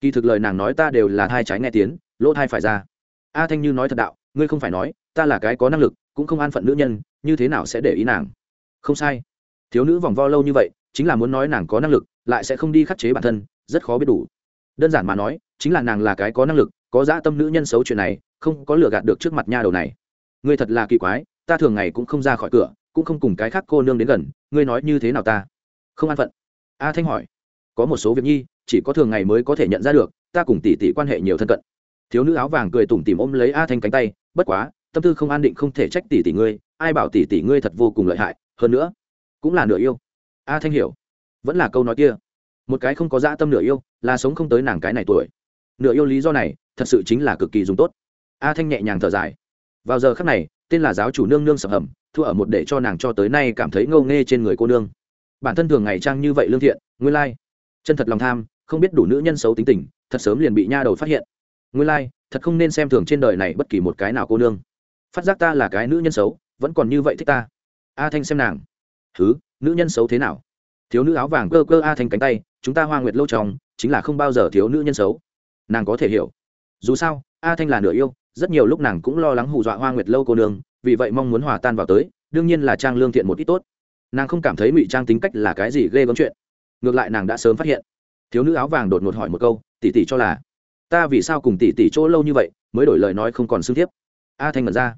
Kỳ thực lời nàng nói ta đều là thai trái nghe tiếng, lỗ thai phải ra. A thanh như nói thật đạo, ngươi không phải nói, ta là cái có năng lực, cũng không an phận nữ nhân, như thế nào sẽ để ý nàng? Không sai. Thiếu nữ vòng vo lâu như vậy, chính là muốn nói nàng có năng lực, lại sẽ không đi khắc chế bản thân, rất khó biết đủ. Đơn giản mà nói, chính là nàng là cái có năng lực, có dã tâm nữ nhân xấu chuyện này, không có lừa gạt được trước mặt nha đầu này. Ngươi thật là kỳ quái, ta thường ngày cũng không ra khỏi cửa cũng không cùng cái khác cô nương đến gần, ngươi nói như thế nào ta? Không an phận. A thanh hỏi. Có một số việc nhi, chỉ có thường ngày mới có thể nhận ra được, ta cùng tỷ tỷ quan hệ nhiều thân cận. Thiếu nữ áo vàng cười tủm tỉm ôm lấy a thanh cánh tay, bất quá, tâm tư không an định không thể trách tỷ tỷ ngươi, ai bảo tỷ tỷ ngươi thật vô cùng lợi hại, hơn nữa, cũng là nửa yêu. A thanh hiểu. Vẫn là câu nói kia. Một cái không có dã tâm nửa yêu, là sống không tới nàng cái này tuổi. Nửa yêu lý do này, thật sự chính là cực kỳ dùng tốt. A thanh nhẹ nhàng thở dài. Vào giờ khắc này, tên là giáo chủ nương nương sập hầm thua ở một để cho nàng cho tới nay cảm thấy ngâu nghê trên người cô nương. Bản thân thường ngày trang như vậy lương thiện, nguyên lai. Chân thật lòng tham, không biết đủ nữ nhân xấu tính tình, thật sớm liền bị nha đầu phát hiện. Nguyên lai, thật không nên xem thường trên đời này bất kỳ một cái nào cô nương. Phát giác ta là cái nữ nhân xấu, vẫn còn như vậy thích ta. A thanh xem nàng. Thứ nữ nhân xấu thế nào? Thiếu nữ áo vàng cơ cơ a thanh cánh tay, chúng ta hoa nguyệt lâu tròng chính là không bao giờ thiếu nữ nhân xấu. Nàng có thể hiểu. Dù sao, a thanh là nửa yêu, rất nhiều lúc nàng cũng lo lắng hù dọa hoa nguyệt lâu cô nương vì vậy mong muốn hòa tan vào tới đương nhiên là trang lương thiện một ít tốt. Nàng không cảm thấy ngụy trang tính cách là cái gì ghê gớm chuyện. Ngược lại nàng đã sớm phát hiện. Thiếu nữ áo vàng đột ngột hỏi một câu tỉ tỉ cho là ta vì sao cùng tỉ tỉ chỗ lâu như vậy mới đổi lời nói không còn xưng thiếp? A thanh mật ra.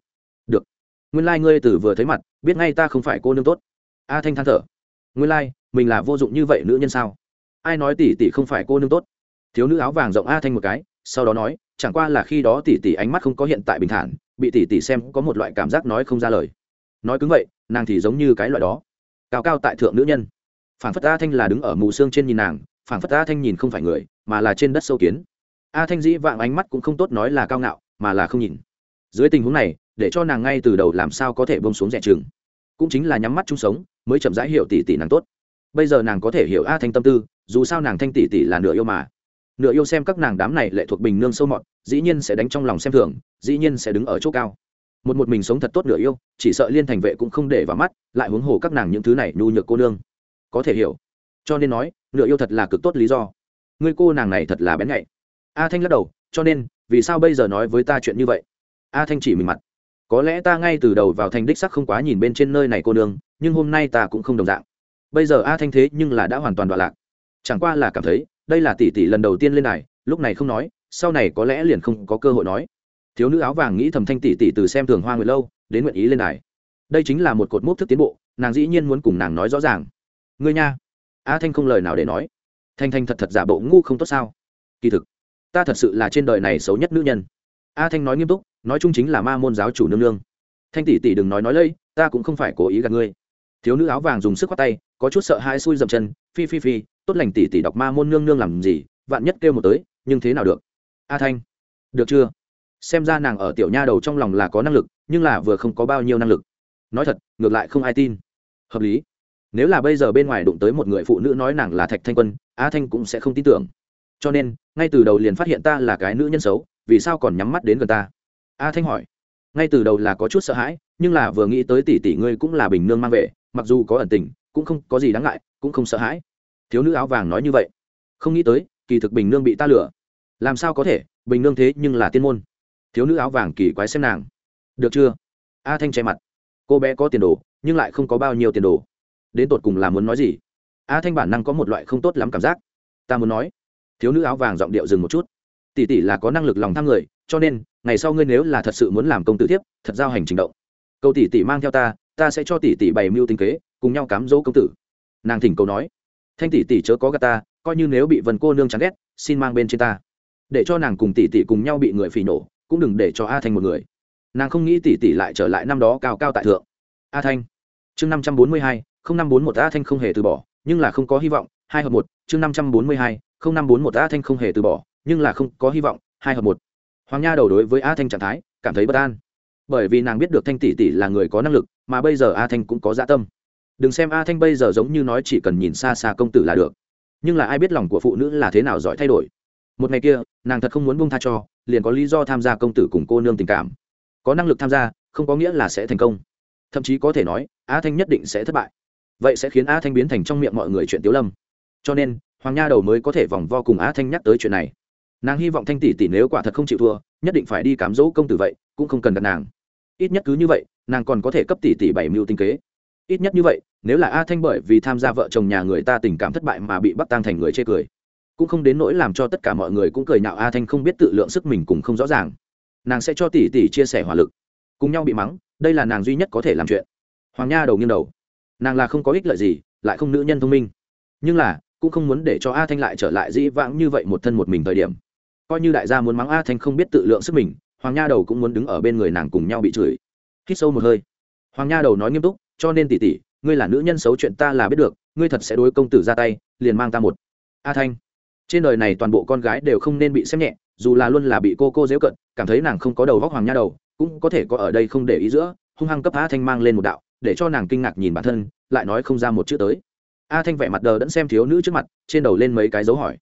Được. Nguyên lai、like、ngươi từ vừa thấy mặt biết ngay ta không phải cô nương tốt. A thanh than thở. Nguyên lai、like, mình là vô dụng như vậy nữ nhân sao? Ai nói tỉ tỉ không phải cô nương tốt? Thiếu nữ áo vàng rộng a thanh một cái sau đó nói chẳng qua là khi đó tỉ tỉ ánh mắt không có hiện tại bình thản bị tỷ tỷ xem có một loại cảm giác nói không ra lời. Nói cứng vậy, nàng thì giống như cái loại đó. Cao cao tại thượng nữ nhân. Phản phất a thanh là đứng ở mù xương trên nhìn nàng phản phất a thanh nhìn không phải người, mà là trên đất sâu kiến. A thanh dĩ vạng ánh mắt cũng không tốt nói là cao ngạo, mà là không nhìn. Dưới tình huống này, để cho nàng ngay từ đầu làm sao có thể bông xuống rẻ chừng. Cũng chính là nhắm mắt chung sống, mới chậm rãi hiểu tỷ tỷ nàng tốt. Bây giờ nàng có thể hiểu a thanh tâm tư, dù sao nàng thanh tỷ tỷ là nửa yêu mà nửa yêu xem các nàng đám này lệ thuộc bình nương sâu mọt, dĩ nhiên sẽ đánh trong lòng xem thường, dĩ nhiên sẽ đứng ở chỗ cao. Một một mình sống thật tốt nửa yêu, chỉ sợ liên thành vệ cũng không để vào mắt, lại huống hồ các nàng những thứ này nhu nhược cô nương. Có thể hiểu. Cho nên nói, nửa yêu thật là cực tốt lý do. Người cô nàng này thật là bén nhạy. A thanh lắc đầu, cho nên, vì sao bây giờ nói với ta chuyện như vậy? A thanh chỉ mình mặt. Có lẽ ta ngay từ đầu vào thành đích sắc không quá nhìn bên trên nơi này cô nương, nhưng hôm nay ta cũng không đồng dạng. Bây giờ a thanh thế nhưng là đã hoàn toàn đoạn lạc. Chẳng qua là cảm thấy đây là tỷ tỷ lần đầu tiên lên này lúc này không nói, sau này có lẽ liền không có cơ hội nói. Thiếu nữ áo vàng nghĩ thầm thanh tỷ tỷ từ xem thường hoa người lâu, đến nguyện ý lên này đây chính là một cột mốc thức tiến bộ, nàng dĩ nhiên muốn cùng nàng nói rõ ràng. Ngươi nha. A thanh không lời nào để nói. Thanh thanh thật thật giả bộ ngu không tốt sao? Kỳ thực, ta thật sự là trên đời này xấu nhất nữ nhân. A thanh nói nghiêm túc, nói chung chính là ma môn giáo chủ nương nương. Thanh tỷ tỷ đừng nói nói lây, ta cũng không phải cố ý gạt ngươi. Thiếu nữ áo vàng dùng sức khoát tay, có chút sợ hai xui dậm chân, phi phi phi tốt lành tỷ tỷ đọc ma môn nương nương làm gì, vạn nhất kêu một tới, nhưng thế nào được? A thanh, được chưa? Xem ra nàng ở tiểu nha đầu trong lòng là có năng lực, nhưng là vừa không có bao nhiêu năng lực. Nói thật, ngược lại không ai tin. Hợp lý. Nếu là bây giờ bên ngoài đụng tới một người phụ nữ nói nàng là thạch thanh quân, a thanh cũng sẽ không tin tưởng. Cho nên, ngay từ đầu liền phát hiện ta là cái nữ nhân xấu, vì sao còn nhắm mắt đến gần ta? A thanh hỏi. Ngay từ đầu là có chút sợ hãi, nhưng là vừa nghĩ tới tỷ tỷ ngươi cũng là bình nương mang về, mặc dù có ẩn tình, cũng không có gì đáng ngại, cũng không sợ hãi thiếu nữ áo vàng nói như vậy. Không nghĩ tới, kỳ thực bình nương bị ta lừa. Làm sao có thể, bình nương thế nhưng là tiên môn. Thiếu nữ áo vàng kỳ quái xem nàng. Được chưa? A thanh che mặt. Cô bé có tiền đồ, nhưng lại không có bao nhiêu tiền đồ. Đến tột cùng là muốn nói gì? A thanh bản năng có một loại không tốt lắm cảm giác. Ta muốn nói. Thiếu nữ áo vàng giọng điệu dừng một chút. Tỷ tỷ là có năng lực lòng tham người, cho nên, ngày sau ngươi nếu là thật sự muốn làm công tử thiếp, thật giao hành trình động. Câu tỷ tỷ mang theo ta ta sẽ cho tỷ tỷ bày mưu tinh kế, cùng nhau cám dỗ công tử. Nàng thỉnh cầu nói thanh tỷ tỷ chớ có gà ta, coi như nếu bị vần cô nương chán ghét, xin mang bên trên ta. Để cho nàng cùng tỷ tỷ cùng nhau bị người phỉ nổ, cũng đừng để cho a thanh một người. Nàng không nghĩ tỷ tỷ lại trở lại năm đó cao cao tại thượng. A thanh, chương năm trăm bốn mươi hai, không năm bốn một a thanh không hề từ bỏ, nhưng là không có hy vọng, hai hợp một, chương năm trăm bốn mươi hai, không năm bốn một a thanh không hề từ bỏ, nhưng là không có hy vọng, hai hợp một. Hoàng nha đầu đối với a thanh trạng thái cảm thấy bất an. Bởi vì nàng biết được thanh tỷ tỷ là người có năng lực, mà bây giờ a thanh cũng có dạ tâm đừng xem a thanh bây giờ giống như nói chỉ cần nhìn xa xa công tử là được. Nhưng là ai biết lòng của phụ nữ là thế nào giỏi thay đổi. Một ngày kia, nàng thật không muốn buông tha cho, liền có lý do tham gia công tử cùng cô nương tình cảm. Có năng lực tham gia, không có nghĩa là sẽ thành công. Thậm chí có thể nói, a thanh nhất định sẽ thất bại. Vậy sẽ khiến a thanh biến thành trong miệng mọi người chuyện tiếu lâm. Cho nên, hoàng nha đầu mới có thể vòng vo cùng a thanh nhắc tới chuyện này. Nàng hy vọng thanh tỷ tỷ nếu quả thật không chịu thua, nhất định phải đi cám dỗ công tử vậy, cũng không cần gặp nàng. Ít nhất cứ như vậy, nàng còn có thể cấp tỷ tỷ bảy mưu tinh kế ít nhất như vậy, nếu là a thanh bởi vì tham gia vợ chồng nhà người ta tình cảm thất bại mà bị bắt tang thành người chê cười. Cũng không đến nỗi làm cho tất cả mọi người cũng cười nhạo a thanh không biết tự lượng sức mình cũng không rõ ràng. Nàng sẽ cho tỷ tỷ chia sẻ hỏa lực. Cùng nhau bị mắng, đây là nàng duy nhất có thể làm chuyện. Hoàng nha đầu nghiêng đầu. Nàng là không có ích lợi gì, lại không nữ nhân thông minh. Nhưng là, cũng không muốn để cho a thanh lại trở lại dĩ vãng như vậy một thân một mình thời điểm. Coi như đại gia muốn mắng a thanh không biết tự lượng sức mình, hoàng nha đầu cũng muốn đứng ở bên người nàng cùng nhau bị chửi. Hít sâu một hơi. Hoàng nha đầu nói nghiêm túc cho nên tỷ tỷ ngươi là nữ nhân xấu chuyện ta là biết được, ngươi thật sẽ đối công tử ra tay, liền mang ta một. A thanh. Trên đời này toàn bộ con gái đều không nên bị xem nhẹ, dù là luôn là bị cô cô dễu cận, cảm thấy nàng không có đầu vóc hoàng nha đầu, cũng có thể có ở đây không để ý giữa, hung hăng cấp a thanh mang lên một đạo, để cho nàng kinh ngạc nhìn bản thân, lại nói không ra một chữ tới. A thanh vẻ mặt đờ đẫn xem thiếu nữ trước mặt, trên đầu lên mấy cái dấu hỏi.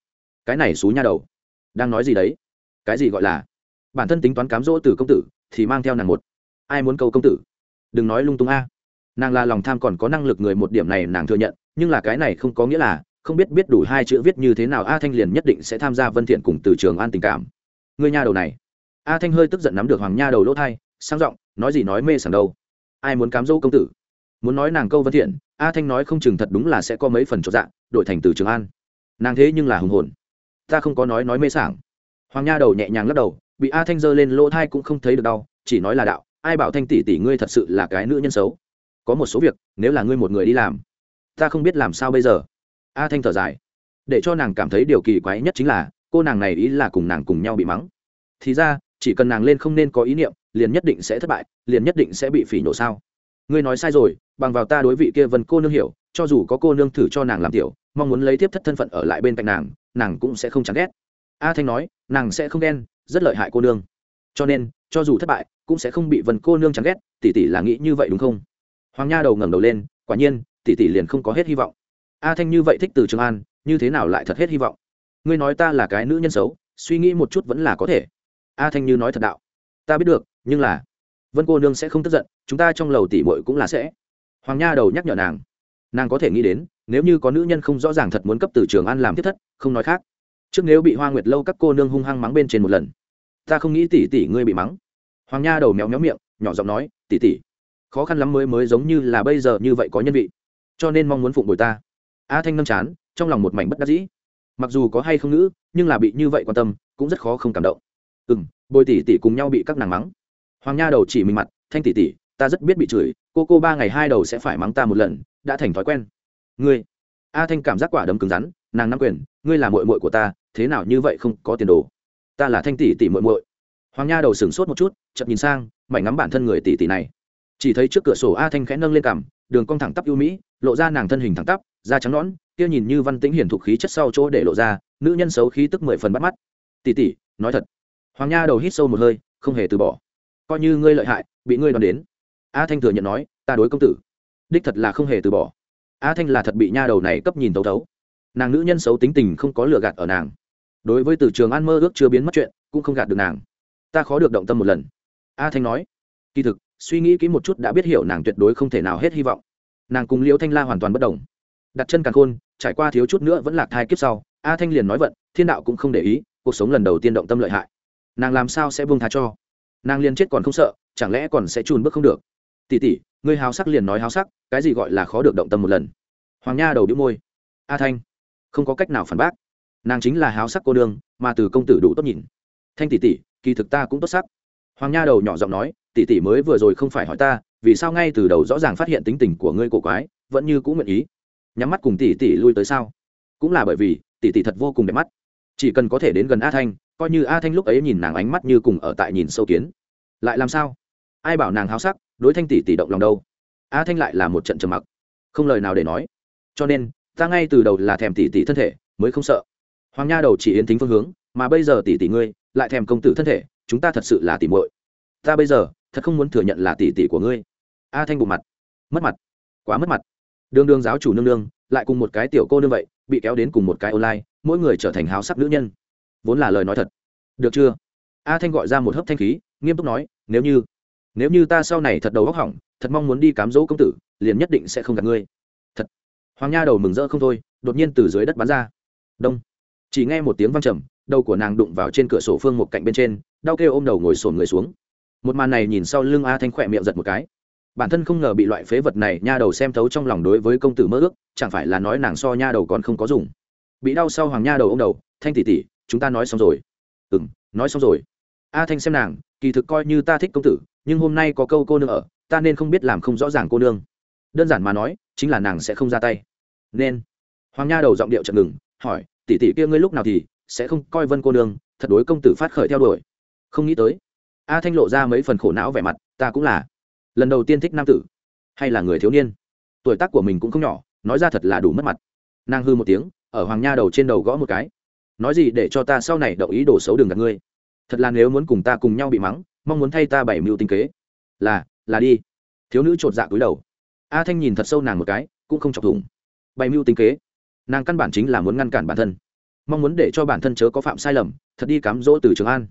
Cái này xú nha đầu, đang nói gì đấy? Cái gì gọi là? Bản thân tính toán cám dỗ từ công tử, thì mang theo nàng một. Ai muốn câu công tử? Đừng nói lung tung a nàng là lòng tham còn có năng lực người một điểm này nàng thừa nhận, nhưng là cái này không có nghĩa là không biết biết đủ hai chữ viết như thế nào, a thanh liền nhất định sẽ tham gia vân thiện cùng từ trường an tình cảm. Người nha đầu này. A thanh hơi tức giận nắm được hoàng nha đầu lỗ thai, sang giọng, nói gì nói mê sảng đâu. Ai muốn cám dỗ công tử? Muốn nói nàng câu vân thiện, a thanh nói không chừng thật đúng là sẽ có mấy phần chỗ dạng đổi thành từ trường an. Nàng thế nhưng là hùng hồn. Ta không có nói nói mê sảng. Hoàng nha đầu nhẹ nhàng lắc đầu, bị a thanh giơ lên lỗ thai cũng không thấy được đau, chỉ nói là đạo, ai bảo thanh tỷ tỷ ngươi thật sự là cái nữ nhân xấu? Có một số việc, nếu là ngươi một người đi làm, ta không biết làm sao bây giờ. A thanh thở dài. Để cho nàng cảm thấy điều kỳ quái nhất chính là, cô nàng này ý là cùng nàng cùng nhau bị mắng. Thì ra, chỉ cần nàng lên không nên có ý niệm, liền nhất định sẽ thất bại, liền nhất định sẽ bị phỉ nổ sao. Ngươi nói sai rồi, bằng vào ta đối vị kia vân cô nương hiểu, cho dù có cô nương thử cho nàng làm tiểu, mong muốn lấy tiếp thất thân phận ở lại bên cạnh nàng nàng cũng sẽ không chán ghét. A thanh nói, nàng sẽ không ghen, rất lợi hại cô nương. Cho nên, cho dù thất bại, cũng sẽ không bị vân cô nương chán ghét, tỷ tỷ là nghĩ như vậy đúng không? Hoàng nha đầu ngẩng đầu lên, quả nhiên, tỷ tỷ liền không có hết hy vọng. A thanh như vậy thích từ trường an, như thế nào lại thật hết hy vọng? Ngươi nói ta là cái nữ nhân xấu, suy nghĩ một chút vẫn là có thể. A thanh như nói thật đạo. Ta biết được, nhưng là, vân cô nương sẽ không tức giận, chúng ta trong lầu tỷ bội cũng là sẽ. Hoàng nha đầu nhắc nhở nàng. Nàng có thể nghĩ đến, nếu như có nữ nhân không rõ ràng thật muốn cấp từ trường an làm tiếp thất, không nói khác. Trước nếu bị hoa nguyệt lâu các cô nương hung hăng mắng bên trên một lần. Ta không nghĩ tỷ tỷ ngươi bị mắng. Hoàng nha đầu méo méo miệng, nhỏ giọng nói, tỷ tỷ khó khăn lắm mới mới giống như là bây giờ như vậy có nhân vị. Cho nên mong muốn phụng bồi ta. A thanh nâm chán, trong lòng một mảnh bất đắc dĩ. Mặc dù có hay không nữ nhưng là bị như vậy quan tâm, cũng rất khó không cảm động. Ừ m bồi tỷ tỷ cùng nhau bị các nàng mắng. Hoàng nha đầu chỉ mình mặt, thanh tỷ tỷ, ta rất biết bị chửi, cô cô ba ngày hai đầu sẽ phải mắng ta một lần, đã thành thói quen. Ngươi? A thanh cảm giác quả đấm cứng rắn, nàng nắm quyền, ngươi là mội mội của ta, thế nào như vậy không có tiền đồ? Ta là thanh tỷ tỷ mội mội hoàng nha đầu sửng sốt một chút chậm nhìn sang, mảnh ngắm bản thân người tỷ tỷ này chỉ thấy trước cửa sổ a thanh khẽ nâng lên cằm, đường cong thẳng tắp ưu mỹ, lộ ra nàng thân hình thẳng tắp, da trắng nõn, kia nhìn như văn tĩnh hiển thục khí chất sau chỗ để lộ ra, nữ nhân xấu khí tức mười phần bắt mắt. Tỷ tỷ, nói thật. Hoàng nha đầu hít sâu một hơi, không hề từ bỏ. Coi như ngươi lợi hại, bị ngươi đón đến. A thanh thừa nhận nói, ta đối công tử, đích thật là không hề từ bỏ. A thanh là thật bị nha đầu này cấp nhìn tấu tấu. Nàng nữ nhân xấu tính tình không có lừa gạt ở nàng. Đối với từ trường an mơ ước chưa biến mất chuyện, cũng không gạt được nàng. Ta khó được động tâm một lần. A thanh nói. Kỳ thực suy nghĩ kỹ một chút đã biết hiểu nàng tuyệt đối không thể nào hết hy vọng. Nàng cùng liễu thanh la hoàn toàn bất đồng. Đặt chân càng khôn, trải qua thiếu chút nữa vẫn lạc thai kiếp sau, a thanh liền nói vận, thiên đạo cũng không để ý, cuộc sống lần đầu tiên động tâm lợi hại. Nàng làm sao sẽ buông tha cho? Nàng liền chết còn không sợ, chẳng lẽ còn sẽ trùn bước không được? Tỉ tỉ ngươi háo sắc liền nói háo sắc, cái gì gọi là khó được động tâm một lần? Hoàng nha đầu đĩu môi. A thanh, không có cách nào phản bác. Nàng chính là háo sắc cô đương, mà từ công tử đủ tốt nhìn. Thanh tỷ tỷ, kỳ thực ta cũng tốt sắc. Hoàng nha đầu nhỏ giọng nói tỷ tỷ mới vừa rồi không phải hỏi ta, vì sao ngay từ đầu rõ ràng phát hiện tính tình của ngươi cổ quái, vẫn như cũng nguyện ý. Nhắm mắt cùng tỷ tỷ lui tới sao? Cũng là bởi vì, tỷ tỷ thật vô cùng đẹp mắt. Chỉ cần có thể đến gần a thanh, coi như a thanh lúc ấy nhìn nàng ánh mắt như cùng ở tại nhìn sâu kiến. Lại làm sao? Ai bảo nàng háo sắc, đối thanh tỷ tỷ động lòng đâu? A thanh lại là một trận trầm mặc. Không lời nào để nói. Cho nên, ta ngay từ đầu là thèm tỷ tỷ thân thể, mới không sợ. Hoàng nha đầu chỉ yến tính phương hướng, mà bây giờ tỷ tỷ ngươi, lại thèm công tử thân thể, chúng ta thật sự là tỷ muội. Ta bây giờ thật không muốn thừa nhận là tỷ tỷ của ngươi. A thanh bụng mặt. Mất mặt. Quá mất mặt. Đường đường giáo chủ nương nương, lại cùng một cái tiểu cô nương vậy, bị kéo đến cùng một cái online, mỗi người trở thành háo sắc nữ nhân. Vốn là lời nói thật. Được chưa? A thanh gọi ra một hớp thanh khí, nghiêm túc nói, nếu như nếu như ta sau này thật đầu góc hỏng, thật mong muốn đi cám dỗ công tử, liền nhất định sẽ không gặp ngươi. Thật. Hoàng nha đầu mừng rỡ không thôi, đột nhiên từ dưới đất bắn ra. Đông. Chỉ nghe một tiếng văng trầm, đầu của nàng đụng vào trên cửa sổ phương một cạnh bên trên, đau kêu ôm đầu ngồi sồn người xuống một màn này nhìn sau lưng a thanh khỏe miệng giật một cái. Bản thân không ngờ bị loại phế vật này nha đầu xem thấu trong lòng đối với công tử mơ ước, chẳng phải là nói nàng so nha đầu còn không có dùng. Bị đau sau hoàng nha đầu ô m đầu, thanh tỷ tỷ, chúng ta nói xong rồi. Ừ m nói xong rồi. A thanh xem nàng, kỳ thực coi như ta thích công tử, nhưng hôm nay có câu cô nương ở, ta nên không biết làm không rõ ràng cô nương. Đơn giản mà nói, chính là nàng sẽ không ra tay. Nên. Hoàng nha đầu giọng điệu chậm ngừng, hỏi, tỷ tỷ kia ngươi lúc nào thì sẽ không coi vân cô nương, thật đối công tử phát khởi theo đuổi? Không nghĩ tới a thanh lộ ra mấy phần khổ não vẻ mặt, ta cũng là. Lần đầu tiên thích nam tử, hay là người thiếu niên. Tuổi tác của mình cũng không nhỏ, nói ra thật là đủ mất mặt. Nàng hư một tiếng, ở hoàng nha đầu trên đầu gõ một cái. Nói gì để cho ta sau này đậu ý đồ xấu đường gặp ngươi. Thật là nếu muốn cùng ta cùng nhau bị mắng, mong muốn thay ta bảy mưu tinh kế. Là là đi. Thiếu nữ chột dạ cúi đầu. A thanh nhìn thật sâu nàng một cái, cũng không chọc thủng. Bảy mưu tinh kế. Nàng căn bản chính là muốn ngăn cản bản thân. Mong muốn để cho bản thân chớ có phạm sai lầm, thật đi cám dỗ từ trường an.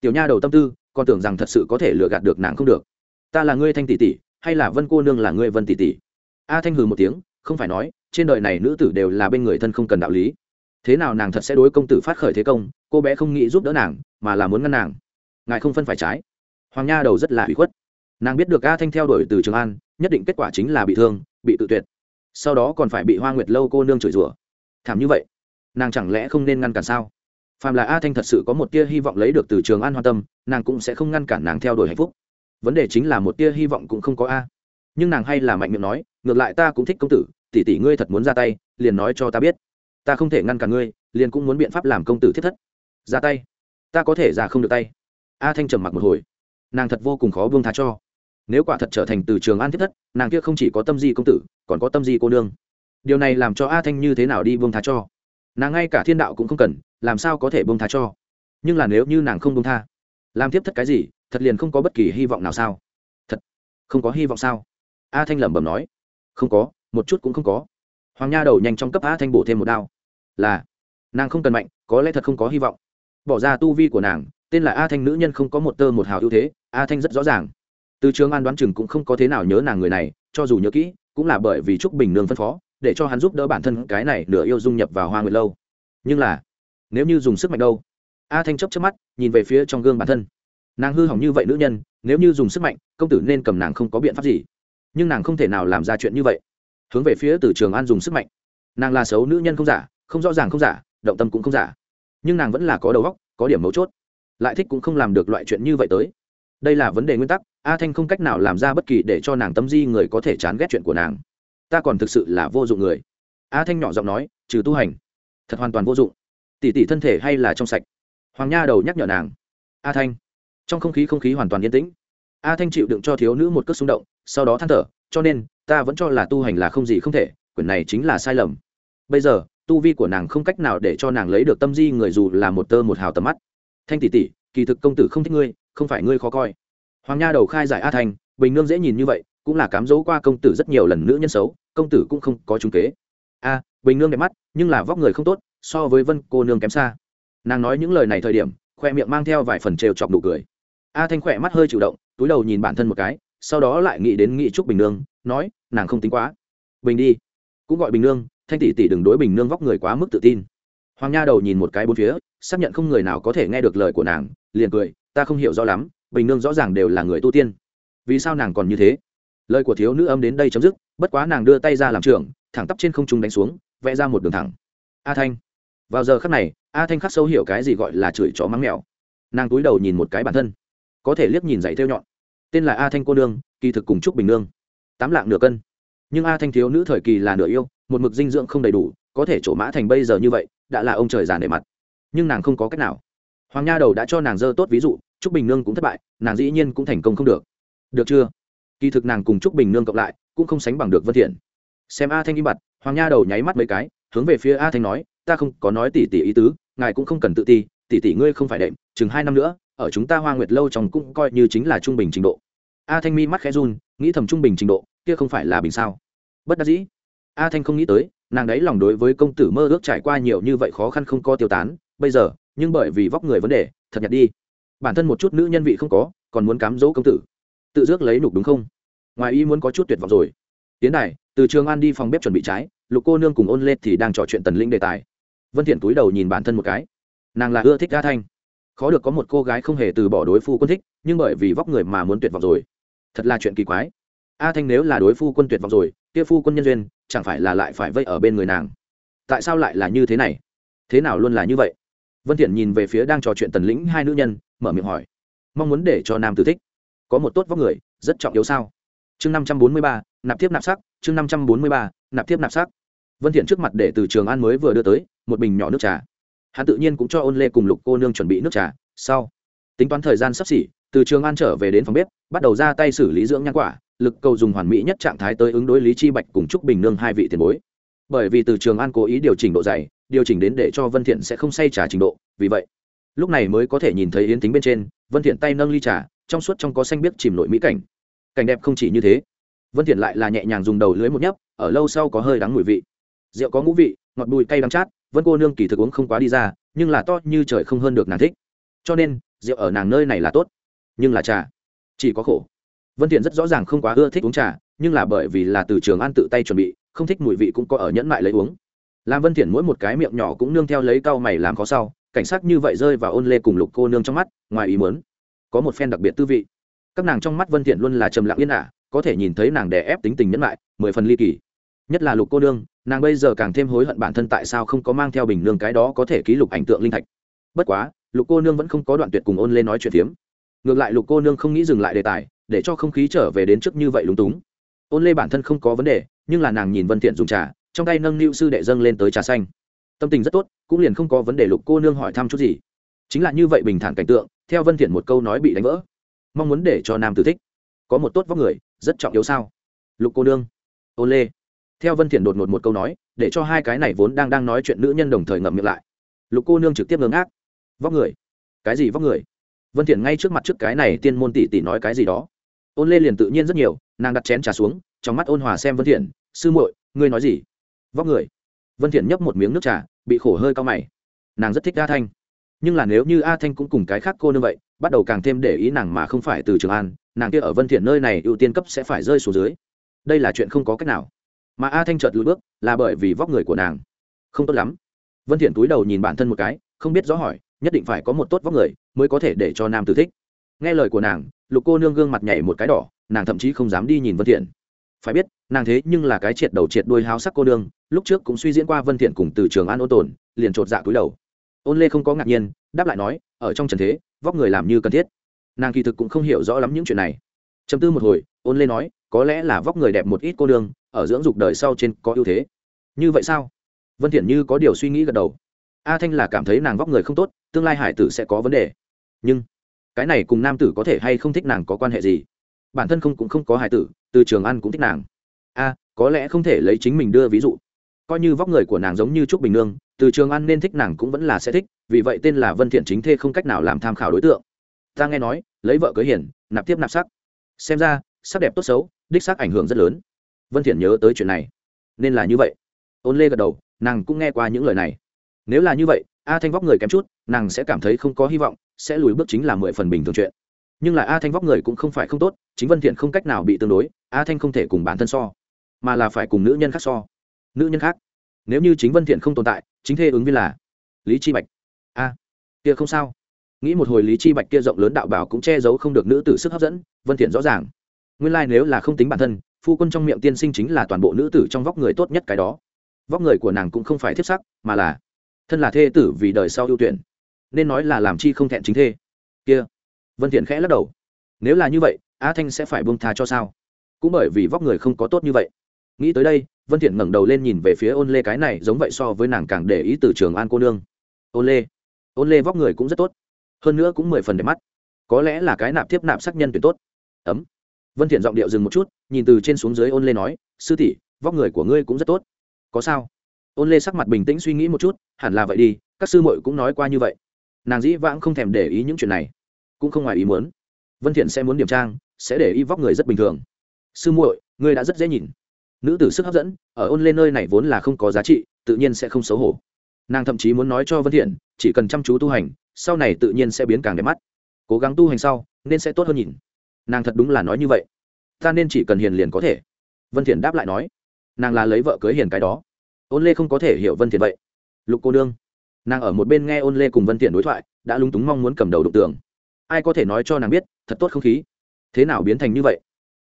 Tiểu nha đầu tâm tư còn tưởng rằng thật sự có thể lừa gạt được nàng không được. Ta là ngươi thanh tỷ tỷ, hay là vân cô nương là ngươi vân tỷ tỷ? A thanh hừ một tiếng, không phải nói, trên đời này nữ tử đều là bên người thân không cần đạo lý. Thế nào nàng thật sẽ đối công tử phát khởi thế công, cô bé không nghĩ giúp đỡ nàng, mà là muốn ngăn nàng. Ngài không phân phải trái. Hoàng nha đầu rất là ủy khuất. Nàng biết được a thanh theo đuổi từ trường an, nhất định kết quả chính là bị thương, bị tự tuyệt. Sau đó còn phải bị hoa nguyệt lâu cô nương chửi rủa. Thảm như vậy, nàng chẳng lẽ không nên ngăn cản sao? Phàm là a thanh thật sự có một tia hy vọng lấy được từ trường an hoa tâm, nàng cũng sẽ không ngăn cản nàng theo đuổi hạnh phúc. Vấn đề chính là một tia hy vọng cũng không có a. Nhưng nàng hay là mạnh miệng nói, ngược lại ta cũng thích công tử, tỷ tỷ ngươi thật muốn ra tay, liền nói cho ta biết. Ta không thể ngăn cản ngươi, liền cũng muốn biện pháp làm công tử thiết thất. Ra tay? Ta có thể ra không được tay. A thanh trầm mặc một hồi. Nàng thật vô cùng khó buông tha cho. Nếu quả thật trở thành từ trường an thiết thất, nàng kia không chỉ có tâm di công tử, còn có tâm di cô nương. Điều này làm cho a thanh như thế nào đi buông tha cho? Nàng ngay cả thiên đạo cũng không cần, làm sao có thể buông tha cho? Nhưng là nếu như nàng không buông tha, làm tiếp thất cái gì, thật liền không có bất kỳ hy vọng nào sao? Thật, không có hy vọng sao? A thanh lẩm bẩm nói. Không có, một chút cũng không có. Hoàng nha đầu nhanh trong cấp a thanh bổ thêm một đao. Là, nàng không cần mạnh, có lẽ thật không có hy vọng. Bỏ ra tu vi của nàng, tên là a thanh nữ nhân không có một tơ một hào ưu thế, a thanh rất rõ ràng. Từ trường an đoán chừng cũng không có thế nào nhớ nàng người này, cho dù nhớ kỹ, cũng là bởi vì trúc bình nương phân phó để cho hắn giúp đỡ bản thân cái này nửa yêu dung nhập vào hoa nguyệt lâu. Nhưng là, nếu như dùng sức mạnh đâu? A thanh chấp chấp mắt, nhìn về phía trong gương bản thân. Nàng hư hỏng như vậy nữ nhân, nếu như dùng sức mạnh, công tử nên cầm nàng không có biện pháp gì. Nhưng nàng không thể nào làm ra chuyện như vậy. Hướng về phía từ trường an dùng sức mạnh. Nàng là xấu nữ nhân không giả, không rõ ràng không giả, động tâm cũng không giả. Nhưng nàng vẫn là có đầu óc, có điểm mấu chốt. Lại thích cũng không làm được loại chuyện như vậy tới. Đây là vấn đề nguyên tắc, a thanh không cách nào làm ra bất kỳ để cho nàng tâm di người có thể chán ghét chuyện của nàng ta còn thực sự là vô dụng người. A thanh nhỏ giọng nói, trừ tu hành, thật hoàn toàn vô dụng. Tỷ tỷ thân thể hay là trong sạch? Hoàng nha đầu nhắc nhở nàng. A thanh, trong không khí không khí hoàn toàn yên tĩnh. A thanh chịu đựng cho thiếu nữ một cơn xung động, sau đó than thở, cho nên, ta vẫn cho là tu hành là không gì không thể, quyển này chính là sai lầm. Bây giờ, tu vi của nàng không cách nào để cho nàng lấy được tâm di người dù là một tơ một hào tầm mắt. Thanh tỷ tỷ, kỳ thực công tử không thích ngươi, không phải ngươi khó coi. Hoàng nha đầu khai giải a thanh, bình nương dễ nhìn như vậy, cũng là cám dỗ qua công tử rất nhiều lần nữ nhân xấu công tử cũng không có trung kế. A, bình nương đẹp mắt, nhưng là vóc người không tốt, so với vân cô nương kém xa. Nàng nói những lời này thời điểm, khoe miệng mang theo vài phần trêu chọc nụ cười. A thanh khỏe mắt hơi chịu động, túi đầu nhìn bản thân một cái, sau đó lại nghĩ đến nghĩ trúc bình nương, nói, nàng không tính quá. Bình đi. Cũng gọi bình nương, thanh tỷ tỷ đừng đối bình nương vóc người quá mức tự tin. Hoàng nha đầu nhìn một cái bốn phía, xác nhận không người nào có thể nghe được lời của nàng, liền cười, ta không hiểu rõ lắm, bình nương rõ ràng đều là người tu tiên. Vì sao nàng còn như thế? Lời của thiếu nữ âm đến đây chấm dứt, bất quá nàng đưa tay ra làm trưởng thẳng tắp trên không trung đánh xuống, vẽ ra một đường thẳng. A thanh. Vào giờ khắc này, a thanh khắc sâu hiểu cái gì gọi là chửi chó mắng mèo. Nàng túi đầu nhìn một cái bản thân. Có thể liếc nhìn dạy theo nhọn. Tên là a thanh cô nương, kỳ thực cùng trúc bình nương. Tám lạng nửa cân. Nhưng a thanh thiếu nữ thời kỳ là nửa yêu, một mực dinh dưỡng không đầy đủ, có thể chỗ mã thành bây giờ như vậy, đã là ông trời già nề mặt. Nhưng nàng không có cách nào. Hoàng nha đầu đã cho nàng dơ tốt ví dụ, trúc bình nương cũng thất bại, nàng dĩ nhiên cũng thành công không được. Được chưa? Kỳ thực nàng cùng trúc bình nương cộng lại, cũng không sánh bằng được vân thiện. Xem a thanh im bặt, hoàng nha đầu nháy mắt mấy cái, hướng về phía a thanh nói, ta không có nói tỷ tỷ ý tứ, ngài cũng không cần tự ti tỷ tỷ ngươi không phải đệm, chừng hai năm nữa, ở chúng ta hoa nguyệt lâu trong cũng coi như chính là trung bình trình độ. A thanh mi mắt khẽ run, nghĩ thầm trung bình trình độ, kia không phải là bình sao? Bất đắc dĩ. A thanh không nghĩ tới, nàng đấy lòng đối với công tử mơ ước trải qua nhiều như vậy khó khăn không có tiêu tán, bây giờ, nhưng bởi vì vóc người vấn đề, thật nhặt đi. Bản thân một chút nữ nhân vị không có, còn muốn cám dỗ công tử tự dước lấy nục đúng không? Ngoài ý muốn có chút tuyệt vọng rồi. Tiến này từ trường an đi phòng bếp chuẩn bị trái, lục cô nương cùng ôn lên thì đang trò chuyện tần linh đề tài. Vân thiện túi đầu nhìn bản thân một cái. Nàng là ưa thích a thanh. Khó được có một cô gái không hề từ bỏ đối phu quân thích, nhưng bởi vì vóc người mà muốn tuyệt vọng rồi. Thật là chuyện kỳ quái. A thanh nếu là đối phu quân tuyệt vọng rồi, kia phu quân nhân duyên, chẳng phải là lại phải vây ở bên người nàng. Tại sao lại là như thế này? Thế nào luôn là như vậy? Vân thiện nhìn về phía đang trò chuyện tần lĩnh hai nữ nhân, mở miệng hỏi. Mong muốn để cho nam tử thích có một tốt vóc người rất trọng yếu sao? Chương 543, nạp tiếp nạp sắc chương 543, nạp tiếp nạp sắc. Vân thiện trước mặt để từ trường an mới vừa đưa tới một bình nhỏ nước trà. Hắn tự nhiên cũng cho ôn lê cùng lục cô nương chuẩn bị nước trà. Sau tính toán thời gian sắp xỉ từ trường an trở về đến phòng bếp bắt đầu ra tay xử lý dưỡng nhan quả lực cầu dùng hoàn mỹ nhất trạng thái tới ứng đối lý chi bạch cùng trúc bình nương hai vị tiền bối. Bởi vì từ trường an cố ý điều chỉnh độ dày điều chỉnh đến để cho vân thiện sẽ không say trà trình độ vì vậy lúc này mới có thể nhìn thấy yến tính bên trên vân thiện tay nâng ly trà trong suốt trong có xanh biết chìm nổi mỹ cảnh. Cảnh đẹp không chỉ như thế. Vân thiện lại là nhẹ nhàng dùng đầu lưới một nhấp, ở lâu sau có hơi đắng mùi vị. Rượu có ngũ vị, ngọt bùi cay đắng chát, vân cô nương kỳ thực uống không quá đi ra, nhưng là to như trời không hơn được nàng thích. Cho nên, rượu ở nàng nơi này là tốt. Nhưng là trà, chỉ có khổ. Vân thiện rất rõ ràng không quá ưa thích uống trà, nhưng là bởi vì là từ trường an tự tay chuẩn bị, không thích mùi vị cũng có ở nhẫn mại lấy uống. Làm vân thiện mỗi một cái miệng nhỏ cũng nương theo lấy cao mày làm khó sau, cảnh sát như vậy rơi vào ôn lê cùng lục cô nương trong mắt, ngoài ý muốn có một phen đặc biệt tư vị. Các nàng trong mắt vân thiện luôn là trầm lặng yên ả, có thể nhìn thấy nàng đè ép tính tình nhẫn lại mười phần ly kỳ. Nhất là lục cô nương, nàng bây giờ càng thêm hối hận bản thân tại sao không có mang theo bình nương cái đó có thể ký lục ảnh tượng linh thạch. Bất quá, lục cô nương vẫn không có đoạn tuyệt cùng ôn lên nói chuyện tiếm ngược lại lục cô nương không nghĩ dừng lại đề tài, để cho không khí trở về đến trước như vậy lúng túng. Ôn lê bản thân không có vấn đề, nhưng là nàng nhìn vân thiện dùng trà, trong tay nâng niu sư đệ dâng lên tới trà xanh. Tâm tình rất tốt, cũng liền không có vấn đề lục cô nương hỏi thăm chút gì. Chính là như vậy bình thản cảnh tượng theo vân thiện một câu nói bị đánh vỡ, mong muốn để cho nam tử thích. Có một tốt vóc người, rất trọng yếu sao? Lục cô nương. Ôn lê. Theo vân thiện đột ngột một câu nói, để cho hai cái này vốn đang đang nói chuyện nữ nhân đồng thời ngậm miệng lại. Lục cô nương trực tiếp ngớ ngác. Vóc người? Cái gì vóc người? Vân thiện ngay trước mặt trước cái này tiên môn tỷ tỷ nói cái gì đó. Ôn lê liền tự nhiên rất nhiều, nàng đặt chén trà xuống, trong mắt ôn hòa xem vân thiện, sư muội, ngươi nói gì? Vóc người. Vân thiện nhấp một miếng nước trà, bị khổ hơi cao mày. Nàng rất thích đa thanh nhưng là nếu như a thanh cũng cùng cái khác cô như vậy, bắt đầu càng thêm để ý nàng mà không phải từ trường an, nàng kia ở vân thiện nơi này ưu tiên cấp sẽ phải rơi xuống dưới. Đây là chuyện không có cách nào. Mà a thanh chợt lùi bước, là bởi vì vóc người của nàng không tốt lắm. Vân thiện túi đầu nhìn bản thân một cái, không biết rõ hỏi, nhất định phải có một tốt vóc người mới có thể để cho nam tử thích. Nghe lời của nàng, lục cô nương gương mặt nhảy một cái đỏ, nàng thậm chí không dám đi nhìn vân thiện. Phải biết, nàng thế nhưng là cái triệt đầu triệt đuôi háo sắc cô nương, lúc trước cũng suy diễn qua vân thiện cùng từ trường an ô tồn, liền trột dạ cúi đầu ôn lê không có ngạc nhiên đáp lại nói ở trong trần thế vóc người làm như cần thiết nàng kỳ thực cũng không hiểu rõ lắm những chuyện này chấm tư một hồi ôn lê nói có lẽ là vóc người đẹp một ít cô đường, ở dưỡng dục đời sau trên có ưu thế như vậy sao vân thiện như có điều suy nghĩ gật đầu a thanh là cảm thấy nàng vóc người không tốt tương lai hải tử sẽ có vấn đề nhưng cái này cùng nam tử có thể hay không thích nàng có quan hệ gì bản thân không cũng không có hải tử từ trường ăn cũng thích nàng a có lẽ không thể lấy chính mình đưa ví dụ coi như vóc người của nàng giống như trúc bình nương từ trường an nên thích nàng cũng vẫn là sẽ thích, vì vậy tên là vân thiện chính thê không cách nào làm tham khảo đối tượng. Ta nghe nói, lấy vợ cưới hiền, nạp tiếp nạp sắc. Xem ra, sắc đẹp tốt xấu, đích sắc ảnh hưởng rất lớn. Vân thiện nhớ tới chuyện này. Nên là như vậy. Ôn lê gật đầu, nàng cũng nghe qua những lời này. Nếu là như vậy, a thanh vóc người kém chút, nàng sẽ cảm thấy không có hy vọng, sẽ lùi bước chính là mười phần bình thường chuyện. Nhưng là a thanh vóc người cũng không phải không tốt, chính vân thiện không cách nào bị tương đối, a thanh không thể cùng bản thân so, mà là phải cùng nữ nhân khác so. Nữ nhân khác. Nếu như chính vân thiện không tồn tại chính thê ứng viên là lý chi bạch. A, kia không sao. Nghĩ một hồi lý chi bạch kia rộng lớn đạo bảo cũng che giấu không được nữ tử sức hấp dẫn, vân thiện rõ ràng. Nguyên lai like nếu là không tính bản thân, phu quân trong miệng tiên sinh chính là toàn bộ nữ tử trong vóc người tốt nhất cái đó. Vóc người của nàng cũng không phải thiếp sắc, mà là thân là thê tử vì đời sau ưu tuyển, nên nói là làm chi không thẹn chính thê. Kia, vân thiện khẽ lắc đầu. Nếu là như vậy a thanh sẽ phải buông tha cho sao? Cũng bởi vì vóc người không có tốt như vậy nghĩ tới đây, vân thiện ngẩng đầu lên nhìn về phía ôn lê cái này giống vậy so với nàng càng để ý từ trường an cô nương. Ôn lê ôn lê vóc người cũng rất tốt, hơn nữa cũng mười phần đẹp mắt. Có lẽ là cái nạp tiếp nạp sắc nhân tuyệt tốt. Ấm. Vân thiện giọng điệu dừng một chút, nhìn từ trên xuống dưới ôn lê nói, sư tỷ, vóc người của ngươi cũng rất tốt. Có sao? Ôn lê sắc mặt bình tĩnh suy nghĩ một chút, hẳn là vậy đi, các sư muội cũng nói qua như vậy. Nàng dĩ vãng không thèm để ý những chuyện này, cũng không ngoài ý muốn. Vân thiện sẽ muốn điểm trang, sẽ để ý vóc người rất bình thường. Sư muội, ngươi đã rất dễ nhìn nữ tử sức hấp dẫn ở ôn lên nơi này vốn là không có giá trị tự nhiên sẽ không xấu hổ. Nàng thậm chí muốn nói cho vân thiện chỉ cần chăm chú tu hành sau này tự nhiên sẽ biến càng đẹp mắt. Cố gắng tu hành sau nên sẽ tốt hơn nhìn. Nàng thật đúng là nói như vậy. Ta nên chỉ cần hiền liền có thể. Vân thiện đáp lại nói. Nàng là lấy vợ cưới hiền cái đó. Ôn lê không có thể hiểu vân thiện vậy. Lục cô đương, nàng ở một bên nghe ôn lê cùng vân thiện đối thoại đã lúng túng mong muốn cầm đầu đụng tường. Ai có thể nói cho nàng biết thật tốt không khí. Thế nào biến thành như vậy?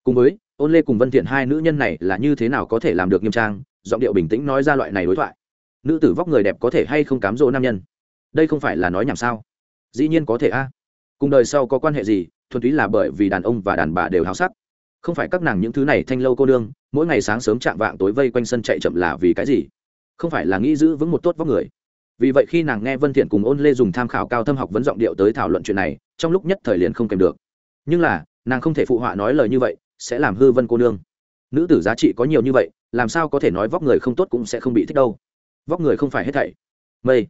Cùng với ôn lê cùng vân thiện hai nữ nhân này là như thế nào có thể làm được nghiêm trang? Giọng điệu bình tĩnh nói ra loại này đối thoại. Nữ tử vóc người đẹp có thể hay không cám dỗ nam nhân? Đây không phải là nói nhảm sao? Dĩ nhiên có thể a. Cùng đời sau có quan hệ gì, thuần túy là bởi vì đàn ông và đàn bà đều háo sắc. Không phải các nàng những thứ này thanh lâu cô đương mỗi ngày sáng sớm chạm vạng tối vây quanh sân chạy chậm là vì cái gì? Không phải là nghĩ giữ vững một tốt vóc người. Vì vậy khi nàng nghe vân thiện cùng ôn lê dùng tham khảo cao thâm học vấn giọng điệu tới thảo luận chuyện này, trong lúc nhất thời liền không kèm được. Nhưng là, nàng không thể phụ họa nói lời như vậy sẽ làm hư vân cô nương. Nữ tử giá trị có nhiều như vậy, làm sao có thể nói vóc người không tốt cũng sẽ không bị thích đâu. Vóc người không phải hết thảy. Mây,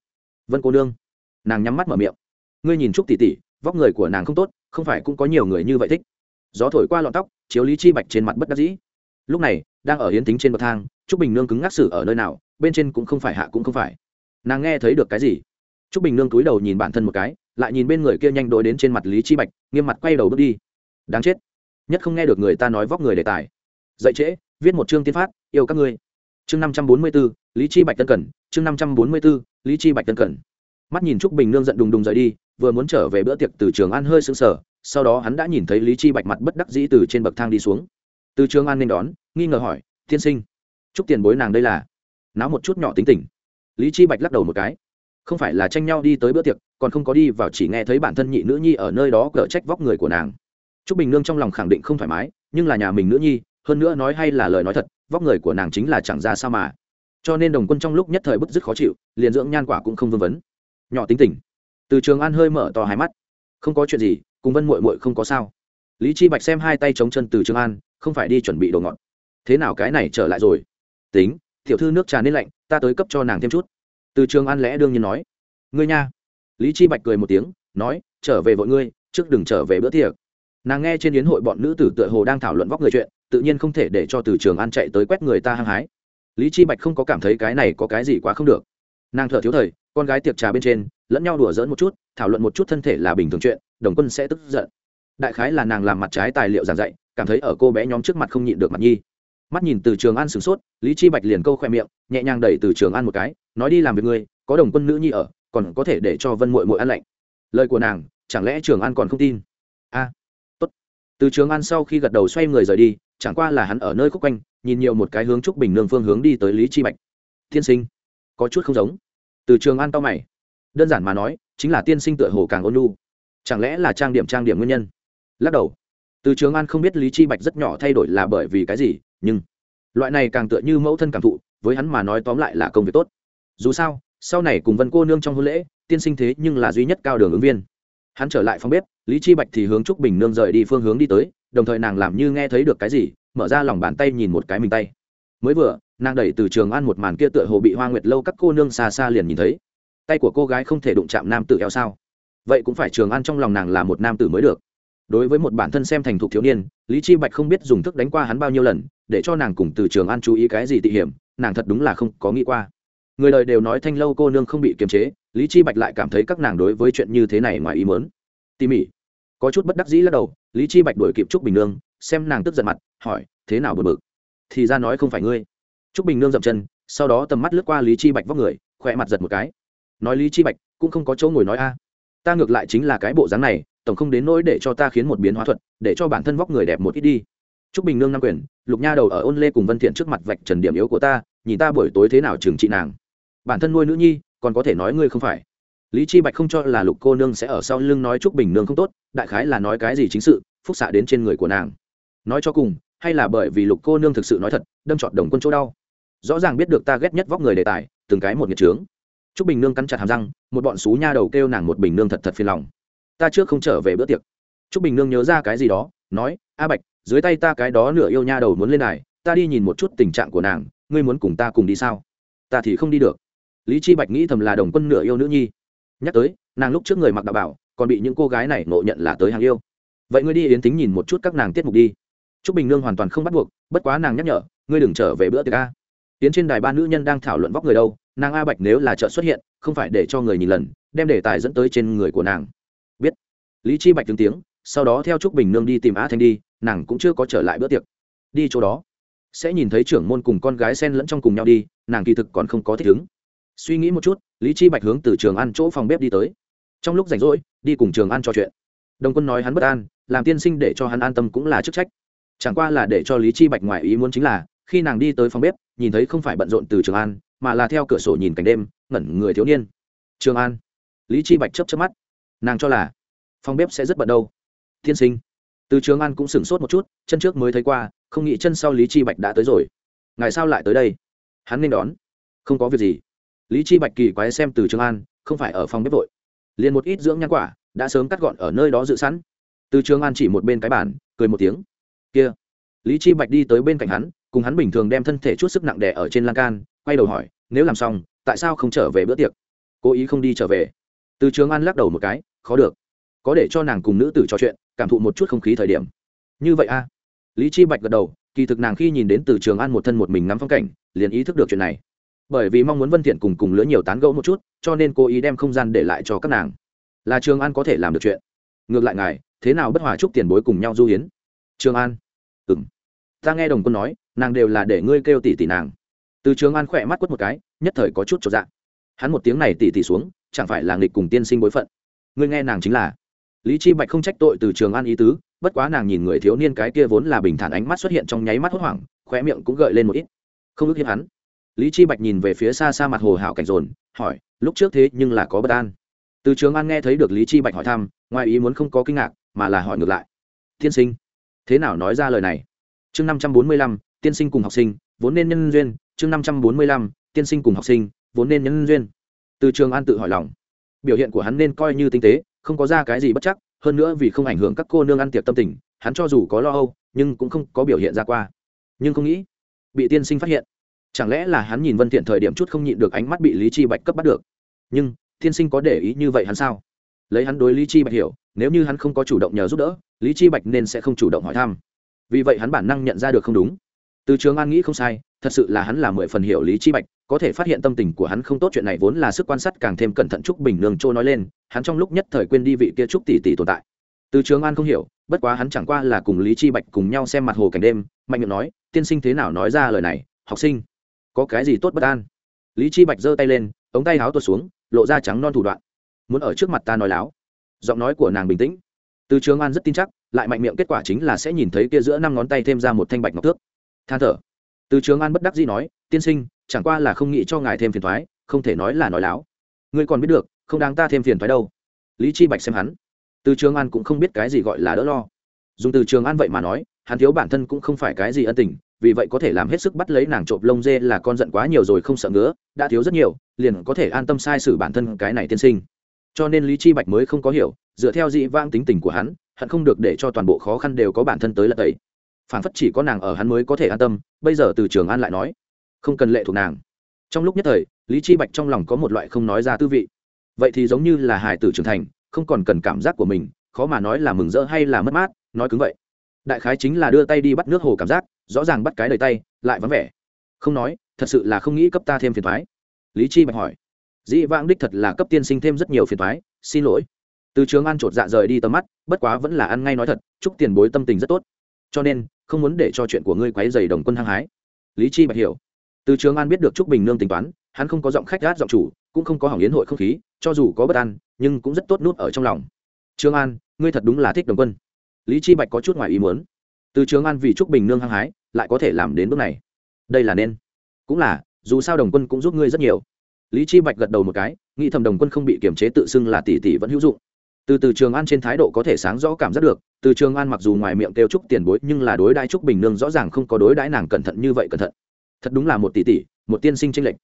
vân cô nương. Nàng nhắm mắt mở miệng. Ngươi nhìn trúc tỷ tỷ, vóc người của nàng không tốt, không phải cũng có nhiều người như vậy thích. Gió thổi qua lọn tóc, chiếu lý chi bạch trên mặt bất đắc dĩ. Lúc này, đang ở hiến tính trên bậc thang, trúc bình nương cứng ngắc xử ở nơi nào, bên trên cũng không phải hạ cũng không phải. Nàng nghe thấy được cái gì? Trúc bình nương cúi đầu nhìn bản thân một cái, lại nhìn bên người kia nhanh đội đến trên mặt lý chi bạch, nghiêm mặt quay đầu bước đi. Đáng chết nhất không nghe được người ta nói vóc người đề tài. Dạy trễ, viết một chương tiên phát, yêu các ngươi. Chương năm trăm bốn mươi b ố lý chi bạch tân cẩn. Chương năm trăm bốn mươi b ố lý chi bạch tân cẩn. Mắt nhìn trúc bình nương giận đùng đùng rời đi, vừa muốn trở về bữa tiệc từ trường an hơi sững sờ, sau đó hắn đã nhìn thấy lý chi bạch mặt bất đắc dĩ từ trên bậc thang đi xuống. Từ trường an nên đón, nghi ngờ hỏi, tiên sinh chúc tiền bối nàng đây là? Náo một chút nhỏ tính tình. Lý chi bạch lắc đầu một cái. Không phải là tranh nhau đi tới bữa tiệc, còn không có đi vào chỉ nghe thấy bản thân nhị nữ nhi ở nơi đó cở trách vóc người của nàng. Trúc Bình Nương trong lòng khẳng định không thoải mái, nhưng là nhà mình nữ nhi, hơn nữa nói hay là lời nói thật, vóc người của nàng chính là chẳng ra sao mà. Cho nên Đồng Quân trong lúc nhất thời bức dứt khó chịu, liền dưỡng nhan quả cũng không vương vấn. Nhỏ tính tình. Từ Trường An hơi mở to hai mắt. Không có chuyện gì, cùng Vân muội muội không có sao. Lý Chi Bạch xem hai tay chống chân Từ Trường An, không phải đi chuẩn bị đồ ngọt. Thế nào cái này trở lại rồi? Tính, tiểu thư nước trà nên lạnh, ta tới cấp cho nàng thêm chút. Từ Trường An lẽ đương nhiên nói. Ngươi nha. Lý Chi Bạch cười một tiếng, nói, trở về vội ngươi, trước đừng trở về bữa tiệc nàng nghe trên yến hội bọn nữ tử tựa hồ đang thảo luận vóc người chuyện, tự nhiên không thể để cho từ trường an chạy tới quét người ta hăng hái. Lý chi bạch không có cảm thấy cái này có cái gì quá không được. Nàng thở thiếu thời, con gái tiệc trà bên trên, lẫn nhau đùa giỡn một chút, thảo luận một chút thân thể là bình thường chuyện, đồng quân sẽ tức giận. Đại khái là nàng làm mặt trái tài liệu giảng dạy, cảm thấy ở cô bé nhóm trước mặt không nhịn được mặt nhi. Mắt nhìn từ trường an sửng sốt, lý chi bạch liền câu khoe miệng, nhẹ nhàng đẩy từ trường an một cái, nói đi làm việc ngươi, có đồng quân nữ nhi ở, còn có thể để cho vân muội muội ăn lạnh. Lời của nàng, chẳng lẽ trường an còn không tin? A từ trường an sau khi gật đầu xoay người rời đi, chẳng qua là hắn ở nơi khúc quanh, nhìn nhiều một cái hướng trúc bình nương phương hướng đi tới lý chi bạch. Tiên sinh, có chút không giống. Từ trường an to mày. Đơn giản mà nói, chính là tiên sinh tựa hồ càng ôn nhu. Chẳng lẽ là trang điểm trang điểm nguyên nhân? Lắc đầu. Từ trường an không biết lý chi bạch rất nhỏ thay đổi là bởi vì cái gì, nhưng loại này càng tựa như mẫu thân cảm thụ, với hắn mà nói tóm lại là công việc tốt. Dù sao, sau này cùng vân cô nương trong hôn lễ, tiên sinh thế nhưng là duy nhất cao đường ứng viên hắn trở lại phòng bếp, lý chi bạch thì hướng trúc bình nương rời đi phương hướng đi tới, đồng thời nàng làm như nghe thấy được cái gì, mở ra lòng bàn tay nhìn một cái mình tay. Mới vừa, nàng đẩy từ trường ăn một màn kia tựa hồ bị hoa nguyệt lâu các cô nương xa xa liền nhìn thấy. Tay của cô gái không thể đụng chạm nam tử eo sao? Vậy cũng phải trường ăn trong lòng nàng là một nam tử mới được. Đối với một bản thân xem thành thục thiếu niên, lý chi bạch không biết dùng thức đánh qua hắn bao nhiêu lần, để cho nàng cùng từ trường ăn chú ý cái gì tị hiểm, nàng thật đúng là không có nghĩ qua người đời đều nói thanh lâu cô nương không bị kiềm chế, lý chi bạch lại cảm thấy các nàng đối với chuyện như thế này ngoài ý mớn tỉ mỉ. Có chút bất đắc dĩ lắc đầu, lý chi bạch đuổi kịp trúc bình nương, xem nàng tức giận mặt, hỏi, thế nào bực bực? Thì ra nói không phải ngươi. Trúc bình nương dậm chân, sau đó tầm mắt lướt qua lý chi bạch vóc người, khỏe mặt giật một cái. Nói lý chi bạch, cũng không có chỗ ngồi nói a. Ta ngược lại chính là cái bộ dáng này, tổng không đến nỗi để cho ta khiến một biến hóa thuật, để cho bản thân vóc người đẹp một ít đi. Trúc bình nương nam quyền, lục nha đầu ở ôn lê cùng vân thiện trước mặt vạch trần điểm yếu của ta, nhìn ta buổi tối thế nào trừng trị nàng bản thân nuôi nữ nhi, còn có thể nói ngươi không phải. Lý chi bạch không cho là lục cô nương sẽ ở sau lưng nói chúc bình nương không tốt, đại khái là nói cái gì chính sự, phúc xạ đến trên người của nàng. Nói cho cùng, hay là bởi vì lục cô nương thực sự nói thật, đâm trọt đồng quân chỗ đau. Rõ ràng biết được ta ghét nhất vóc người đề tài, từng cái một nghiệt trướng. Chúc bình nương cắn chặt hàm răng, một bọn xú nha đầu kêu nàng một bình nương thật thật phiền lòng. Ta trước không trở về bữa tiệc. Chúc bình nương nhớ ra cái gì đó, nói, a bạch, dưới tay ta cái đó nửa yêu nha đầu muốn lên này ta đi nhìn một chút tình trạng của nàng, ngươi muốn cùng ta cùng đi sao? Ta thì không đi được lý chi bạch nghĩ thầm là đồng quân nửa yêu nữ nhi. Nhắc tới, nàng lúc trước người mặc đạo bảo, còn bị những cô gái này ngộ nhận là tới hàng yêu. Vậy ngươi đi yến tính nhìn một chút các nàng tiết mục đi. Trúc bình nương hoàn toàn không bắt buộc, bất quá nàng nhắc nhở, ngươi đừng trở về bữa tiệc a. Tiến trên đài ba nữ nhân đang thảo luận vóc người đâu, nàng a bạch nếu là trợ xuất hiện, không phải để cho người nhìn lần, đem đề tài dẫn tới trên người của nàng. Biết. Lý chi bạch tướng tiếng, sau đó theo trúc bình nương đi tìm a thanh đi, nàng cũng chưa có trở lại bữa tiệc. Đi chỗ đó. Sẽ nhìn thấy trưởng môn cùng con gái sen lẫn trong cùng nhau đi, nàng kỳ thực còn không có thích ứng suy nghĩ một chút, lý chi bạch hướng từ trường ăn chỗ phòng bếp đi tới. Trong lúc rảnh rỗi, đi cùng trường ăn trò chuyện. Đồng quân nói hắn bất an, làm tiên sinh để cho hắn an tâm cũng là chức trách. Chẳng qua là để cho lý chi bạch ngoài ý muốn chính là, khi nàng đi tới phòng bếp, nhìn thấy không phải bận rộn từ trường an mà là theo cửa sổ nhìn cảnh đêm, ngẩn người thiếu niên. Trường an lý chi bạch chớp chớp mắt. Nàng cho là, phòng bếp sẽ rất bận đâu. Tiên sinh. Từ trường an cũng sửng sốt một chút, chân trước mới thấy qua, không nghĩ chân sau lý chi bạch đã tới rồi. Ngày sao lại tới đây? Hắn nên đón. Không có việc gì lý chi bạch kỳ quái xem từ trường an, không phải ở phòng bếp vội. Liền một ít dưỡng nhan quả đã sớm cắt gọn ở nơi đó dự sẵn. Từ trường an chỉ một bên cái bàn, cười một tiếng. Kia. Lý chi bạch đi tới bên cạnh hắn, cùng hắn bình thường đem thân thể chút sức nặng đè ở trên lan can, quay đầu hỏi, nếu làm xong, tại sao không trở về bữa tiệc? Cố ý không đi trở về. Từ trường an lắc đầu một cái, khó được. Có để cho nàng cùng nữ tử trò chuyện, cảm thụ một chút không khí thời điểm. Như vậy a lý chi bạch gật đầu, kỳ thực nàng khi nhìn đến từ trường an một thân một mình ngắm phong cảnh, liền ý thức được chuyện này bởi vì mong muốn vân thiện cùng cùng lứa nhiều tán gẫu một chút, cho nên cô ý đem không gian để lại cho các nàng. Là trường an có thể làm được chuyện. Ngược lại ngài, thế nào bất hòa chúc tiền bối cùng nhau du hiến? Trường an. Ừm. Ta nghe đồng quân nói, nàng đều là để ngươi kêu tỷ tỷ nàng. Từ trường an khỏe mắt quất một cái, nhất thời có chút cho dạng hắn một tiếng này tỷ tỷ xuống, chẳng phải là nghịch cùng tiên sinh bối phận. Ngươi nghe nàng chính là. Lý chi bạch không trách tội từ trường an ý tứ, bất quá nàng nhìn người thiếu niên cái kia vốn là bình thản ánh mắt xuất hiện trong nháy mắt hốt hoảng, khóe miệng cũng gợi lên một ít. Không ước hiếp hắn lý chi bạch nhìn về phía xa xa mặt hồ hảo cảnh rồn hỏi, lúc trước thế nhưng là có bất an? Từ trường an nghe thấy được lý chi bạch hỏi thăm, ngoài ý muốn không có kinh ngạc, mà là hỏi ngược lại, tiên sinh, thế nào nói ra lời này? Chương năm trăm bốn mươi lăm, tiên sinh cùng học sinh, vốn nên nhân duyên. Chương năm trăm bốn mươi lăm, tiên sinh cùng học sinh, vốn nên nhân duyên. Từ trường an tự hỏi lòng. Biểu hiện của hắn nên coi như tinh tế, không có ra cái gì bất chắc, hơn nữa vì không ảnh hưởng các cô nương ăn tiệc tâm tình, hắn cho dù có lo âu, nhưng cũng không có biểu hiện ra qua. Nhưng không nghĩ, bị tiên sinh phát hiện chẳng lẽ là hắn nhìn vân thiện thời điểm chút không nhịn được ánh mắt bị lý chi bạch cấp bắt được? Nhưng Thiên sinh có để ý như vậy hắn sao? Lấy hắn đối lý chi bạch hiểu, nếu như hắn không có chủ động nhờ giúp đỡ, lý chi bạch nên sẽ không chủ động hỏi thăm. Vì vậy hắn bản năng nhận ra được không đúng. Từ trường an nghĩ không sai, thật sự là hắn là mười phần hiểu lý chi bạch, có thể phát hiện tâm tình của hắn không tốt chuyện này vốn là sức quan sát càng thêm cẩn thận trúc bình nương Châu nói lên, hắn trong lúc nhất thời quên đi vị kia trúc tỷ tỷ tồn tại. Từ trường an không hiểu, bất quá hắn chẳng qua là cùng lý chi bạch cùng nhau xem mặt hồ cảnh đêm, mạnh miệng nói, tiên sinh thế nào nói ra lời này, học sinh? Có cái gì tốt bất an? Lý chi bạch giơ tay lên, ống tay áo tuột xuống, lộ ra trắng non thủ đoạn. Muốn ở trước mặt ta nói láo. Giọng nói của nàng bình tĩnh. Từ trường an rất tin chắc, lại mạnh miệng kết quả chính là sẽ nhìn thấy kia giữa năm ngón tay thêm ra một thanh bạch ngọc thước. Than thở. Từ trường an bất đắc dĩ nói, tiên sinh, chẳng qua là không nghĩ cho ngài thêm phiền thoái không thể nói là nói láo. Ngươi còn biết được, không đáng ta thêm phiền thoái đâu. Lý chi bạch xem hắn. Từ trường an cũng không biết cái gì gọi là đỡ lo. Dùng từ trường an vậy mà nói hắn thiếu bản thân cũng không phải cái gì ân tình, vì vậy có thể làm hết sức bắt lấy nàng trộm lông dê là con giận quá nhiều rồi không sợ ngứa, đã thiếu rất nhiều, liền có thể an tâm sai sử bản thân cái này tiên sinh. Cho nên lý chi bạch mới không có hiểu, dựa theo dị vãng tính tình của hắn hắn không được để cho toàn bộ khó khăn đều có bản thân tới là tẩy. Phản phất chỉ có nàng ở hắn mới có thể an tâm, bây giờ từ trường an lại nói, không cần lệ thuộc nàng. Trong lúc nhất thời, lý chi bạch trong lòng có một loại không nói ra tư vị. Vậy thì giống như là hải tử trưởng thành, không còn cần cảm giác của mình, khó mà nói là mừng rỡ hay là mất mát, nói cứng vậy đại khái chính là đưa tay đi bắt nước hồ cảm giác, rõ ràng bắt cái đầy tay, lại vắng vẻ. Không nói, thật sự là không nghĩ cấp ta thêm phiền thoái lý chi bạch hỏi. Dĩ vãng đích thật là cấp tiên sinh thêm rất nhiều phiền thoái xin lỗi. Từ trường an trột dạ rời đi tầm mắt, bất quá vẫn là ăn ngay nói thật, chúc tiền bối tâm tình rất tốt. Cho nên, không muốn để cho chuyện của ngươi quấy dày đồng quân hăng hái. Lý chi bạch hiểu. Từ trường an biết được trúc bình nương tính toán, hắn không có giọng khách gát giọng chủ, cũng không có hỏng yến hội không khí, cho dù có bất an, nhưng cũng rất tốt nút ở trong lòng. Trường an, ngươi thật đúng là thích đồng quân lý chi bạch có chút ngoài ý muốn. Từ trường an vì trúc bình nương hăng hái, lại có thể làm đến bước này. Đây là nên. Cũng là, dù sao đồng quân cũng giúp ngươi rất nhiều. Lý chi bạch gật đầu một cái, nghĩ thầm đồng quân không bị kiềm chế tự xưng là tỷ tỷ vẫn hữu dụng. Từ từ trường an trên thái độ có thể sáng rõ cảm giác được, từ trường an mặc dù ngoài miệng kêu trúc tiền bối, nhưng là đối đãi trúc bình nương rõ ràng không có đối đãi nàng cẩn thận như vậy cẩn thận. Thật đúng là một tỷ tỷ, một tiên sinh tranh lệch.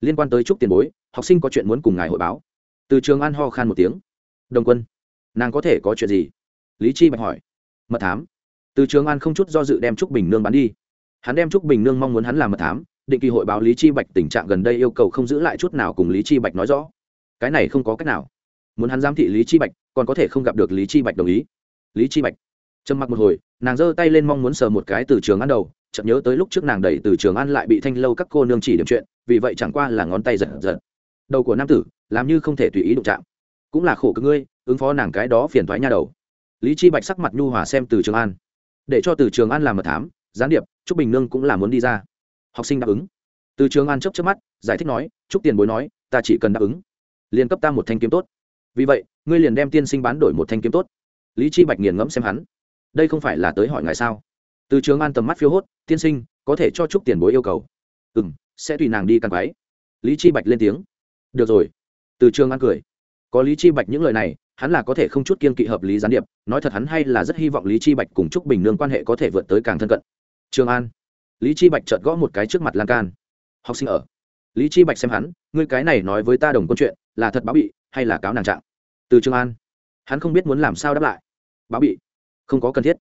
Liên quan tới trúc tiền bối, học sinh có chuyện muốn cùng ngài hội báo. Từ trường an ho khan một tiếng. Đồng quân, nàng có thể có chuyện gì? Lý chi bạch hỏi mật thám. Từ trường an không chút do dự đem trúc bình nương bán đi. Hắn đem trúc bình nương mong muốn hắn làm mật thám, định kỳ hội báo lý chi bạch tình trạng gần đây yêu cầu không giữ lại chút nào cùng lý chi bạch nói rõ. Cái này không có cách nào. Muốn hắn giám thị lý chi bạch, còn có thể không gặp được lý chi bạch đồng ý. Lý chi bạch. Trầm mặc một hồi, nàng giơ tay lên mong muốn sờ một cái từ trường an đầu Chậm nhớ tới lúc trước nàng đẩy từ trường an lại bị thanh lâu các cô nương chỉ điểm chuyện, vì vậy chẳng qua là ngón tay giật giật. Đầu của nam tử, làm như không thể tùy ý đụng chạm. Cũng là khổ cực ngươi, ứng phó nàng cái đó phiền thoái nha đầu lý chi bạch sắc mặt nhu hòa xem từ trường an. Để cho từ trường an làm mật thám, gián điệp, trúc bình nương cũng là muốn đi ra. Học sinh đáp ứng. Từ trường an chấp chấp mắt, giải thích nói, trúc tiền bối nói, ta chỉ cần đáp ứng, liền cấp ta một thanh kiếm tốt. Vì vậy, ngươi liền đem tiên sinh bán đổi một thanh kiếm tốt. Lý chi bạch nghiền ngẫm xem hắn. Đây không phải là tới hỏi ngài sao? Từ trường an tầm mắt phiêu hốt, tiên sinh, có thể cho trúc tiền bối yêu cầu. Ừ m sẽ tùy nàng đi căn quái lý chi bạch lên tiếng. Được rồi. Từ trường an cười. Có lý chi bạch những lời này hắn là có thể không chút kiên kỵ hợp lý gián điệp, nói thật hắn hay là rất hy vọng lý chi bạch cùng trúc bình nương quan hệ có thể vượt tới càng thân cận. Trường an. Lý chi bạch chợt gõ một cái trước mặt lan can. Học sinh ở. Lý chi bạch xem hắn, ngươi cái này nói với ta đồng câu chuyện, là thật báo bị, hay là cáo nàng trạng? Từ trường an. Hắn không biết muốn làm sao đáp lại. Báo bị. Không có cần thiết.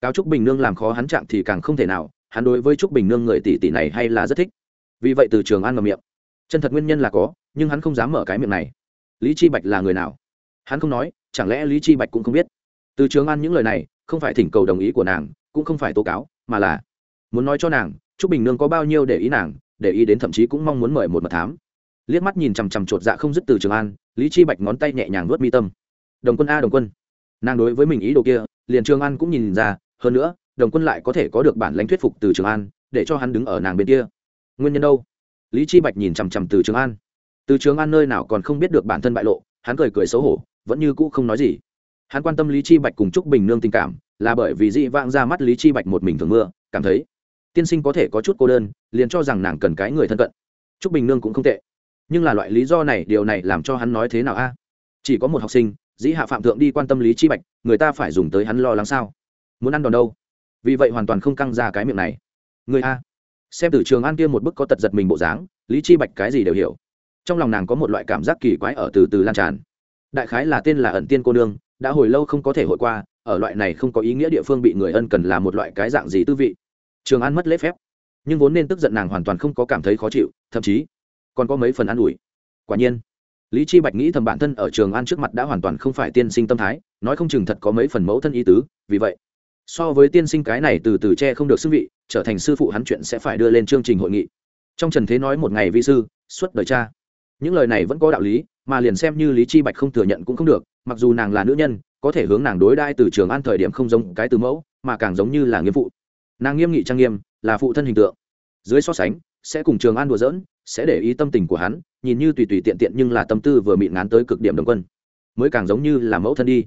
Cáo trúc bình nương làm khó hắn trạng thì càng không thể nào, hắn đối với trúc bình nương người tỷ tỷ này hay là rất thích. Vì vậy từ trường an mở miệng. Chân thật nguyên nhân là có, nhưng hắn không dám mở cái miệng này. Lý chi bạch là người nào? Hắn không nói, chẳng lẽ lý chi bạch cũng không biết? Từ trường an những lời này, không phải thỉnh cầu đồng ý của nàng, cũng không phải tố cáo, mà là muốn nói cho nàng, trúc bình nương có bao nhiêu để ý nàng, để ý đến thậm chí cũng mong muốn mời một mật thám. Liếc mắt nhìn chằm chằm chột dạ không dứt từ trường an, lý chi bạch ngón tay nhẹ nhàng nuốt mi tâm. Đồng quân a, đồng quân. Nàng đối với mình ý đồ kia, liền trường an cũng nhìn ra, hơn nữa, đồng quân lại có thể có được bản lãnh thuyết phục từ trường an, để cho hắn đứng ở nàng bên kia. Nguyên nhân đâu? Lý chi bạch nhìn chằm chằm từ trường an. Từ trường an nơi nào còn không biết được bản thân bại lộ, hắn cười cười xấu hổ vẫn như cũ không nói gì. Hắn quan tâm lý chi bạch cùng trúc bình nương tình cảm, là bởi vì dị vãng ra mắt lý chi bạch một mình thường mưa, cảm thấy tiên sinh có thể có chút cô đơn, liền cho rằng nàng cần cái người thân cận. Trúc bình nương cũng không tệ. Nhưng là loại lý do này, điều này làm cho hắn nói thế nào a? À? Chỉ có một học sinh, dĩ hạ phạm thượng đi quan tâm lý chi bạch, người ta phải dùng tới hắn lo lắng sao? Muốn ăn đòn đâu? Vì vậy hoàn toàn không căng ra cái miệng này. Người a? Xem từ trường an kia một bức có tật giật mình bộ dáng, lý chi bạch cái gì đều hiểu. Trong lòng nàng có một loại cảm giác kỳ quái ở từ từ lan tràn đại khái là tên là ẩn tiên cô nương, đã hồi lâu không có thể hội qua, ở loại này không có ý nghĩa địa phương bị người ân cần là một loại cái dạng gì tư vị. Trường an mất lễ phép. Nhưng vốn nên tức giận nàng hoàn toàn không có cảm thấy khó chịu, thậm chí còn có mấy phần an ủi. Quả nhiên, lý chi bạch nghĩ thầm bản thân ở trường an trước mặt đã hoàn toàn không phải tiên sinh tâm thái, nói không chừng thật có mấy phần mẫu thân ý tứ, vì vậy, so với tiên sinh cái này từ từ che không được xưng vị, trở thành sư phụ hắn chuyện sẽ phải đưa lên chương trình hội nghị. Trong trần thế nói một ngày vi sư, suốt đời cha. Những lời này vẫn có đạo lý mà liền xem như lý chi bạch không thừa nhận cũng không được, mặc dù nàng là nữ nhân, có thể hướng nàng đối đãi từ trường an thời điểm không giống cái từ mẫu, mà càng giống như là nghiêm phụ. Nàng nghiêm nghị trang nghiêm, là phụ thân hình tượng. Dưới so sánh, sẽ cùng trường an đùa giỡn, sẽ để ý tâm tình của hắn, nhìn như tùy tùy tiện tiện nhưng là tâm tư vừa mịn ngán tới cực điểm đồng quân. Mới càng giống như là mẫu thân đi.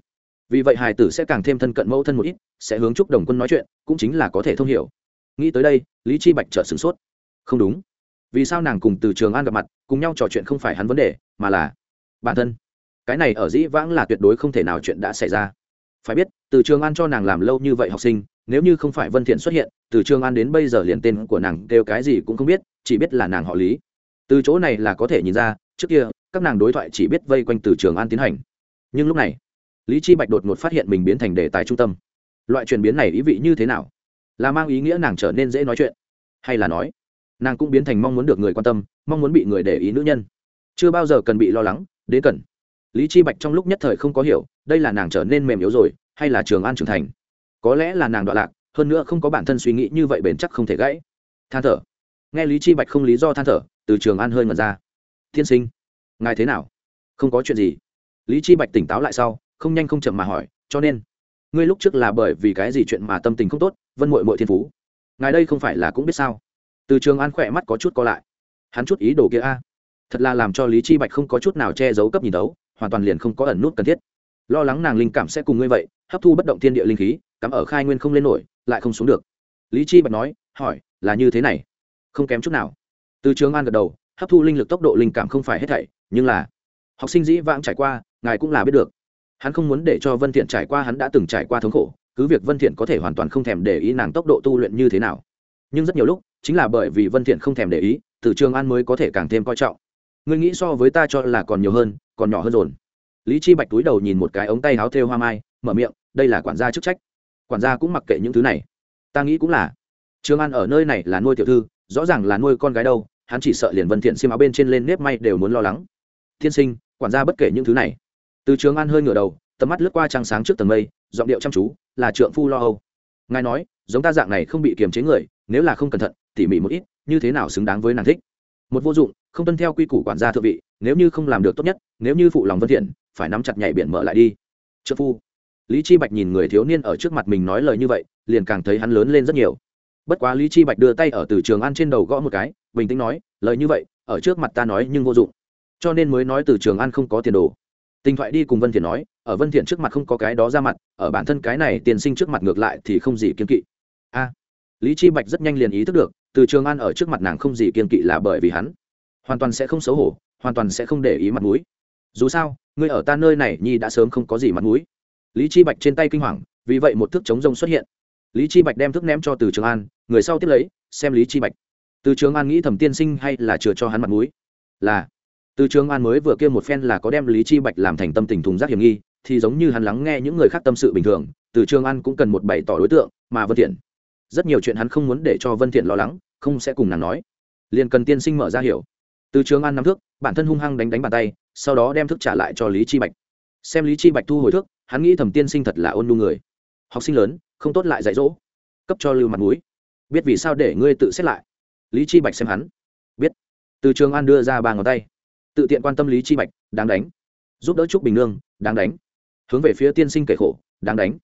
Vì vậy hài tử sẽ càng thêm thân cận mẫu thân một ít, sẽ hướng chúc đồng quân nói chuyện, cũng chính là có thể thông hiểu. Nghĩ tới đây, lý chi bạch chợt sửng sốt. Không đúng. Vì sao nàng cùng từ trường an gặp mặt, cùng nhau trò chuyện không phải hắn vấn đề, mà là bản thân. Cái này ở dĩ vãng là tuyệt đối không thể nào chuyện đã xảy ra. Phải biết, từ trường an cho nàng làm lâu như vậy học sinh, nếu như không phải vân thiện xuất hiện, từ trường an đến bây giờ liền tên của nàng đều cái gì cũng không biết, chỉ biết là nàng họ lý. Từ chỗ này là có thể nhìn ra, trước kia, các nàng đối thoại chỉ biết vây quanh từ trường an tiến hành. Nhưng lúc này, lý chi bạch đột ngột phát hiện mình biến thành đề tài trung tâm. Loại chuyển biến này ý vị như thế nào? Là mang ý nghĩa nàng trở nên dễ nói chuyện, hay là nói, nàng cũng biến thành mong muốn được người quan tâm, mong muốn bị người để ý nữ nhân? Chưa bao giờ cần bị lo lắng đến cần. Lý chi bạch trong lúc nhất thời không có hiểu, đây là nàng trở nên mềm yếu rồi, hay là trường an trưởng thành? Có lẽ là nàng đoạn lạc, hơn nữa không có bản thân suy nghĩ như vậy bền chắc không thể gãy. Than thở. Nghe lý chi bạch không lý do than thở, từ trường an hơi ngẩn ra. Thiên sinh, ngài thế nào? Không có chuyện gì. Lý chi bạch tỉnh táo lại sau, không nhanh không chậm mà hỏi, cho nên, ngươi lúc trước là bởi vì cái gì chuyện mà tâm tình không tốt, vân mội mội thiên phú? Ngài đây không phải là cũng biết sao? Từ trường an khỏe mắt có chút co lại. Hắn chút ý đồ kia a thật là làm cho lý chi bạch không có chút nào che giấu cấp nhìn đấu, hoàn toàn liền không có ẩn nút cần thiết. Lo lắng nàng linh cảm sẽ cùng ngươi vậy, hấp thu bất động thiên địa linh khí, cắm ở khai nguyên không lên nổi, lại không xuống được. Lý chi bạch nói, hỏi, là như thế này. Không kém chút nào. Từ trường an gật đầu, hấp thu linh lực tốc độ linh cảm không phải hết thảy, nhưng là, học sinh dĩ vãng trải qua, ngài cũng là biết được. Hắn không muốn để cho vân thiện trải qua, hắn đã từng trải qua thống khổ, cứ việc vân thiện có thể hoàn toàn không thèm để ý nàng tốc độ tu luyện như thế nào. Nhưng rất nhiều lúc, chính là bởi vì vân thiện không thèm để ý, từ trường an mới có thể càng thêm coi trọng ngươi nghĩ so với ta cho là còn nhiều hơn, còn nhỏ hơn dồn. Lý chi bạch túi đầu nhìn một cái ống tay áo thêu hoa mai, mở miệng, đây là quản gia chức trách. Quản gia cũng mặc kệ những thứ này. Ta nghĩ cũng là. Trương an ở nơi này là nuôi tiểu thư, rõ ràng là nuôi con gái đâu, hắn chỉ sợ liền vân thiện xiêm áo bên trên lên nếp may đều muốn lo lắng. Thiên sinh, quản gia bất kể những thứ này. Từ Trương an hơi ngửa đầu, tầm mắt lướt qua trăng sáng trước tầng mây, giọng điệu chăm chú, là trượng phu lo âu. Ngài nói, giống ta dạng này không bị kiềm chế người, nếu là không cẩn thận, tỉ mỉ một ít, như thế nào xứng đáng với nàng thích? Một vô dụng, không tuân theo quy củ quản gia thượng vị, nếu như không làm được tốt nhất, nếu như phụ lòng vân thiện, phải nắm chặt nhảy biển mở lại đi. Trợ phu. Lý chi bạch nhìn người thiếu niên ở trước mặt mình nói lời như vậy, liền càng thấy hắn lớn lên rất nhiều. Bất quá lý chi bạch đưa tay ở từ trường an trên đầu gõ một cái, bình tĩnh nói, lời như vậy, ở trước mặt ta nói nhưng vô dụng. Cho nên mới nói từ trường an không có tiền đồ. Tình thoại đi cùng vân thiện nói, ở vân thiện trước mặt không có cái đó ra mặt, ở bản thân cái này tiền sinh trước mặt ngược lại thì không gì kiên kỵ. A. Lý chi bạch rất nhanh liền ý thức được từ trường an ở trước mặt nàng không gì kiên kỵ là bởi vì hắn. Hoàn toàn sẽ không xấu hổ, hoàn toàn sẽ không để ý mặt mũi. Dù sao, ngươi ở ta nơi này, nhi đã sớm không có gì mặt mũi. Lý chi bạch trên tay kinh hoàng, vì vậy một thước chống rông xuất hiện. Lý chi bạch đem thước ném cho từ trường an, người sau tiếp lấy, xem lý chi bạch. Từ trường an nghĩ thẩm tiên sinh hay là chừa cho hắn mặt mũi? Là. Từ trường an mới vừa kia một phen là có đem lý chi bạch làm thành tâm tình thùng rác hiểm nghi, thì giống như hắn lắng nghe những người khác tâm sự bình thường, từ trường an cũng cần một bày tỏ đối tượng, mà vân thiện. Rất nhiều chuyện hắn không muốn để cho vân thiện lo lắng không sẽ cùng nàng nói. Liền cần tiên sinh mở ra hiểu. Từ trường an nắm thước, bản thân hung hăng đánh đánh bàn tay, sau đó đem thức trả lại cho lý chi bạch. Xem lý chi bạch thu hồi thước, hắn nghĩ thẩm tiên sinh thật là ôn nhu người. Học sinh lớn, không tốt lại dạy dỗ. Cấp cho lưu mặt mũi. Biết vì sao để ngươi tự xét lại. Lý chi bạch xem hắn. Biết. Từ trường an đưa ra ba ngón tay. Tự tiện quan tâm lý chi bạch, đáng đánh. Giúp đỡ trúc bình nương, đáng đánh. Hướng về phía tiên sinh kể khổ, đáng đánh.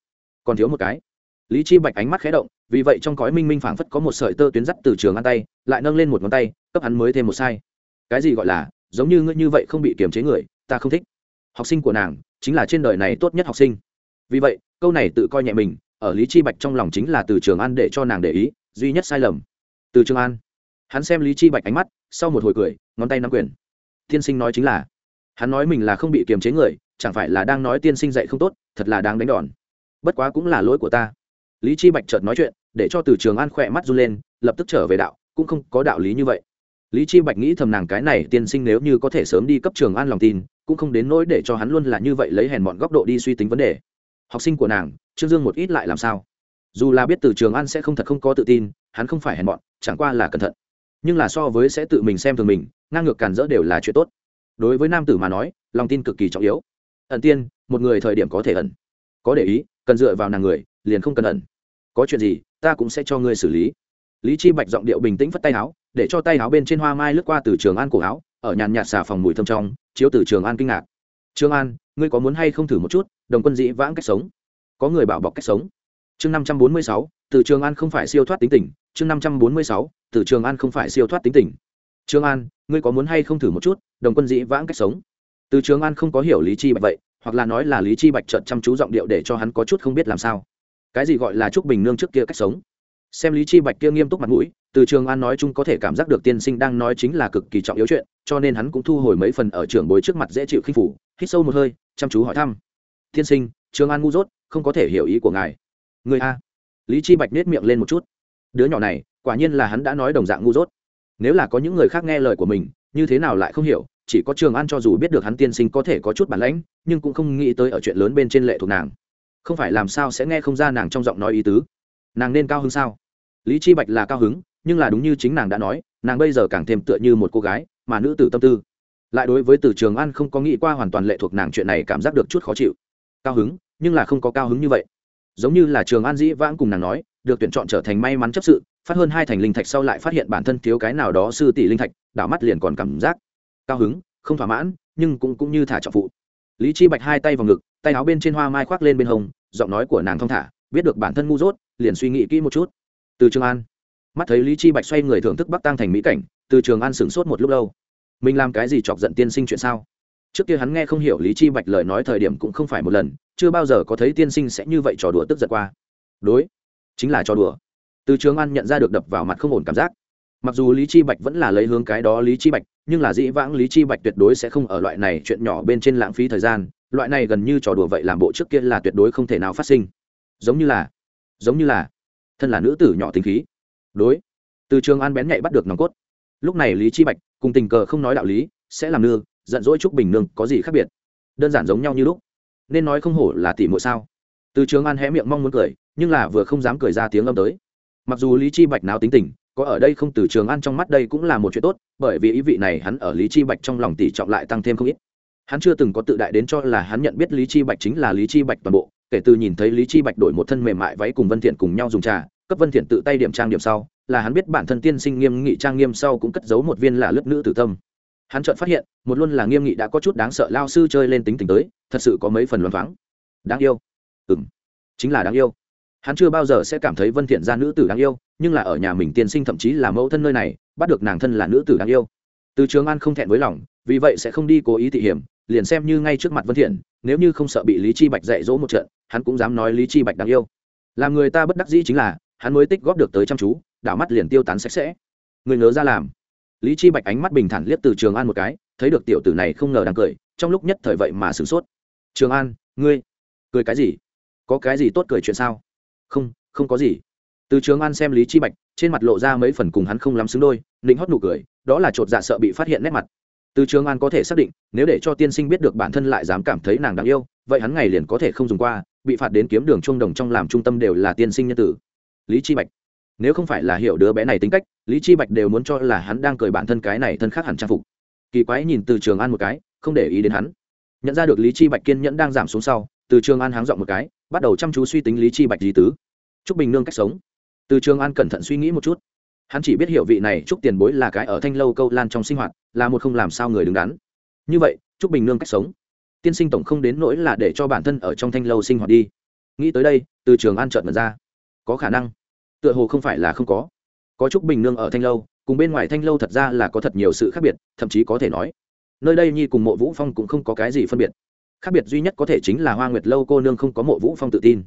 Còn thiếu một cái lý chi bạch ánh mắt khé động, vì vậy trong cõi minh minh phảng phất có một sợi tơ tuyến dắt từ trường an tay, lại nâng lên một ngón tay, cấp hắn mới thêm một sai. Cái gì gọi là, giống như ngươi như vậy không bị kiềm chế người, ta không thích. Học sinh của nàng, chính là trên đời này tốt nhất học sinh. Vì vậy, câu này tự coi nhẹ mình, ở lý chi bạch trong lòng chính là từ trường an để cho nàng để ý, duy nhất sai lầm. Từ trường an. Hắn xem lý chi bạch ánh mắt, sau một hồi cười, ngón tay nắm quyền. Tiên sinh nói chính là, hắn nói mình là không bị kiềm chế người, chẳng phải là đang nói tiên sinh dạy không tốt, thật là đáng đánh đòn. Bất quá cũng là lỗi của ta lý chi bạch chợt nói chuyện, để cho từ trường an khỏe mắt run lên, lập tức trở về đạo, cũng không có đạo lý như vậy. Lý chi bạch nghĩ thầm nàng cái này tiên sinh nếu như có thể sớm đi cấp trường an lòng tin, cũng không đến nỗi để cho hắn luôn là như vậy lấy hèn mọn góc độ đi suy tính vấn đề. Học sinh của nàng, trương dương một ít lại làm sao? Dù là biết từ trường an sẽ không thật không có tự tin, hắn không phải hèn mọn, chẳng qua là cẩn thận. Nhưng là so với sẽ tự mình xem thường mình, ngang ngược cản rỡ đều là chuyện tốt. Đối với nam tử mà nói, lòng tin cực kỳ trọng yếu. Ẩn tiên, một người thời điểm có thể ẩn. Có để ý, cần dựa vào nàng người, liền không cần ẩn có chuyện gì, ta cũng sẽ cho ngươi xử lý. Lý chi bạch giọng điệu bình tĩnh phất tay áo, để cho tay áo bên trên hoa mai lướt qua từ trường an cổ áo, ở nhàn nhạt xà phòng mùi thơm trong, chiếu từ trường an kinh ngạc. Trường an, ngươi có muốn hay không thử một chút, đồng quân dĩ vãng cách sống? Có người bảo bọc cách sống. Chương năm trăm bốn mươi sáu, từ trường an không phải siêu thoát tính tình. Chương năm trăm bốn mươi sáu, từ trường an không phải siêu thoát tính tình. Trường an, ngươi có muốn hay không thử một chút, đồng quân dĩ vãng cách sống? Từ trường an không có hiểu lý chi bạch vậy, hoặc là nói là lý chi bạch trợn chăm chú giọng điệu để cho hắn có chút không biết làm sao cái gì gọi là trúc bình nương trước kia cách sống? Xem lý chi bạch kia nghiêm túc mặt mũi, từ trường an nói chung có thể cảm giác được tiên sinh đang nói chính là cực kỳ trọng yếu chuyện, cho nên hắn cũng thu hồi mấy phần ở trưởng bối trước mặt dễ chịu khinh phủ, hít sâu một hơi, chăm chú hỏi thăm. Tiên sinh, trường an ngu dốt, không có thể hiểu ý của ngài. Người a? Lý chi bạch nết miệng lên một chút. Đứa nhỏ này, quả nhiên là hắn đã nói đồng dạng ngu dốt. Nếu là có những người khác nghe lời của mình, như thế nào lại không hiểu, chỉ có trường an cho dù biết được hắn tiên sinh có thể có chút bản lãnh, nhưng cũng không nghĩ tới ở chuyện lớn bên trên lệ thuộc nàng không phải làm sao sẽ nghe không ra nàng trong giọng nói ý tứ. Nàng nên cao hứng sao? Lý chi bạch là cao hứng, nhưng là đúng như chính nàng đã nói, nàng bây giờ càng thêm tựa như một cô gái, mà nữ tử tâm tư. Lại đối với từ trường an không có nghĩ qua hoàn toàn lệ thuộc nàng chuyện này cảm giác được chút khó chịu. Cao hứng, nhưng là không có cao hứng như vậy. Giống như là trường an dĩ vãng cùng nàng nói, được tuyển chọn trở thành may mắn chấp sự, phát hơn hai thành linh thạch sau lại phát hiện bản thân thiếu cái nào đó sư tỷ linh thạch, đảo mắt liền còn cảm giác. Cao hứng, không thỏa mãn, nhưng cũng cũng như thả trọng phụ. Lý chi bạch hai tay vào ngực tay áo bên trên hoa mai khoác lên bên hông, giọng nói của nàng thong thả, biết được bản thân ngu dốt, liền suy nghĩ kỹ một chút. Từ trường an, mắt thấy lý chi bạch xoay người thưởng thức bắc tăng thành mỹ cảnh, từ trường an sửng sốt một lúc lâu. Mình làm cái gì chọc giận tiên sinh chuyện sao? Trước kia hắn nghe không hiểu lý chi bạch lời nói thời điểm cũng không phải một lần, chưa bao giờ có thấy tiên sinh sẽ như vậy trò đùa tức giận qua. Đối, chính là trò đùa. Từ trường an nhận ra được đập vào mặt không ổn cảm giác. Mặc dù lý chi bạch vẫn là lấy hướng cái đó lý chi bạch, nhưng là dĩ vãng lý chi bạch tuyệt đối sẽ không ở loại này chuyện nhỏ bên trên lãng phí thời gian loại này gần như trò đùa vậy làm bộ trước kia là tuyệt đối không thể nào phát sinh. Giống như là, giống như là, thân là nữ tử nhỏ tính khí. Đối, từ trường an bén nhạy bắt được nòng cốt. Lúc này lý chi bạch cùng tình cờ không nói đạo lý, sẽ làm nương, giận dỗi trúc bình nương có gì khác biệt? Đơn giản giống nhau như lúc. Nên nói không hổ là tỷ muội sao? Từ trường an hé miệng mong muốn cười, nhưng là vừa không dám cười ra tiếng âm tới. Mặc dù lý chi bạch nào tính tình, có ở đây không từ trường an trong mắt đây cũng là một chuyện tốt, bởi vì ý vị này hắn ở lý chi bạch trong lòng tỷ trọng lại tăng thêm không ít hắn chưa từng có tự đại đến cho là hắn nhận biết lý chi bạch chính là lý chi bạch toàn bộ, kể từ nhìn thấy lý chi bạch đổi một thân mềm mại váy cùng vân thiện cùng nhau dùng trà, cấp vân thiện tự tay điểm trang điểm sau, là hắn biết bản thân tiên sinh nghiêm nghị trang nghiêm sau cũng cất giấu một viên là lớp nữ tử tâm. Hắn chợt phát hiện, một luôn là nghiêm nghị đã có chút đáng sợ lao sư chơi lên tính tình tới, thật sự có mấy phần loáng thoáng. Đáng yêu. Ừm. Chính là đáng yêu. Hắn chưa bao giờ sẽ cảm thấy vân thiện ra nữ tử đáng yêu, nhưng là ở nhà mình tiên sinh thậm chí là mẫu thân nơi này, bắt được nàng thân là nữ tử đáng yêu. Từ trường an không thẹn với lòng, vì vậy sẽ không đi cố ý thị hiểm liền xem như ngay trước mặt vân thiện, nếu như không sợ bị lý chi bạch dạy dỗ một trận, hắn cũng dám nói lý chi bạch đáng yêu. Làm người ta bất đắc dĩ chính là, hắn mới tích góp được tới chăm chú, đảo mắt liền tiêu tán sạch sẽ. Người ngớ ra làm. Lý chi bạch ánh mắt bình thản liếc từ trường an một cái, thấy được tiểu tử này không ngờ đang cười, trong lúc nhất thời vậy mà sửng sốt. Trường an, ngươi cười cái gì? Có cái gì tốt cười chuyện sao? Không không có gì. Từ trường an xem lý chi bạch, trên mặt lộ ra mấy phần cùng hắn không lắm xứng đôi định hót nụ cười, đó là chột dạ sợ bị phát hiện nét mặt từ trường an có thể xác định, nếu để cho tiên sinh biết được bản thân lại dám cảm thấy nàng đáng yêu, vậy hắn ngày liền có thể không dùng qua, bị phạt đến kiếm đường trung đồng trong làm trung tâm đều là tiên sinh nhân tử. Lý chi bạch. Nếu không phải là hiểu đứa bé này tính cách, lý chi bạch đều muốn cho là hắn đang cười bản thân cái này thân khác hẳn trang phục. Kỳ quái nhìn từ trường an một cái, không để ý đến hắn. Nhận ra được lý chi bạch kiên nhẫn đang giảm xuống sau, từ trường an háng dọn một cái, bắt đầu chăm chú suy tính lý chi bạch lý tứ. Trúc bình nương cách sống. Từ trường an cẩn thận suy nghĩ một chút. Hắn chỉ biết hiểu vị này trúc tiền bối là cái ở thanh lâu câu lan trong sinh hoạt là một không làm sao người đứng đắn. Như vậy, trúc bình nương cách sống. Tiên sinh tổng không đến nỗi là để cho bản thân ở trong thanh lâu sinh hoạt đi. Nghĩ tới đây, từ trường an trợn mật ra. Có khả năng. Tựa hồ không phải là không có. Có trúc bình nương ở thanh lâu, cùng bên ngoài thanh lâu thật ra là có thật nhiều sự khác biệt, thậm chí có thể nói, nơi đây nhi cùng mộ vũ phong cũng không có cái gì phân biệt. Khác biệt duy nhất có thể chính là hoa nguyệt lâu cô nương không có mộ vũ phong tự tin.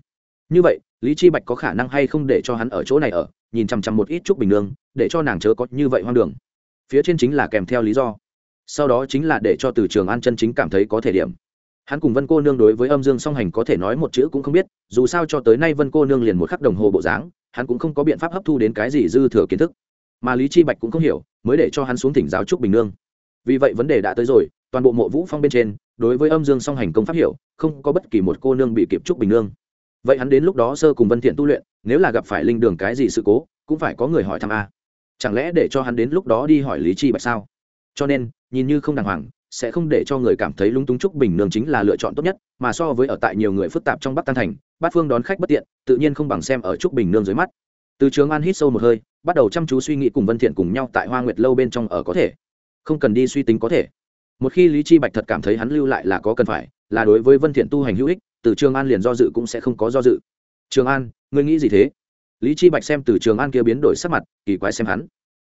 Như vậy, lý chi bạch có khả năng hay không để cho hắn ở chỗ này ở, nhìn chằm chằm một ít trúc bình nương, để cho nàng chớ có như vậy hoang đường phía trên chính là kèm theo lý do. Sau đó chính là để cho từ trường an chân chính cảm thấy có thể điểm. Hắn cùng vân cô nương đối với âm dương song hành có thể nói một chữ cũng không biết, dù sao cho tới nay vân cô nương liền một khắc đồng hồ bộ dáng, hắn cũng không có biện pháp hấp thu đến cái gì dư thừa kiến thức. Mà lý chi bạch cũng không hiểu, mới để cho hắn xuống thỉnh giáo trúc bình nương. Vì vậy vấn đề đã tới rồi, toàn bộ mộ vũ phong bên trên, đối với âm dương song hành công pháp hiểu, không có bất kỳ một cô nương bị kịp trúc bình nương. Vậy hắn đến lúc đó sơ cùng vân thiện tu luyện, nếu là gặp phải linh đường cái gì sự cố, cũng phải có người hỏi thăm a chẳng lẽ để cho hắn đến lúc đó đi hỏi lý chi bạch sao? Cho nên, nhìn như không đàng hoàng, sẽ không để cho người cảm thấy lung túng trúc bình nương chính là lựa chọn tốt nhất, mà so với ở tại nhiều người phức tạp trong bắc tăng thành, bát phương đón khách bất tiện, tự nhiên không bằng xem ở trúc bình nương dưới mắt. Từ trường an hít sâu một hơi, bắt đầu chăm chú suy nghĩ cùng vân thiện cùng nhau tại hoa nguyệt lâu bên trong ở có thể. Không cần đi suy tính có thể. Một khi lý chi bạch thật cảm thấy hắn lưu lại là có cần phải, là đối với vân thiện tu hành hữu ích, từ trường an liền do dự cũng sẽ không có do dự. Trường an, ngươi nghĩ gì thế? Lý chi bạch xem từ trường an kia biến đổi sắc mặt, kỳ quái xem hắn.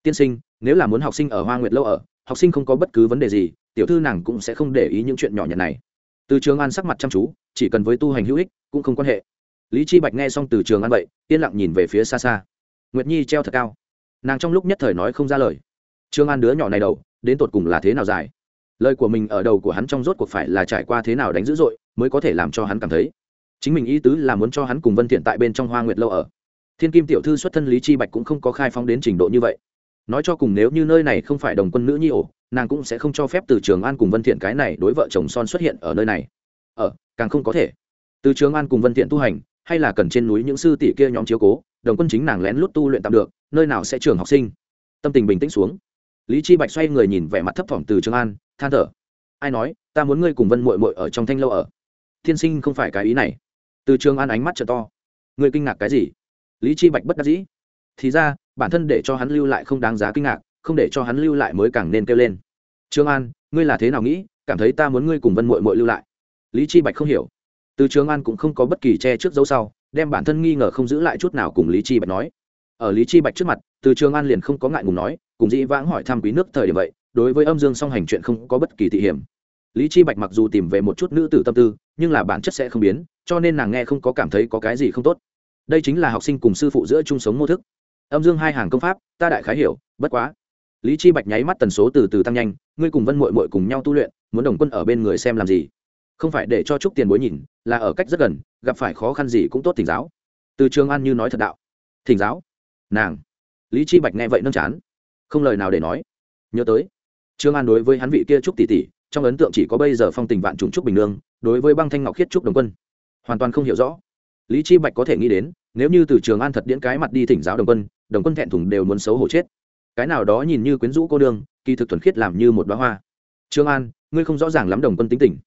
Tiên sinh, nếu là muốn học sinh ở hoa nguyệt lâu ở, học sinh không có bất cứ vấn đề gì, tiểu thư nàng cũng sẽ không để ý những chuyện nhỏ nhặt này. Từ trường an sắc mặt chăm chú, chỉ cần với tu hành hữu ích, cũng không quan hệ. Lý chi bạch nghe xong từ trường an vậy, yên lặng nhìn về phía xa xa. Nguyệt nhi treo thật cao. Nàng trong lúc nhất thời nói không ra lời. Trương an đứa nhỏ này đầu, đến tột cùng là thế nào dài? Lời của mình ở đầu của hắn trong rốt cuộc phải là trải qua thế nào đánh dữ dội, mới có thể làm cho hắn cảm thấy. Chính mình ý tứ là muốn cho hắn cùng vân thiện tại bên trong hoa nguyệt lâu ở thiên kim tiểu thư xuất thân lý chi bạch cũng không có khai phóng đến trình độ như vậy. Nói cho cùng nếu như nơi này không phải đồng quân nữ nhi ổ, nàng cũng sẽ không cho phép từ trường an cùng vân thiện cái này đối vợ chồng son xuất hiện ở nơi này. Ở càng không có thể. Từ trường an cùng vân thiện tu hành, hay là cần trên núi những sư tỷ kia nhóm chiếu cố, đồng quân chính nàng lén lút tu luyện tạm được, nơi nào sẽ trường học sinh. Tâm tình bình tĩnh xuống. Lý chi bạch xoay người nhìn vẻ mặt thấp thỏm từ trường an, than thở. Ai nói, ta muốn ngươi cùng vân muội muội ở trong thanh lâu ở. Thiên sinh không phải cái ý này. Từ trường an ánh mắt trợ to. Ngươi kinh ngạc cái gì? Lý chi bạch bất đắc dĩ. Thì ra, bản thân để cho hắn lưu lại không đáng giá kinh ngạc, không để cho hắn lưu lại mới càng nên kêu lên. Trương an, ngươi là thế nào nghĩ? Cảm thấy ta muốn ngươi cùng vân muội muội lưu lại. Lý chi bạch không hiểu. Từ Trương an cũng không có bất kỳ che trước dấu sau, đem bản thân nghi ngờ không giữ lại chút nào cùng lý chi bạch nói. Ở lý chi bạch trước mặt, từ Trương an liền không có ngại ngùng nói, cùng dĩ vãng hỏi thăm quý nước thời điểm vậy, đối với âm dương song hành chuyện không có bất kỳ thị hiểm. Lý chi bạch mặc dù tìm về một chút nữ tử tâm tư, nhưng là bản chất sẽ không biến, cho nên nàng nghe không có cảm thấy có cái gì không tốt đây chính là học sinh cùng sư phụ giữa chung sống mô thức. Âm dương hai hàng công pháp, ta đại khái hiểu, bất quá. Lý chi bạch nháy mắt tần số từ từ tăng nhanh, ngươi cùng vân muội muội cùng nhau tu luyện, muốn đồng quân ở bên người xem làm gì? Không phải để cho trúc tiền bối nhìn, là ở cách rất gần, gặp phải khó khăn gì cũng tốt thỉnh giáo. Từ trường an như nói thật đạo. Thỉnh giáo? Nàng. Lý chi bạch nghe vậy nâng chán. Không lời nào để nói. Nhớ tới. Trương an đối với hắn vị kia trúc tỷ tỷ, trong ấn tượng chỉ có bây giờ phong tình vạn trùng trúc bình nương, đối với băng thanh ngọc khiết trúc đồng quân. Hoàn toàn không hiểu rõ lý chi bạch có thể nghĩ đến, nếu như từ trường an thật điễn cái mặt đi thỉnh giáo đồng quân đồng quân thẹn thùng đều muốn xấu hổ chết. Cái nào đó nhìn như quyến rũ cô đương, kỳ thực thuần khiết làm như một bá hoa. Trương an, ngươi không rõ ràng lắm đồng quân tính tình.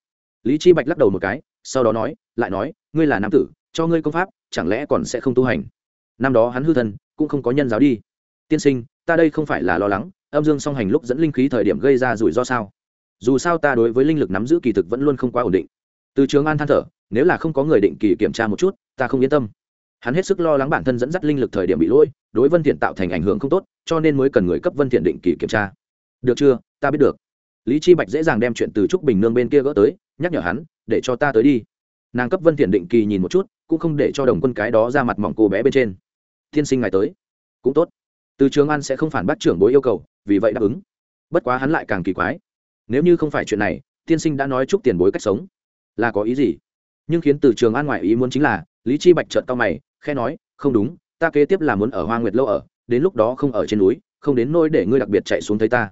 Lý chi bạch lắc đầu một cái, sau đó nói, lại nói, ngươi là nam tử, cho ngươi công pháp, chẳng lẽ còn sẽ không tu hành? Năm đó hắn hư thân, cũng không có nhân giáo đi. Tiên sinh, ta đây không phải là lo lắng, âm dương song hành lúc dẫn linh khí thời điểm gây ra rủi ro sao? Dù sao ta đối với linh lực nắm giữ kỳ thực vẫn luôn không quá ổn định. Từ trường an than thở, nếu là không có người định kỳ kiểm tra một chút ta không yên tâm. Hắn hết sức lo lắng bản thân dẫn dắt linh lực thời điểm bị lỗi, đối vân thiện tạo thành ảnh hưởng không tốt, cho nên mới cần người cấp vân thiện định kỳ kiểm tra. Được chưa? Ta biết được. Lý chi bạch dễ dàng đem chuyện từ trúc bình nương bên kia gỡ tới, nhắc nhở hắn, để cho ta tới đi. Nàng cấp vân thiện định kỳ nhìn một chút, cũng không để cho đồng quân cái đó ra mặt mỏng cô bé bên trên. Thiên sinh ngài tới. Cũng tốt. Từ trường an sẽ không phản bác trưởng bối yêu cầu, vì vậy đáp ứng. Bất quá hắn lại càng kỳ quái. Nếu như không phải chuyện này tiên sinh đã nói chúc tiền bối cách sống. Là có ý gì? Nhưng khiến từ trường an ngoại ý muốn chính là, lý chi bạch trợn tao mày khe nói, không đúng, ta kế tiếp là muốn ở hoa nguyệt lâu ở, đến lúc đó không ở trên núi, không đến nôi để ngươi đặc biệt chạy xuống thấy ta.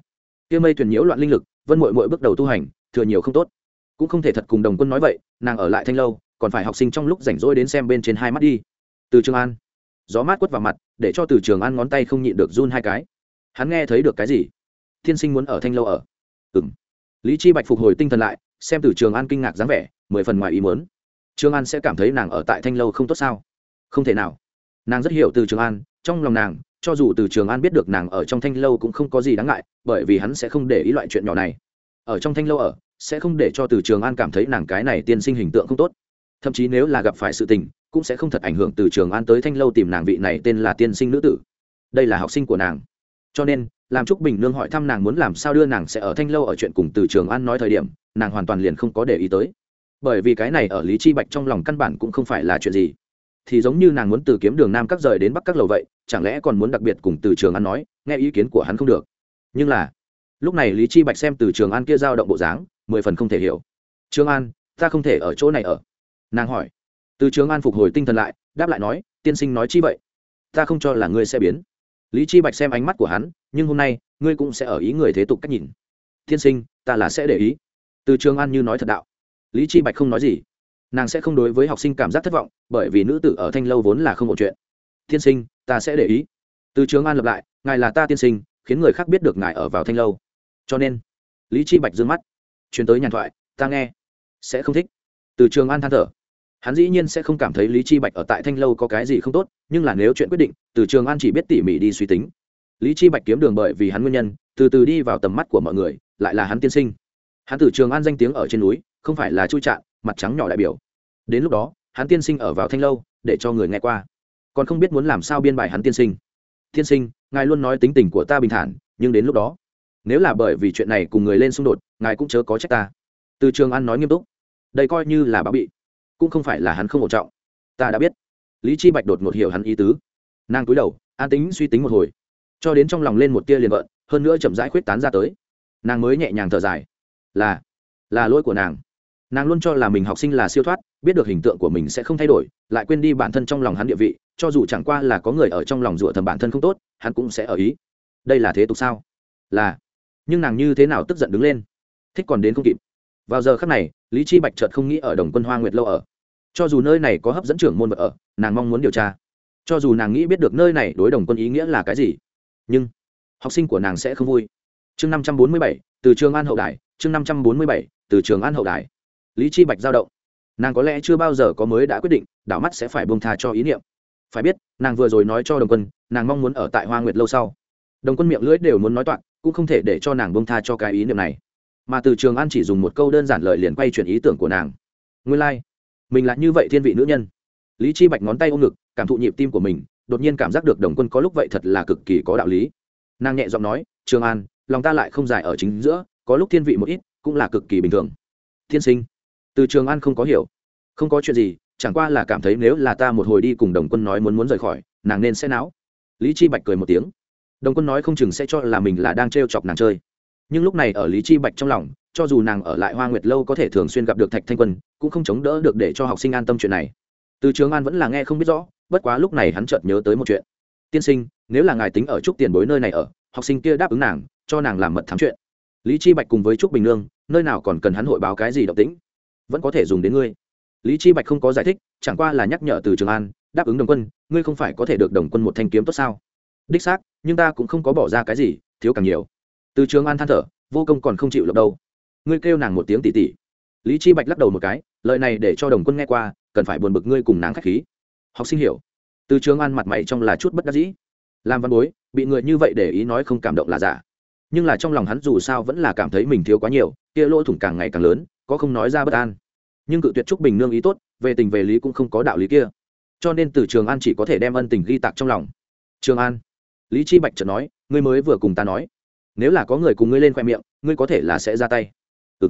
Kia mây thuyền nhiễu loạn linh lực, vân mội mội bước đầu tu hành, thừa nhiều không tốt. Cũng không thể thật cùng đồng quân nói vậy, nàng ở lại thanh lâu, còn phải học sinh trong lúc rảnh rỗi đến xem bên trên hai mắt đi. Từ trường an, gió mát quất vào mặt, để cho từ trường an ngón tay không nhịn được run hai cái. Hắn nghe thấy được cái gì? Thiên sinh muốn ở thanh lâu ở. Ừng lý chi bạch phục hồi tinh thần lại, xem từ trường an kinh ngạc dáng vẻ, mười phần ngoài ý muốn trường an sẽ cảm thấy nàng ở tại thanh lâu không tốt sao? Không thể nào. Nàng rất hiểu từ trường an, trong lòng nàng, cho dù từ trường an biết được nàng ở trong thanh lâu cũng không có gì đáng ngại, bởi vì hắn sẽ không để ý loại chuyện nhỏ này. Ở trong thanh lâu ở, sẽ không để cho từ trường an cảm thấy nàng cái này tiên sinh hình tượng không tốt. Thậm chí nếu là gặp phải sự tình, cũng sẽ không thật ảnh hưởng từ trường an tới thanh lâu tìm nàng vị này tên là tiên sinh nữ tử. Đây là học sinh của nàng. Cho nên, làm trúc bình nương hỏi thăm nàng muốn làm sao đưa nàng sẽ ở thanh lâu ở chuyện cùng từ trường an nói thời điểm, nàng hoàn toàn liền không có để ý tới bởi vì cái này ở lý chi bạch trong lòng căn bản cũng không phải là chuyện gì. Thì giống như nàng muốn từ kiếm đường nam các rời đến bắc các lầu vậy, chẳng lẽ còn muốn đặc biệt cùng từ trường an nói, nghe ý kiến của hắn không được? Nhưng là, lúc này lý chi bạch xem từ trường an kia dao động bộ dáng, mười phần không thể hiểu. Trường an, ta không thể ở chỗ này ở. Nàng hỏi. Từ trường an phục hồi tinh thần lại, đáp lại nói, tiên sinh nói chi vậy? Ta không cho là ngươi sẽ biến. Lý chi bạch xem ánh mắt của hắn, nhưng hôm nay, ngươi cũng sẽ ở ý người thế tục cách nhìn. Tiên sinh, ta là sẽ để ý. Từ trường an như nói thật đạo lý chi bạch không nói gì. Nàng sẽ không đối với học sinh cảm giác thất vọng, bởi vì nữ tử ở thanh lâu vốn là không một chuyện. Tiên sinh, ta sẽ để ý. Từ trường an lập lại, ngài là ta tiên sinh, khiến người khác biết được ngài ở vào thanh lâu. Cho nên, lý chi bạch dương mắt chuyến tới nhàn thoại, ta nghe, sẽ không thích. Từ trường an than thở, hắn dĩ nhiên sẽ không cảm thấy lý chi bạch ở tại thanh lâu có cái gì không tốt, nhưng là nếu chuyện quyết định, từ trường an chỉ biết tỉ mỉ đi suy tính. Lý chi bạch kiếm đường bởi vì hắn nguyên nhân, từ từ đi vào tầm mắt của mọi người, lại là hắn tiên sinh. Hắn từ trường an danh tiếng ở trên núi không phải là chui trạng mặt trắng nhỏ đại biểu. Đến lúc đó, hắn tiên sinh ở vào thanh lâu, để cho người nghe qua. Còn không biết muốn làm sao biên bài hắn tiên sinh. Tiên sinh, ngài luôn nói tính tình của ta bình thản, nhưng đến lúc đó, nếu là bởi vì chuyện này cùng người lên xung đột, ngài cũng chớ có trách ta. Từ trường an nói nghiêm túc. Đây coi như là báo bị, cũng không phải là hắn không ổn trọng. Ta đã biết. Lý chi bạch đột ngột hiểu hắn ý tứ. Nàng cúi đầu, an tính suy tính một hồi. Cho đến trong lòng lên một tia liền vợn hơn nữa chậm rãi khuyết tán ra tới. Nàng mới nhẹ nhàng thở dài. Là là lỗi của nàng nàng luôn cho là mình học sinh là siêu thoát, biết được hình tượng của mình sẽ không thay đổi, lại quên đi bản thân trong lòng hắn địa vị, cho dù chẳng qua là có người ở trong lòng rủa thầm bản thân không tốt, hắn cũng sẽ ở ý. Đây là thế tục sao? Là. Nhưng nàng như thế nào tức giận đứng lên? Thích còn đến không kịp. Vào giờ khắc này, lý chi bạch chợt không nghĩ ở đồng quân hoa nguyệt lâu ở. Cho dù nơi này có hấp dẫn trưởng môn vật ở, nàng mong muốn điều tra. Cho dù nàng nghĩ biết được nơi này đối đồng quân ý nghĩa là cái gì, nhưng học sinh của nàng sẽ không vui. Chương năm trăm bốn mươi bảy, từ trường an hậu đài, chương năm trăm bốn mươi bảy, từ trường an hậu đài lý chi bạch giao động. Nàng có lẽ chưa bao giờ có mới đã quyết định, đảo mắt sẽ phải buông tha cho ý niệm. Phải biết, nàng vừa rồi nói cho đồng quân, nàng mong muốn ở tại hoa nguyệt lâu sau. Đồng quân miệng lưỡi đều muốn nói toạc, cũng không thể để cho nàng buông tha cho cái ý niệm này. Mà từ trường an chỉ dùng một câu đơn giản lời liền quay chuyển ý tưởng của nàng. Nguyên lai、like. mình là như vậy thiên vị nữ nhân. Lý chi bạch ngón tay ôm ngực, cảm thụ nhịp tim của mình, đột nhiên cảm giác được đồng quân có lúc vậy thật là cực kỳ có đạo lý. Nàng nhẹ giọng nói, trường an, lòng ta lại không dài ở chính giữa, có lúc thiên vị một ít, cũng là cực kỳ bình thường. Thiên sinh từ trường an không có hiểu. Không có chuyện gì, chẳng qua là cảm thấy nếu là ta một hồi đi cùng đồng quân nói muốn muốn rời khỏi, nàng nên sẽ não lý chi bạch cười một tiếng. Đồng quân nói không chừng sẽ cho là mình là đang trêu chọc nàng chơi. Nhưng lúc này ở lý chi bạch trong lòng, cho dù nàng ở lại hoa nguyệt lâu có thể thường xuyên gặp được thạch thanh quân, cũng không chống đỡ được để cho học sinh an tâm chuyện này. Từ trường an vẫn là nghe không biết rõ, bất quá lúc này hắn chợt nhớ tới một chuyện. Tiên sinh, nếu là ngài tính ở trúc tiền bối nơi này ở, học sinh kia đáp ứng nàng, cho nàng làm mật thám chuyện. Lý chi bạch cùng với trúc bình nương, nơi nào còn cần hắn hội báo cái gì động tĩnh vẫn có thể dùng đến ngươi. Lý chi bạch không có giải thích, chẳng qua là nhắc nhở từ trường an, đáp ứng đồng quân, ngươi không phải có thể được đồng quân một thanh kiếm tốt sao? Đích xác, nhưng ta cũng không có bỏ ra cái gì, thiếu càng nhiều. Từ trường an than thở, vô công còn không chịu lộc đâu. Ngươi kêu nàng một tiếng tỉ tỉ. Lý chi bạch lắc đầu một cái, lời này để cho đồng quân nghe qua, cần phải buồn bực ngươi cùng nàng khách khí. Học sinh hiểu. Từ trường an mặt mày trong là chút bất đắc dĩ. Làm văn bối, bị người như vậy để ý nói không cảm động là giả. Nhưng là trong lòng hắn dù sao vẫn là cảm thấy mình thiếu quá nhiều, kia lỗ thủng càng ngày càng lớn có không nói ra bất an. Nhưng cự tuyệt trúc bình nương ý tốt, về tình về lý cũng không có đạo lý kia. Cho nên từ trường an chỉ có thể đem ân tình ghi tạc trong lòng. Trường an, lý chi bạch chợt nói, ngươi mới vừa cùng ta nói, nếu là có người cùng ngươi lên khoe miệng, ngươi có thể là sẽ ra tay. Ừ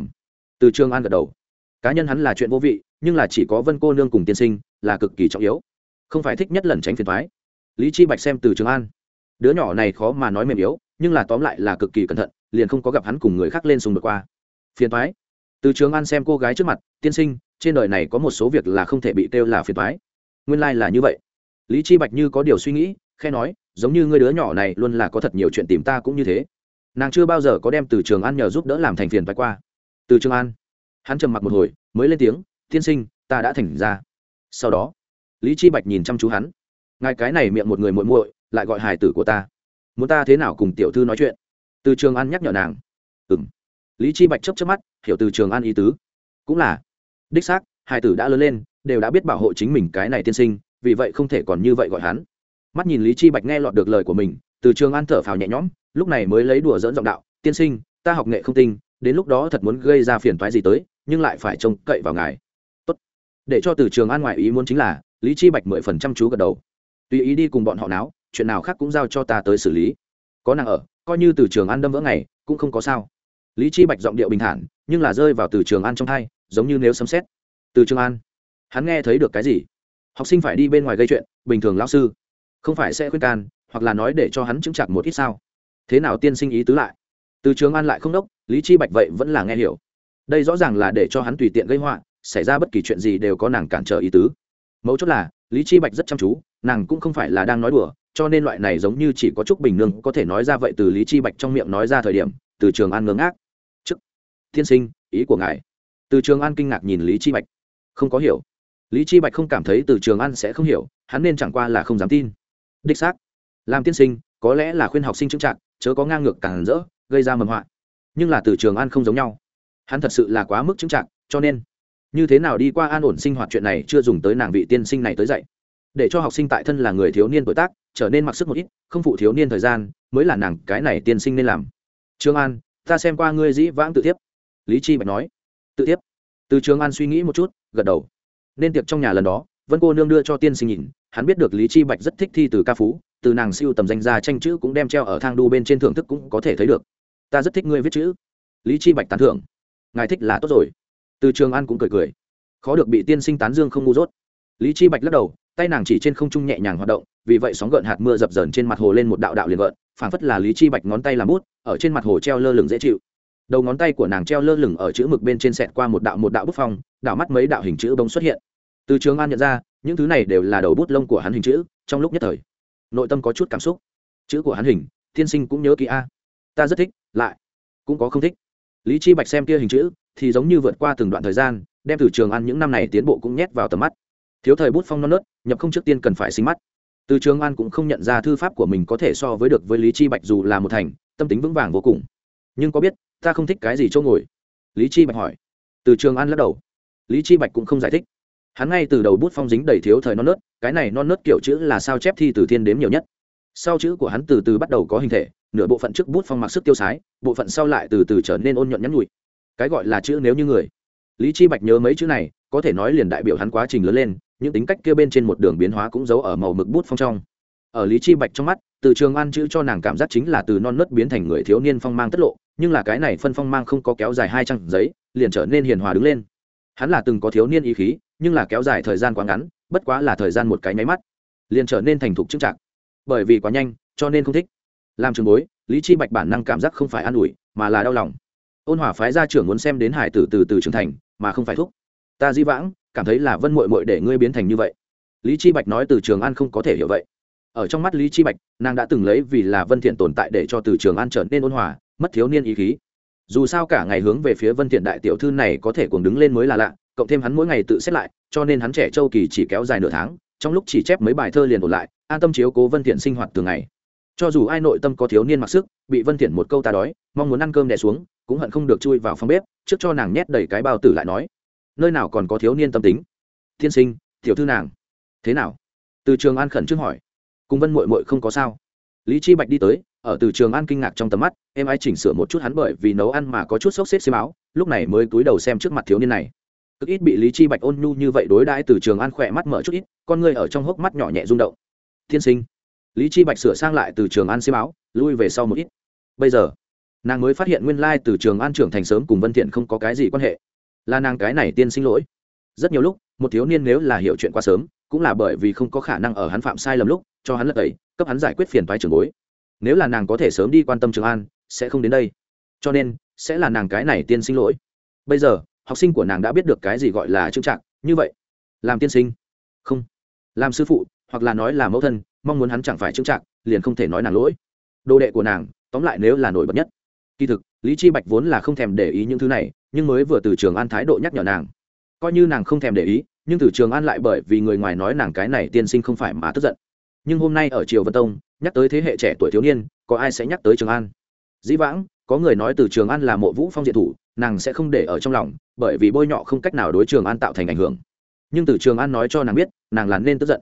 từ trường an gật đầu. Cá nhân hắn là chuyện vô vị, nhưng là chỉ có vân cô nương cùng tiên sinh là cực kỳ trọng yếu. Không phải thích nhất lần tránh phiền thoái lý chi bạch xem từ trường an. Đứa nhỏ này khó mà nói mềm yếu, nhưng là tóm lại là cực kỳ cẩn thận, liền không có gặp hắn cùng người khác lên xung đột qua. Phiền thoái từ trường an xem cô gái trước mặt, tiên sinh, trên đời này có một số việc là không thể bị kêu là phiền thoái nguyên lai、like、là như vậy. Lý chi bạch như có điều suy nghĩ khe nói, giống như ngươi đứa nhỏ này luôn là có thật nhiều chuyện tìm ta cũng như thế. Nàng chưa bao giờ có đem từ trường an nhờ giúp đỡ làm thành phiền thoái qua. Từ trường an. Hắn trầm mặc một hồi, mới lên tiếng, tiên sinh, ta đã thành ra. Sau đó, lý chi bạch nhìn chăm chú hắn. Ngài cái này miệng một người muội muội, lại gọi hài tử của ta. Muốn ta thế nào cùng tiểu thư nói chuyện? Từ trường an nhắc nhở nàng. Ừng lý chi bạch chấp chấp mắt, hiểu từ trường an ý tứ. Cũng là. Đích xác, hai tử đã lớn lên, đều đã biết bảo hộ chính mình cái này tiên sinh, vì vậy không thể còn như vậy gọi hắn. Mắt nhìn lý chi bạch nghe lọt được lời của mình, từ trường an thở phào nhẹ nhõm, lúc này mới lấy đùa dỡn giọng đạo, tiên sinh, ta học nghệ không tinh, đến lúc đó thật muốn gây ra phiền toái gì tới, nhưng lại phải trông cậy vào ngài. Tốt. Để cho từ trường an ngoại ý muốn chính là, lý chi bạch mười phần trăm chú gật đầu. Tùy ý đi cùng bọn họ náo, chuyện nào khác cũng giao cho ta tới xử lý. Có nàng ở, coi như từ trường an đâm vỡ ngày, cũng không có sao lý chi bạch giọng điệu bình thản, nhưng là rơi vào từ trường an trong hai giống như nếu sấm xét từ trường an, hắn nghe thấy được cái gì? Học sinh phải đi bên ngoài gây chuyện, bình thường lão sư. Không phải sẽ khuyên can, hoặc là nói để cho hắn chứng chặt một ít sao? Thế nào tiên sinh ý tứ lại? Từ trường an lại không đốc, lý chi bạch vậy vẫn là nghe hiểu. Đây rõ ràng là để cho hắn tùy tiện gây họa, xảy ra bất kỳ chuyện gì đều có nàng cản trở ý tứ. Mấu chốt là, lý chi bạch rất chăm chú, nàng cũng không phải là đang nói đùa, cho nên loại này giống như chỉ có trúc bình nương có thể nói ra vậy từ lý chi bạch trong miệng nói ra thời điểm, từ trường an ngớ ngác thiên sinh, ý của ngài. Từ trường an kinh ngạc nhìn lý chi bạch. Không có hiểu. Lý chi bạch không cảm thấy từ trường an sẽ không hiểu, hắn nên chẳng qua là không dám tin. Đích xác. Làm tiên sinh, có lẽ là khuyên học sinh chứng trạng chớ có ngang ngược càng rỡ, gây ra mầm họa. Nhưng là từ trường an không giống nhau. Hắn thật sự là quá mức chứng trạng cho nên, như thế nào đi qua an ổn sinh hoạt chuyện này chưa dùng tới nàng vị tiên sinh này tới dạy. Để cho học sinh tại thân là người thiếu niên tuổi tác, trở nên mặc sức một ít, không phụ thiếu niên thời gian, mới là nàng cái này tiên sinh nên làm. Trương an, ta xem qua ngươi dĩ vãng tự thiếp lý chi bạch nói. Tự tiếp từ trường an suy nghĩ một chút, gật đầu. Nên tiệc trong nhà lần đó, vân cô nương đưa cho tiên sinh nhìn, hắn biết được lý chi bạch rất thích thi từ ca phú, từ nàng siêu tầm danh ra tranh chữ cũng đem treo ở thang đu bên trên thưởng thức cũng có thể thấy được. Ta rất thích ngươi viết chữ. Lý chi bạch tán thưởng. Ngài thích là tốt rồi. Từ trường an cũng cười cười. Khó được bị tiên sinh tán dương không ngu dốt. Lý chi bạch lắc đầu, tay nàng chỉ trên không trung nhẹ nhàng hoạt động, vì vậy sóng gợn hạt mưa dập dờn trên mặt hồ lên một đạo đạo liền gợn, phảng phất là lý chi bạch ngón tay làm bút, ở trên mặt hồ treo lơ lửng dễ chịu đầu ngón tay của nàng treo lơ lửng ở chữ mực bên trên sẹt qua một đạo một đạo bút phong, đạo mắt mấy đạo hình chữ bông xuất hiện. Từ trường an nhận ra, những thứ này đều là đầu bút lông của hắn hình chữ, trong lúc nhất thời, nội tâm có chút cảm xúc. Chữ của hắn hình, tiên sinh cũng nhớ kỹ a. Ta rất thích, lại cũng có không thích. Lý chi bạch xem kia hình chữ, thì giống như vượt qua từng đoạn thời gian, đem từ trường an những năm này tiến bộ cũng nhét vào tầm mắt. Thiếu thời bút phong non nớt, nhập không trước tiên cần phải sinh mắt. Từ trường an cũng không nhận ra thư pháp của mình có thể so với được với lý chi bạch dù là một thành, tâm tính vững vàng vô cùng. Nhưng có biết ta không thích cái gì chỗ ngồi. Lý chi bạch hỏi. Từ trường an lắc đầu. Lý chi bạch cũng không giải thích. Hắn ngay từ đầu bút phong dính đầy thiếu thời non nớt, cái này non nớt kiểu chữ là sao chép thi từ thiên đếm nhiều nhất. Sau chữ của hắn từ từ bắt đầu có hình thể, nửa bộ phận trước bút phong mặc sức tiêu sái, bộ phận sau lại từ từ trở nên ôn nhuận nhắn nhụi cái gọi là chữ nếu như người. Lý chi bạch nhớ mấy chữ này, có thể nói liền đại biểu hắn quá trình lớn lên, những tính cách kia bên trên một đường biến hóa cũng giấu ở màu mực bút phong trong. Ở lý chi bạch trong mắt từ trường an chữ cho nàng cảm giác chính là từ non nớt biến thành người thiếu niên phong mang tất lộ, nhưng là cái này phân phong mang không có kéo dài hai trang giấy, liền trở nên hiền hòa đứng lên. Hắn là từng có thiếu niên ý khí, nhưng là kéo dài thời gian quá ngắn, bất quá là thời gian một cái nháy mắt, liền trở nên thành thục trưng trạng bởi vì quá nhanh, cho nên không thích. Làm trường bối, lý chi bạch bản năng cảm giác không phải an ủi, mà là đau lòng. Ôn hỏa phái gia trưởng muốn xem đến hải tử từ từ trưởng thành, mà không phải thúc. Ta di vãng, cảm thấy là vân muội muội để ngươi biến thành như vậy. Lý chi bạch nói từ trường an không có thể hiểu vậy ở trong mắt lý chi bạch, nàng đã từng lấy vì là vân thiện tồn tại để cho từ trường an trở nên ôn hòa, mất thiếu niên ý khí. Dù sao cả ngày hướng về phía vân thiện đại tiểu thư này có thể cuồng đứng lên mới là lạ, cộng thêm hắn mỗi ngày tự xét lại, cho nên hắn trẻ châu kỳ chỉ kéo dài nửa tháng, trong lúc chỉ chép mấy bài thơ liền ổn lại, an tâm chiếu cố vân thiện sinh hoạt thường ngày. Cho dù ai nội tâm có thiếu niên mặc sức, bị vân thiện một câu ta đói, mong muốn ăn cơm đè xuống, cũng hận không được chui vào phòng bếp, trước cho nàng nhét đầy cái bao tử lại nói, nơi nào còn có thiếu niên tâm tính? Thiên sinh, tiểu thư nàng, thế nào? Từ trường an khẩn trước hỏi cùng vân muội muội không có sao. Lý chi bạch đi tới, ở từ trường an kinh ngạc trong tầm mắt, em ai chỉnh sửa một chút hắn bởi vì nấu ăn mà có chút sốc xếp xiêm áo, lúc này mới cúi đầu xem trước mặt thiếu niên này. Cực ít bị lý chi bạch ôn nhu như vậy đối đãi từ trường an khỏe mắt mở chút ít, con người ở trong hốc mắt nhỏ nhẹ rung động. Thiên sinh. Lý chi bạch sửa sang lại từ trường an xiêm áo, lui về sau một ít. Bây giờ, nàng mới phát hiện nguyên lai từ trường an trưởng thành sớm cùng vân thiện không có cái gì quan hệ. Là nàng cái này tiên sinh lỗi. Rất nhiều lúc, một thiếu niên nếu là hiểu chuyện quá sớm cũng là bởi vì không có khả năng ở hắn phạm sai lầm lúc, cho hắn lật tẩy, cấp hắn giải quyết phiền toái trường bối. Nếu là nàng có thể sớm đi quan tâm trường an, sẽ không đến đây. Cho nên, sẽ là nàng cái này tiên sinh lỗi. Bây giờ, học sinh của nàng đã biết được cái gì gọi là trưng trạng, như vậy, làm tiên sinh. Không. Làm sư phụ, hoặc là nói là mẫu thân, mong muốn hắn chẳng phải trưng trạng, liền không thể nói nàng lỗi. Đồ đệ của nàng, tóm lại nếu là nổi bật nhất. Kỳ thực, lý chi bạch vốn là không thèm để ý những thứ này, nhưng mới vừa từ trường an thái độ nhắc nhở nàng. Coi như nàng không thèm để ý nhưng từ trường an lại bởi vì người ngoài nói nàng cái này tiên sinh không phải mà tức giận. Nhưng hôm nay ở triều vân tông, nhắc tới thế hệ trẻ tuổi thiếu niên, có ai sẽ nhắc tới trường an? Dĩ vãng, có người nói từ trường an là mộ vũ phong diện thủ, nàng sẽ không để ở trong lòng, bởi vì bôi nhọ không cách nào đối trường an tạo thành ảnh hưởng. Nhưng từ trường an nói cho nàng biết, nàng là nên tức giận.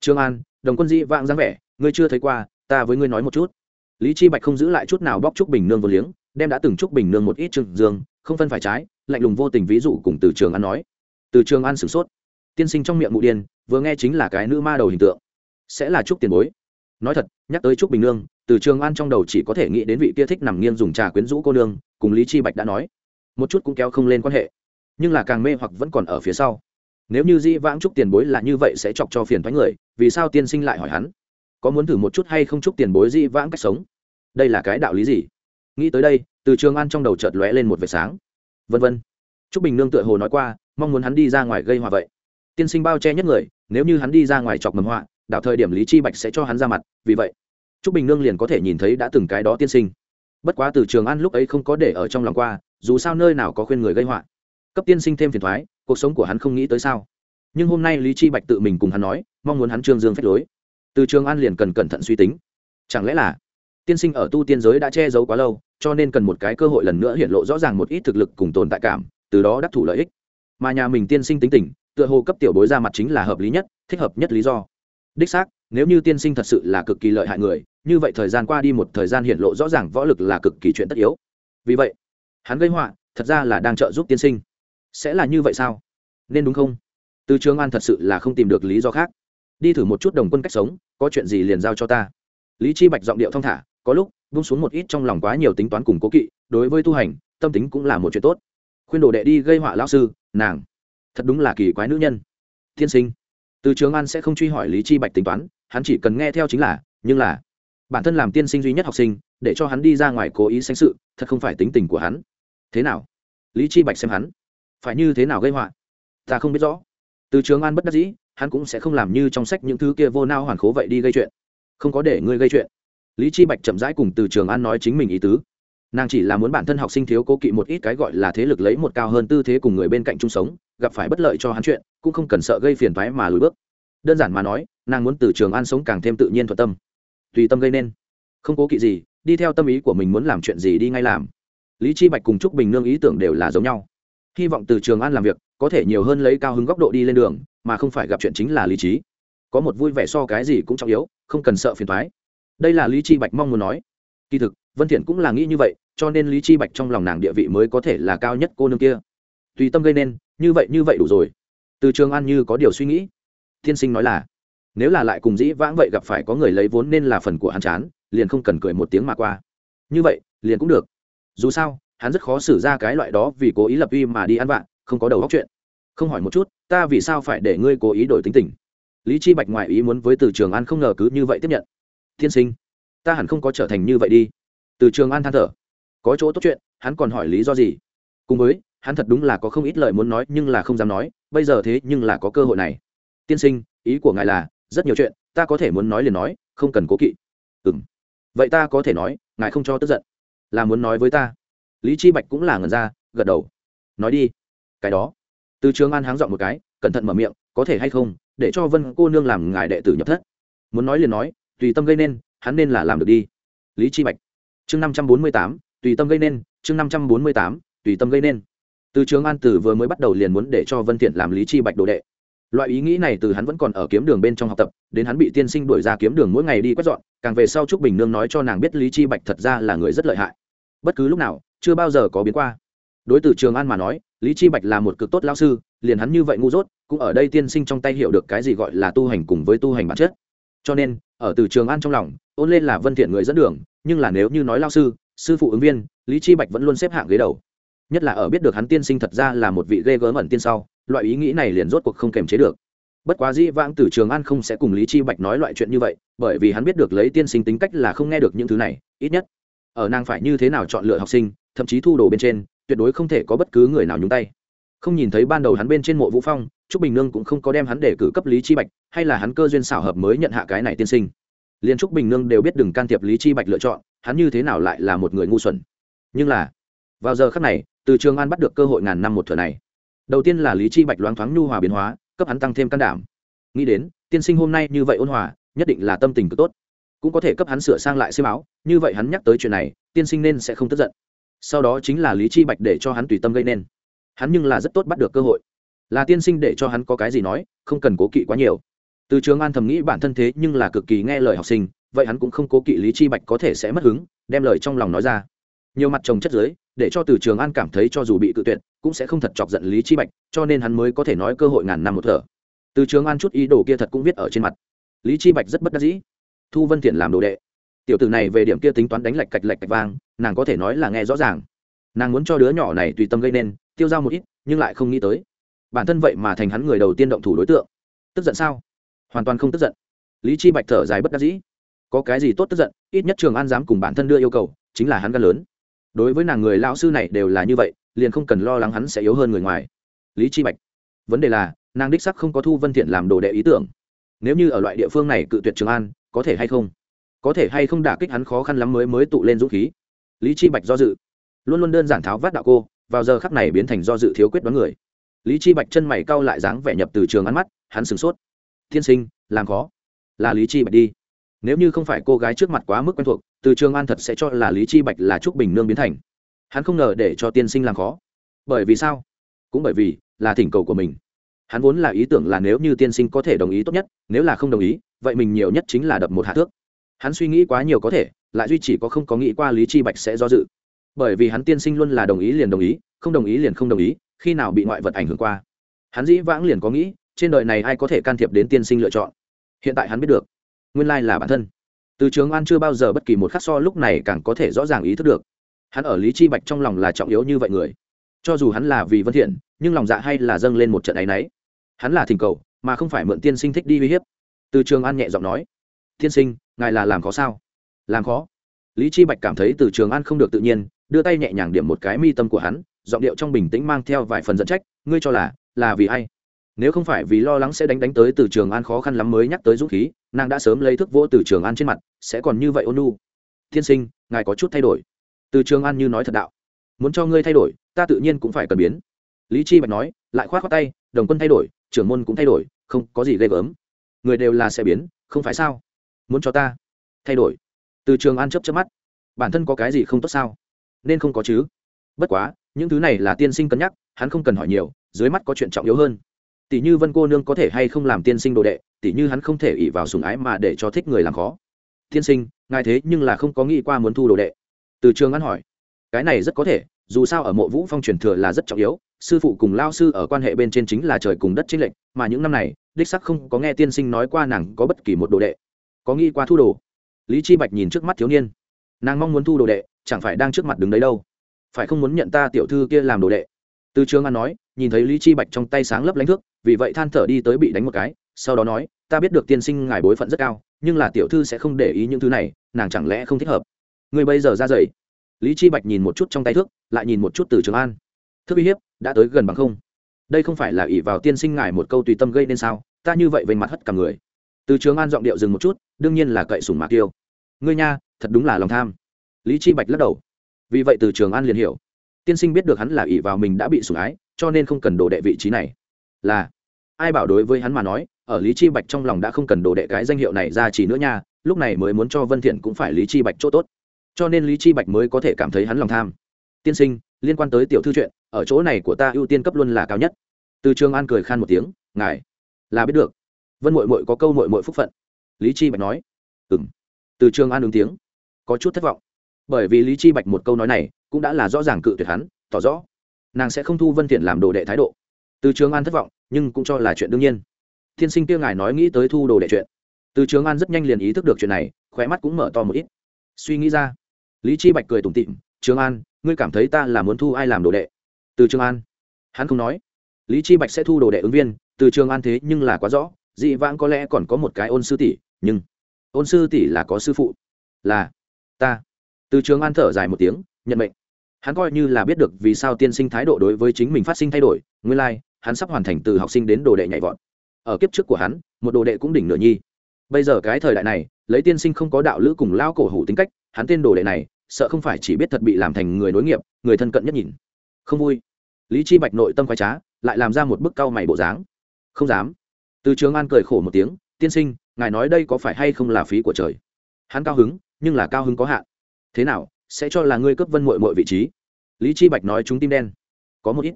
Trường an, đồng quân dĩ vãng dáng vẻ, ngươi chưa thấy qua, ta với ngươi nói một chút. Lý chi bạch không giữ lại chút nào bóc trúc bình nương vô liếng, đem đã từng trúc bình nương một ít trừng dương, không phân phải trái, lạnh lùng vô tình ví dụ cùng từ trường an nói. Từ trường an sửng sốt tiên sinh trong miệng mụ điên, vừa nghe chính là cái nữ ma đầu hình tượng. Sẽ là trúc tiền bối. Nói thật, nhắc tới trúc bình nương, từ trường an trong đầu chỉ có thể nghĩ đến vị kia thích nằm nghiêng dùng trà quyến rũ cô nương, cùng lý chi bạch đã nói. Một chút cũng kéo không lên quan hệ. Nhưng là càng mê hoặc vẫn còn ở phía sau. Nếu như di vãng trúc tiền bối là như vậy sẽ chọc cho phiền thoái người, vì sao tiên sinh lại hỏi hắn? Có muốn thử một chút hay không trúc tiền bối di vãng cách sống? Đây là cái đạo lý gì? Nghĩ tới đây, từ trường an trong đầu chợt lóe lên một vệt sáng. Vân vân. Trúc bình nương tựa hồ nói qua, mong muốn hắn đi ra ngoài gây hòa vậy tiên sinh bao che nhất người, nếu như hắn đi ra ngoài chọc mầm họa, đảo thời điểm lý chi bạch sẽ cho hắn ra mặt, vì vậy, trúc bình nương liền có thể nhìn thấy đã từng cái đó tiên sinh. Bất quá từ trường an lúc ấy không có để ở trong lòng qua, dù sao nơi nào có khuyên người gây họa. Cấp tiên sinh thêm phiền thoái, cuộc sống của hắn không nghĩ tới sao. Nhưng hôm nay lý chi bạch tự mình cùng hắn nói, mong muốn hắn trương dương phép lối. Từ trường an liền cần cẩn thận suy tính. Chẳng lẽ là tiên sinh ở tu tiên giới đã che giấu quá lâu, cho nên cần một cái cơ hội lần nữa hiện lộ rõ ràng một ít thực lực cùng tồn tại cảm, từ đó đắc thủ lợi ích. Mà nhà mình tiên sinh tính tình tựa hồ cấp tiểu bối ra mặt chính là hợp lý nhất, thích hợp nhất lý do. Đích xác, nếu như tiên sinh thật sự là cực kỳ lợi hại người, như vậy thời gian qua đi một thời gian hiện lộ rõ ràng võ lực là cực kỳ chuyện tất yếu. Vì vậy, hắn gây họa, thật ra là đang trợ giúp tiên sinh. Sẽ là như vậy sao? Nên đúng không? Từ trường an thật sự là không tìm được lý do khác. Đi thử một chút đồng quân cách sống, có chuyện gì liền giao cho ta. Lý chi bạch giọng điệu thong thả, có lúc bung xuống một ít trong lòng quá nhiều tính toán cùng cố kỵ, đối với tu hành, tâm tính cũng là một chuyện tốt. Khuyên đồ đệ đi gây họa lão sư, nàng thật đúng là kỳ quái nữ nhân. Thiên sinh, từ trường an sẽ không truy hỏi lý chi bạch tính toán, hắn chỉ cần nghe theo chính là, nhưng là, bản thân làm tiên sinh duy nhất học sinh, để cho hắn đi ra ngoài cố ý sanh sự, thật không phải tính tình của hắn. Thế nào? Lý chi bạch xem hắn, phải như thế nào gây họa? Ta không biết rõ. Từ trường an bất đắc dĩ, hắn cũng sẽ không làm như trong sách những thứ kia vô nao hoàn khố vậy đi gây chuyện. Không có để ngươi gây chuyện. Lý chi bạch chậm rãi cùng từ trường an nói chính mình ý tứ nàng chỉ là muốn bản thân học sinh thiếu cố kỵ một ít cái gọi là thế lực lấy một cao hơn tư thế cùng người bên cạnh chung sống, gặp phải bất lợi cho hắn chuyện, cũng không cần sợ gây phiền thoái mà lùi bước. Đơn giản mà nói, nàng muốn từ trường an sống càng thêm tự nhiên thuận tâm. Tùy tâm gây nên. Không cố kỵ gì, đi theo tâm ý của mình muốn làm chuyện gì đi ngay làm. Lý chi bạch cùng trúc bình nương ý tưởng đều là giống nhau. Hy vọng từ trường an làm việc, có thể nhiều hơn lấy cao hứng góc độ đi lên đường, mà không phải gặp chuyện chính là lý trí. Có một vui vẻ so cái gì cũng trọng yếu, không cần sợ phiền thoái đây là lý chi bạch mong muốn nói. Kỳ thực, vân thiện cũng là nghĩ như vậy cho nên lý chi bạch trong lòng nàng địa vị mới có thể là cao nhất cô nương kia. Tùy tâm gây nên, như vậy như vậy đủ rồi. Từ trường an như có điều suy nghĩ. Thiên sinh nói là, nếu là lại cùng dĩ vãng vậy gặp phải có người lấy vốn nên là phần của hắn chán, liền không cần cười một tiếng mà qua. Như vậy, liền cũng được. Dù sao, hắn rất khó xử ra cái loại đó vì cố ý lập uy mà đi ăn vạ, không có đầu góc chuyện. Không hỏi một chút, ta vì sao phải để ngươi cố ý đổi tính tình? Lý chi bạch ngoại ý muốn với từ trường an không ngờ cứ như vậy tiếp nhận. Thiên sinh, ta hẳn không có trở thành như vậy đi. Từ trường an than thở có chỗ tốt chuyện, hắn còn hỏi lý do gì? Cùng với, hắn thật đúng là có không ít lời muốn nói nhưng là không dám nói, bây giờ thế nhưng là có cơ hội này. Tiên sinh, ý của ngài là, rất nhiều chuyện, ta có thể muốn nói liền nói, không cần cố kỵ. Ừ m vậy ta có thể nói, ngài không cho tức giận. Là muốn nói với ta. Lý chi bạch cũng là ngần ra, gật đầu. Nói đi. Cái đó. Từ trường an háng dọn một cái, cẩn thận mở miệng, có thể hay không, để cho vân cô nương làm ngài đệ tử nhập thất. Muốn nói liền nói, tùy tâm gây nên, hắn nên là làm được đi. Lý chi bạch. Chương năm trăm bốn mươi tám tùy tâm gây nên, chương năm trăm bốn mươi tám, tùy tâm gây nên. Từ trường an tử vừa mới bắt đầu liền muốn để cho vân thiện làm lý chi bạch đồ đệ. Loại ý nghĩ này từ hắn vẫn còn ở kiếm đường bên trong học tập, đến hắn bị tiên sinh đuổi ra kiếm đường mỗi ngày đi quét dọn, càng về sau trúc bình nương nói cho nàng biết lý chi bạch thật ra là người rất lợi hại. Bất cứ lúc nào, chưa bao giờ có biến qua. Đối từ trường an mà nói, lý chi bạch là một cực tốt lao sư, liền hắn như vậy ngu dốt, cũng ở đây tiên sinh trong tay hiểu được cái gì gọi là tu hành cùng với tu hành bản chất. Cho nên, ở từ trường an trong lòng, ôn lên là vân thiện người dẫn đường, nhưng là nếu như nói lao sư sư phụ ứng viên, lý chi bạch vẫn luôn xếp hạng ghế đầu. Nhất là ở biết được hắn tiên sinh thật ra là một vị ghê gớm ẩn tiên sau, loại ý nghĩ này liền rốt cuộc không kềm chế được. Bất quá dĩ vãng từ trường an không sẽ cùng lý chi bạch nói loại chuyện như vậy, bởi vì hắn biết được lấy tiên sinh tính cách là không nghe được những thứ này, ít nhất, ở nàng phải như thế nào chọn lựa học sinh, thậm chí thu đồ bên trên, tuyệt đối không thể có bất cứ người nào nhúng tay. Không nhìn thấy ban đầu hắn bên trên mộ vũ phong, trúc bình nương cũng không có đem hắn để cử cấp lý chi bạch, hay là hắn cơ duyên xảo hợp mới nhận hạ cái này tiên sinh. Liên trúc bình nương đều biết đừng can thiệp lý chi bạch lựa chọn hắn như thế nào lại là một người ngu xuẩn? Nhưng là, vào giờ khắc này, từ trường an bắt được cơ hội ngàn năm một thừa này. Đầu tiên là lý chi bạch loáng thoáng nhu hòa biến hóa, cấp hắn tăng thêm can đảm. Nghĩ đến, tiên sinh hôm nay như vậy ôn hòa, nhất định là tâm tình cực tốt. Cũng có thể cấp hắn sửa sang lại xiêm áo, như vậy hắn nhắc tới chuyện này, tiên sinh nên sẽ không tức giận. Sau đó chính là lý chi bạch để cho hắn tùy tâm gây nên. Hắn nhưng là rất tốt bắt được cơ hội. Là tiên sinh để cho hắn có cái gì nói, không cần cố kỵ quá nhiều. Từ trường an thầm nghĩ bản thân thế nhưng là cực kỳ nghe lời học sinh vậy hắn cũng không cố kỵ lý chi bạch có thể sẽ mất hứng, đem lời trong lòng nói ra. Nhiều mặt trồng chất giới để cho từ trường an cảm thấy cho dù bị cự tuyệt, cũng sẽ không thật chọc giận lý chi bạch, cho nên hắn mới có thể nói cơ hội ngàn năm một thở. Từ trường an chút ý đồ kia thật cũng viết ở trên mặt. Lý chi bạch rất bất đắc dĩ. Thu vân thiện làm đồ đệ. Tiểu tử này về điểm kia tính toán đánh lệch cạch lệch cạch vang, nàng có thể nói là nghe rõ ràng. Nàng muốn cho đứa nhỏ này tùy tâm gây nên, tiêu dao một ít, nhưng lại không nghĩ tới. Bản thân vậy mà thành hắn người đầu tiên động thủ đối tượng. Tức giận sao? Hoàn toàn không tức giận. Lý chi bạch thở dài bất đắc dĩ có cái gì tốt tức giận, ít nhất trường an dám cùng bản thân đưa yêu cầu, chính là hắn gan lớn. Đối với nàng người lão sư này đều là như vậy, liền không cần lo lắng hắn sẽ yếu hơn người ngoài. Lý chi bạch. Vấn đề là, nàng đích sắc không có thu vân thiện làm đồ đệ ý tưởng. Nếu như ở loại địa phương này cự tuyệt trường an, có thể hay không? Có thể hay không đả kích hắn khó khăn lắm mới mới tụ lên dũng khí. Lý chi bạch do dự. Luôn luôn đơn giản tháo vát đạo cô, vào giờ khắc này biến thành do dự thiếu quyết đoán người. Lý chi bạch chân mày cau lại dáng vẻ nhập từ trường ăn mắt, hắn sửng sốt. Thiên sinh, làm khó. Là lý chi bạch đi nếu như không phải cô gái trước mặt quá mức quen thuộc, từ trường an thật sẽ cho là lý chi bạch là trúc bình nương biến thành. Hắn không ngờ để cho tiên sinh làm khó. Bởi vì sao? Cũng bởi vì là thỉnh cầu của mình. Hắn vốn là ý tưởng là nếu như tiên sinh có thể đồng ý tốt nhất, nếu là không đồng ý, vậy mình nhiều nhất chính là đập một hạ thước. Hắn suy nghĩ quá nhiều có thể, lại duy chỉ có không có nghĩ qua lý chi bạch sẽ do dự. Bởi vì hắn tiên sinh luôn là đồng ý liền đồng ý, không đồng ý liền không đồng ý, khi nào bị ngoại vật ảnh hưởng qua. Hắn dĩ vãng liền có nghĩ, trên đời này ai có thể can thiệp đến tiên sinh lựa chọn. Hiện tại hắn biết được nguyên lai là bản thân. Từ trường an chưa bao giờ bất kỳ một khắc so lúc này càng có thể rõ ràng ý thức được. Hắn ở lý chi bạch trong lòng là trọng yếu như vậy người. Cho dù hắn là vì vân thiện, nhưng lòng dạ hay là dâng lên một trận ấy nấy hắn là thỉnh cầu, mà không phải mượn tiên sinh thích đi uy hiếp. Từ trường an nhẹ giọng nói, tiên sinh, ngài là làm khó sao? Làm khó? Lý chi bạch cảm thấy từ trường an không được tự nhiên, đưa tay nhẹ nhàng điểm một cái mi tâm của hắn, giọng điệu trong bình tĩnh mang theo vài phần dẫn trách, ngươi cho là là vì ai? Nếu không phải vì lo lắng sẽ đánh đánh tới từ trường an khó khăn lắm mới nhắc tới dũng khí, nàng đã sớm lấy thức vỗ từ trường an trên mặt, sẽ còn như vậy ôn nu tiên sinh, ngài có chút thay đổi. Từ trường an như nói thật đạo. Muốn cho ngươi thay đổi, ta tự nhiên cũng phải cần biến. Lý chi bạch nói, lại khoát khoát tay, đồng quân thay đổi, trưởng môn cũng thay đổi, không có gì ghê gớm. Người đều là sẽ biến, không phải sao? Muốn cho ta thay đổi. Từ trường an chấp chấp mắt. Bản thân có cái gì không tốt sao? Nên không có chứ. Bất quá, những thứ này là tiên sinh cân nhắc, hắn không cần hỏi nhiều, dưới mắt có chuyện trọng yếu hơn tỷ như vân cô nương có thể hay không làm tiên sinh đồ đệ, tỷ như hắn không thể ỉ vào sùng ái mà để cho thích người làm khó. Tiên sinh, ngài thế nhưng là không có nghĩ qua muốn thu đồ đệ. Từ trường an hỏi. Cái này rất có thể, dù sao ở mộ vũ phong truyền thừa là rất trọng yếu, sư phụ cùng lao sư ở quan hệ bên trên chính là trời cùng đất chính lệnh mà những năm này, đích sắc không có nghe tiên sinh nói qua nàng có bất kỳ một đồ đệ. Có nghĩ qua thu đồ? Lý chi bạch nhìn trước mắt thiếu niên. Nàng mong muốn thu đồ đệ, chẳng phải đang trước mặt đứng đấy đâu. Phải không muốn nhận ta tiểu thư kia làm đồ đệ? Từ trường an nói, nhìn thấy lý chi bạch trong tay sáng lấp lánh thước vì vậy than thở đi tới bị đánh một cái, sau đó nói, ta biết được tiên sinh ngài bối phận rất cao, nhưng là tiểu thư sẽ không để ý những thứ này, nàng chẳng lẽ không thích hợp? Người bây giờ ra dậy. Lý chi bạch nhìn một chút trong tay thước, lại nhìn một chút từ trường an. Thước uy hiếp, đã tới gần bằng không? Đây không phải là ỷ vào tiên sinh ngài một câu tùy tâm gây nên sao? Ta như vậy vênh mặt hất cả người. Từ trường an giọng điệu dừng một chút, đương nhiên là cậy sủng mạc tiêu ngươi nha, thật đúng là lòng tham. Lý chi bạch lắc đầu. Vì vậy từ trường an liền hiểu. Tiên sinh biết được hắn là ỷ vào mình đã bị sủng ái, cho nên không cần đồ đệ vị trí này. Là ai bảo đối với hắn mà nói, ở lý chi bạch trong lòng đã không cần đồ đệ cái danh hiệu này ra chỉ nữa nha, lúc này mới muốn cho vân thiện cũng phải lý chi bạch chỗ tốt. Cho nên lý chi bạch mới có thể cảm thấy hắn lòng tham. Tiên sinh, liên quan tới tiểu thư chuyện, ở chỗ này của ta ưu tiên cấp luôn là cao nhất. Từ trường an cười khan một tiếng, ngài là biết được. Vân muội muội có câu muội muội phúc phận. Lý chi bạch nói, ừm. từ trường an ứng tiếng, có chút thất vọng. Bởi vì lý chi bạch một câu nói này cũng đã là rõ ràng cự tuyệt hắn, tỏ rõ nàng sẽ không thu vân thiện làm đồ đệ thái độ. Từ trường an thất vọng nhưng cũng cho là chuyện đương nhiên. Thiên sinh kia ngài nói nghĩ tới thu đồ đệ chuyện. Từ trường an rất nhanh liền ý thức được chuyện này, khóe mắt cũng mở to một ít. Suy nghĩ ra, lý chi bạch cười tủm tỉm. trường an, ngươi cảm thấy ta là muốn thu ai làm đồ đệ? Từ trường an, hắn không nói. Lý chi bạch sẽ thu đồ đệ ứng viên, từ trường an thế nhưng là quá rõ, dị vãng có lẽ còn có một cái ôn sư tỷ, nhưng ôn sư tỷ là có sư phụ. Là ta. Từ trường an thở dài một tiếng, nhận mệnh. Hắn coi như là biết được vì sao tiên sinh thái độ đối với chính mình phát sinh thay đổi, nguyên lai hắn sắp hoàn thành từ học sinh đến đồ đệ nhảy vọt. Ở kiếp trước của hắn, một đồ đệ cũng đỉnh nửa nhi. Bây giờ cái thời đại này, lấy tiên sinh không có đạo lữ cùng lao cổ hủ tính cách, hắn tên đồ đệ này, sợ không phải chỉ biết thật bị làm thành người nối nghiệp, người thân cận nhất nhìn. Không vui. Lý chi bạch nội tâm khoái trá, lại làm ra một bức cao mày bộ dáng. Không dám. Từ trường an cười khổ một tiếng, tiên sinh, ngài nói đây có phải hay không là phí của trời? Hắn cao hứng, nhưng là cao hứng có hạn. Thế nào, sẽ cho là ngươi cấp vân mội mội vị trí? Lý chi bạch nói chúng tim đen. Có một ít.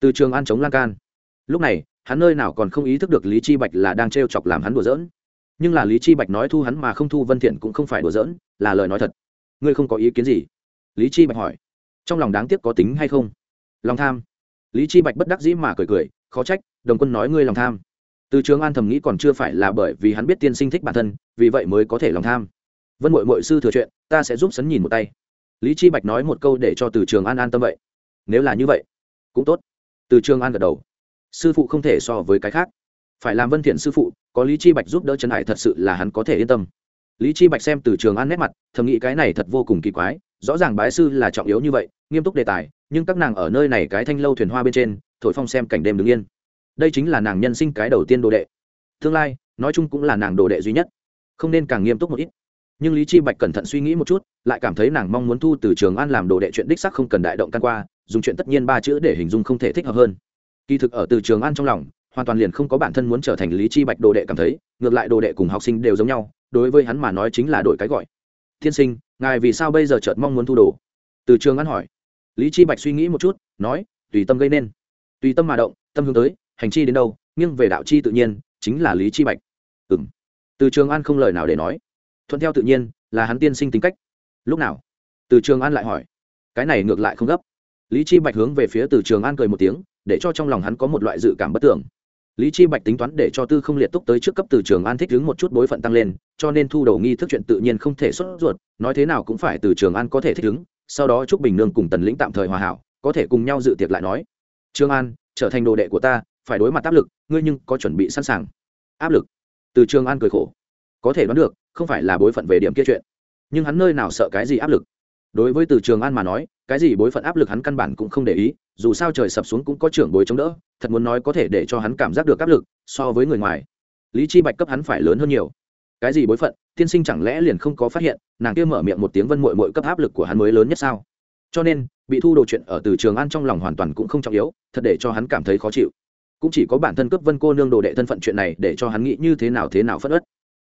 Từ trường an chống lan can lúc này, hắn nơi nào còn không ý thức được lý chi bạch là đang trêu chọc làm hắn đùa giỡn. Nhưng là lý chi bạch nói thu hắn mà không thu vân thiện cũng không phải đùa giỡn, là lời nói thật. Ngươi không có ý kiến gì? Lý chi bạch hỏi. Trong lòng đáng tiếc có tính hay không? Lòng tham. Lý chi bạch bất đắc dĩ mà cười cười, khó trách, đồng quân nói ngươi lòng tham. Từ trường an thầm nghĩ còn chưa phải là bởi vì hắn biết tiên sinh thích bản thân, vì vậy mới có thể lòng tham. Vân mội mội sư thừa chuyện, ta sẽ giúp sấn nhìn một tay. Lý chi bạch nói một câu để cho từ trường an an tâm vậy. Nếu là như vậy, cũng tốt. Từ trường an gật đầu sư phụ không thể so với cái khác. Phải làm vân thiện sư phụ, có lý chi bạch giúp đỡ trần hải thật sự là hắn có thể yên tâm. Lý chi bạch xem từ trường an nét mặt, thầm nghĩ cái này thật vô cùng kỳ quái, rõ ràng bái sư là trọng yếu như vậy, nghiêm túc đề tài, nhưng các nàng ở nơi này cái thanh lâu thuyền hoa bên trên, thổi phong xem cảnh đêm đứng yên. Đây chính là nàng nhân sinh cái đầu tiên đồ đệ. Tương lai, nói chung cũng là nàng đồ đệ duy nhất. Không nên càng nghiêm túc một ít. Nhưng lý chi bạch cẩn thận suy nghĩ một chút, lại cảm thấy nàng mong muốn thu từ trường an làm đồ đệ chuyện đích sắc không cần đại động can qua, dùng chuyện tất nhiên ba chữ để hình dung không thể thích hợp hơn kỳ thực ở từ trường an trong lòng, hoàn toàn liền không có bản thân muốn trở thành lý chi bạch đồ đệ cảm thấy, ngược lại đồ đệ cùng học sinh đều giống nhau, đối với hắn mà nói chính là đổi cái gọi. Thiên sinh, ngài vì sao bây giờ chợt mong muốn thu đồ? Từ trường an hỏi. Lý chi bạch suy nghĩ một chút, nói, tùy tâm gây nên. Tùy tâm mà động, tâm hướng tới, hành chi đến đâu, nghiêng về đạo chi tự nhiên, chính là lý chi bạch. Ừm. Từ trường an không lời nào để nói. Thuận theo tự nhiên, là hắn tiên sinh tính cách. Lúc nào? Từ trường an lại hỏi. Cái này ngược lại không gấp. Lý chi bạch hướng về phía từ trường an cười một tiếng để cho trong lòng hắn có một loại dự cảm bất tưởng lý chi bạch tính toán để cho tư không liệt túc tới trước cấp từ trường an thích ứng một chút bối phận tăng lên, cho nên thu đầu nghi thức chuyện tự nhiên không thể xuất ruột, nói thế nào cũng phải từ trường an có thể thích ứng, sau đó chúc bình nương cùng tần lĩnh tạm thời hòa hảo, có thể cùng nhau dự tiệc lại nói. Trương an, trở thành đồ đệ của ta, phải đối mặt áp lực, ngươi nhưng có chuẩn bị sẵn sàng. Áp lực? Từ trường an cười khổ. Có thể đoán được, không phải là bối phận về điểm kia chuyện. Nhưng hắn nơi nào sợ cái gì áp lực? Đối với từ trường an mà nói cái gì bối phận áp lực hắn căn bản cũng không để ý, dù sao trời sập xuống cũng có trưởng bối chống đỡ, thật muốn nói có thể để cho hắn cảm giác được áp lực, so với người ngoài. Lý chi bạch cấp hắn phải lớn hơn nhiều. Cái gì bối phận, tiên sinh chẳng lẽ liền không có phát hiện, nàng kia mở miệng một tiếng vân mội mội cấp áp lực của hắn mới lớn nhất sao? Cho nên, bị thu đồ chuyện ở từ trường an trong lòng hoàn toàn cũng không trọng yếu, thật để cho hắn cảm thấy khó chịu. Cũng chỉ có bản thân cấp vân cô nương đồ đệ thân phận chuyện này để cho hắn nghĩ như thế nào thế nào phất ất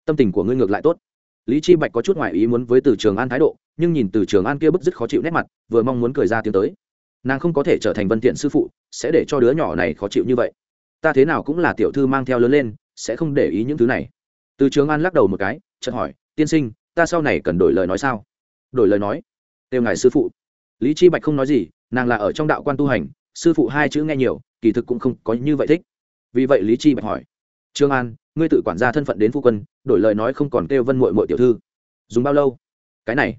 tâm tình của ngươi ngược lại tốt lý chi bạch có chút ngoại ý muốn với từ trường an thái độ, nhưng nhìn từ trường an kia bức dứt khó chịu nét mặt, vừa mong muốn cười ra tiếng tới. Nàng không có thể trở thành vân thiện sư phụ, sẽ để cho đứa nhỏ này khó chịu như vậy. Ta thế nào cũng là tiểu thư mang theo lớn lên, sẽ không để ý những thứ này. Từ trường an lắc đầu một cái, chợt hỏi, tiên sinh, ta sau này cần đổi lời nói sao? Đổi lời nói? Tiêu ngài sư phụ. Lý chi bạch không nói gì, nàng là ở trong đạo quan tu hành, sư phụ hai chữ nghe nhiều, kỳ thực cũng không có như vậy thích. Vì vậy lý chi bạch hỏi trương an ngươi tự quản gia thân phận đến phu quân, đổi lời nói không còn kêu vân mội mội tiểu thư. Dùng bao lâu? Cái này,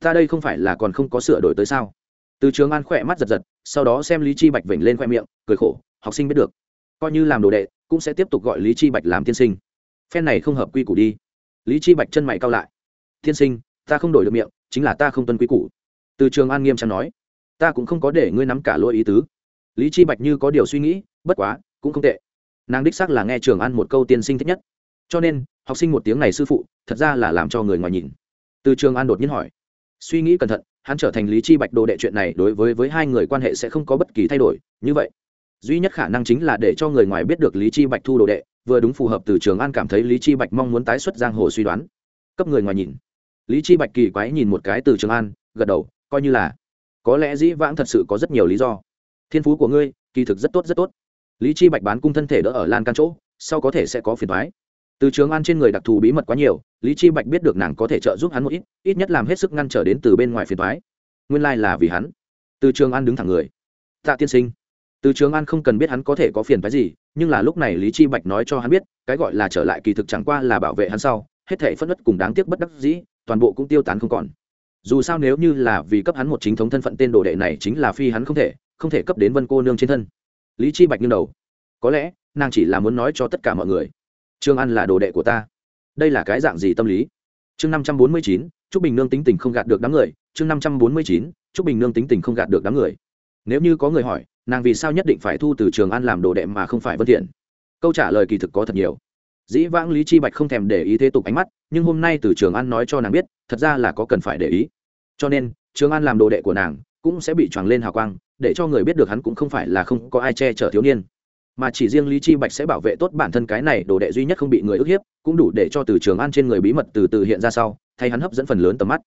ta đây không phải là còn không có sửa đổi tới sao? Từ trường an khỏe mắt giật giật, sau đó xem lý chi bạch vểnh lên khoe miệng, cười khổ, học sinh biết được. Coi như làm đồ đệ, cũng sẽ tiếp tục gọi lý chi bạch làm tiên sinh. Phen này không hợp quy củ đi. Lý chi bạch chân mày cao lại. Tiên sinh, ta không đổi được miệng, chính là ta không tuân quy củ. Từ trường an nghiêm trang nói. Ta cũng không có để ngươi nắm cả lỗi ý tứ. Lý chi bạch như có điều suy nghĩ, bất quá, cũng không tệ nàng đích xác là nghe trường an một câu tiên sinh thích nhất. Cho nên, học sinh một tiếng này sư phụ, thật ra là làm cho người ngoài nhìn. Từ trường an đột nhiên hỏi, suy nghĩ cẩn thận, hắn trở thành lý chi bạch đồ đệ chuyện này đối với với hai người quan hệ sẽ không có bất kỳ thay đổi, như vậy. Duy nhất khả năng chính là để cho người ngoài biết được lý chi bạch thu đồ đệ, vừa đúng phù hợp từ trường an cảm thấy lý chi bạch mong muốn tái xuất giang hồ suy đoán. Cấp người ngoài nhìn. Lý chi bạch kỳ quái nhìn một cái từ trường an, gật đầu, coi như là. Có lẽ dĩ vãng thật sự có rất nhiều lý do. Thiên phú của ngươi, kỳ thực rất tốt rất tốt lý chi bạch bán cung thân thể đỡ ở lan can chỗ, sau có thể sẽ có phiền thoái từ trường an trên người đặc thù bí mật quá nhiều, lý chi bạch biết được nàng có thể trợ giúp hắn một ít ít nhất làm hết sức ngăn trở đến từ bên ngoài phiền thoái nguyên lai là vì hắn. Từ trường an đứng thẳng người. Tạ tiên sinh. Từ trường an không cần biết hắn có thể có phiền phái gì, nhưng là lúc này lý chi bạch nói cho hắn biết, cái gọi là trở lại kỳ thực chẳng qua là bảo vệ hắn sau, hết thể phất đất cùng đáng tiếc bất đắc dĩ, toàn bộ cũng tiêu tán không còn. Dù sao nếu như là vì cấp hắn một chính thống thân phận tên đồ đệ này chính là phi hắn không thể không thể cấp đến vân cô nương trên thân lý chi bạch nghiêng đầu. Có lẽ, nàng chỉ là muốn nói cho tất cả mọi người. Trương an là đồ đệ của ta. Đây là cái dạng gì tâm lý? Chương năm trăm bốn mươi chín chúc bình nương tính tình không gạt được đám người. Chương năm trăm bốn mươi chín chúc bình nương tính tình không gạt được đám người. Nếu như có người hỏi, nàng vì sao nhất định phải thu từ trường an làm đồ đệ mà không phải vân thiện? Câu trả lời kỳ thực có thật nhiều. Dĩ vãng lý chi bạch không thèm để ý thế tục ánh mắt, nhưng hôm nay từ trường an nói cho nàng biết, thật ra là có cần phải để ý. Cho nên, trường an làm đồ đệ của nàng cũng sẽ bị choàng lên hào quang, để cho người biết được hắn cũng không phải là không có ai che chở thiếu niên. Mà chỉ riêng lý chi bạch sẽ bảo vệ tốt bản thân cái này, đồ đệ duy nhất không bị người ức hiếp, cũng đủ để cho từ trường an trên người bí mật từ từ hiện ra sau, thay hắn hấp dẫn phần lớn tầm mắt.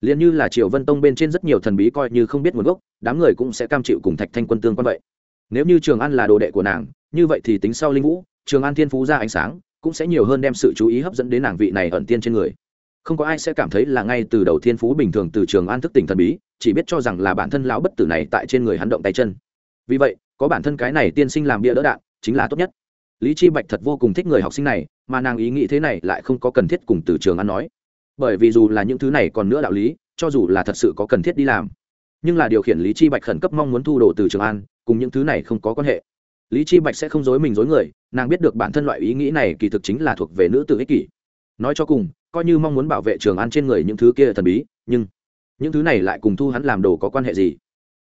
Liền như là triều vân tông bên trên rất nhiều thần bí coi như không biết nguồn gốc, đám người cũng sẽ cam chịu cùng thạch thanh quân tương quan vậy. Nếu như trường an là đồ đệ của nàng, như vậy thì tính sau linh vũ, trường an thiên phú ra ánh sáng, cũng sẽ nhiều hơn đem sự chú ý hấp dẫn đến nàng vị này ẩn tiên trên người. Không có ai sẽ cảm thấy là ngay từ đầu thiên phú bình thường từ trường an thức tỉnh thần bí chỉ biết cho rằng là bản thân lão bất tử này tại trên người hắn động tay chân. Vì vậy, có bản thân cái này tiên sinh làm bia đỡ đạn chính là tốt nhất. Lý chi bạch thật vô cùng thích người học sinh này, mà nàng ý nghĩ thế này lại không có cần thiết cùng từ trường an nói. Bởi vì dù là những thứ này còn nữa đạo lý, cho dù là thật sự có cần thiết đi làm, nhưng là điều khiển lý chi bạch khẩn cấp mong muốn thu đồ từ trường an cùng những thứ này không có quan hệ. Lý chi bạch sẽ không dối mình dối người, nàng biết được bản thân loại ý nghĩ này kỳ thực chính là thuộc về nữ tử ích kỷ. Nói cho cùng, coi như mong muốn bảo vệ trường an trên người những thứ kia thần bí, nhưng những thứ này lại cùng thu hắn làm đồ có quan hệ gì?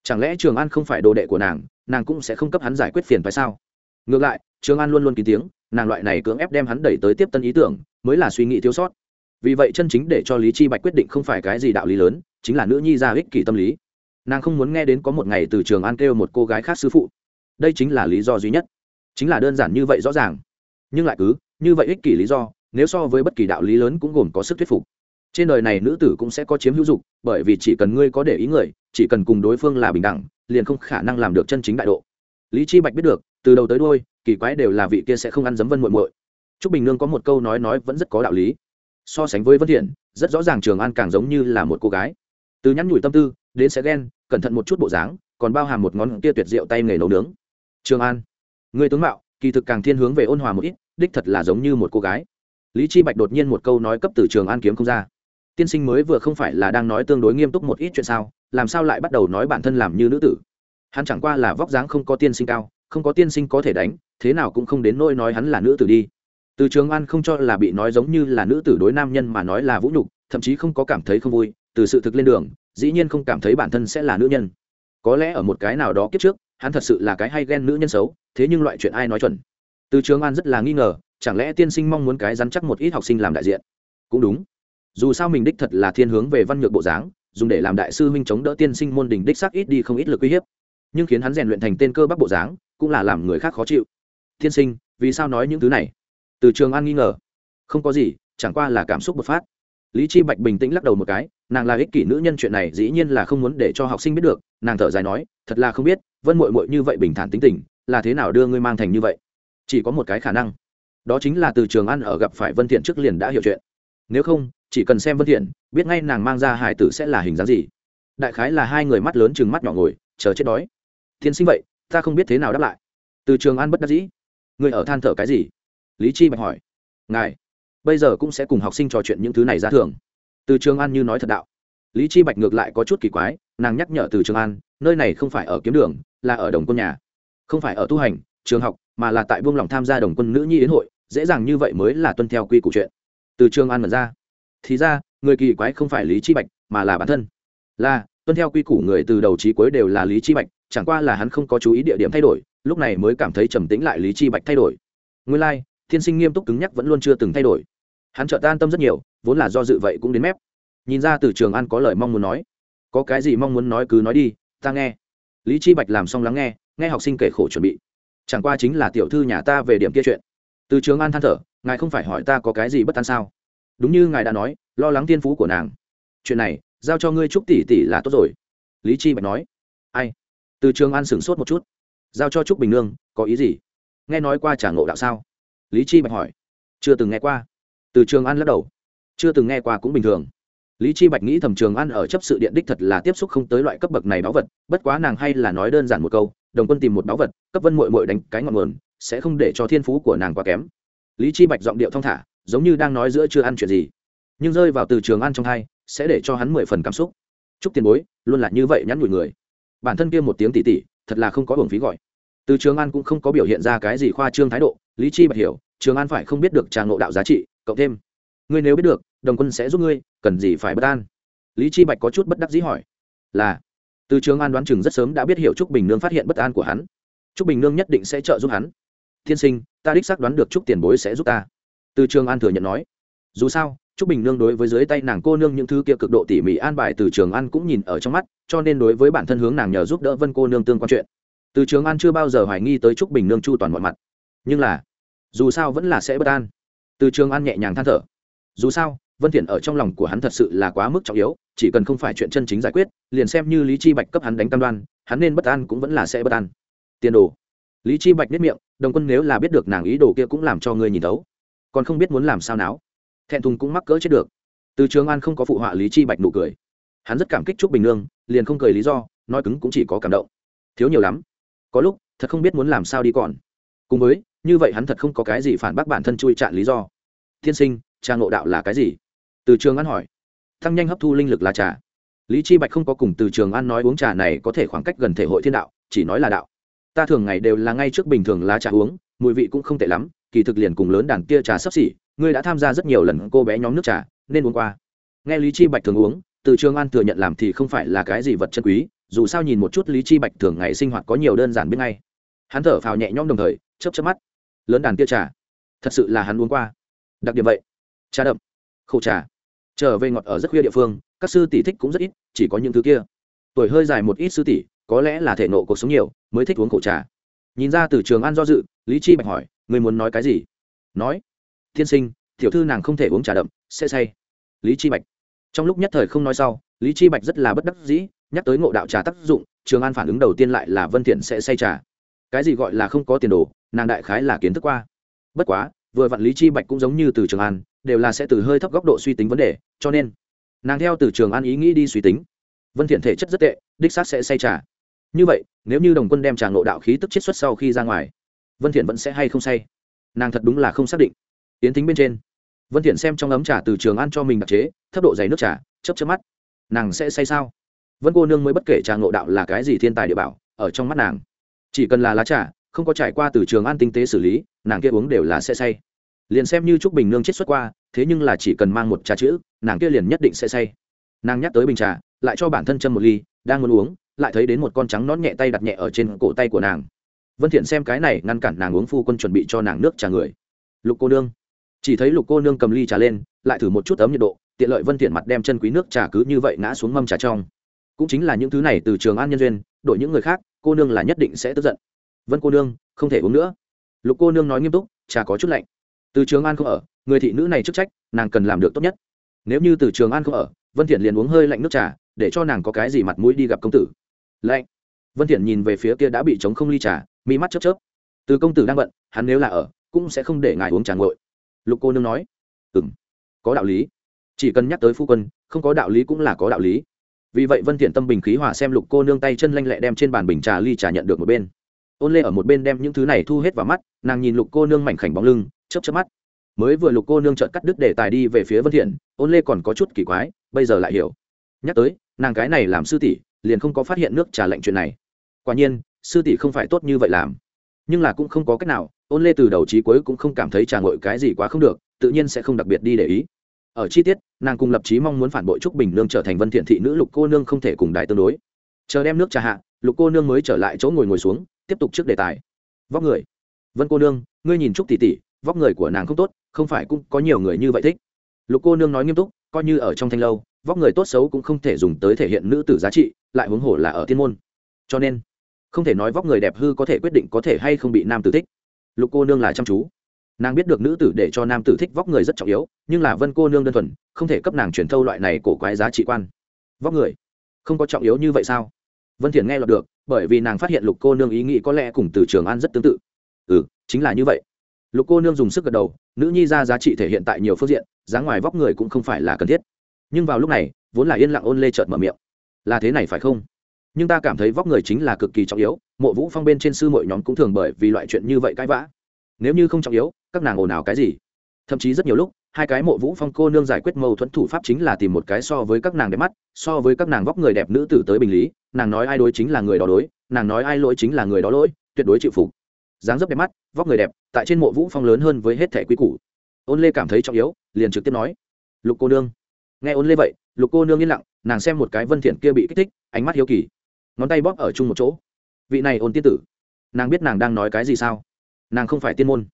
Chẳng lẽ trường an không phải đồ đệ của nàng nàng cũng sẽ không cấp hắn giải quyết phiền phải sao? Ngược lại, trường an luôn luôn kín tiếng, nàng loại này cưỡng ép đem hắn đẩy tới tiếp tân ý tưởng, mới là suy nghĩ thiếu sót. Vì vậy chân chính để cho lý chi bạch quyết định không phải cái gì đạo lý lớn, chính là nữ nhi ra ích kỷ tâm lý. Nàng không muốn nghe đến có một ngày từ trường an kêu một cô gái khác sư phụ. Đây chính là lý do duy nhất. Chính là đơn giản như vậy rõ ràng. Nhưng lại cứ, như vậy ích kỷ lý do, nếu so với bất kỳ đạo lý lớn cũng gồm có sức thuyết phục trên đời này nữ tử cũng sẽ có chiếm hữu dục, bởi vì chỉ cần ngươi có để ý người, chỉ cần cùng đối phương là bình đẳng, liền không khả năng làm được chân chính đại độ. Lý chi bạch biết được, từ đầu tới đuôi, kỳ quái đều là vị kia sẽ không ăn dấm vân muội muội. Trúc bình nương có một câu nói nói vẫn rất có đạo lý. So sánh với vân thiện, rất rõ ràng trường an càng giống như là một cô gái. Từ nhắn nhủi tâm tư, đến sẽ ghen, cẩn thận một chút bộ dáng, còn bao hàm một ngón kia tuyệt diệu tay nghề nấu nướng. Trường an, người tướng mạo, kỳ thực càng thiên hướng về ôn hòa một ít, đích thật là giống như một cô gái. Lý chi bạch đột nhiên một câu nói cấp từ trường an kiếm không ra tiên sinh mới vừa không phải là đang nói tương đối nghiêm túc một ít chuyện sao, làm sao lại bắt đầu nói bản thân làm như nữ tử? Hắn chẳng qua là vóc dáng không có tiên sinh cao, không có tiên sinh có thể đánh, thế nào cũng không đến nỗi nói hắn là nữ tử đi. Từ trường an không cho là bị nói giống như là nữ tử đối nam nhân mà nói là vũ nhục, thậm chí không có cảm thấy không vui, từ sự thực lên đường, dĩ nhiên không cảm thấy bản thân sẽ là nữ nhân. Có lẽ ở một cái nào đó kiếp trước, hắn thật sự là cái hay ghen nữ nhân xấu, thế nhưng loại chuyện ai nói chuẩn? Từ trường an rất là nghi ngờ, chẳng lẽ tiên sinh mong muốn cái rắn chắc một ít học sinh làm đại diện? Cũng đúng dù sao mình đích thật là thiên hướng về văn nhược bộ dáng, dùng để làm đại sư huynh chống đỡ tiên sinh môn đình đích sắc ít đi không ít lực uy hiếp. Nhưng khiến hắn rèn luyện thành tên cơ bắc bộ dáng, cũng là làm người khác khó chịu. Tiên sinh, vì sao nói những thứ này? Từ trường an nghi ngờ. Không có gì, chẳng qua là cảm xúc bộc phát. Lý chi bạch bình tĩnh lắc đầu một cái, nàng là ích kỷ nữ nhân chuyện này dĩ nhiên là không muốn để cho học sinh biết được, nàng thở dài nói, thật là không biết, vân muội muội như vậy bình thản tính tình, là thế nào đưa ngươi mang thành như vậy? Chỉ có một cái khả năng, đó chính là từ trường ăn ở gặp phải vân thiện trước liền đã hiểu chuyện. Nếu không chỉ cần xem vân thiện, biết ngay nàng mang ra hải tử sẽ là hình dáng gì. Đại khái là hai người mắt lớn chừng mắt nhỏ ngồi, chờ chết đói. Thiên sinh vậy, ta không biết thế nào đáp lại. Từ trường an bất đắc dĩ. Người ở than thở cái gì? Lý chi bạch hỏi. Ngài, bây giờ cũng sẽ cùng học sinh trò chuyện những thứ này ra thường. Từ trường an như nói thật đạo. Lý chi bạch ngược lại có chút kỳ quái, nàng nhắc nhở từ trường an, nơi này không phải ở kiếm đường, là ở đồng quân nhà. Không phải ở tu hành, trường học, mà là tại buông lòng tham gia đồng quân nữ nhi yến hội, dễ dàng như vậy mới là tuân theo quy củ chuyện. Từ trường an mật ra thì ra người kỳ quái không phải lý chi bạch mà là bản thân. Là tuân theo quy củ người từ đầu chí cuối đều là lý chi bạch chẳng qua là hắn không có chú ý địa điểm thay đổi lúc này mới cảm thấy trầm tĩnh lại lý chi bạch thay đổi. Nguyên lai like, thiên sinh nghiêm túc cứng nhắc vẫn luôn chưa từng thay đổi. Hắn trợ tan tâm rất nhiều vốn là do dự vậy cũng đến mép. Nhìn ra từ trường an có lời mong muốn nói. Có cái gì mong muốn nói cứ nói đi ta nghe. Lý chi bạch làm xong lắng nghe nghe học sinh kể khổ chuẩn bị. Chẳng qua chính là tiểu thư nhà ta về điểm kia chuyện. Từ trường an than thở ngài không phải hỏi ta có cái gì bất an sao? Đúng như ngài đã nói, lo lắng tiên phú của nàng. Chuyện này, giao cho ngươi trúc tỷ tỷ là tốt rồi. Lý chi bạch nói. Ai? Từ trường an sửng sốt một chút. Giao cho trúc bình nương, có ý gì? Nghe nói qua trả ngộ đạo sao? Lý chi bạch hỏi. Chưa từng nghe qua. Từ trường an lắc đầu. Chưa từng nghe qua cũng bình thường. Lý chi bạch nghĩ thẩm trường an ở chấp sự điện đích thật là tiếp xúc không tới loại cấp bậc này báu vật, bất quá nàng hay là nói đơn giản một câu, đồng quân tìm một báu vật, cấp vân muội muội đánh cái ngọn nguồn, sẽ không để cho thiên phú của nàng quá kém. Lý chi bạch giọng điệu thong thả giống như đang nói giữa chưa ăn chuyện gì. Nhưng rơi vào từ trường ăn trong hai, sẽ để cho hắn mười phần cảm xúc. Chúc tiền bối, luôn là như vậy nhắn nhủi người. Bản thân kia một tiếng tỉ tỉ, thật là không có hưởng phí gọi. Từ trường an cũng không có biểu hiện ra cái gì khoa trương thái độ, lý chi bạch hiểu, trường an phải không biết được trà ngộ đạo giá trị, cộng thêm. Ngươi nếu biết được, đồng quân sẽ giúp ngươi, cần gì phải bất an? Lý chi bạch có chút bất đắc dĩ hỏi. Là, từ trường an đoán chừng rất sớm đã biết hiểu trúc bình nương phát hiện bất an của hắn. Trúc bình nương nhất định sẽ trợ giúp hắn. Thiên sinh, ta đích xác đoán được trúc tiền bối sẽ giúp ta từ trường an thừa nhận nói, dù sao, trúc bình nương đối với dưới tay nàng cô nương những thứ kia cực độ tỉ mỉ an bài từ trường an cũng nhìn ở trong mắt, cho nên đối với bản thân hướng nàng nhờ giúp đỡ vân cô nương tương quan chuyện. Từ trường an chưa bao giờ hoài nghi tới trúc bình nương chu toàn mọi mặt. Nhưng là, dù sao vẫn là sẽ bất an. Từ trường an nhẹ nhàng than thở. Dù sao, vân thiện ở trong lòng của hắn thật sự là quá mức trọng yếu, chỉ cần không phải chuyện chân chính giải quyết, liền xem như lý chi bạch cấp hắn đánh cam đoan, hắn nên bất an cũng vẫn là sẽ bất an. Tiền đồ. Lý chi bạch biết miệng, đồng quân nếu là biết được nàng ý đồ kia cũng làm cho ngươi nhìn thấu còn không biết muốn làm sao náo. Thẹn thùng cũng mắc cỡ chết được. Từ trường an không có phụ họa lý chi bạch nụ cười. Hắn rất cảm kích trúc bình nương, liền không cười lý do, nói cứng cũng chỉ có cảm động. Thiếu nhiều lắm. Có lúc, thật không biết muốn làm sao đi còn. Cùng với, như vậy hắn thật không có cái gì phản bác bản thân chui chạn lý do. Thiên sinh trà ngộ đạo là cái gì? Từ trường an hỏi. Tăng nhanh hấp thu linh lực là trà. Lý chi bạch không có cùng từ trường an nói uống trà này có thể khoảng cách gần thể hội thiên đạo, chỉ nói là đạo. Ta thường ngày đều là ngay trước bình thường lá trà uống, mùi vị cũng không tệ lắm kỳ thực liền cùng lớn đàn kia trà sắp xỉ, ngươi đã tham gia rất nhiều lần cô bé nhóm nước trà, nên uống qua. Nghe lý chi bạch thường uống, từ trường an thừa nhận làm thì không phải là cái gì vật chân quý, dù sao nhìn một chút lý chi bạch thường ngày sinh hoạt có nhiều đơn giản biết ngay. Hắn thở phào nhẹ nhõm đồng thời, chớp chớp mắt. Lớn đàn kia trà, thật sự là hắn uống qua. Đặc điểm vậy, trà đậm, khổ trà. Trở về ngọt ở rất khuya địa phương, các sư tỷ thích cũng rất ít, chỉ có những thứ kia. Tuổi hơi dài một ít sư tỷ, có lẽ là thể nộ cuộc sống nhiều, mới thích uống khổ trà. Nhìn ra từ trường an do dự lý chi bạch hỏi người muốn nói cái gì? Nói. Thiên sinh, tiểu thư nàng không thể uống trà đậm, sẽ say. Lý chi bạch. Trong lúc nhất thời không nói sau, lý chi bạch rất là bất đắc dĩ, nhắc tới ngộ đạo trà tác dụng, trường an phản ứng đầu tiên lại là vân thiện sẽ say trà. Cái gì gọi là không có tiền đồ, nàng đại khái là kiến thức qua. Bất quá, vừa vặn lý chi bạch cũng giống như từ trường an, đều là sẽ từ hơi thấp góc độ suy tính vấn đề, cho nên nàng theo từ trường an ý nghĩ đi suy tính. Vân thiện thể chất rất tệ, đích xác sẽ say trà. Như vậy, nếu như đồng quân đem trà ngộ đạo khí tức chiết xuất sau khi ra ngoài vân thiện vẫn sẽ hay không say? Nàng thật đúng là không xác định. Tiến Thính bên trên. Vân thiện xem trong ấm trà từ trường an cho mình đặc chế, thấp độ dày nước trà, chớp chớp mắt. Nàng sẽ say sao? Vân cô nương mới bất kể trà ngộ đạo là cái gì thiên tài địa bảo, ở trong mắt nàng. Chỉ cần là lá trà, không có trải qua từ trường an tinh tế xử lý, nàng kia uống đều là sẽ say. Liền xem như trúc bình nương chết xuất qua, thế nhưng là chỉ cần mang một trà chữ, nàng kia liền nhất định sẽ say. Nàng nhắc tới bình trà, lại cho bản thân châm một ly, đang muốn uống, lại thấy đến một con trắng nón nhẹ tay đặt nhẹ ở trên cổ tay của nàng vân thiện xem cái này ngăn cản nàng uống phu quân chuẩn bị cho nàng nước trà người. Lục cô nương. Chỉ thấy lục cô nương cầm ly trà lên, lại thử một chút ấm nhiệt độ, tiện lợi vân thiện mặt đem chân quý nước trà cứ như vậy ngã xuống mâm trà trong. Cũng chính là những thứ này từ trường an nhân duyên đổi những người khác, cô nương là nhất định sẽ tức giận. Vân cô nương, không thể uống nữa. Lục cô nương nói nghiêm túc, trà có chút lạnh. Từ trường an không ở, người thị nữ này chức trách, nàng cần làm được tốt nhất. Nếu như từ trường an không ở, vân thiện liền uống hơi lạnh nước trà, để cho nàng có cái gì mặt mũi đi gặp công tử. Lạnh. Vân thiện nhìn về phía kia đã bị chống không ly trà mi mắt chớp chớp. Từ công tử đang bận, hắn nếu là ở, cũng sẽ không để ngài uống trà nguội. Lục cô nương nói, ừm, có đạo lý. Chỉ cần nhắc tới phu quân, không có đạo lý cũng là có đạo lý. Vì vậy vân thiện tâm bình khí hòa xem lục cô nương tay chân lanh lẹ đem trên bàn bình trà ly trà nhận được một bên. Ôn lê ở một bên đem những thứ này thu hết vào mắt, nàng nhìn lục cô nương mảnh khảnh bóng lưng, chớp chớp mắt. Mới vừa lục cô nương chợt cắt đứt để tài đi về phía vân thiện, ôn lê còn có chút kỳ quái, bây giờ lại hiểu. Nhắc tới, nàng cái này làm sư tỷ, liền không có phát hiện nước trà lạnh chuyện này. Quả nhiên sư tỷ không phải tốt như vậy làm. Nhưng là cũng không có cách nào, ôn lê từ đầu chí cuối cũng không cảm thấy trà ngội cái gì quá không được, tự nhiên sẽ không đặc biệt đi để ý. Ở chi tiết, nàng cùng lập chí mong muốn phản bội trúc bình nương trở thành vân thiện thị nữ lục cô nương không thể cùng đại tương đối. Chờ đem nước trà hạ, lục cô nương mới trở lại chỗ ngồi ngồi xuống, tiếp tục trước đề tài. Vóc người. Vân cô nương, ngươi nhìn trúc tỷ tỷ, vóc người của nàng không tốt, không phải cũng có nhiều người như vậy thích. Lục cô nương nói nghiêm túc, coi như ở trong thanh lâu, vóc người tốt xấu cũng không thể dùng tới thể hiện nữ tử giá trị, lại huống hồ là ở thiên môn. Cho nên không thể nói vóc người đẹp hư có thể quyết định có thể hay không bị nam tử thích. Lục cô nương là chăm chú. Nàng biết được nữ tử để cho nam tử thích vóc người rất trọng yếu, nhưng là vân cô nương đơn thuần, không thể cấp nàng truyền thâu loại này cổ quái giá trị quan. Vóc người? Không có trọng yếu như vậy sao? Vân thiện nghe lọt được, bởi vì nàng phát hiện lục cô nương ý nghĩ có lẽ cùng từ trường an rất tương tự. Ừ chính là như vậy. Lục cô nương dùng sức gật đầu, nữ nhi ra giá trị thể hiện tại nhiều phương diện, dáng ngoài vóc người cũng không phải là cần thiết. Nhưng vào lúc này, vốn là yên lặng ôn lê chợt mở miệng. Là thế này phải không? Nhưng ta cảm thấy vóc người chính là cực kỳ trọng yếu, mộ vũ phong bên trên sư mọi nhóm cũng thường bởi vì loại chuyện như vậy cãi vã. Nếu như không trọng yếu, các nàng ồn ào cái gì? Thậm chí rất nhiều lúc, hai cái mộ vũ phong cô nương giải quyết mâu thuẫn thủ pháp chính là tìm một cái so với các nàng đẹp mắt, so với các nàng vóc người đẹp nữ tử tới bình lý, nàng nói ai đối chính là người đó đối, nàng nói ai lỗi chính là người đó lỗi, tuyệt đối chịu phục. Dáng dấp đẹp mắt, vóc người đẹp, tại trên mộ vũ phong lớn hơn với hết thẻ quý củ. Ôn lê cảm thấy trọng yếu, liền trực tiếp nói, lục cô nương. Nghe ôn lê vậy, lục cô nương yên lặng, nàng xem một cái vân thiện kia bị kích thích, ánh mắt hiếu kỳ ngón tay bóp ở chung một chỗ. Vị này ôn tiên tử, nàng biết nàng đang nói cái gì sao? Nàng không phải tiên môn,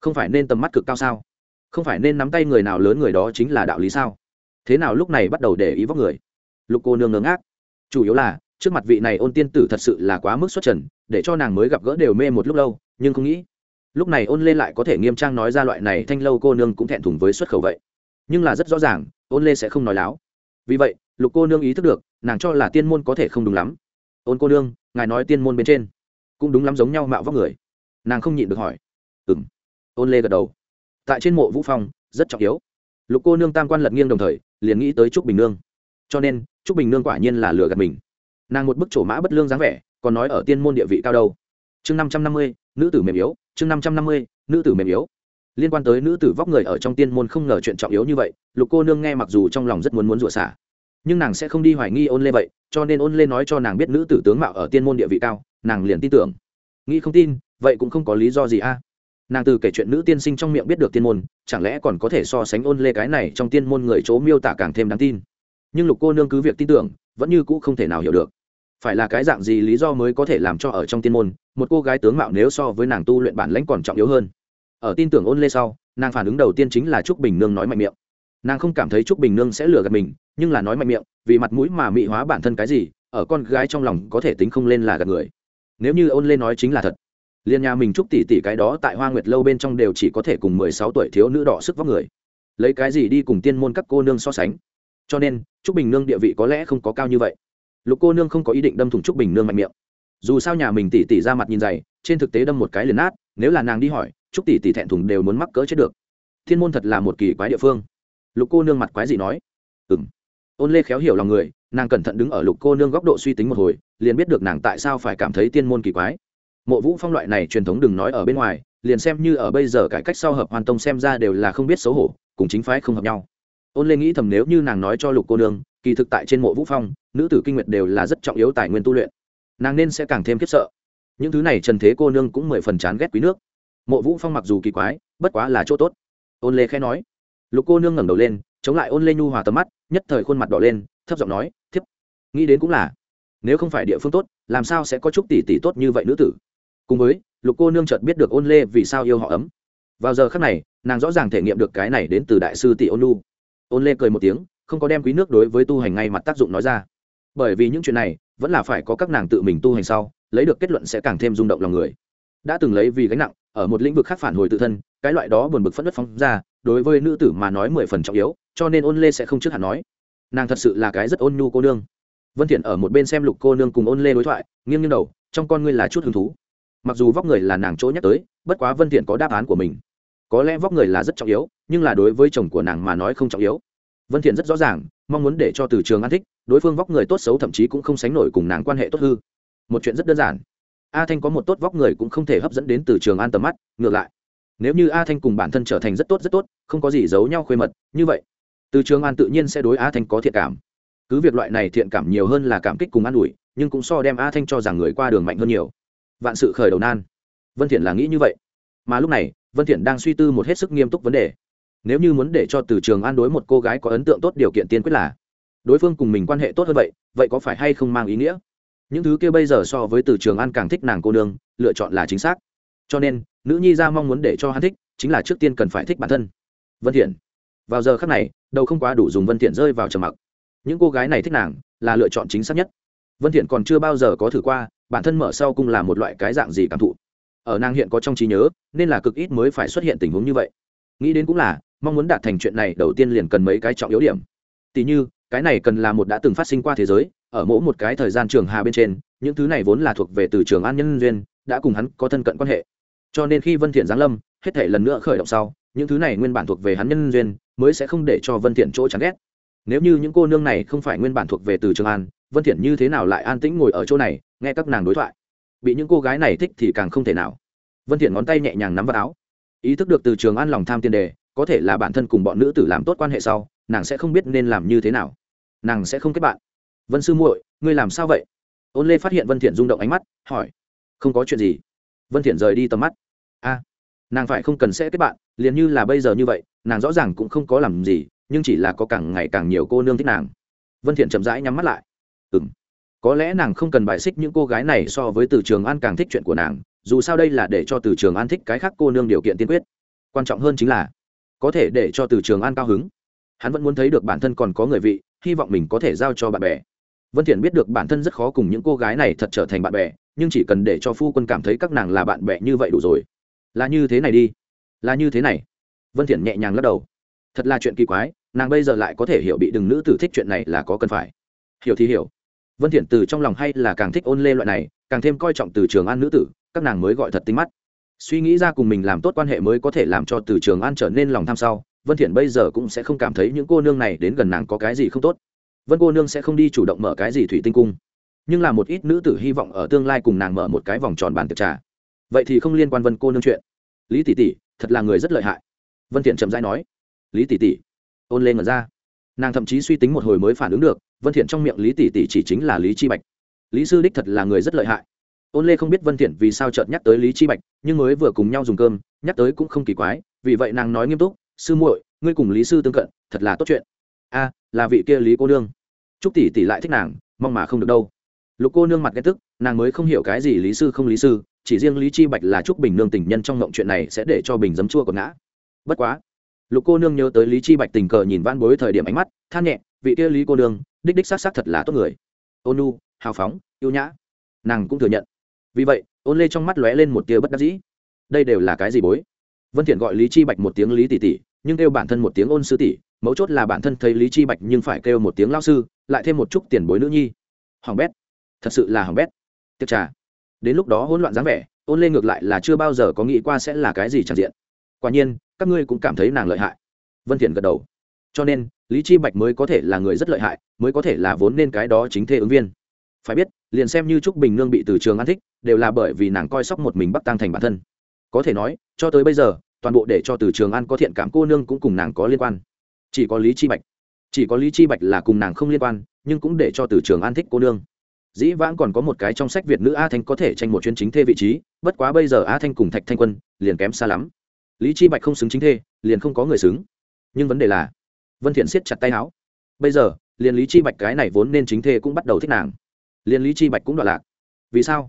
không phải nên tầm mắt cực cao sao? Không phải nên nắm tay người nào lớn người đó chính là đạo lý sao? Thế nào lúc này bắt đầu để ý vóc người? Lục cô nương ngớ ngác. Chủ yếu là, trước mặt vị này ôn tiên tử thật sự là quá mức xuất trần, để cho nàng mới gặp gỡ đều mê một lúc lâu, nhưng không nghĩ, lúc này ôn lên lại có thể nghiêm trang nói ra loại này thanh lâu cô nương cũng thẹn thùng với xuất khẩu vậy. Nhưng là rất rõ ràng, ôn lê sẽ không nói láo. Vì vậy, lục cô nương ý thức được, nàng cho là tiên môn có thể không đúng lắm ôn cô nương, ngài nói tiên môn bên trên cũng đúng lắm giống nhau mạo vóc người. Nàng không nhịn được hỏi. Ừ m ôn lê gật đầu. Tại trên mộ vũ phong, rất trọng yếu. Lục cô nương tam quan lật nghiêng đồng thời, liền nghĩ tới trúc bình nương. Cho nên, trúc bình nương quả nhiên là lừa gạt mình. Nàng một bức trổ mã bất lương dáng vẻ, còn nói ở tiên môn địa vị cao đâu. Chương năm trăm năm mươi, nữ tử mềm yếu. Chương năm trăm năm mươi, nữ tử mềm yếu. Liên quan tới nữ tử vóc người ở trong tiên môn không ngờ chuyện trọng yếu như vậy, lục cô nương nghe mặc dù trong lòng rất muốn muốn rủa xả nhưng nàng sẽ không đi hoài nghi ôn lê vậy, cho nên ôn lê nói cho nàng biết nữ tử tướng mạo ở tiên môn địa vị cao, nàng liền tin tưởng. Nghĩ không tin, vậy cũng không có lý do gì a. Nàng từ kể chuyện nữ tiên sinh trong miệng biết được tiên môn, chẳng lẽ còn có thể so sánh ôn lê cái này trong tiên môn người chỗ miêu tả càng thêm đáng tin. Nhưng lục cô nương cứ việc tin tưởng, vẫn như cũ không thể nào hiểu được. Phải là cái dạng gì lý do mới có thể làm cho ở trong tiên môn, một cô gái tướng mạo nếu so với nàng tu luyện bản lãnh còn trọng yếu hơn. Ở tin tưởng ôn lê sau, nàng phản ứng đầu tiên chính là trúc bình nương nói mạnh miệng nàng không cảm thấy trúc bình nương sẽ lừa gạt mình, nhưng là nói mạnh miệng, vì mặt mũi mà mị hóa bản thân cái gì, ở con gái trong lòng có thể tính không lên là gạt người. Nếu như ôn lên nói chính là thật liên nhà mình trúc tỷ tỷ cái đó tại hoa nguyệt lâu bên trong đều chỉ có thể cùng mười sáu tuổi thiếu nữ đỏ sức vóc người. Lấy cái gì đi cùng tiên môn các cô nương so sánh? Cho nên, trúc bình nương địa vị có lẽ không có cao như vậy. Lục cô nương không có ý định đâm thủng trúc bình nương mạnh miệng. Dù sao nhà mình tỷ tỷ ra mặt nhìn dày, trên thực tế đâm một cái liền nát, nếu là nàng đi hỏi, trúc tỷ tỷ thẹn thùng đều muốn mắc cỡ chết được. Thiên môn thật là một kỳ quái địa phương lục cô nương mặt quái gì nói. Ừ m ôn lê khéo hiểu lòng người, nàng cẩn thận đứng ở lục cô nương góc độ suy tính một hồi, liền biết được nàng tại sao phải cảm thấy tiên môn kỳ quái. Mộ vũ phong loại này truyền thống đừng nói ở bên ngoài, liền xem như ở bây giờ cải cách sau hợp hoàn tông xem ra đều là không biết xấu hổ, cùng chính phái không hợp nhau. Ôn lê nghĩ thầm nếu như nàng nói cho lục cô nương, kỳ thực tại trên mộ vũ phong, nữ tử kinh nguyệt đều là rất trọng yếu tài nguyên tu luyện. Nàng nên sẽ càng thêm khiếp sợ. Những thứ này trần thế cô nương cũng mười phần chán ghét quý nước. Mộ vũ phong mặc dù kỳ quái, bất quá là chỗ tốt. Ôn lê khẽ nói lục cô nương ngẩng đầu lên, chống lại ôn lê nhu hòa tầm mắt, nhất thời khuôn mặt đỏ lên, thấp giọng nói, thiếp, nghĩ đến cũng là, nếu không phải địa phương tốt, làm sao sẽ có chút tỷ tỷ tốt như vậy nữ tử? Cùng với, lục cô nương chợt biết được ôn lê vì sao yêu họ ấm. Vào giờ khắc này, nàng rõ ràng thể nghiệm được cái này đến từ đại sư tỷ ôn lu ôn lê cười một tiếng, không có đem quý nước đối với tu hành ngay mặt tác dụng nói ra. Bởi vì những chuyện này, vẫn là phải có các nàng tự mình tu hành sau, lấy được kết luận sẽ càng thêm rung động lòng người. Đã từng lấy vì gánh nặng ở một lĩnh vực khác phản hồi tự thân, cái loại đó buồn bực phẫn đất phóng ra, đối với nữ tử mà nói mười phần trọng yếu, cho nên ôn lê sẽ không trước hẳn nói. Nàng thật sự là cái rất ôn nhu cô nương. Vân thiện ở một bên xem lục cô nương cùng ôn lê đối thoại, nghiêng nghiêng đầu, trong con ngươi là chút hứng thú. Mặc dù vóc người là nàng chỗ nhắc tới, bất quá vân thiện có đáp án của mình. Có lẽ vóc người là rất trọng yếu, nhưng là đối với chồng của nàng mà nói không trọng yếu. Vân thiện rất rõ ràng, mong muốn để cho từ trường an thích, đối phương vóc người tốt xấu thậm chí cũng không sánh nổi cùng nàng quan hệ tốt hư. Một chuyện rất đơn giản a thanh có một tốt vóc người cũng không thể hấp dẫn đến từ trường an tầm mắt, ngược lại. Nếu như a thanh cùng bản thân trở thành rất tốt rất tốt, không có gì giấu nhau khuê mật, như vậy, từ trường an tự nhiên sẽ đối a thanh có thiện cảm. Cứ việc loại này thiện cảm nhiều hơn là cảm kích cùng an ủi, nhưng cũng so đem a thanh cho rằng người qua đường mạnh hơn nhiều. Vạn sự khởi đầu nan. Vân thiện là nghĩ như vậy. Mà lúc này, vân thiện đang suy tư một hết sức nghiêm túc vấn đề. Nếu như muốn để cho từ trường an đối một cô gái có ấn tượng tốt, điều kiện tiên quyết là, đối phương cùng mình quan hệ tốt hơn vậy vậy có phải hay không mang ý nghĩa? Những thứ kia bây giờ so với từ trường an càng thích nàng cô nương, lựa chọn là chính xác. Cho nên, nữ nhi ra mong muốn để cho hắn thích, chính là trước tiên cần phải thích bản thân. Vân thiện. Vào giờ khắc này, đầu không quá đủ dùng vân thiện rơi vào trầm mặc. Những cô gái này thích nàng, là lựa chọn chính xác nhất. Vân thiện còn chưa bao giờ có thử qua, bản thân mở sau cung là một loại cái dạng gì cảm thụ. Ở nàng hiện có trong trí nhớ, nên là cực ít mới phải xuất hiện tình huống như vậy. Nghĩ đến cũng là, mong muốn đạt thành chuyện này đầu tiên liền cần mấy cái trọng yếu điểm. Tỷ như, cái này cần là một đã từng phát sinh qua thế giới ở mỗi một cái thời gian trường hà bên trên, những thứ này vốn là thuộc về từ trường an nhân duyên, đã cùng hắn có thân cận quan hệ. Cho nên khi vân thiện giáng lâm, hết thể lần nữa khởi động sau, những thứ này nguyên bản thuộc về hắn nhân duyên, mới sẽ không để cho vân thiện chỗ chán ghét. Nếu như những cô nương này không phải nguyên bản thuộc về từ trường an, vân thiện như thế nào lại an tĩnh ngồi ở chỗ này, nghe các nàng đối thoại? Bị những cô gái này thích thì càng không thể nào. Vân thiện ngón tay nhẹ nhàng nắm vào áo. Ý thức được từ trường an lòng tham tiền đề, có thể là bản thân cùng bọn nữ tử làm tốt quan hệ sau, nàng sẽ không biết nên làm như thế nào. Nàng sẽ không kết bạn vân sư muội, ngươi làm sao vậy? Ôn lê phát hiện vân thiện rung động ánh mắt, hỏi. Không có chuyện gì. Vân thiện rời đi tầm mắt. A, nàng phải không cần sẽ kết bạn, liền như là bây giờ như vậy, nàng rõ ràng cũng không có làm gì, nhưng chỉ là có càng ngày càng nhiều cô nương thích nàng. Vân thiện chậm rãi nhắm mắt lại. Ừm, có lẽ nàng không cần bài xích những cô gái này so với từ trường an càng thích chuyện của nàng, dù sao đây là để cho từ trường an thích cái khác cô nương điều kiện tiên quyết. Quan trọng hơn chính là, có thể để cho từ trường an cao hứng. Hắn vẫn muốn thấy được bản thân còn có người vị, hy vọng mình có thể giao cho bạn bè vân thiện biết được bản thân rất khó cùng những cô gái này thật trở thành bạn bè, nhưng chỉ cần để cho phu quân cảm thấy các nàng là bạn bè như vậy đủ rồi. Là như thế này đi. Là như thế này. Vân thiện nhẹ nhàng lắc đầu. Thật là chuyện kỳ quái, nàng bây giờ lại có thể hiểu bị đừng nữ tử thích chuyện này là có cần phải. Hiểu thì hiểu. Vân thiện từ trong lòng hay là càng thích ôn lê loại này, càng thêm coi trọng từ trường an nữ tử, các nàng mới gọi thật tinh mắt. Suy nghĩ ra cùng mình làm tốt quan hệ mới có thể làm cho từ trường an trở nên lòng tham sau, vân thiện bây giờ cũng sẽ không cảm thấy những cô nương này đến gần nàng có cái gì không tốt vân cô nương sẽ không đi chủ động mở cái gì thủy tinh cung, nhưng là một ít nữ tử hy vọng ở tương lai cùng nàng mở một cái vòng tròn bàn tiệc trà. Vậy thì không liên quan vân cô nương chuyện. Lý tỷ tỷ, thật là người rất lợi hại. Vân thiện chậm rãi nói. Lý tỷ tỷ, ôn lên ngẩn ra. Nàng thậm chí suy tính một hồi mới phản ứng được, vân thiện trong miệng lý tỷ tỷ chỉ chính là lý chi bạch. Lý sư đích thật là người rất lợi hại. Ôn lê không biết vân thiện vì sao chợt nhắc tới lý chi bạch, nhưng mới vừa cùng nhau dùng cơm, nhắc tới cũng không kỳ quái, vì vậy nàng nói nghiêm túc, sư muội, ngươi cùng lý sư tương cận, thật là tốt chuyện a, là vị kia lý cô nương. Trúc tỷ tỷ lại thích nàng, mong mà không được đâu. Lục cô nương mặt ghét tức, nàng mới không hiểu cái gì lý sư không lý sư, chỉ riêng lý chi bạch là trúc bình nương tình nhân trong ngộng chuyện này sẽ để cho bình dấm chua còn ngã. Bất quá, lục cô nương nhớ tới lý chi bạch tình cờ nhìn van bối thời điểm ánh mắt, than nhẹ, vị kia lý cô nương, đích đích sát sát thật là tốt người. Ôn nu hào phóng, yêu nhã. Nàng cũng thừa nhận. Vì vậy, ôn lê trong mắt lóe lên một tia bất đắc dĩ. Đây đều là cái gì bối? Vân thiện gọi lý chi bạch một tiếng lý tỷ tỷ, nhưng kêu bản thân một tiếng ôn sư tỷ mấu chốt là bản thân thấy lý chi bạch nhưng phải kêu một tiếng lao sư, lại thêm một chút tiền bối nữ nhi. Hoàng bét. Thật sự là hỏng bét. Tiếc trà. Đến lúc đó hỗn loạn dáng vẻ, ôn lên ngược lại là chưa bao giờ có nghĩ qua sẽ là cái gì tràn diện. Quả nhiên, các ngươi cũng cảm thấy nàng lợi hại. Vân thiện gật đầu. Cho nên, lý chi bạch mới có thể là người rất lợi hại, mới có thể là vốn nên cái đó chính thê ứng viên. Phải biết, liền xem như trúc bình nương bị từ trường an thích, đều là bởi vì nàng coi sóc một mình bắc tăng thành bản thân. Có thể nói, cho tới bây giờ, toàn bộ để cho từ trường an có thiện cảm cô nương cũng cùng nàng có liên quan chỉ có lý chi bạch. Chỉ có lý chi bạch là cùng nàng không liên quan, nhưng cũng để cho từ trường an thích cô nương. Dĩ vãng còn có một cái trong sách việt nữ a thanh có thể tranh một chuyên chính thê vị trí, bất quá bây giờ a thanh cùng thạch thanh quân liền kém xa lắm. Lý chi bạch không xứng chính thê, liền không có người xứng. Nhưng vấn đề là, vân thiện siết chặt tay áo. Bây giờ, liền lý chi bạch cái này vốn nên chính thê cũng bắt đầu thích nàng. Liền lý chi bạch cũng đoạn lạc. Vì sao?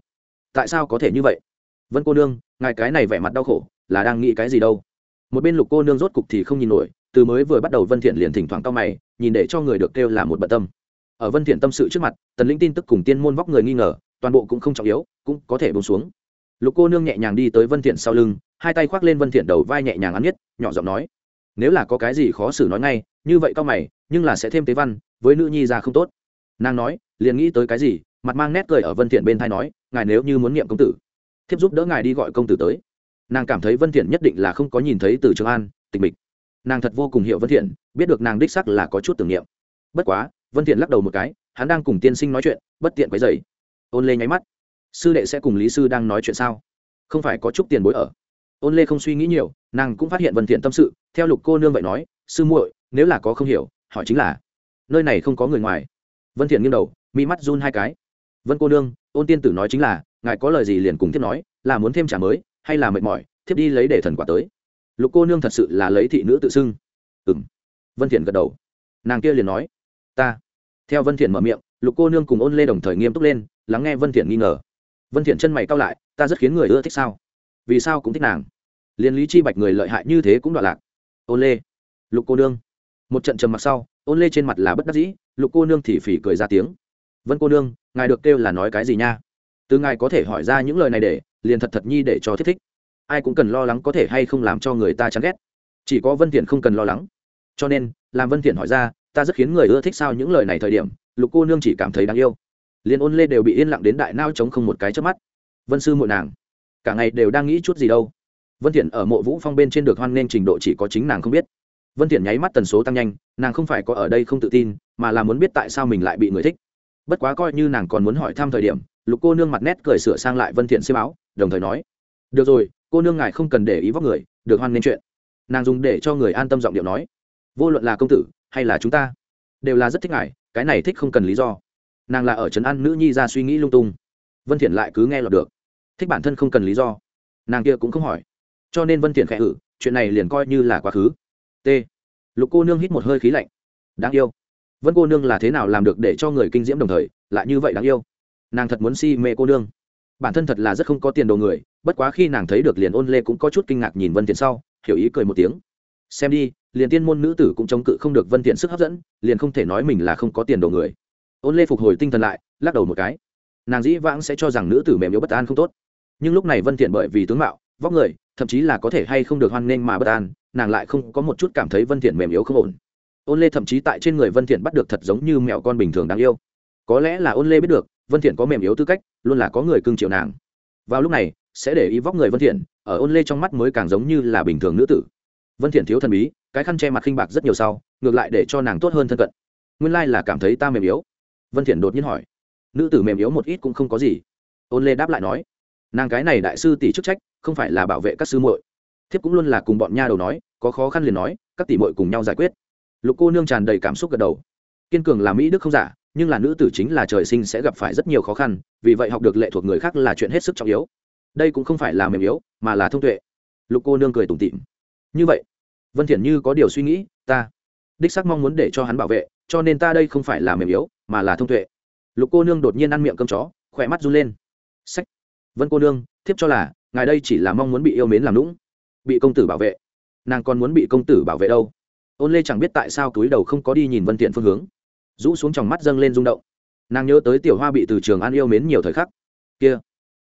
Tại sao có thể như vậy? Vân cô nương, ngài cái này vẻ mặt đau khổ, là đang nghĩ cái gì đâu? Một bên lục cô nương rốt cục thì không nhìn nổi từ mới vừa bắt đầu vân thiện liền thỉnh thoảng cao mày, nhìn để cho người được kêu là một bận tâm. Ở vân thiện tâm sự trước mặt, tần lĩnh tin tức cùng tiên môn vóc người nghi ngờ, toàn bộ cũng không trọng yếu, cũng có thể buông xuống. Lục cô nương nhẹ nhàng đi tới vân thiện sau lưng, hai tay khoác lên vân thiện đầu vai nhẹ nhàng ăn nhất, nhỏ giọng nói, nếu là có cái gì khó xử nói ngay, như vậy cao mày, nhưng là sẽ thêm tế văn, với nữ nhi ra không tốt. Nàng nói, liền nghĩ tới cái gì, mặt mang nét cười ở vân thiện bên thay nói, ngài nếu như muốn niệm công tử, thiếp giúp đỡ ngài đi gọi công tử tới. Nàng cảm thấy vân thiện nhất định là không có nhìn thấy từ trường an, tịch mịch nàng thật vô cùng hiểu vân thiện, biết được nàng đích xác là có chút tưởng niệm. Bất quá, vân thiện lắc đầu một cái, hắn đang cùng tiên sinh nói chuyện, bất tiện quấy rầy. Ôn lê nháy mắt. Sư đệ sẽ cùng lý sư đang nói chuyện sao? Không phải có chút tiền bối ở. Ôn lê không suy nghĩ nhiều, nàng cũng phát hiện vân thiện tâm sự, theo lục cô nương vậy nói, sư muội, nếu là có không hiểu, hỏi chính là, nơi này không có người ngoài. Vân thiện nghiêng đầu, mi mắt run hai cái. Vân cô nương, ôn tiên tử nói chính là, ngài có lời gì liền cùng tiếp nói, là muốn thêm trả mới, hay là mệt mỏi, thiếp đi lấy để thần quả tới lục cô nương thật sự là lấy thị nữ tự xưng. Ừm. Vân thiện gật đầu. Nàng kia liền nói, ta. Theo vân thiện mở miệng, lục cô nương cùng ôn lê đồng thời nghiêm túc lên, lắng nghe vân thiện nghi ngờ. Vân thiện chân mày cau lại, ta rất khiến người ưa thích sao? Vì sao cũng thích nàng? Liên lý chi bạch người lợi hại như thế cũng đoạn lạc. Ôn lê. Lục cô nương. Một trận trầm mặc sau, ôn lê trên mặt là bất đắc dĩ, lục cô nương thì phỉ cười ra tiếng. Vân cô nương, ngài được kêu là nói cái gì nha? Từ ngài có thể hỏi ra những lời này để, liền thật thật nhi để cho thiết thích ai cũng cần lo lắng có thể hay không làm cho người ta chán ghét. Chỉ có vân thiện không cần lo lắng. Cho nên, làm vân thiện hỏi ra, ta rất khiến người ưa thích sao những lời này thời điểm? Lục cô nương chỉ cảm thấy đáng yêu. Liền ôn lê đều bị yên lặng đến đại nao chống không một cái trước mắt. Vân sư muội nàng, cả ngày đều đang nghĩ chút gì đâu. Vân thiện ở mộ vũ phong bên trên được hoan nên trình độ chỉ có chính nàng không biết. Vân thiện nháy mắt tần số tăng nhanh, nàng không phải có ở đây không tự tin, mà là muốn biết tại sao mình lại bị người thích. Bất quá coi như nàng còn muốn hỏi thăm thời điểm, lục cô nương mặt nét cười sửa sang lại vân thiện xiêm áo, đồng thời nói, được rồi cô nương ngài không cần để ý vóc người, được hoan nên chuyện. Nàng dùng để cho người an tâm giọng điệu nói, vô luận là công tử hay là chúng ta, đều là rất thích ngài, cái này thích không cần lý do. Nàng là ở trấn an nữ nhi ra suy nghĩ lung tung. Vân thiện lại cứ nghe lọt được. Thích bản thân không cần lý do. Nàng kia cũng không hỏi. Cho nên vân thiện khẽ hử, chuyện này liền coi như là quá khứ. T. Lục cô nương hít một hơi khí lạnh. Đáng yêu. Vân cô nương là thế nào làm được để cho người kinh diễm đồng thời, lại như vậy đáng yêu? Nàng thật muốn si mê cô nương. Bản thân thật là rất không có tiền đồ người bất quá khi nàng thấy được liền ôn lê cũng có chút kinh ngạc nhìn vân thiện sau, hiểu ý cười một tiếng. Xem đi, liền tiên môn nữ tử cũng chống cự không được vân thiện sức hấp dẫn, liền không thể nói mình là không có tiền đồ người. Ôn lê phục hồi tinh thần lại, lắc đầu một cái. Nàng dĩ vãng sẽ cho rằng nữ tử mềm yếu bất an không tốt. Nhưng lúc này vân thiện bởi vì tướng mạo, vóc người, thậm chí là có thể hay không được hoan nghênh mà bất an, nàng lại không có một chút cảm thấy vân thiện mềm yếu không ổn. Ôn lê thậm chí tại trên người vân thiện bắt được thật giống như mèo con bình thường đáng yêu. Có lẽ là ôn lê biết được, vân thiện có mềm yếu tư cách, luôn là có người cưng chiều nàng. Vào lúc này sẽ để ý vóc người vân thiện, ở ôn lê trong mắt mới càng giống như là bình thường nữ tử. Vân thiện thiếu thần bí, cái khăn che mặt khinh bạc rất nhiều sau, ngược lại để cho nàng tốt hơn thân cận. Nguyên lai là cảm thấy ta mềm yếu. Vân thiện đột nhiên hỏi. Nữ tử mềm yếu một ít cũng không có gì. Ôn lê đáp lại nói. Nàng cái này đại sư tỷ chức trách, không phải là bảo vệ các sư muội. Thiếp cũng luôn là cùng bọn nha đầu nói, có khó khăn liền nói, các tỷ muội cùng nhau giải quyết. Lục cô nương tràn đầy cảm xúc gật đầu. Kiên cường là mỹ đức không giả, nhưng là nữ tử chính là trời sinh sẽ gặp phải rất nhiều khó khăn, vì vậy học được lệ thuộc người khác là chuyện hết sức trọng yếu đây cũng không phải là mềm yếu, mà là thông tuệ. Lục cô nương cười tủm tỉm. Như vậy, vân thiện như có điều suy nghĩ, ta, đích xác mong muốn để cho hắn bảo vệ, cho nên ta đây không phải là mềm yếu, mà là thông tuệ. Lục cô nương đột nhiên ăn miệng cơm chó, khỏe mắt run lên. Sách. Vân cô nương, thiếp cho là, ngài đây chỉ là mong muốn bị yêu mến làm lũng bị công tử bảo vệ. Nàng còn muốn bị công tử bảo vệ đâu? Ôn lê chẳng biết tại sao túi đầu không có đi nhìn vân thiện phương hướng. Rũ xuống tròng mắt dâng lên rung động. Nàng nhớ tới tiểu hoa bị từ trường an yêu mến nhiều thời khắc. Kia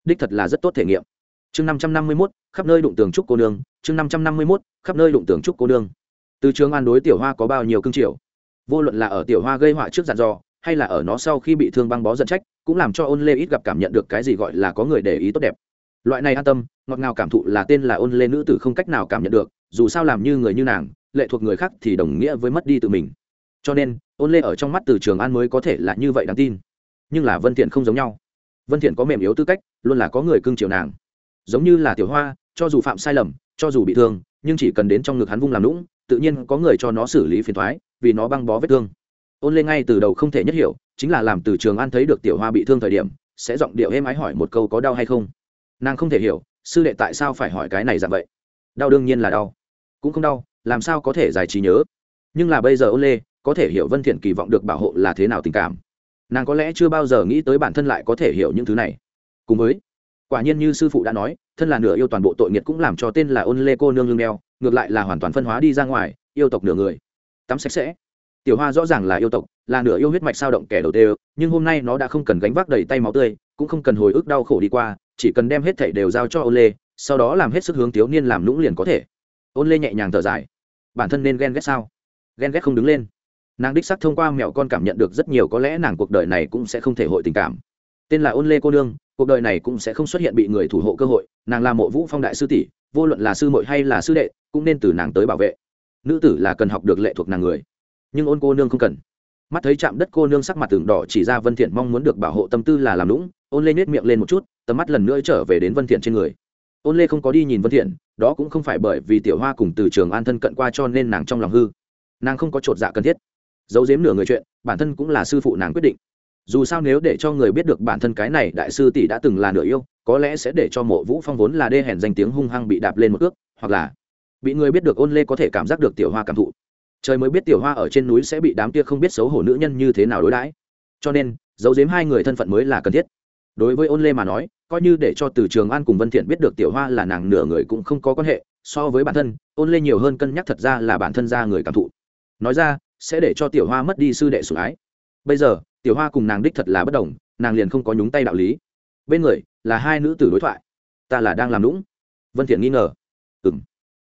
đích thật là rất tốt thể nghiệm. Chương năm trăm năm mươi mốt, khắp nơi đụng tường trúc cô nương. Chương năm trăm năm mươi mốt, khắp nơi đụng tường trúc cô nương. Từ trường an đối tiểu hoa có bao nhiêu cương triều vô luận là ở tiểu hoa gây họa trước dàn dò, hay là ở nó sau khi bị thương băng bó dẫn trách, cũng làm cho ôn lê ít gặp cảm nhận được cái gì gọi là có người để ý tốt đẹp. Loại này an tâm, ngọt ngào cảm thụ là tên là ôn lê nữ tử không cách nào cảm nhận được, dù sao làm như người như nàng, lệ thuộc người khác thì đồng nghĩa với mất đi tự mình. Cho nên, ôn lê ở trong mắt từ trường an mới có thể là như vậy đáng tin. Nhưng là vân thiện không giống nhau vân thiện có mềm yếu tư cách, luôn là có người cưng chiều nàng. Giống như là tiểu hoa, cho dù phạm sai lầm, cho dù bị thương, nhưng chỉ cần đến trong ngực hắn vung làm lũng, tự nhiên có người cho nó xử lý phiền toái vì nó băng bó vết thương. Ôn lê ngay từ đầu không thể nhất hiểu, chính là làm từ trường an thấy được tiểu hoa bị thương thời điểm, sẽ giọng điệu êm ái hỏi một câu có đau hay không. Nàng không thể hiểu, sư đệ tại sao phải hỏi cái này dạng vậy? Đau đương nhiên là đau. Cũng không đau, làm sao có thể giải trí nhớ? Nhưng là bây giờ ôn lê có thể hiểu vân thiện kỳ vọng được bảo hộ là thế nào tình cảm nàng có lẽ chưa bao giờ nghĩ tới bản thân lại có thể hiểu những thứ này. Cùng với, quả nhiên như sư phụ đã nói, thân là nửa yêu toàn bộ tội nghiệt cũng làm cho tên là ôn lê cô nương lương đeo, ngược lại là hoàn toàn phân hóa đi ra ngoài, yêu tộc nửa người. Tắm sạch sẽ. Tiểu hoa rõ ràng là yêu tộc, là nửa yêu huyết mạch sao động kẻ đầu tiên nhưng hôm nay nó đã không cần gánh vác đầy tay máu tươi, cũng không cần hồi ức đau khổ đi qua, chỉ cần đem hết thảy đều giao cho ôn lê, sau đó làm hết sức hướng thiếu niên làm lũng liền có thể. Ôn lê nhẹ nhàng thở dài. Bản thân nên ghen ghét sao? Ghen ghét không đứng lên nàng đích sắc thông qua mẹo con cảm nhận được rất nhiều có lẽ nàng cuộc đời này cũng sẽ không thể hội tình cảm. Tên là ôn lê cô nương, cuộc đời này cũng sẽ không xuất hiện bị người thủ hộ cơ hội, nàng là mộ vũ phong đại sư tỷ, vô luận là sư muội hay là sư đệ, cũng nên từ nàng tới bảo vệ. Nữ tử là cần học được lệ thuộc nàng người. Nhưng ôn cô nương không cần. Mắt thấy chạm đất cô nương sắc mặt tường đỏ chỉ ra vân thiện mong muốn được bảo hộ tâm tư là làm lũng ôn lê nhếch miệng lên một chút, tầm mắt lần nữa trở về đến vân thiện trên người. Ôn lê không có đi nhìn vân thiện, đó cũng không phải bởi vì tiểu hoa cùng từ trường an thân cận qua cho nên nàng trong lòng hư. Nàng không có trột dạ cần thiết giấu giếm nửa người chuyện, bản thân cũng là sư phụ nàng quyết định. Dù sao nếu để cho người biết được bản thân cái này đại sư tỷ đã từng là nửa yêu, có lẽ sẽ để cho mộ vũ phong vốn là đê hèn danh tiếng hung hăng bị đạp lên một ước hoặc là bị người biết được ôn lê có thể cảm giác được tiểu hoa cảm thụ. Trời mới biết tiểu hoa ở trên núi sẽ bị đám kia không biết xấu hổ nữ nhân như thế nào đối đãi. Cho nên, giấu giếm hai người thân phận mới là cần thiết. Đối với ôn lê mà nói, coi như để cho từ trường an cùng vân thiện biết được tiểu hoa là nàng nửa người cũng không có quan hệ, so với bản thân, ôn lê nhiều hơn cân nhắc thật ra là bản thân ra người cảm thụ. Nói ra sẽ để cho tiểu hoa mất đi sư đệ sủng ái. Bây giờ, tiểu hoa cùng nàng đích thật là bất đồng, nàng liền không có nhúng tay đạo lý. Bên người, là hai nữ tử đối thoại. Ta là đang làm lũng vân thiện nghi ngờ. Ừm.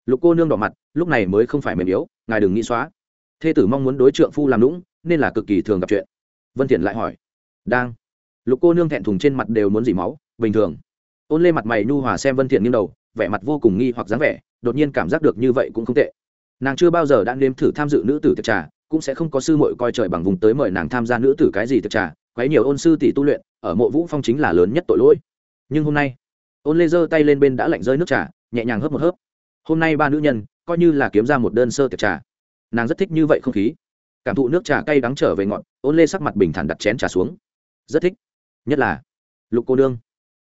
Lục cô nương đỏ mặt, lúc này mới không phải mềm yếu, ngài đừng nghĩ xóa. Thê tử mong muốn đối trượng phu làm lũng nên là cực kỳ thường gặp chuyện. Vân thiện lại hỏi. Đang. Lục cô nương thẹn thùng trên mặt đều muốn dỉ máu, bình thường. Ôn lê mặt mày nhu hòa xem vân thiện nghiêng đầu, vẻ mặt vô cùng nghi hoặc dáng vẻ, đột nhiên cảm giác được như vậy cũng không tệ. Nàng chưa bao giờ đã nếm thử tham dự nữ tử tiệc trà cũng sẽ không có sư muội coi trời bằng vùng tới mời nàng tham gia nữ tử cái gì thực trà, quấy nhiều ôn sư tỷ tu luyện, ở mộ vũ phong chính là lớn nhất tội lỗi. Nhưng hôm nay, ôn lê giơ tay lên bên đã lạnh rơi nước trà, nhẹ nhàng hớp một hớp. Hôm nay ba nữ nhân, coi như là kiếm ra một đơn sơ tiệc trà. Nàng rất thích như vậy không khí. Cảm thụ nước trà cay đắng trở về ngọn, ôn lê sắc mặt bình thản đặt chén trà xuống. Rất thích. Nhất là lục cô nương.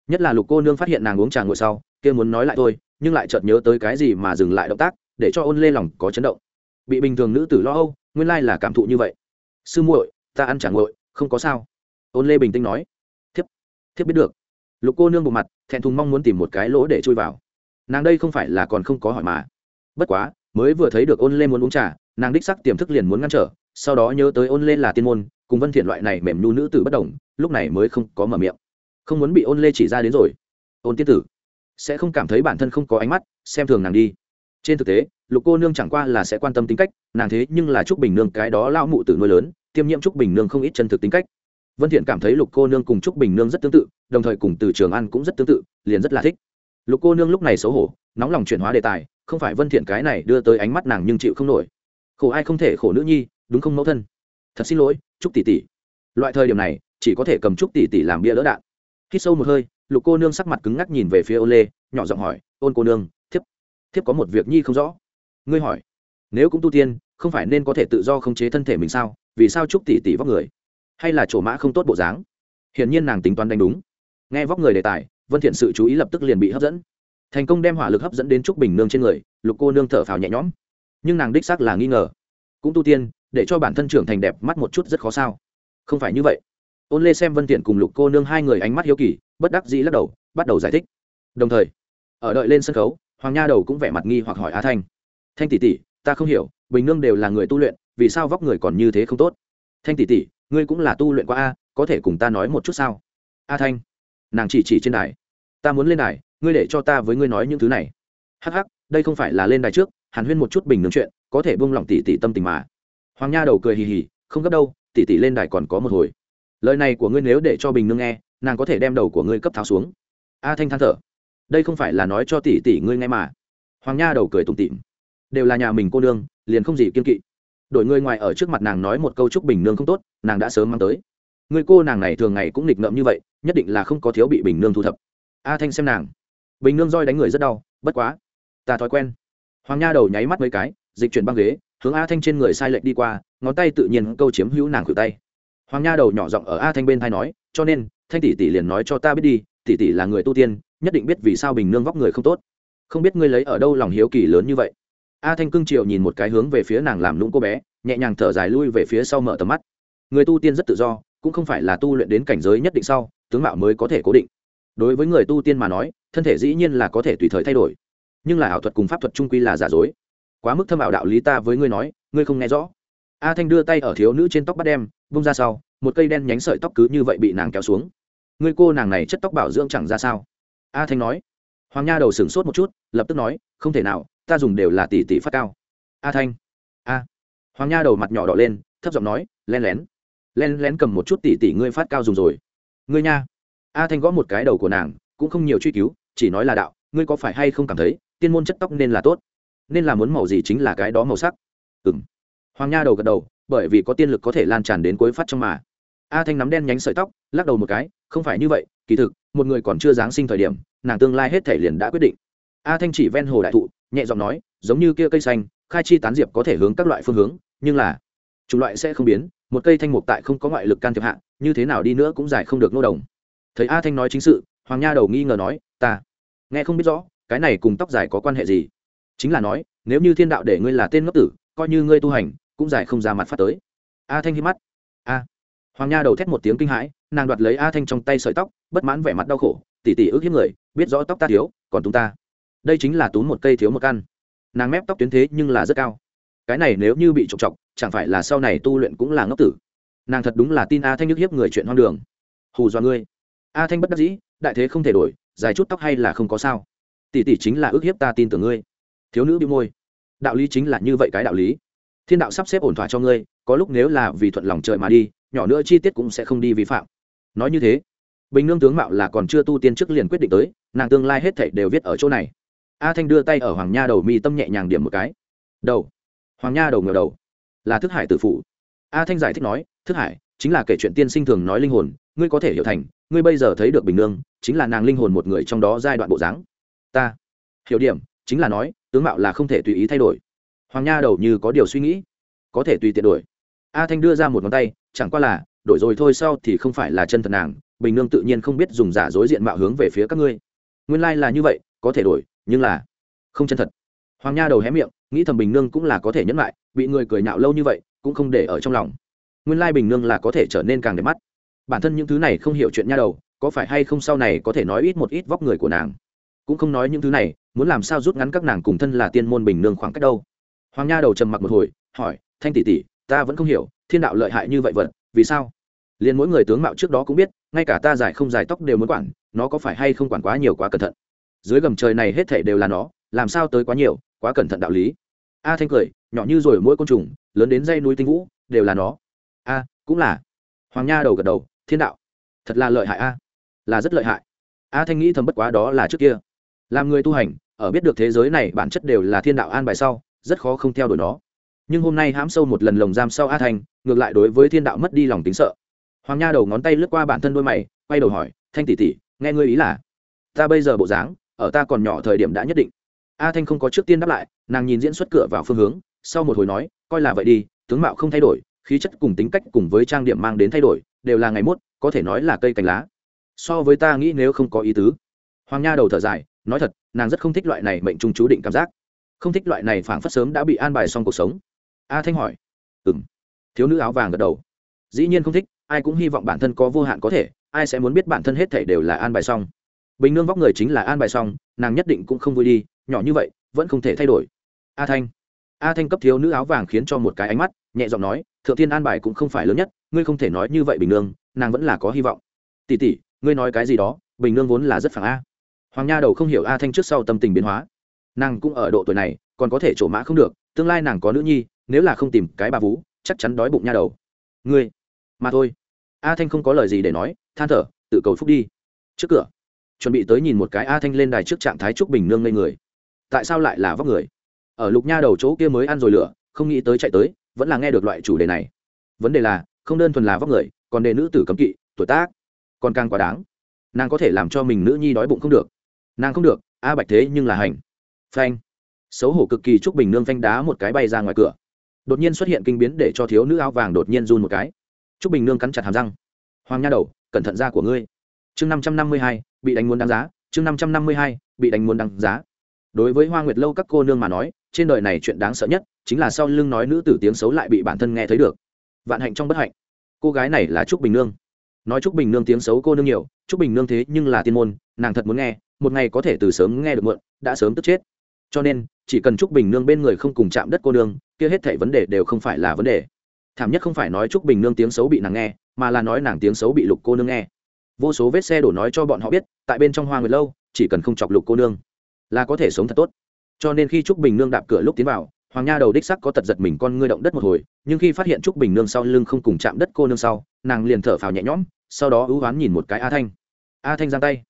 Nhất là lục cô nương phát hiện nàng uống trà ngồi sau, kia muốn nói lại thôi, nhưng lại chợt nhớ tới cái gì mà dừng lại động tác, để cho ôn lê lòng có chấn động bị bình thường nữ tử lo âu, nguyên lai là cảm thụ như vậy. Sư muội, ta ăn chẳng ngội không có sao. Ôn lê bình tĩnh nói. Thiếp thiếp biết được. Lục cô nương bộ mặt, thẹn thùng mong muốn tìm một cái lỗ để chui vào. Nàng đây không phải là còn không có hỏi mà. Bất quá, mới vừa thấy được ôn lê muốn uống trà, nàng đích sắc tiềm thức liền muốn ngăn trở, sau đó nhớ tới ôn lê là tiên môn, cùng vân thiện loại này mềm nhu nữ tử bất đồng, lúc này mới không có mở miệng. Không muốn bị ôn lê chỉ ra đến rồi. Ôn tiên tử, sẽ không cảm thấy bản thân không có ánh mắt, xem thường nàng đi trên thực tế, lục cô nương chẳng qua là sẽ quan tâm tính cách, nàng thế nhưng là trúc bình nương cái đó lao mụ tử nuôi lớn, tiêm nhiễm trúc bình nương không ít chân thực tính cách. Vân thiện cảm thấy lục cô nương cùng trúc bình nương rất tương tự, đồng thời cùng từ trường ăn cũng rất tương tự, liền rất là thích. Lục cô nương lúc này xấu hổ, nóng lòng chuyển hóa đề tài, không phải vân thiện cái này đưa tới ánh mắt nàng nhưng chịu không nổi. Khổ ai không thể khổ nữ nhi, đúng không mẫu thân? Thật xin lỗi, trúc tỷ tỷ. Loại thời điểm này, chỉ có thể cầm trúc tỷ tỷ làm bia lỡ đạn. Khi sâu một hơi, lục cô nương sắc mặt cứng ngắc nhìn về phía ôn lê, nhỏ giọng hỏi, ôn cô nương thiếp có một việc nhi không rõ. Ngươi hỏi, nếu cũng tu tiên, không phải nên có thể tự do khống chế thân thể mình sao? Vì sao trúc tỷ tỷ vóc người? Hay là chỗ mã không tốt bộ dáng? Hiển nhiên nàng tính toán đánh đúng. Nghe vóc người đề tài, vân thiện sự chú ý lập tức liền bị hấp dẫn. Thành công đem hỏa lực hấp dẫn đến trúc bình nương trên người, lục cô nương thở phào nhẹ nhõm. Nhưng nàng đích xác là nghi ngờ. Cũng tu tiên, để cho bản thân trưởng thành đẹp mắt một chút rất khó sao? Không phải như vậy. Ôn lê xem vân thiện cùng lục cô nương hai người ánh mắt hiếu kỳ, bất đắc dĩ lắc đầu, bắt đầu giải thích. Đồng thời, ở đợi lên sân khấu hoàng nha đầu cũng vẻ mặt nghi hoặc hỏi A thanh. Thanh tỷ tỷ, ta không hiểu, bình nương đều là người tu luyện, vì sao vóc người còn như thế không tốt? Thanh tỷ tỷ, ngươi cũng là tu luyện qua a, có thể cùng ta nói một chút sao? A thanh, nàng chỉ chỉ trên đài. Ta muốn lên đài, ngươi để cho ta với ngươi nói những thứ này. Hắc hắc, đây không phải là lên đài trước, hàn huyên một chút bình nương chuyện, có thể buông lỏng tỷ tỷ tâm tình mà. Hoàng nha đầu cười hì hì, không gấp đâu, tỷ tỷ lên đài còn có một hồi. Lời này của ngươi nếu để cho bình nương nghe, nàng có thể đem đầu của ngươi cấp tháo xuống. A thanh than thở đây không phải là nói cho tỷ tỷ ngươi nghe mà. Hoàng nha đầu cười tủm tỉm. Đều là nhà mình cô nương, liền không gì kiên kỵ. Đổi ngươi ngoài ở trước mặt nàng nói một câu chúc bình nương không tốt, nàng đã sớm mang tới. Người cô nàng này thường ngày cũng nghịch ngợm như vậy, nhất định là không có thiếu bị bình nương thu thập. A thanh xem nàng. Bình nương roi đánh người rất đau, bất quá. Ta thói quen. Hoàng nha đầu nháy mắt mấy cái, dịch chuyển băng ghế, hướng a thanh trên người sai lệch đi qua, ngón tay tự nhiên câu chiếm hữu nàng khử tay. Hoàng nha đầu nhỏ giọng ở a thanh bên thai nói, cho nên, thanh tỷ tỷ liền nói cho ta biết đi, tỷ tỷ là người tu tiên nhất định biết vì sao bình nương vóc người không tốt. Không biết ngươi lấy ở đâu lòng hiếu kỳ lớn như vậy. A thanh cương triều nhìn một cái hướng về phía nàng làm lũng cô bé, nhẹ nhàng thở dài lui về phía sau mở tầm mắt. Người tu tiên rất tự do, cũng không phải là tu luyện đến cảnh giới nhất định sau, tướng mạo mới có thể cố định. Đối với người tu tiên mà nói, thân thể dĩ nhiên là có thể tùy thời thay đổi. Nhưng là ảo thuật cùng pháp thuật trung quy là giả dối. Quá mức thâm ảo đạo lý ta với ngươi nói, ngươi không nghe rõ. A thanh đưa tay ở thiếu nữ trên tóc bắt đem bông ra sau, một cây đen nhánh sợi tóc cứ như vậy bị nàng kéo xuống. Ngươi cô nàng này chất tóc bảo dưỡng chẳng ra sao a thanh nói. Hoàng nha đầu sửng sốt một chút, lập tức nói, không thể nào, ta dùng đều là tỷ tỷ phát cao. A thanh. A. Hoàng nha đầu mặt nhỏ đỏ lên, thấp giọng nói len lén len lén cầm một chút tỷ tỷ ngươi phát cao dùng rồi. Ngươi nha. A thanh gõ một cái đầu của nàng, cũng không nhiều truy cứu, chỉ nói là đạo, ngươi có phải hay không cảm thấy, tiên môn chất tóc nên là tốt? Nên là muốn màu gì chính là cái đó màu sắc. Ừ m hoàng nha đầu gật đầu, bởi vì có tiên lực có thể lan tràn đến cuối phát trong mà. A thanh nắm đen nhánh sợi tóc, lắc đầu một cái không phải như vậy, kỳ thực, một người còn chưa giáng sinh thời điểm, nàng tương lai hết thể liền đã quyết định. A thanh chỉ ven hồ đại thụ, nhẹ giọng nói, giống như kia cây xanh, khai chi tán diệp có thể hướng các loại phương hướng, nhưng là, chủng loại sẽ không biến, một cây thanh mục tại không có ngoại lực can thiệp hạ, như thế nào đi nữa cũng giải không được nô đồng. Thấy a thanh nói chính sự, hoàng nha đầu nghi ngờ nói, ta nghe không biết rõ, cái này cùng tóc dài có quan hệ gì? Chính là nói, nếu như thiên đạo để ngươi là tên ngốc tử, coi như ngươi tu hành, cũng giải không ra mặt phát tới. A thanh hít mắt, a hoàng nha đầu thét một tiếng kinh hãi nàng đoạt lấy a thanh trong tay sợi tóc bất mãn vẻ mặt đau khổ tỉ tỉ ước hiếp người biết rõ tóc ta thiếu còn chúng ta. Đây chính là túm một cây thiếu một căn. Nàng mép tóc tuyến thế nhưng là rất cao. Cái này nếu như bị trục trọc, chẳng phải là sau này tu luyện cũng là ngốc tử. Nàng thật đúng là tin a thanh nhức hiếp người chuyện hoang đường. Hù dọa ngươi. A thanh bất đắc dĩ đại thế không thể đổi dài chút tóc hay là không có sao. Tỷ tỷ chính là ước hiếp ta tin tưởng ngươi. Thiếu nữ bị môi. Đạo lý chính là như vậy cái đạo lý. Thiên đạo sắp xếp ổn thỏa cho ngươi có lúc nếu là vì thuận lòng trời mà đi nhỏ nữa chi tiết cũng sẽ không đi vi phạm. Nói như thế, bình nương tướng mạo là còn chưa tu tiên trước liền quyết định tới, nàng tương lai hết thảy đều viết ở chỗ này. A thanh đưa tay ở hoàng nha đầu mi tâm nhẹ nhàng điểm một cái. Đầu. Hoàng nha đầu ngờ đầu. Là thức hải tử phụ. A thanh giải thích nói, thức hải, chính là kể chuyện tiên sinh thường nói linh hồn, ngươi có thể hiểu thành, ngươi bây giờ thấy được bình nương, chính là nàng linh hồn một người trong đó giai đoạn bộ dáng. Ta. Hiểu điểm, chính là nói, tướng mạo là không thể tùy ý thay đổi. Hoàng nha đầu như có điều suy nghĩ. Có thể tùy tiện đổi a thanh đưa ra một ngón tay, chẳng qua là, đổi rồi thôi sau thì không phải là chân thật nàng, bình nương tự nhiên không biết dùng giả dối diện mạo hướng về phía các ngươi. Nguyên lai、like、là như vậy, có thể đổi, nhưng là không chân thật. Hoàng nha đầu hé miệng, nghĩ thầm bình nương cũng là có thể nhẫn lại, bị người cười nhạo lâu như vậy, cũng không để ở trong lòng. Nguyên lai bình nương là có thể trở nên càng đẹp mắt. Bản thân những thứ này không hiểu chuyện nha đầu, có phải hay không sau này có thể nói ít một ít vóc người của nàng? Cũng không nói những thứ này, muốn làm sao rút ngắn các nàng cùng thân là tiên môn bình nương khoảng cách đâu? Hoàng nha đầu trầm mặc một hồi, hỏi, thanh tỷ tỷ ta vẫn không hiểu, thiên đạo lợi hại như vậy vật, vì sao? Liền mỗi người tướng mạo trước đó cũng biết, ngay cả ta dài không dài tóc đều muốn quản, nó có phải hay không quản quá nhiều quá cẩn thận? Dưới gầm trời này hết thể đều là nó, làm sao tới quá nhiều, quá cẩn thận đạo lý. A thanh cười, nhỏ như rồi mỗi côn trùng, lớn đến dây núi tinh vũ, đều là nó. A, cũng là. Hoàng nha đầu gật đầu, thiên đạo. Thật là lợi hại a. Là rất lợi hại. A thanh nghĩ thầm bất quá đó là trước kia. Làm người tu hành, ở biết được thế giới này bản chất đều là thiên đạo an bài sau, rất khó không theo đuổi nó nhưng hôm nay hãm sâu một lần lồng giam sau a thanh, ngược lại đối với thiên đạo mất đi lòng tính sợ. Hoàng nha đầu ngón tay lướt qua bản thân đôi mày, quay đầu hỏi, thanh tỷ tỷ, nghe ngươi ý là, ta bây giờ bộ dáng, ở ta còn nhỏ thời điểm đã nhất định. A thanh không có trước tiên đáp lại, nàng nhìn diễn xuất cửa vào phương hướng, sau một hồi nói, coi là vậy đi, tướng mạo không thay đổi, khí chất cùng tính cách cùng với trang điểm mang đến thay đổi, đều là ngày mốt, có thể nói là cây cành lá. So với ta nghĩ nếu không có ý tứ. Hoàng nha đầu thở dài, nói thật, nàng rất không thích loại này mệnh trung chú định cảm giác. Không thích loại này phảng phất sớm đã bị an bài xong cuộc sống a thanh hỏi. Ừ m thiếu nữ áo vàng gật đầu. Dĩ nhiên không thích, ai cũng hy vọng bản thân có vô hạn có thể, ai sẽ muốn biết bản thân hết thể đều là an bài xong. Bình nương vóc người chính là an bài xong, nàng nhất định cũng không vui đi, nhỏ như vậy, vẫn không thể thay đổi. A thanh. A thanh cấp thiếu nữ áo vàng khiến cho một cái ánh mắt, nhẹ giọng nói, thượng tiên an bài cũng không phải lớn nhất, ngươi không thể nói như vậy bình nương, nàng vẫn là có hy vọng. Tỉ tỉ ngươi nói cái gì đó, bình nương vốn là rất phẳng a. Hoàng nha đầu không hiểu a thanh trước sau tâm tình biến hóa. Nàng cũng ở độ tuổi này, còn có thể trổ mã không được, tương lai nàng có nữ nhi nếu là không tìm cái bà vú, chắc chắn đói bụng nha đầu. Ngươi, mà thôi. A thanh không có lời gì để nói, than thở, tự cầu phúc đi. Trước cửa, chuẩn bị tới nhìn một cái a thanh lên đài trước trạng thái trúc bình nương lên người. Tại sao lại là vóc người? Ở lục nha đầu chỗ kia mới ăn rồi lửa, không nghĩ tới chạy tới, vẫn là nghe được loại chủ đề này. Vấn đề là, không đơn thuần là vóc người, còn đề nữ tử cấm kỵ, tuổi tác, còn càng quá đáng. Nàng có thể làm cho mình nữ nhi đói bụng không được. Nàng không được, a bạch thế nhưng là hành. Phanh. Xấu hổ cực kỳ trúc bình nương phanh đá một cái bay ra ngoài cửa đột nhiên xuất hiện kinh biến để cho thiếu nữ áo vàng đột nhiên run một cái. Chúc bình nương cắn chặt hàm răng. Hoàng nha đầu, cẩn thận ra của ngươi. Chương năm trăm năm mươi hai, bị đánh muốn đáng giá. Chương năm trăm năm mươi hai, bị đánh muốn đáng giá. Đối với hoa nguyệt lâu các cô nương mà nói, trên đời này chuyện đáng sợ nhất chính là sau lưng nói nữ tử tiếng xấu lại bị bản thân nghe thấy được. Vạn hạnh trong bất hạnh. Cô gái này là trúc bình nương. Nói trúc bình nương tiếng xấu cô nương nhiều, trúc bình nương thế nhưng là tiên môn, nàng thật muốn nghe, một ngày có thể từ sớm nghe được muộn, đã sớm tức chết. Cho nên chỉ cần trúc bình nương bên người không cùng chạm đất cô nương, kia hết thảy vấn đề đều không phải là vấn đề. Thảm nhất không phải nói trúc bình nương tiếng xấu bị nàng nghe, mà là nói nàng tiếng xấu bị lục cô nương nghe. Vô số vết xe đổ nói cho bọn họ biết, tại bên trong hoa người lâu, chỉ cần không chọc lục cô nương, là có thể sống thật tốt. Cho nên khi trúc bình nương đạp cửa lúc tiến vào, hoàng nha đầu đích sắc có tật giật mình con ngươi động đất một hồi, nhưng khi phát hiện trúc bình nương sau lưng không cùng chạm đất cô nương sau, nàng liền thở phào nhẹ nhõm, sau đó ưu oán nhìn một cái a thanh. A thanh giang tay.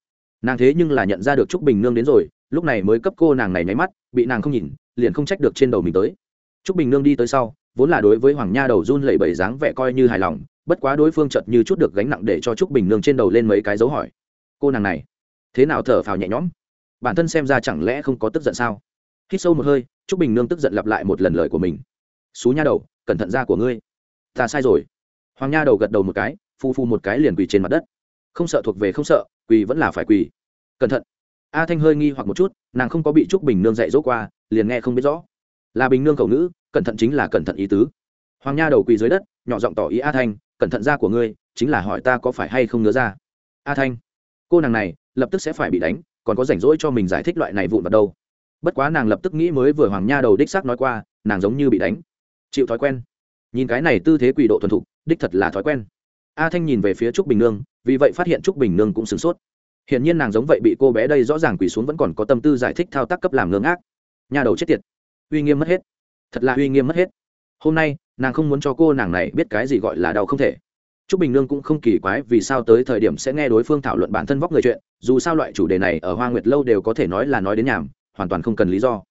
Nàng thế nhưng là nhận ra được trúc bình nương đến rồi lúc này mới cấp cô nàng này nháy mắt, bị nàng không nhìn, liền không trách được trên đầu mình tới. Trúc bình nương đi tới sau, vốn là đối với hoàng nha đầu run lẩy bẩy dáng vẻ coi như hài lòng, bất quá đối phương chợt như chút được gánh nặng để cho trúc bình nương trên đầu lên mấy cái dấu hỏi. Cô nàng này, thế nào thở phào nhẹ nhõm? Bản thân xem ra chẳng lẽ không có tức giận sao? Hít sâu một hơi, trúc bình nương tức giận lặp lại một lần lời của mình. Xú nha đầu, cẩn thận ra của ngươi. Ta sai rồi. Hoàng nha đầu gật đầu một cái, phu phu một cái liền quỳ trên mặt đất. Không sợ thuộc về không sợ, quỳ vẫn là phải quỳ. Cẩn thận a thanh hơi nghi hoặc một chút, nàng không có bị trúc bình nương dạy dỗ qua, liền nghe không biết rõ. Là bình nương cầu nữ cẩn thận chính là cẩn thận ý tứ. Hoàng nha đầu quỳ dưới đất, nhỏ giọng tỏ ý a thanh, cẩn thận ra của ngươi, chính là hỏi ta có phải hay không nhớ ra a thanh, cô nàng này, lập tức sẽ phải bị đánh, còn có rảnh rỗi cho mình giải thích loại này vụn vặt đâu. Bất quá nàng lập tức nghĩ mới vừa hoàng nha đầu đích xác nói qua, nàng giống như bị đánh. Chịu thói quen. Nhìn cái này tư thế quỷ độ thuần thục, đích thật là thói quen. A thanh nhìn về phía trúc bình nương, vì vậy phát hiện trúc bình nương cũng sửng sốt hiển nhiên nàng giống vậy bị cô bé đây rõ ràng quỳ xuống vẫn còn có tâm tư giải thích thao tác cấp làm ngưỡng ác nhà đầu chết tiệt. Uy nghiêm mất hết. Thật là uy nghiêm mất hết. Hôm nay nàng không muốn cho cô nàng này biết cái gì gọi là đau không thể. T r ú c bình nương cũng không kỳ quái vì sao tới thời điểm sẽ nghe đối phương thảo luận bản thân vóc người chuyện dù sao loại chủ đề này ở hoa nguyệt lâu đều có thể nói là nói đến nhảm, hoàn toàn không cần lý do.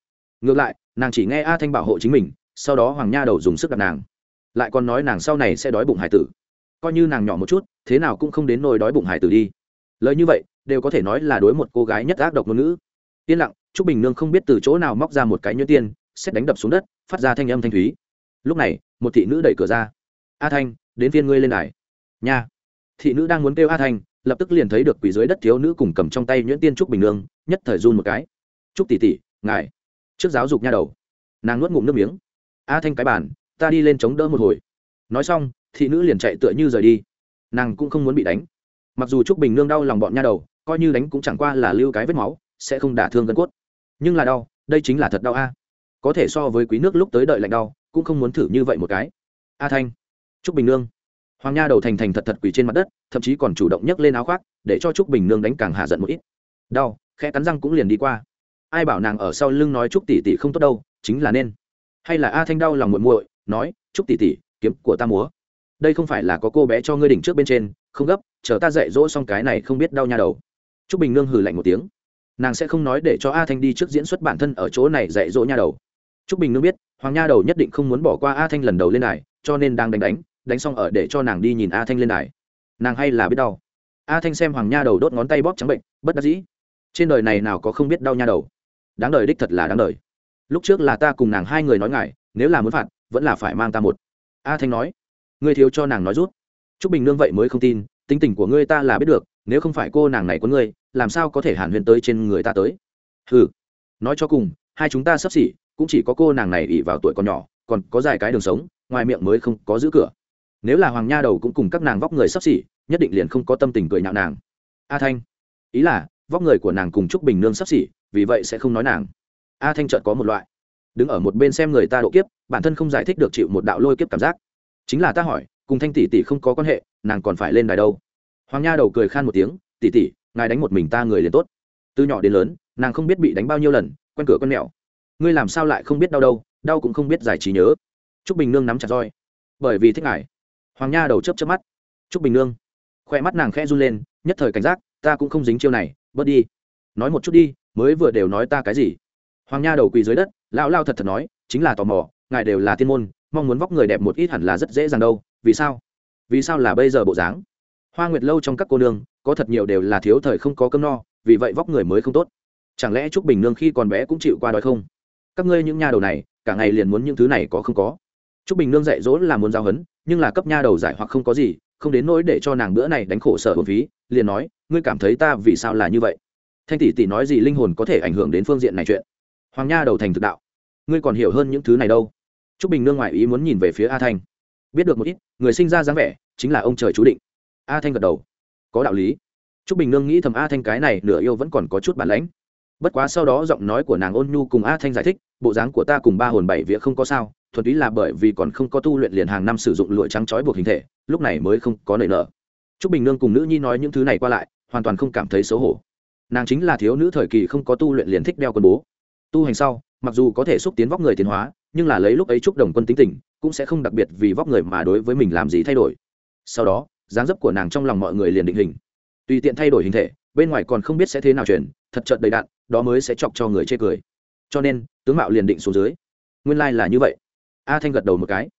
Ngược lại nàng chỉ nghe a thanh bảo hộ chính mình sau đó hoàng nha đầu dùng sức đặt nàng. Lại còn nói nàng sau này sẽ đói bụng hải tử. Coi như nàng nhỏ một chút thế nào cũng không đến nôi đói bụng hải tử đi. Lời như vậy đều có thể nói là đối một cô gái nhất ác độc ngôn ngữ. Yên lặng t r ú c bình nương không biết từ chỗ nào móc ra một cái nhuyễn tiên, xét đánh đập xuống đất, phát ra thanh âm thanh thúy. Lúc này, một thị nữ đẩy cửa ra. A thanh, đến phiên ngươi lên đài. Nha. Thị nữ đang muốn kêu a thanh, lập tức liền thấy được quỷ dưới đất thiếu nữ cùng cầm trong tay nhuyễn tiên trúc bình nương, nhất thời run một cái. Trúc tỷ tỷ, ngài. Trước giáo dục nha đầu. Nàng nuốt ngụm nước miếng. A thanh cái bàn, ta đi lên chống đỡ một hồi. Nói xong, thị nữ liền chạy tựa như rời đi. Nàng cũng không muốn bị đánh. Mặc dù trúc bình nương đau lòng bọn nha đầu coi như đánh cũng chẳng qua là lưu cái vết máu, sẽ không đả thương gân cốt. Nhưng là đau, đây chính là thật đau a. Có thể so với quý nước lúc tới đợi lạnh đau, cũng không muốn thử như vậy một cái. A thanh, trúc bình nương. Hoàng nha đầu thành thành thật thật quỳ trên mặt đất, thậm chí còn chủ động nhấc lên áo khoác, để cho trúc bình nương đánh càng hạ giận một ít. Đau, khẽ cắn răng cũng liền đi qua. Ai bảo nàng ở sau lưng nói trúc tỷ tỷ không tốt đâu, chính là nên. Hay là a thanh đau lòng muội muội, nói, trúc tỷ tỷ, kiếm của ta múa. Đây không phải là có cô bé cho ngươi đỉnh trước bên trên, không gấp, chờ ta dạy dỗ xong cái này không biết đau nha đầu trúc bình nương hừ lạnh một tiếng. Nàng sẽ không nói để cho a thanh đi trước diễn xuất bản thân ở chỗ này dạy dỗ nha đầu. Trúc bình nương biết, hoàng nha đầu nhất định không muốn bỏ qua a thanh lần đầu lên đài, cho nên đang đánh đánh đánh xong ở để cho nàng đi nhìn a thanh lên đài. Nàng hay là biết đau. A thanh xem hoàng nha đầu đốt ngón tay bóp trắng bệnh, bất đắc dĩ. Trên đời này nào có không biết đau nha đầu. Đáng đời đích thật là đáng đời. Lúc trước là ta cùng nàng hai người nói ngài, nếu là muốn phạt, vẫn là phải mang ta một. A thanh nói. Ngươi thiếu cho nàng nói rút. T bình nương vậy mới không tin, tính tình của ngươi ta là biết được nếu không phải cô nàng này có ngươi, làm sao có thể hàn huyên tới trên người ta tới? Ừ nói cho cùng, hai chúng ta sắp xỉ, cũng chỉ có cô nàng này ỉ vào tuổi còn nhỏ, còn có dài cái đường sống, ngoài miệng mới không có giữ cửa. Nếu là hoàng nha đầu cũng cùng các nàng vóc người sắp xỉ, nhất định liền không có tâm tình cười nhạo nàng. A thanh, ý là, vóc người của nàng cùng trúc bình nương sắp xỉ, vì vậy sẽ không nói nàng. A thanh chợt có một loại. Đứng ở một bên xem người ta độ kiếp, bản thân không giải thích được chịu một đạo lôi kiếp cảm giác. Chính là ta hỏi, cùng thanh tỷ tỷ không có quan hệ, nàng còn phải lên đài đâu? Hoàng nha đầu cười khan một tiếng, tỷ tỷ, ngài đánh một mình ta người liền tốt. Từ nhỏ đến lớn, nàng không biết bị đánh bao nhiêu lần, quen cửa con mèo ngươi làm sao lại không biết đau đâu, đau cũng không biết giải trí nhớ. T r ú c bình nương nắm chặt roi. Bởi vì thích ngài. Hoàng nha đầu chấp chấp mắt. T r ú c bình nương. Khoe mắt nàng khẽ run lên, nhất thời cảnh giác, ta cũng không dính chiêu này, bớt đi. Nói một chút đi, mới vừa đều nói ta cái gì? Hoàng nha đầu quỳ dưới đất, lão lao thật thật nói, chính là tò mò, ngài đều là thiên môn, mong muốn vóc người đẹp một ít hẳn là rất dễ dàng đâu, vì sao? Vì sao là bây giờ bộ dáng? Hoa nguyệt lâu trong các cô nương, có thật nhiều đều là thiếu thời không có cơm no, vì vậy vóc người mới không tốt. Chẳng lẽ trúc bình nương khi còn bé cũng chịu qua đói không? Các ngươi những nha đầu này, cả ngày liền muốn những thứ này có không có. Trúc bình nương dạy dỗ là muốn giao hấn nhưng là cấp nha đầu giải hoặc không có gì, không đến nỗi để cho nàng bữa này đánh khổ sở hồn phí, liền nói, ngươi cảm thấy ta vì sao là như vậy? Thanh tỷ tỷ nói gì linh hồn có thể ảnh hưởng đến phương diện này chuyện. Hoàng nha đầu thành thực đạo, ngươi còn hiểu hơn những thứ này đâu. Trúc bình nương ngoại ý muốn nhìn về phía a thanh. Biết được một ít, người sinh ra dáng vẻ, chính là ông trời chú định a thanh gật đầu. Có đạo lý. T r ú c bình nương nghĩ thầm a thanh cái này nửa yêu vẫn còn có chút bản lãnh. Bất quá sau đó giọng nói của nàng ôn nhu cùng a thanh giải thích, bộ dáng của ta cùng ba hồn bảy vía không có sao, thuần túy là bởi vì còn không có tu luyện liền hàng năm sử dụng lụa trắng trói buộc hình thể, lúc này mới không có nảy nở. T r ú c bình nương cùng nữ nhi nói những thứ này qua lại, hoàn toàn không cảm thấy xấu hổ. Nàng chính là thiếu nữ thời kỳ không có tu luyện liền thích đeo quần bố. Tu hành sau, mặc dù có thể xúc tiến vóc người tiến hóa, nhưng là lấy lúc ấy chúc đồng quân tính tình, cũng sẽ không đặc biệt vì vóc người mà đối với mình làm gì thay đổi. Sau đó dáng dấp của nàng trong lòng mọi người liền định hình. Tùy tiện thay đổi hình thể, bên ngoài còn không biết sẽ thế nào chuyển, thật trợt đầy đạn đó mới sẽ chọc cho người chê cười. Cho nên, tướng mạo liền định xuống dưới. Nguyên lai、like、là như vậy. A thanh gật đầu một cái.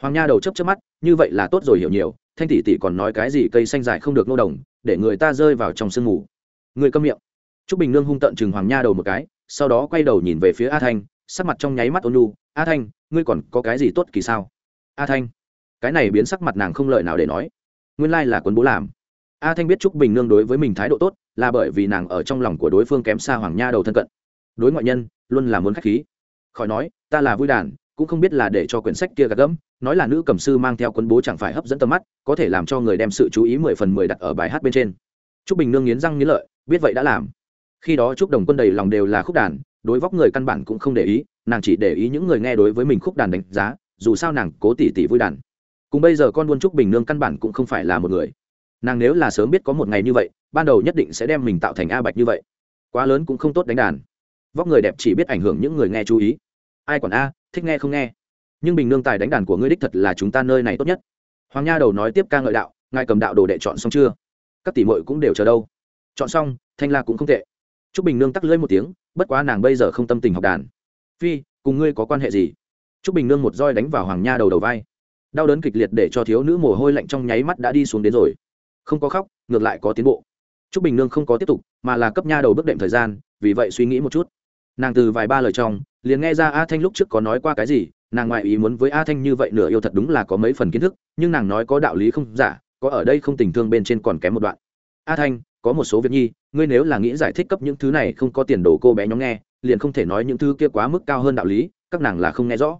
Hoàng nha đầu chấp chấp mắt, như vậy là tốt rồi hiểu nhiều, thanh tỷ tỷ còn nói cái gì cây xanh dài không được nô đồng, để người ta rơi vào trong sương mù. Người câm miệng. T r ú c bình nương hung tận chừng hoàng nha đầu một cái, sau đó quay đầu nhìn về phía a thanh, sắc mặt trong nháy mắt ônu a thanh, ngươi còn có cái gì tốt kỳ sao? A thanh. Cái này biến sắc mặt nàng không lợi nào để nói nguyên lai là quân bố làm. A thanh biết Trúc bình nương đối với mình thái độ tốt, là bởi vì nàng ở trong lòng của đối phương kém xa hoàng nha đầu thân cận. Đối ngoại nhân, luôn là muốn k h á c h khí. Khỏi nói, ta là vui đàn, cũng không biết là để cho quyển sách kia gạt gẫm, nói là nữ cầm sư mang theo quân bố chẳng phải hấp dẫn tầm mắt, có thể làm cho người đem sự chú ý mười phần mười đặt ở bài hát bên trên. Trúc bình nương nghiến răng nghiến lợi, biết vậy đã làm. Khi đó Trúc đồng quân đầy lòng đều là khúc đàn, đối vóc người căn bản cũng không để ý, nàng chỉ để ý những người nghe đối với mình khúc đàn đánh giá, dù sao nàng cố tỉ tỉ vui đàn cùng bây giờ con buôn trúc bình nương căn bản cũng không phải là một người. Nàng nếu là sớm biết có một ngày như vậy, ban đầu nhất định sẽ đem mình tạo thành a bạch như vậy. Quá lớn cũng không tốt đánh đàn. Vóc người đẹp chỉ biết ảnh hưởng những người nghe chú ý. Ai còn a, thích nghe không nghe. Nhưng bình nương tài đánh đàn của ngươi đích thật là chúng ta nơi này tốt nhất. Hoàng nha đầu nói tiếp ca ngợi đạo, ngài cầm đạo đồ đệ chọn xong chưa? Các tỷ mội cũng đều chờ đâu. Chọn xong, thanh la cũng không tệ. T r ú c bình nương tắc lưỡi một tiếng, bất quá nàng bây giờ không tâm tình học đàn. Phi, cùng ngươi có quan hệ gì? T r ú c bình nương một roi đánh vào hoàng nha đầu đầu vai đau đớn kịch liệt để cho thiếu nữ mồ hôi lạnh trong nháy mắt đã đi xuống đến rồi. Không có khóc, ngược lại có tiến bộ. T r ú c bình nương không có tiếp tục, mà là cấp nha đầu bước đệm thời gian, vì vậy suy nghĩ một chút. Nàng từ vài ba lời trong, liền nghe ra a thanh lúc trước có nói qua cái gì, nàng ngoại ý muốn với a thanh như vậy nửa yêu thật đúng là có mấy phần kiến thức, nhưng nàng nói có đạo lý không giả, có ở đây không tình thương bên trên còn kém một đoạn. A thanh, có một số việc nhi, ngươi nếu là nghĩ giải thích cấp những thứ này không có tiền đồ cô bé nhóm nghe, liền không thể nói những thứ kia quá mức cao hơn đạo lý, các nàng là không nghe rõ.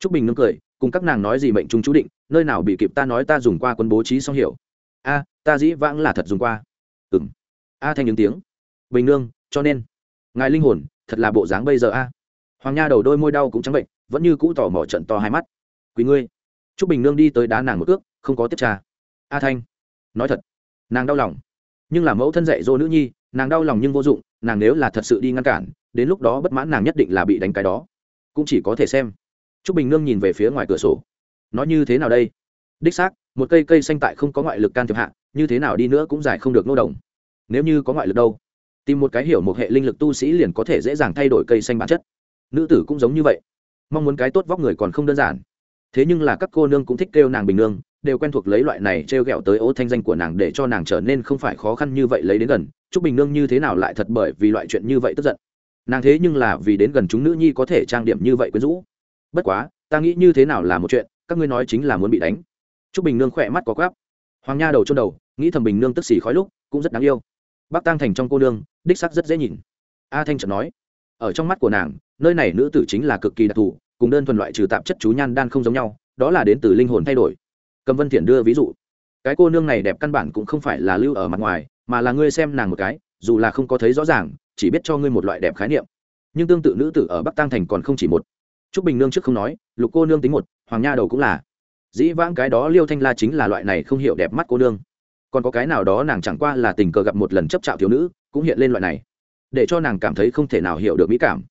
T r ú c bình nương cười cùng các nàng nói gì mệnh chúng chú định, nơi nào bị kịp ta nói ta dùng qua quân bố trí xong hiểu. A, ta dĩ vãng là thật dùng qua. Ừ m a thanh những tiếng. Bình nương, cho nên. Ngài linh hồn, thật là bộ dáng bây giờ a. Hoàng nha đầu đôi môi đau cũng trắng bệnh, vẫn như cũ tỏ mỏ trận to hai mắt. Quý ngươi. T r ú c bình nương đi tới đá nàng một ước không có tiếp trà a thanh. Nói thật. Nàng đau lòng. Nhưng là mẫu thân dạy dỗ nữ nhi, nàng đau lòng nhưng vô dụng, nàng nếu là thật sự đi ngăn cản, đến lúc đó bất mãn nàng nhất định là bị đánh cái đó. Cũng chỉ có thể xem t r ú c bình nương nhìn về phía ngoài cửa sổ. Nói như thế nào đây? Đích xác, một cây cây xanh tại không có ngoại lực can thiệp hạ, như thế nào đi nữa cũng giải không được nô đồng. Nếu như có ngoại lực đâu? Tìm một cái hiểu một hệ linh lực tu sĩ liền có thể dễ dàng thay đổi cây xanh bản chất. Nữ tử cũng giống như vậy. Mong muốn cái tốt vóc người còn không đơn giản. Thế nhưng là các cô nương cũng thích kêu nàng bình nương, đều quen thuộc lấy loại này t r e o g ẹ o tới ố thanh danh của nàng để cho nàng trở nên không phải khó khăn như vậy lấy đến gần. Trúc bình nương như thế nào lại thật bởi vì loại chuyện như vậy tức giận? Nàng thế nhưng là vì đến gần chúng nữ nhi có thể trang điểm như vậy quyến rũ bất quá, ta nghĩ như thế nào là một chuyện, các ngươi nói chính là muốn bị đánh. T r ú c bình nương khỏe mắt có gáp hoàng nha đầu trôn đầu, nghĩ thầm bình nương tức xì khói lúc, cũng rất đáng yêu. Bác tăng thành trong cô nương, đích sắc rất dễ nhìn. A thanh trợt nói, ở trong mắt của nàng, nơi này nữ tử chính là cực kỳ đặc thù, cùng đơn thuần loại trừ tạp chất chú nhan đan không giống nhau, đó là đến từ linh hồn thay đổi. Cầm vân thiện đưa ví dụ. Cái cô nương này đẹp căn bản cũng không phải là lưu ở mặt ngoài, mà là ngươi xem nàng một cái, dù là không có thấy rõ ràng, chỉ biết cho ngươi một loại đẹp khái niệm. Nhưng tương tự nữ tử ở bắc tăng thành còn không chỉ một trúc bình nương trước không nói, lục cô nương tính một, hoàng nha đầu cũng là. Dĩ vãng cái đó liêu thanh la chính là loại này không hiểu đẹp mắt cô nương. Còn có cái nào đó nàng chẳng qua là tình cờ gặp một lần chấp trạo thiếu nữ, cũng hiện lên loại này. Để cho nàng cảm thấy không thể nào hiểu được mỹ cảm.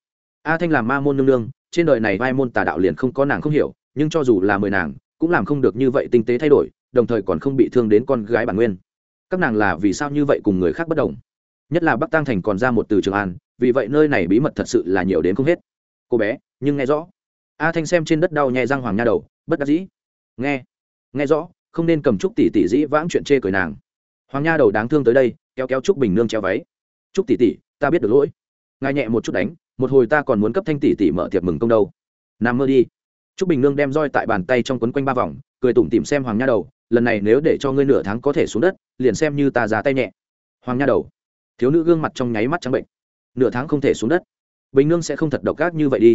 A thanh làm ma môn nương nương, trên đời này vai môn tà đạo liền không có nàng không hiểu, nhưng cho dù là mười nàng, cũng làm không được như vậy tinh tế thay đổi, đồng thời còn không bị thương đến con gái bản nguyên. Các nàng là vì sao như vậy cùng người khác bất đồng? Nhất là bắc tăng thành còn ra một từ trường an, vì vậy nơi này bí mật thật sự là nhiều đến không hết cô bé nhưng nghe rõ. A thanh xem trên đất đau nhẹ răng hoàng nha đầu bất đắc dĩ. Nghe nghe rõ không nên cầm trúc tỷ tỷ dĩ vãng chuyện chê cười nàng. Hoàng nha đầu đáng thương tới đây kéo kéo trúc bình nương treo váy. Trúc tỷ tỷ ta biết được lỗi. Ngài nhẹ một chút đánh một hồi ta còn muốn cấp thanh tỷ tỷ mở tiệc mừng công đâu. Nằm mơ đi. Trúc Bình Nương đem roi tại bàn tay trong quấn quanh ba vòng, cười tủm tỉm xem Hoàng Nha Đầu, lần này nếu để cho ngươi nửa tháng có thể xuống đất, liền xem như ta ra tay nhẹ. Hoàng Nha Đầu, thiếu nữ gương mặt trong nháy mắt trắng bệnh. Nửa tháng không thể xuống đất, Bình Nương sẽ không thật độc ác như vậy đi.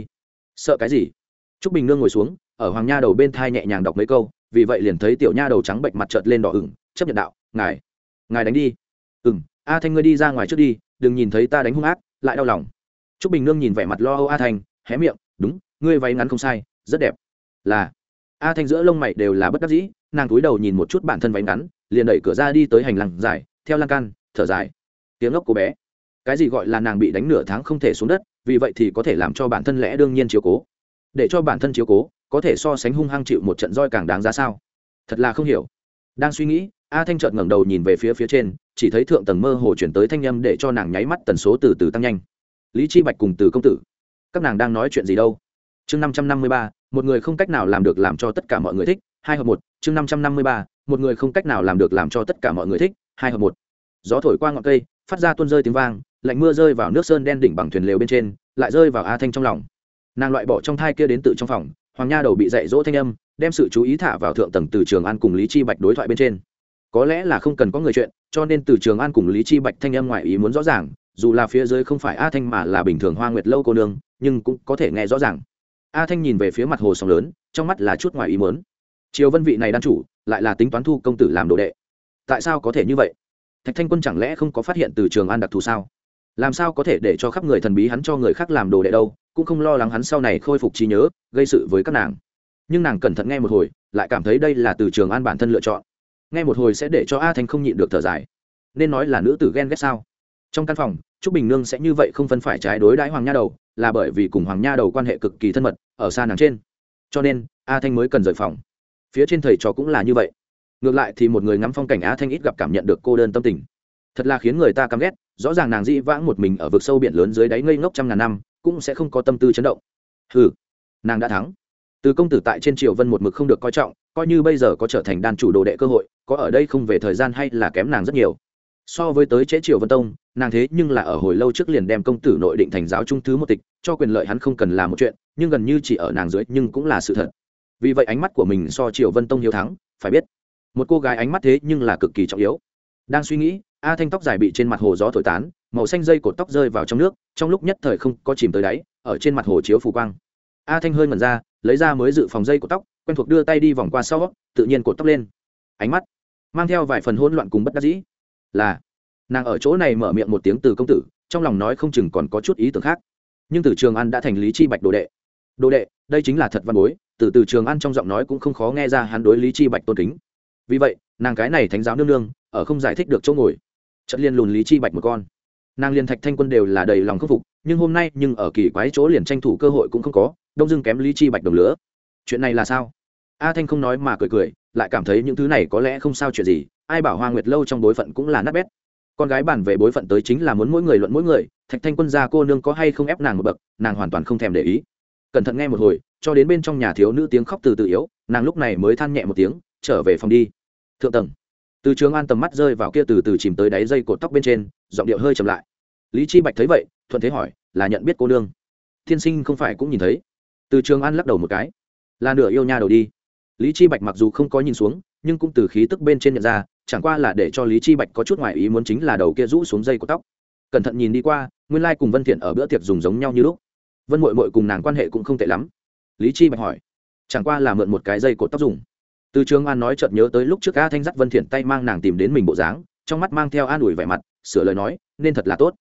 sợ cái gì? T r ú c bình nương ngồi xuống, ở hoàng nha đầu bên thai nhẹ nhàng đọc mấy câu, vì vậy liền thấy tiểu nha đầu trắng bệnh mặt trợt lên đỏ ửng, chấp nhận đạo, ngài ngài đánh đi. Ừ m a thanh ngươi đi ra ngoài trước đi, đừng nhìn thấy ta đánh hung ác, lại đau lòng. T r ú c bình nương nhìn vẻ mặt lo âu a thanh, hé miệng, đúng, ngươi váy ngắn không sai, rất đẹp. Là. A thanh giữa lông mày đều là bất đắc dĩ, nàng cúi đầu nhìn một chút bản thân váy ngắn, liền đẩy cửa ra đi tới hành lang dài, theo lan can, thở dài. Tiếng ốc cô bé. Cái gì gọi là nàng bị đánh nửa tháng không thể xuống đất vì vậy thì có thể làm cho bản thân lẽ đương nhiên chiếu cố. Để cho bản thân chiếu cố, có thể so sánh hung hăng chịu một trận roi càng đáng giá sao? Thật là không hiểu. Đang suy nghĩ, a thanh trợt ngẩng đầu nhìn về phía phía trên, chỉ thấy thượng tầng mơ hồ chuyển tới thanh â m để cho nàng nháy mắt tần số từ từ tăng nhanh. Lý chi bạch cùng từ công tử, các nàng đang nói chuyện gì đâu? Chương năm trăm năm mươi ba, một người không cách nào làm được làm cho tất cả mọi người thích, hai hợp một. Chương năm trăm năm mươi ba, một người không cách nào làm được làm cho tất cả mọi người thích, hai hợp một. Gió thổi qua ngọn cây, phát ra tuôn rơi tiếng vang lạnh mưa rơi vào nước sơn đen đỉnh bằng thuyền lều bên trên, lại rơi vào a thanh trong lòng. Nàng loại bỏ trong thai kia đến tự trong phòng, hoàng nha đầu bị dạy dỗ thanh âm, đem sự chú ý thả vào thượng tầng từ trường an cùng lý chi bạch đối thoại bên trên. Có lẽ là không cần có người chuyện, cho nên từ trường an cùng lý chi bạch thanh âm ngoại ý muốn rõ ràng, dù là phía dưới không phải a thanh mà là bình thường hoa nguyệt lâu cô nương, nhưng cũng có thể nghe rõ ràng. A thanh nhìn về phía mặt hồ sóng lớn, trong mắt là chút ngoài ý muốn. Triều vân vị này đan chủ, lại là tính toán thu công tử làm đồ đệ. Tại sao có thể như vậy? Thạch thanh quân chẳng lẽ không có phát hiện từ trường an đặc thù sao? Làm sao có thể để cho khắp người thần bí hắn cho người khác làm đồ đệ đâu, cũng không lo lắng hắn sau này khôi phục trí nhớ, gây sự với các nàng. Nhưng nàng cẩn thận nghe một hồi, lại cảm thấy đây là từ trường an bản thân lựa chọn. Nghe một hồi sẽ để cho a thanh không nhịn được thở dài. Nên nói là nữ tử ghen ghét sao? Trong căn phòng, trúc bình nương sẽ như vậy không phân phải trái đối đãi hoàng nha đầu, là bởi vì cùng hoàng nha đầu quan hệ cực kỳ thân mật, ở xa nàng trên. Cho nên, a thanh mới cần rời phòng. Phía trên thầy trò cũng là như vậy. Ngược lại thì một người ngắm phong cảnh a thanh ít gặp cảm nhận được cô đơn tâm tình. Thật là khiến người ta căm ghét rõ ràng nàng dĩ vãng một mình ở vực sâu biển lớn dưới đáy ngây ngốc trăm ngàn năm, cũng sẽ không có tâm tư chấn động. Hừ, nàng đã thắng. Từ công tử tại trên triều vân một mực không được coi trọng, coi như bây giờ có trở thành đàn chủ đồ đệ cơ hội, có ở đây không về thời gian hay là kém nàng rất nhiều. So với tới chế triều vân tông, nàng thế nhưng là ở hồi lâu trước liền đem công tử nội định thành giáo trung thứ một tịch, cho quyền lợi hắn không cần làm một chuyện, nhưng gần như chỉ ở nàng dưới nhưng cũng là sự thật. Vì vậy ánh mắt của mình so triều vân tông hiếu thắng, phải biết, một cô gái ánh mắt thế nhưng là cực kỳ trọng yếu. Đang suy nghĩ a thanh tóc dài bị trên mặt hồ gió thổi tán, màu xanh dây cột tóc rơi vào trong nước, trong lúc nhất thời không có chìm tới đáy, ở trên mặt hồ chiếu phù quang. A thanh hơi mần ra, lấy ra mới dự phòng dây cột tóc, quen thuộc đưa tay đi vòng qua sau, tự nhiên cột tóc lên. Ánh mắt mang theo vài phần hỗn loạn cùng bất đắc dĩ. Là, nàng ở chỗ này mở miệng một tiếng từ công tử, trong lòng nói không chừng còn có chút ý tưởng khác. Nhưng từ trường an đã thành lý chi bạch đồ đệ. Đồ đệ, đây chính là thật văn bối, từ từ trường an trong giọng nói cũng không khó nghe ra hắn đối lý chi bạch tôn kính. Vì vậy, nàng cái này thánh giáo nương nương, ở không giải thích được chỗ ngồi trận liên lùn lý chi bạch một con. Nàng liên thạch thanh quân đều là đầy lòng khâm phục, nhưng hôm nay nhưng ở kỳ quái chỗ liền tranh thủ cơ hội cũng không có, đông dưng kém lý chi bạch đồng lửa. Chuyện này là sao? A thanh không nói mà cười cười, lại cảm thấy những thứ này có lẽ không sao chuyện gì, ai bảo hoa nguyệt lâu trong bối phận cũng là nát bét. Con gái bàn về bối phận tới chính là muốn mỗi người luận mỗi người, thạch thanh quân gia cô nương có hay không ép nàng một bậc, nàng hoàn toàn không thèm để ý. Cẩn thận nghe một hồi, cho đến bên trong nhà thiếu nữ tiếng khóc từ từ yếu, nàng lúc này mới than nhẹ một tiếng, trở về phòng đi. Thượng tầng từ trường an tầm mắt rơi vào kia từ từ chìm tới đáy dây cột tóc bên trên, giọng điệu hơi chậm lại. Lý chi bạch thấy vậy, thuận thế hỏi, là nhận biết cô nương? Thiên sinh không phải cũng nhìn thấy. Từ trường an lắc đầu một cái. Là nửa yêu nha đầu đi. Lý chi bạch mặc dù không có nhìn xuống, nhưng cũng từ khí tức bên trên nhận ra, chẳng qua là để cho lý chi bạch có chút ngoại ý muốn chính là đầu kia rũ xuống dây của tóc. Cẩn thận nhìn đi qua, nguyên lai cùng vân thiện ở bữa tiệc dùng giống nhau như lúc. Vân muội muội cùng nàng quan hệ cũng không tệ lắm. Lý chi bạch hỏi, chẳng qua là mượn một cái dây cột tóc dùng từ trường an nói chợt nhớ tới lúc trước a thanh dắt vân thiện tay mang nàng tìm đến mình bộ dáng, trong mắt mang theo an ủi vẻ mặt, sửa lời nói, nên thật là tốt.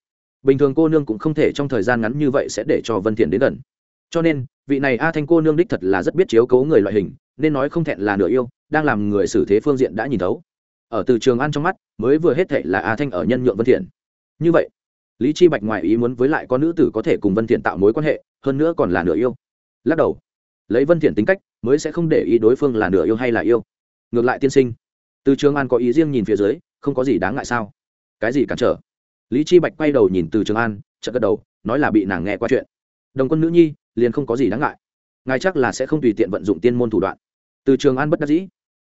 Bình thường cô nương cũng không thể trong thời gian ngắn như vậy sẽ để cho vân thiện đến gần. Cho nên, vị này a thanh cô nương đích thật là rất biết chiếu cố người loại hình, nên nói không thẹn là nửa yêu, đang làm người xử thế phương diện đã nhìn thấu. Ở từ trường an trong mắt, mới vừa hết thệ là a thanh ở nhân nhượng vân thiện. Như vậy, lý chi bạch ngoại ý muốn với lại con nữ tử có thể cùng vân thiện tạo mối quan hệ, hơn nữa còn là nửa yêu. Lắc đầu lấy vân thiện tính cách, mới sẽ không để ý đối phương là nửa yêu hay là yêu. Ngược lại tiên sinh, từ trường an có ý riêng nhìn phía dưới, không có gì đáng ngại sao? Cái gì cản trở? Lý chi bạch quay đầu nhìn từ trường an, chợt gật đầu, nói là bị nàng nghe qua chuyện. Đồng quân nữ nhi, liền không có gì đáng ngại. Ngài chắc là sẽ không tùy tiện vận dụng tiên môn thủ đoạn. Từ trường an bất đắc dĩ.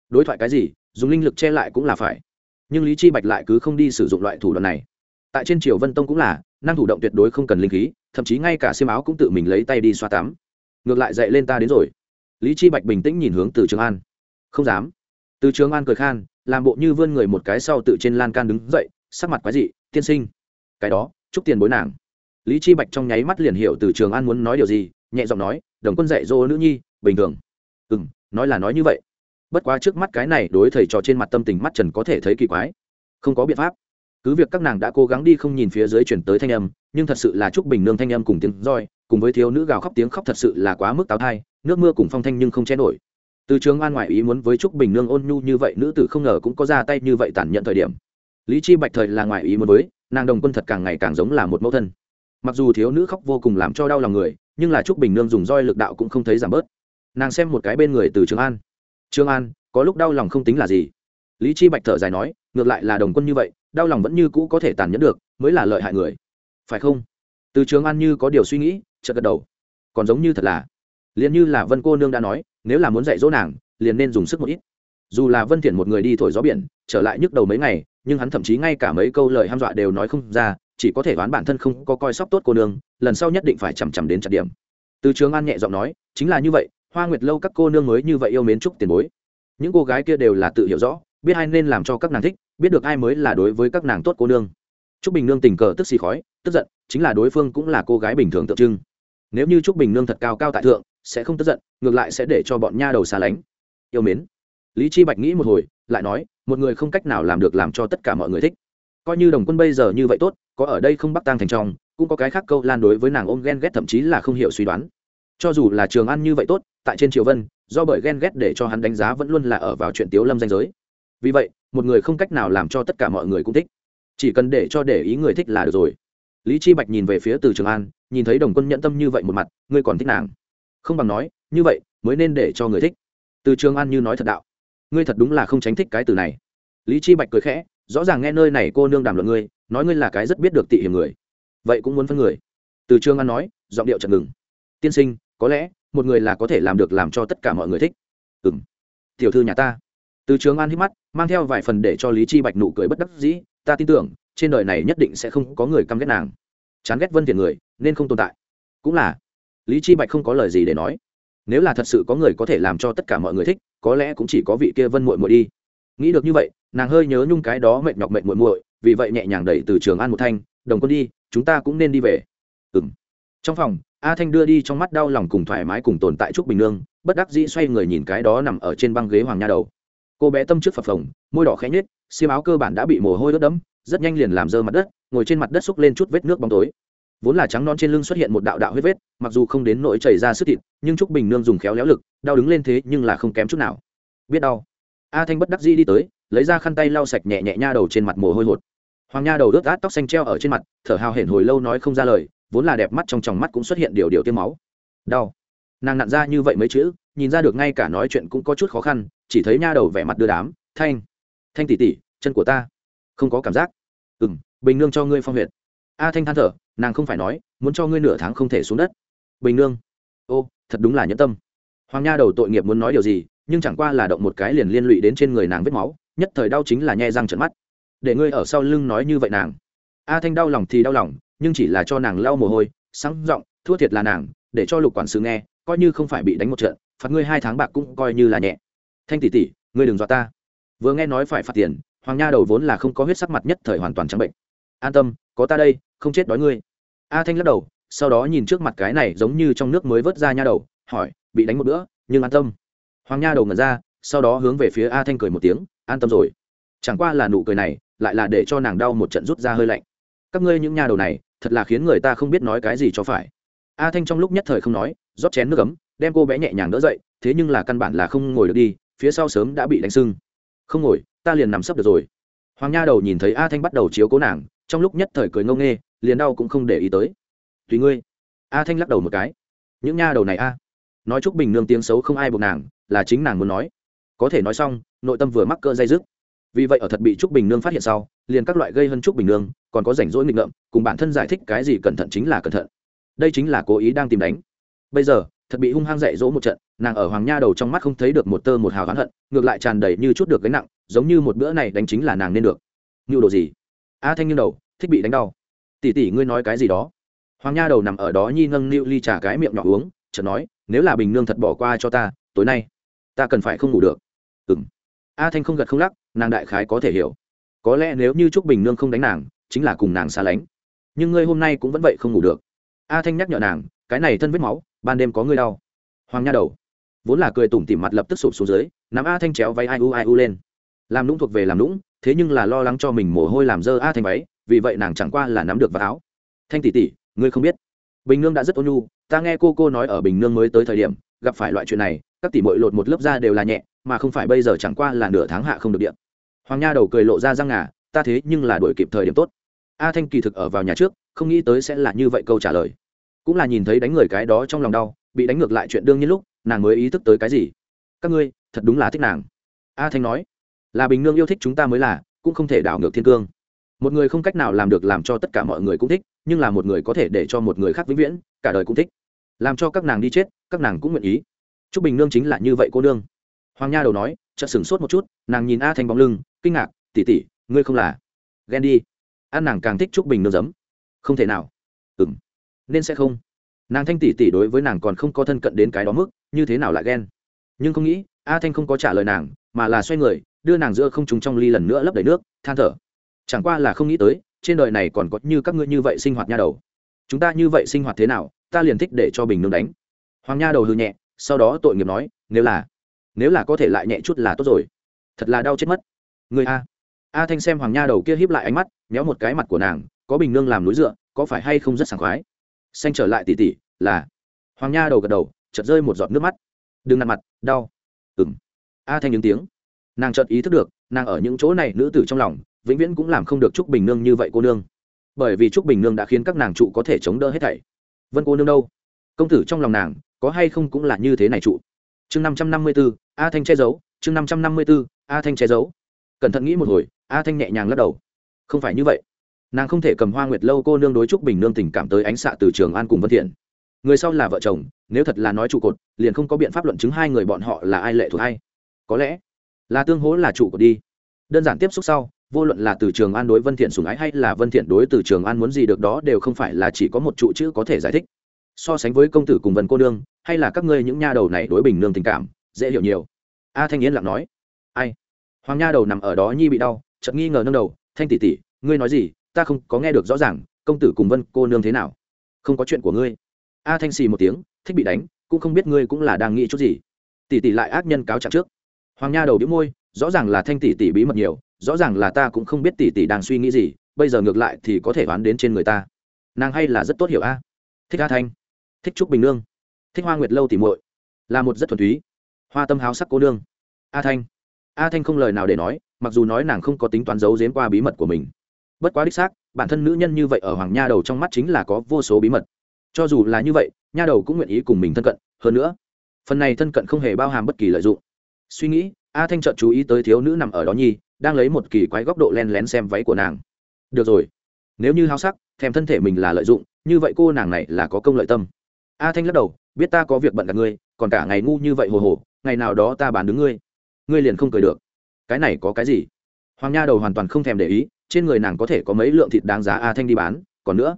Đối thoại cái gì, dùng linh lực che lại cũng là phải. Nhưng lý chi bạch lại cứ không đi sử dụng loại thủ đoạn này. Tại trên triều vân tông cũng là, năng thủ động tuyệt đối không cần linh khí, thậm chí ngay cả xiêm áo cũng tự mình lấy tay đi xoa tắm ngược lại dậy lên ta đến rồi. Lý chi bạch bình tĩnh nhìn hướng từ trường an. Không dám. Từ trường an cười khan, làm bộ như vươn người một cái sau tự trên lan can đứng dậy, sắc mặt quái dị, tiên sinh. Cái đó, chúc tiền bối nàng. Lý chi bạch trong nháy mắt liền hiểu từ trường an muốn nói điều gì, nhẹ giọng nói, đồng quân dạy dỗ nữ nhi, bình thường. Ừ m nói là nói như vậy. Bất quá trước mắt cái này đối thầy trò trên mặt tâm tình mắt trần có thể thấy kỳ quái. Không có biện pháp. Cứ việc các nàng đã cố gắng đi không nhìn phía dưới chuyển tới thanh âm nhưng thật sự là chúc bình nương thanh âm cùng tiếng roi, cùng với thiếu nữ gào khóc tiếng khóc thật sự là quá mức táo thai, nước mưa cùng phong thanh nhưng không che nổi. Từ trường an ngoại ý muốn với trúc bình nương ôn nhu như vậy, nữ tử không ngờ cũng có ra tay như vậy tản nhận thời điểm. Lý chi bạch thời là ngoại ý muốn với, nàng đồng quân thật càng ngày càng giống là một mẫu thân. Mặc dù thiếu nữ khóc vô cùng làm cho đau lòng người, nhưng là trúc bình nương dùng roi lực đạo cũng không thấy giảm bớt. Nàng xem một cái bên người từ trường an. Trường an, có lúc đau lòng không tính là gì? Lý chi bạch thở dài nói, ngược lại là đồng quân như vậy, đau lòng vẫn như cũ có thể tàn nhẫn được, mới là lợi hại người phải không? Từ trường an như có điều suy nghĩ, chợt gật đầu. Còn giống như thật là. Liền như là vân cô nương đã nói, nếu là muốn dạy dỗ nàng, liền nên dùng sức một ít. Dù là vân thiện một người đi thổi gió biển, trở lại nhức đầu mấy ngày, nhưng hắn thậm chí ngay cả mấy câu lời ham dọa đều nói không ra, chỉ có thể đoán bản thân không có coi sóc tốt cô nương, lần sau nhất định phải chằm chằm đến chặt điểm. Từ trường an nhẹ giọng nói, chính là như vậy, hoa nguyệt lâu các cô nương mới như vậy yêu mến chúc tiền bối. Những cô gái kia đều là tự hiểu rõ, biết ai nên làm cho các nàng thích, biết được ai mới là đối với các nàng tốt cô nương trúc bình nương tình cờ tức xì khói, tức giận, chính là đối phương cũng là cô gái bình thường tượng trưng. Nếu như trúc bình nương thật cao cao tại thượng, sẽ không tức giận, ngược lại sẽ để cho bọn nha đầu xa lánh. Yêu mến. Lý chi bạch nghĩ một hồi, lại nói, một người không cách nào làm được làm cho tất cả mọi người thích. Coi như đồng quân bây giờ như vậy tốt, có ở đây không bắt tang thành trong, cũng có cái khác câu lan đối với nàng ôm ghen ghét thậm chí là không hiểu suy đoán. Cho dù là trường An như vậy tốt, tại trên triều vân, do bởi ghen ghét để cho hắn đánh giá vẫn luôn là ở vào chuyện tiếu lâm danh giới. Vì vậy, một người không cách nào làm cho tất cả mọi người cũng thích chỉ cần để cho để ý người thích là được rồi. Lý chi bạch nhìn về phía từ trường an, nhìn thấy đồng quân nhẫn tâm như vậy một mặt, ngươi còn thích nàng. Không bằng nói, như vậy, mới nên để cho người thích. Từ trường an như nói thật đạo. Ngươi thật đúng là không tránh thích cái từ này. Lý chi bạch cười khẽ, rõ ràng nghe nơi này cô nương đàm luận ngươi, nói ngươi là cái rất biết được tị hiểm người. Vậy cũng muốn phân người. Từ trường an nói, giọng điệu chật ngừng. Tiên sinh, có lẽ, một người là có thể làm được làm cho tất cả mọi người thích. Ừm. Tiểu thư nhà ta. Từ trường an hít mắt, mang theo vài phần để cho lý chi bạch nụ cười bất đắc dĩ ta tin tưởng, trên đời này nhất định sẽ không có người căm ghét nàng. Chán ghét vân thiện người, nên không tồn tại. Cũng là, lý chi bạch không có lời gì để nói. Nếu là thật sự có người có thể làm cho tất cả mọi người thích, có lẽ cũng chỉ có vị kia vân muội muội đi. Nghĩ được như vậy, nàng hơi nhớ nhung cái đó mệt nhọc mệt muội muội, vì vậy nhẹ nhàng đẩy từ trường an một thanh, đồng quân đi, chúng ta cũng nên đi về. Ừm. Trong phòng, a thanh đưa đi trong mắt đau lòng cùng thoải mái cùng tồn tại trúc bình nương, bất đắc dĩ xoay người nhìn cái đó nằm ở trên băng ghế hoàng nha đầu cô bé tâm trước phập phồng, môi đỏ khẽ nhếch, xiêm áo cơ bản đã bị mồ hôi ướt đẫm, rất nhanh liền làm dơ mặt đất, ngồi trên mặt đất xúc lên chút vết nước bóng tối. Vốn là trắng non trên lưng xuất hiện một đạo đạo huyết vết, mặc dù không đến nỗi chảy ra sức thịt, nhưng trúc bình nương dùng khéo léo lực, đau đứng lên thế nhưng là không kém chút nào. Biết đau. A thanh bất đắc dĩ đi tới, lấy ra khăn tay lau sạch nhẹ nhẹ nha đầu trên mặt mồ hôi hột. Hoàng nha đầu ướt át tóc xanh treo ở trên mặt, thở hào hển hồi lâu nói không ra lời, vốn là đẹp mắt trong tròng mắt cũng xuất hiện điều điều tiêm máu. Đau. Nàng nặn ra như vậy mấy chữ nhìn ra được ngay cả nói chuyện cũng có chút khó khăn, chỉ thấy nha đầu vẻ mặt đưa đám, thanh thanh tỉ tỉ chân của ta. Không có cảm giác. Ừ m bình nương cho ngươi phong huyệt. A thanh than thở, nàng không phải nói, muốn cho ngươi nửa tháng không thể xuống đất. Bình nương. Ô, thật đúng là nhẫn tâm. Hoàng nha đầu tội nghiệp muốn nói điều gì, nhưng chẳng qua là động một cái liền liên lụy đến trên người nàng vết máu, nhất thời đau chính là nhe răng trận mắt. Để ngươi ở sau lưng nói như vậy nàng. A thanh đau lòng thì đau lòng, nhưng chỉ là cho nàng lau mồ hôi, sáng giọng, thua thiệt là nàng, để cho lục quản sự nghe, coi như không phải bị đánh một trận phạt ngươi hai tháng bạc cũng coi như là nhẹ. Thanh tỷ tỷ, ngươi đừng dọa ta. Vừa nghe nói phải phạt tiền, hoàng nha đầu vốn là không có huyết sắc mặt nhất thời hoàn toàn trắng bệnh. An tâm, có ta đây, không chết đói ngươi. A thanh lắc đầu, sau đó nhìn trước mặt cái này giống như trong nước mới vớt ra nha đầu, hỏi, bị đánh một bữa, nhưng an tâm. Hoàng nha đầu ngẩn ra, sau đó hướng về phía a thanh cười một tiếng, an tâm rồi. Chẳng qua là nụ cười này, lại là để cho nàng đau một trận rút ra hơi lạnh. Các ngươi những nha đầu này, thật là khiến người ta không biết nói cái gì cho phải. A thanh trong lúc nhất thời không nói, rót chén nước ấm đem cô bé nhẹ nhàng đỡ dậy, thế nhưng là căn bản là không ngồi được đi, phía sau sớm đã bị đánh sưng. Không ngồi, ta liền nằm sấp được rồi. Hoàng nha đầu nhìn thấy a thanh bắt đầu chiếu cố nàng, trong lúc nhất thời cười ngông nghê, liền đau cũng không để ý tới. Tùy ngươi. A thanh lắc đầu một cái. Những nha đầu này a. Nói chúc bình nương tiếng xấu không ai buộc nàng, là chính nàng muốn nói. Có thể nói xong, nội tâm vừa mắc cỡ dây dứt. Vì vậy ở thật bị trúc bình nương phát hiện sau, liền các loại gây hơn trúc bình nương, còn có rảnh rỗi nghịch ngợm, cùng bản thân giải thích cái gì cẩn thận chính là cẩn thận. Đây chính là cố ý đang tìm đánh. Bây giờ thật bị hung hăng dạy dỗ một trận, nàng ở hoàng nha đầu trong mắt không thấy được một tơ một hào hắn hận, ngược lại tràn đầy như chút được gánh nặng, giống như một bữa này đánh chính là nàng nên được. Như đồ gì? A thanh nghiêng đầu, thích bị đánh đau. Tỷ tỷ ngươi nói cái gì đó? Hoàng nha đầu nằm ở đó nhi ngâng niu ly trà cái miệng nhỏ uống, chợt nói, nếu là bình nương thật bỏ qua cho ta, tối nay, ta cần phải không ngủ được. Ừng a thanh không gật không lắc, nàng đại khái có thể hiểu. Có lẽ nếu như trúc bình nương không đánh nàng, chính là cùng nàng xa lánh. Nhưng ngươi hôm nay cũng vẫn vậy không ngủ được. A thanh nhắc nhở nàng, cái này thân vết máu ban đêm có ngươi đau. Hoàng nha đầu. Vốn là cười tủm tỉm mặt lập tức sụp xuống dưới, nắm a thanh chéo váy ai u ai u lên. Làm lũng thuộc về làm lũng thế nhưng là lo lắng cho mình mồ hôi làm dơ a thanh váy, vì vậy nàng chẳng qua là nắm được vào áo. Thanh tỷ tỷ, ngươi không biết. Bình nương đã rất ôn nhu, ta nghe cô cô nói ở bình nương mới tới thời điểm, gặp phải loại chuyện này, các tỷ mội lột một lớp da đều là nhẹ, mà không phải bây giờ chẳng qua là nửa tháng hạ không được điện. Hoàng nha đầu cười lộ ra răng ngà, ta thế nhưng là đuổi kịp thời điểm tốt. A thanh kỳ thực ở vào nhà trước, không nghĩ tới sẽ là như vậy câu trả lời cũng là nhìn thấy đánh người cái đó trong lòng đau, bị đánh ngược lại chuyện đương nhiên lúc, nàng mới ý thức tới cái gì. Các ngươi, thật đúng là thích nàng. A thanh nói, là bình nương yêu thích chúng ta mới là, cũng không thể đảo ngược thiên cương. Một người không cách nào làm được làm cho tất cả mọi người cũng thích, nhưng là một người có thể để cho một người khác vĩnh viễn, cả đời cũng thích. Làm cho các nàng đi chết, các nàng cũng nguyện ý. T r ú c bình nương chính là như vậy cô nương. Hoàng nha đầu nói, chợt sửng sốt một chút, nàng nhìn a thanh bóng lưng, kinh ngạc tỉ tỉ ngươi không là? Ghen đi. Ăn nàng càng thích t r ú c bình nương giấm. Không thể nào. Ừ nên sẽ không. Nàng thanh tỷ tỷ đối với nàng còn không có thân cận đến cái đó mức, như thế nào lại ghen? Nhưng không nghĩ, a thanh không có trả lời nàng, mà là xoay người, đưa nàng giữa không trùng trong ly lần nữa lấp đầy nước, than thở. Chẳng qua là không nghĩ tới, trên đời này còn có như các ngươi như vậy sinh hoạt nha đầu. Chúng ta như vậy sinh hoạt thế nào, ta liền thích để cho bình nương đánh. Hoàng nha đầu hư nhẹ, sau đó tội nghiệp nói, nếu là nếu là có thể lại nhẹ chút là tốt rồi. Thật là đau chết mất. Người a. A thanh xem hoàng nha đầu kia hiếp lại ánh mắt, méo một cái mặt của nàng, có bình nương làm núi dựa, có phải hay không rất sảng khoái? Xanh trở lại tỉ tỉ, là. Hoàng nha đầu gật đầu, chợt rơi một giọt nước mắt. Đừng nặn mặt, đau. Ừng a thanh những tiếng. Nàng chợt ý thức được, nàng ở những chỗ này nữ tử trong lòng, vĩnh viễn cũng làm không được trúc bình nương như vậy cô nương. Bởi vì trúc bình nương đã khiến các nàng trụ có thể chống đỡ hết thảy. Vân cô nương đâu? Công tử trong lòng nàng, có hay không cũng là như thế này trụ. Chương năm trăm năm mươi b ố a thanh che giấu, chương năm trăm năm mươi b ố a thanh che giấu. Cẩn thận nghĩ một hồi, a thanh nhẹ nhàng lắc đầu. Không phải như vậy nàng không thể cầm hoa nguyệt lâu cô nương đối trúc bình nương tình cảm tới ánh xạ từ trường an cùng vân thiện. Người sau là vợ chồng, nếu thật là nói trụ cột, liền không có biện pháp luận chứng hai người bọn họ là ai lệ thuộc hay có lẽ là tương hố là trụ cột đi. Đơn giản tiếp xúc sau, vô luận là từ trường an đối vân thiện sủng ái hay là vân thiện đối từ trường an muốn gì được đó đều không phải là chỉ có một trụ chữ có thể giải thích. So sánh với công tử cùng vân cô nương, hay là các ngươi những nha đầu này đối bình nương tình cảm, dễ hiểu nhiều. A thanh yến lặng nói. Ai? Hoàng nha đầu nằm ở đó nhi bị đau, chợt nghi ngờ nâng đầu. Thanh tỷ tỷ, ngươi nói gì? Ta không có nghe được rõ ràng, công tử cùng vân cô nương thế nào? Không có chuyện của ngươi. A thanh xì một tiếng, thích bị đánh, cũng không biết ngươi cũng là đang nghĩ chút gì. Tỷ tỷ lại ác nhân cáo trạng trước. Hoàng nha đầu đĩu môi, rõ ràng là thanh tỷ tỷ bí mật nhiều, rõ ràng là ta cũng không biết tỷ tỷ đang suy nghĩ gì, bây giờ ngược lại thì có thể đoán đến trên người ta. Nàng hay là rất tốt hiểu a. Thích a thanh. Thích trúc bình nương. Thích hoa nguyệt lâu tỉ muội. Là một rất thuần túy. Hoa tâm háo sắc cô nương. A thanh. A thanh không lời nào để nói, mặc dù nói nàng không có tính toán giấu giếm qua bí mật của mình bất quá đích xác, bản thân nữ nhân như vậy ở hoàng nha đầu trong mắt chính là có vô số bí mật. Cho dù là như vậy, nha đầu cũng nguyện ý cùng mình thân cận. Hơn nữa, phần này thân cận không hề bao hàm bất kỳ lợi dụng. Suy nghĩ, a thanh chợt chú ý tới thiếu nữ nằm ở đó nhi, đang lấy một kỳ quái góc độ len lén xem váy của nàng. Được rồi, nếu như háo sắc, thèm thân thể mình là lợi dụng, như vậy cô nàng này là có công lợi tâm. A thanh lắc đầu, biết ta có việc bận cả ngươi còn cả ngày ngu như vậy hồ hồ, ngày nào đó ta bán đứng ngươi. Ngươi liền không cười được. Cái này có cái gì? Hoàng nha đầu hoàn toàn không thèm để ý trên người nàng có thể có mấy lượng thịt đáng giá a thanh đi bán, còn nữa,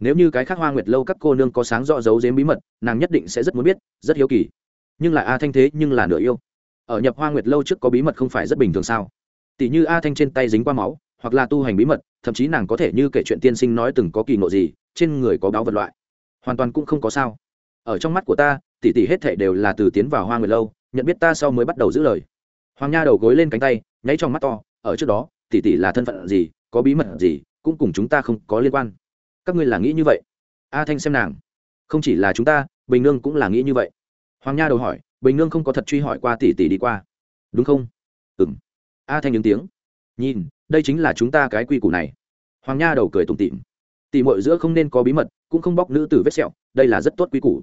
nếu như cái khác hoa nguyệt lâu các cô nương có sáng rõ giấu giếm bí mật, nàng nhất định sẽ rất muốn biết, rất hiếu kỳ. Nhưng là a thanh thế nhưng là nửa yêu. Ở nhập hoa nguyệt lâu trước có bí mật không phải rất bình thường sao? Tỷ như a thanh trên tay dính qua máu, hoặc là tu hành bí mật, thậm chí nàng có thể như kể chuyện tiên sinh nói từng có kỳ ngộ gì, trên người có báo vật loại. Hoàn toàn cũng không có sao. Ở trong mắt của ta, tỷ tỷ hết thể đều là từ tiến vào hoa nguyệt lâu, nhận biết ta sau mới bắt đầu giữ lời. Hoàng nha đầu gối lên cánh tay, nháy trong mắt to, ở trước đó tỷ tỷ là thân phận gì, có bí mật gì, cũng cùng chúng ta không có liên quan. Các ngươi là nghĩ như vậy? A thanh xem nàng. Không chỉ là chúng ta, bình nương cũng là nghĩ như vậy. Hoàng nha đầu hỏi, bình nương không có thật truy hỏi qua tỷ tỷ đi qua. Đúng không? Ừ m a thanh những tiếng. Nhìn, đây chính là chúng ta cái quy củ này. Hoàng nha đầu cười tủm tỉm. Tỉ mội giữa không nên có bí mật, cũng không bóc nữ tử vết sẹo, đây là rất tốt quy củ.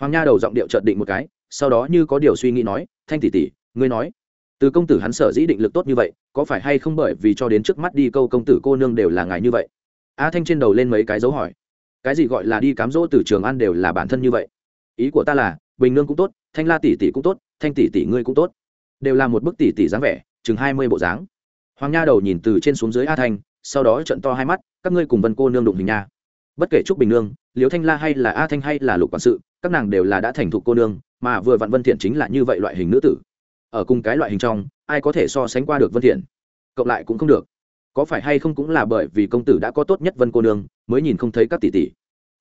Hoàng nha đầu giọng điệu trợt định một cái, sau đó như có điều suy nghĩ nói, thanh tỷ tỷ, ngươi nói. Từ công tử hắn sở dĩ định lực tốt như vậy có phải hay không bởi vì cho đến trước mắt đi câu công tử cô nương đều là ngài như vậy? A thanh trên đầu lên mấy cái dấu hỏi. Cái gì gọi là đi cám dỗ từ trường ăn đều là bản thân như vậy? Ý của ta là, bình nương cũng tốt, thanh la tỷ tỷ cũng tốt, thanh tỷ tỷ ngươi cũng tốt. Đều là một bức tỷ tỷ dáng vẻ, chừng hai mươi bộ dáng. Hoàng nha đầu nhìn từ trên xuống dưới a thanh, sau đó trận to hai mắt, các ngươi cùng vân cô nương đụng hình nha. Bất kể trúc bình nương, liễu thanh la hay là a thanh hay là lục quản sự, các nàng đều là đã thành thục cô nương, mà vừa vặn vân thiện chính là như vậy loại hình nữ tử ở cùng cái loại hình trong, ai có thể so sánh qua được vân thiện? Cộng lại cũng không được. Có phải hay không cũng là bởi vì công tử đã có tốt nhất vân cô nương, mới nhìn không thấy các tỷ tỷ?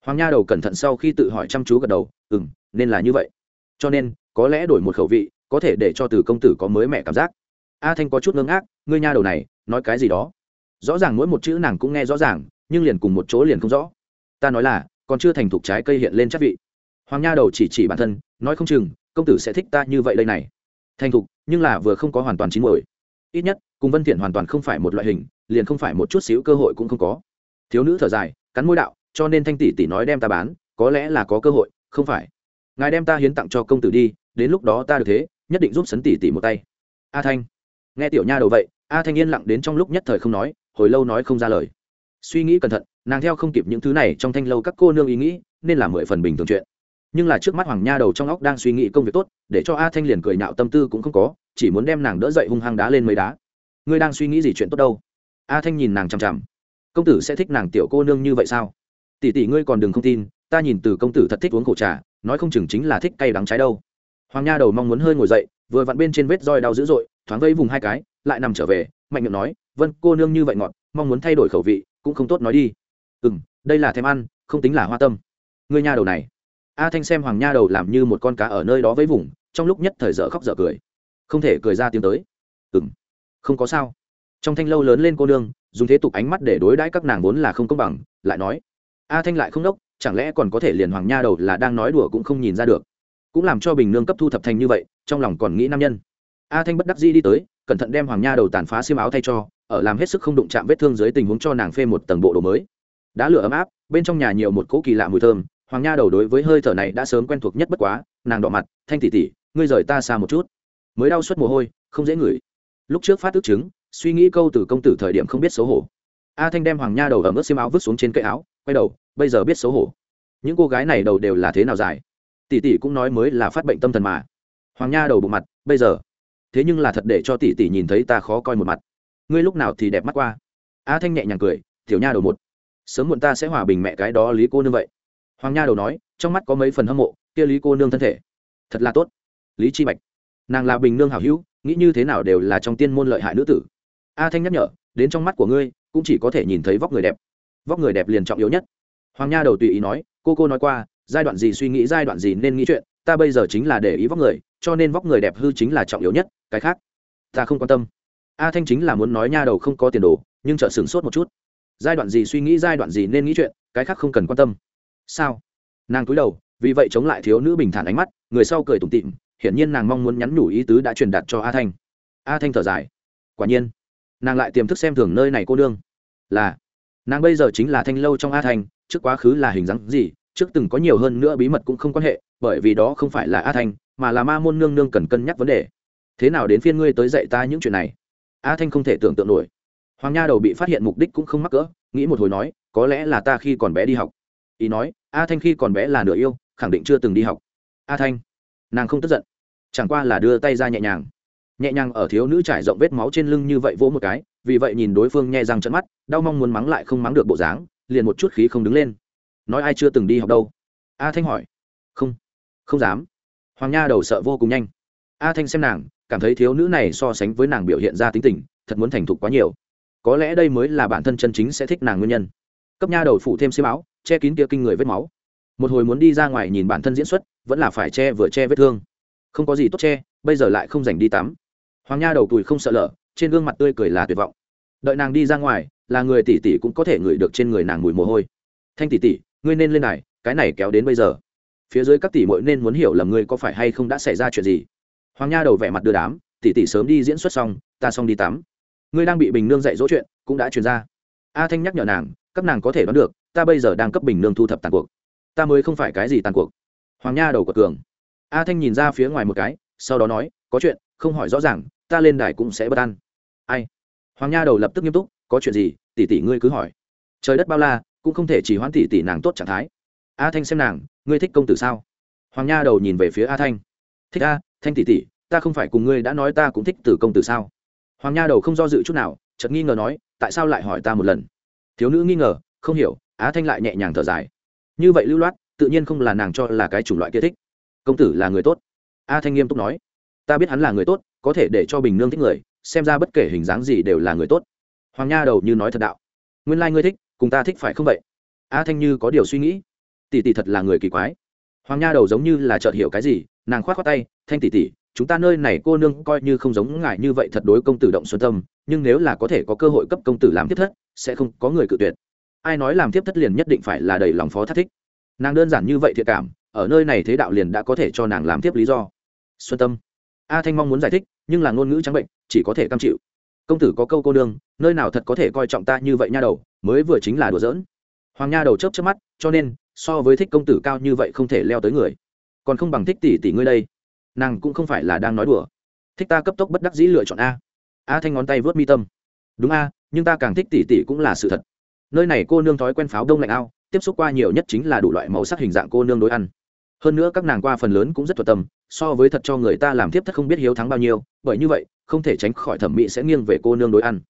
Hoàng nha đầu cẩn thận sau khi tự hỏi chăm chú gật đầu, ừm, nên là như vậy. Cho nên, có lẽ đổi một khẩu vị, có thể để cho từ công tử có mới mẹ cảm giác. A thanh có chút ngưng ác ngươi nha đầu này, nói cái gì đó? Rõ ràng mỗi một chữ nàng cũng nghe rõ ràng, nhưng liền cùng một chỗ liền không rõ. Ta nói là, còn chưa thành thục trái cây hiện lên chắc vị. Hoàng nha đầu chỉ chỉ bản thân, nói không chừng, công tử sẽ thích ta như vậy đây này thành thục, nhưng là vừa không có hoàn toàn chín mồi ít nhất, cùng vân thiện hoàn toàn không phải một loại hình, liền không phải một chút xíu cơ hội cũng không có. Thiếu nữ thở dài, cắn môi đạo, cho nên thanh tỷ tỷ nói đem ta bán, có lẽ là có cơ hội, không phải. Ngài đem ta hiến tặng cho công tử đi, đến lúc đó ta được thế, nhất định giúp sấn tỷ tỷ một tay. A thanh. Nghe tiểu nha đầu vậy, a thanh yên lặng đến trong lúc nhất thời không nói, hồi lâu nói không ra lời. Suy nghĩ cẩn thận, nàng theo không kịp những thứ này trong thanh lâu các cô nương ý nghĩ, nên là mười phần bình thường chuyện nhưng là trước mắt hoàng nha đầu trong óc đang suy nghĩ công việc tốt, để cho a thanh liền cười nhạo tâm tư cũng không có, chỉ muốn đem nàng đỡ dậy hung hăng đá lên mấy đá. Ngươi đang suy nghĩ gì chuyện tốt đâu? A thanh nhìn nàng chằm chằm. Công tử sẽ thích nàng tiểu cô nương như vậy sao? Tỷ tỷ ngươi còn đừng không tin, ta nhìn từ công tử thật thích uống khổ trà, nói không chừng chính là thích cay đắng trái đâu. Hoàng nha đầu mong muốn hơi ngồi dậy, vừa vặn bên trên vết roi đau dữ dội, thoáng vây vùng hai cái, lại nằm trở về, mạnh miệng nói, vân, cô nương như vậy ngọt, mong muốn thay đổi khẩu vị, cũng không tốt nói đi. Ừ đây là thèm ăn, không tính là hoa tâm. Ngươi nha đầu này a thanh xem hoàng nha đầu làm như một con cá ở nơi đó với vùng, trong lúc nhất thời dở khóc dở cười. Không thể cười ra tiếng tới. Ừ m không có sao. Trong thanh lâu lớn lên cô nương, dùng thế tục ánh mắt để đối đãi các nàng vốn là không công bằng, lại nói. A thanh lại không đốc, chẳng lẽ còn có thể liền hoàng nha đầu là đang nói đùa cũng không nhìn ra được. Cũng làm cho bình nương cấp thu thập thành như vậy, trong lòng còn nghĩ nam nhân. A thanh bất đắc dĩ đi tới, cẩn thận đem hoàng nha đầu tàn phá xiêm áo thay cho, ở làm hết sức không đụng chạm vết thương dưới tình huống cho nàng phê một tầng bộ đồ mới. Đã lửa ấm áp, bên trong nhà nhiều một cỗ kỳ lạ mùi thơm hoàng nha đầu đối với hơi thở này đã sớm quen thuộc nhất bất quá, nàng đỏ mặt, thanh tỉ tỉ ngươi rời ta xa một chút. Mới đau suất mồ hôi, không dễ ngửi. Lúc trước phát ước chứng, suy nghĩ câu từ công tử thời điểm không biết xấu hổ. A thanh đem hoàng nha đầu ở mức xiêm áo vứt xuống trên cây áo, quay đầu, bây giờ biết xấu hổ. Những cô gái này đầu đều là thế nào dài? Tỷ tỷ cũng nói mới là phát bệnh tâm thần mà. Hoàng nha đầu bộ mặt, bây giờ? Thế nhưng là thật để cho tỷ tỷ nhìn thấy ta khó coi một mặt. Ngươi lúc nào thì đẹp mắt qua? A thanh nhẹ nhàng cười, tiểu nha đầu một, sớm muộn ta sẽ hòa bình mẹ cái đó lý cô nương vậy hoàng nha đầu nói, trong mắt có mấy phần hâm mộ, kia lý cô nương thân thể. Thật là tốt. Lý chi bạch. Nàng là bình nương hảo hữu, nghĩ như thế nào đều là trong tiên môn lợi hại nữ tử. A thanh nhắc nhở, đến trong mắt của ngươi, cũng chỉ có thể nhìn thấy vóc người đẹp. Vóc người đẹp liền trọng yếu nhất. Hoàng nha đầu tùy ý nói, cô cô nói qua, giai đoạn gì suy nghĩ giai đoạn gì nên nghĩ chuyện, ta bây giờ chính là để ý vóc người, cho nên vóc người đẹp hư chính là trọng yếu nhất, cái khác, ta không quan tâm. A thanh chính là muốn nói nha đầu không có tiền đồ, nhưng chợt sửng sốt một chút. Giai đoạn gì suy nghĩ giai đoạn gì nên nghĩ chuyện, cái khác không cần quan tâm sao? Nàng cúi đầu, vì vậy chống lại thiếu nữ bình thản ánh mắt, người sau cười tủm tịm hiển nhiên nàng mong muốn nhắn nhủ ý tứ đã truyền đạt cho a thanh. A thanh thở dài. Quả nhiên, nàng lại tiềm thức xem thường nơi này cô nương. Là, nàng bây giờ chính là thanh lâu trong a thanh, trước quá khứ là hình dáng gì, trước từng có nhiều hơn nữa bí mật cũng không quan hệ, bởi vì đó không phải là a thanh, mà là ma môn nương nương cần cân nhắc vấn đề. Thế nào đến phiên ngươi tới dạy ta những chuyện này? A thanh không thể tưởng tượng nổi. Hoàng nha đầu bị phát hiện mục đích cũng không mắc cỡ, nghĩ một hồi nói, có lẽ là ta khi còn bé đi học ý nói, a thanh khi còn bé là nửa yêu, khẳng định chưa từng đi học. A thanh, nàng không tức giận, chẳng qua là đưa tay ra nhẹ nhàng. Nhẹ nhàng ở thiếu nữ trải rộng vết máu trên lưng như vậy vỗ một cái, vì vậy nhìn đối phương nhẹ răng trận mắt, đau mong muốn mắng lại không mắng được bộ dáng, liền một chút khí không đứng lên. Nói ai chưa từng đi học đâu? A thanh hỏi. Không không dám. Hoàng nha đầu sợ vô cùng nhanh. A thanh xem nàng, cảm thấy thiếu nữ này so sánh với nàng biểu hiện ra tính tình, thật muốn thành thục quá nhiều. Có lẽ đây mới là bản thân chân chính sẽ thích nàng nguyên nhân. Cấp nha đầu phụ thêm xiêm áo che kín kia kinh người vết máu. Một hồi muốn đi ra ngoài nhìn bản thân diễn xuất, vẫn là phải che vừa che vết thương. Không có gì tốt che, bây giờ lại không dành đi tắm. Hoàng nha đầu tùi không sợ lở, trên gương mặt tươi cười là tuyệt vọng. Đợi nàng đi ra ngoài, là người tỷ tỷ cũng có thể ngửi được trên người nàng mùi mồ hôi. Thanh tỷ tỷ, ngươi nên lên này, cái này kéo đến bây giờ. Phía dưới các tỷ muội nên muốn hiểu là ngươi có phải hay không đã xảy ra chuyện gì. Hoàng nha đầu vẻ mặt đưa đám, tỷ tỷ sớm đi diễn xuất xong, ta xong đi tắm. Ngươi đang bị bình nương dạy dỗ chuyện, cũng đã truyền ra. A thanh nhắc nhở nàng các nàng có thể đoán được, ta bây giờ đang cấp bình nương thu thập tàn cuộc. Ta mới không phải cái gì tàn cuộc. Hoàng nha đầu của cường. A thanh nhìn ra phía ngoài một cái, sau đó nói, có chuyện, không hỏi rõ ràng, ta lên đài cũng sẽ bất an ai? Hoàng nha đầu lập tức nghiêm túc, có chuyện gì, tỷ tỷ ngươi cứ hỏi. Trời đất bao la, cũng không thể chỉ hoãn tỷ tỷ nàng tốt trạng thái. A thanh xem nàng, ngươi thích công tử sao? Hoàng nha đầu nhìn về phía a thanh. Thích a, thanh tỷ tỷ, ta không phải cùng ngươi đã nói ta cũng thích tử công tử sao? Hoàng nha đầu không do dự chút nào, chợt nghi ngờ nói, tại sao lại hỏi ta một lần? Thiếu nữ nghi ngờ, không hiểu, á thanh lại nhẹ nhàng thở dài. Như vậy lưu loát, tự nhiên không là nàng cho là cái chủng loại kia thích. Công tử là người tốt. A thanh nghiêm túc nói. Ta biết hắn là người tốt, có thể để cho bình nương thích người, xem ra bất kể hình dáng gì đều là người tốt. Hoàng nha đầu như nói thật đạo. Nguyên lai、like、ngươi thích, cùng ta thích phải không vậy? A thanh như có điều suy nghĩ. Tỷ tỷ thật là người kỳ quái. Hoàng nha đầu giống như là chợt hiểu cái gì, nàng khoát khoát tay, thanh tỷ tỷ chúng ta nơi này cô nương coi như không giống ngài như vậy thật đối công tử động xuân tâm, nhưng nếu là có thể có cơ hội cấp công tử làm tiếp thất, sẽ không có người cự tuyệt. Ai nói làm tiếp thất liền nhất định phải là đầy lòng phó thất thích. Nàng đơn giản như vậy thiệt cảm, ở nơi này thế đạo liền đã có thể cho nàng làm tiếp lý do. Xuân tâm, a thanh mong muốn giải thích, nhưng là ngôn ngữ trắng bệnh, chỉ có thể cam chịu. Công tử có câu cô đương nơi nào thật có thể coi trọng ta như vậy nha đầu, mới vừa chính là đùa giỡn. Hoàng nha đầu chớp chớp mắt, cho nên, so với thích công tử cao như vậy không thể leo tới người. Còn không bằng thích tỷ tỷ ngươi đây nàng cũng không phải là đang nói đùa. Thích ta cấp tốc bất đắc dĩ lựa chọn a. A thanh ngón tay vớt mi tâm. Đúng a, nhưng ta càng thích tỷ tỷ cũng là sự thật. Nơi này cô nương thói quen pháo đông lạnh ao, tiếp xúc qua nhiều nhất chính là đủ loại màu sắc hình dạng cô nương đối ăn. Hơn nữa các nàng qua phần lớn cũng rất thuật tâm, so với thật cho người ta làm tiếp thất không biết hiếu thắng bao nhiêu, bởi như vậy, không thể tránh khỏi thẩm mỹ sẽ nghiêng về cô nương đối ăn.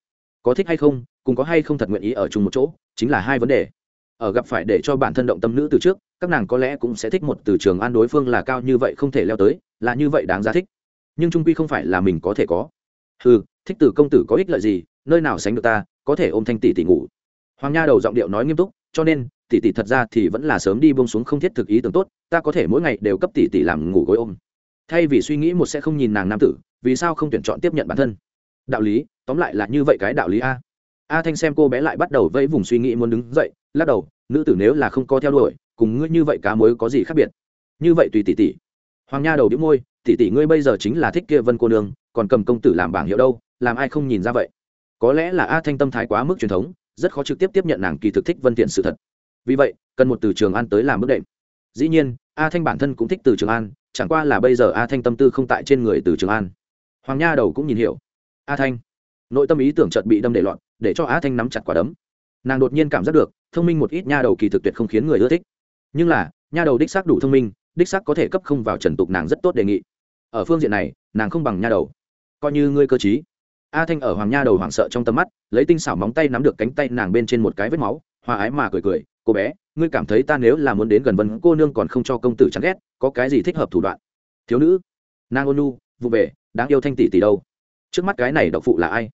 Có thích hay không, cùng có hay không thật nguyện ý ở chung một chỗ, chính là hai vấn đề. Ở gặp phải để cho bản thân động tâm nữ từ trước các nàng có lẽ cũng sẽ thích một từ trường an đối phương là cao như vậy không thể leo tới, là như vậy đáng giá thích. Nhưng trung quy không phải là mình có thể có. Ừ thích từ công tử có ích lợi gì, nơi nào sánh được ta, có thể ôm thanh tỷ tỷ ngủ. Hoàng nha đầu giọng điệu nói nghiêm túc, cho nên, tỷ tỷ thật ra thì vẫn là sớm đi buông xuống không thiết thực ý tưởng tốt, ta có thể mỗi ngày đều cấp tỷ tỷ làm ngủ gối ôm. Thay vì suy nghĩ một sẽ không nhìn nàng nam tử, vì sao không tuyển chọn tiếp nhận bản thân? Đạo lý, tóm lại là như vậy cái đạo lý a. A thanh xem cô bé lại bắt đầu vẫy vùng suy nghĩ muốn đứng dậy, lắc đầu, nữ tử nếu là không co theo đuổi cùng ngươi như vậy cá mối có gì khác biệt? Như vậy tùy tỷ tỷ. Hoàng nha đầu đĩu môi, tỷ tỷ ngươi bây giờ chính là thích kia vân cô nương, còn cầm công tử làm bảng hiệu đâu, làm ai không nhìn ra vậy? Có lẽ là a thanh tâm thái quá mức truyền thống, rất khó trực tiếp tiếp nhận nàng kỳ thực thích vân tiện sự thật. Vì vậy, cần một từ trường an tới làm bước đệm. Dĩ nhiên, a thanh bản thân cũng thích từ trường an, chẳng qua là bây giờ a thanh tâm tư không tại trên người từ trường an. Hoàng nha đầu cũng nhìn hiểu. A thanh, nội tâm ý tưởng chợt bị đâm để loạn, để cho a thanh nắm chặt quả đấm. Nàng đột nhiên cảm giác được, thông minh một ít nha đầu kỳ thực tuyệt không khiến người ưa thích nhưng là, nha đầu đích xác đủ thông minh, đích xác có thể cấp không vào trần tục nàng rất tốt đề nghị. Ở phương diện này, nàng không bằng nha đầu. Coi như ngươi cơ chí a thanh ở hoàng nha đầu hoảng sợ trong tầm mắt, lấy tinh xảo móng tay nắm được cánh tay nàng bên trên một cái vết máu, hòa ái mà cười cười, cô bé, ngươi cảm thấy ta nếu là muốn đến gần vân cô nương còn không cho công tử chán ghét, có cái gì thích hợp thủ đoạn? Thiếu nữ. Nàng ôn nu vụ về, đáng yêu thanh tỷ tỷ đâu? Trước mắt cái này độc phụ là ai?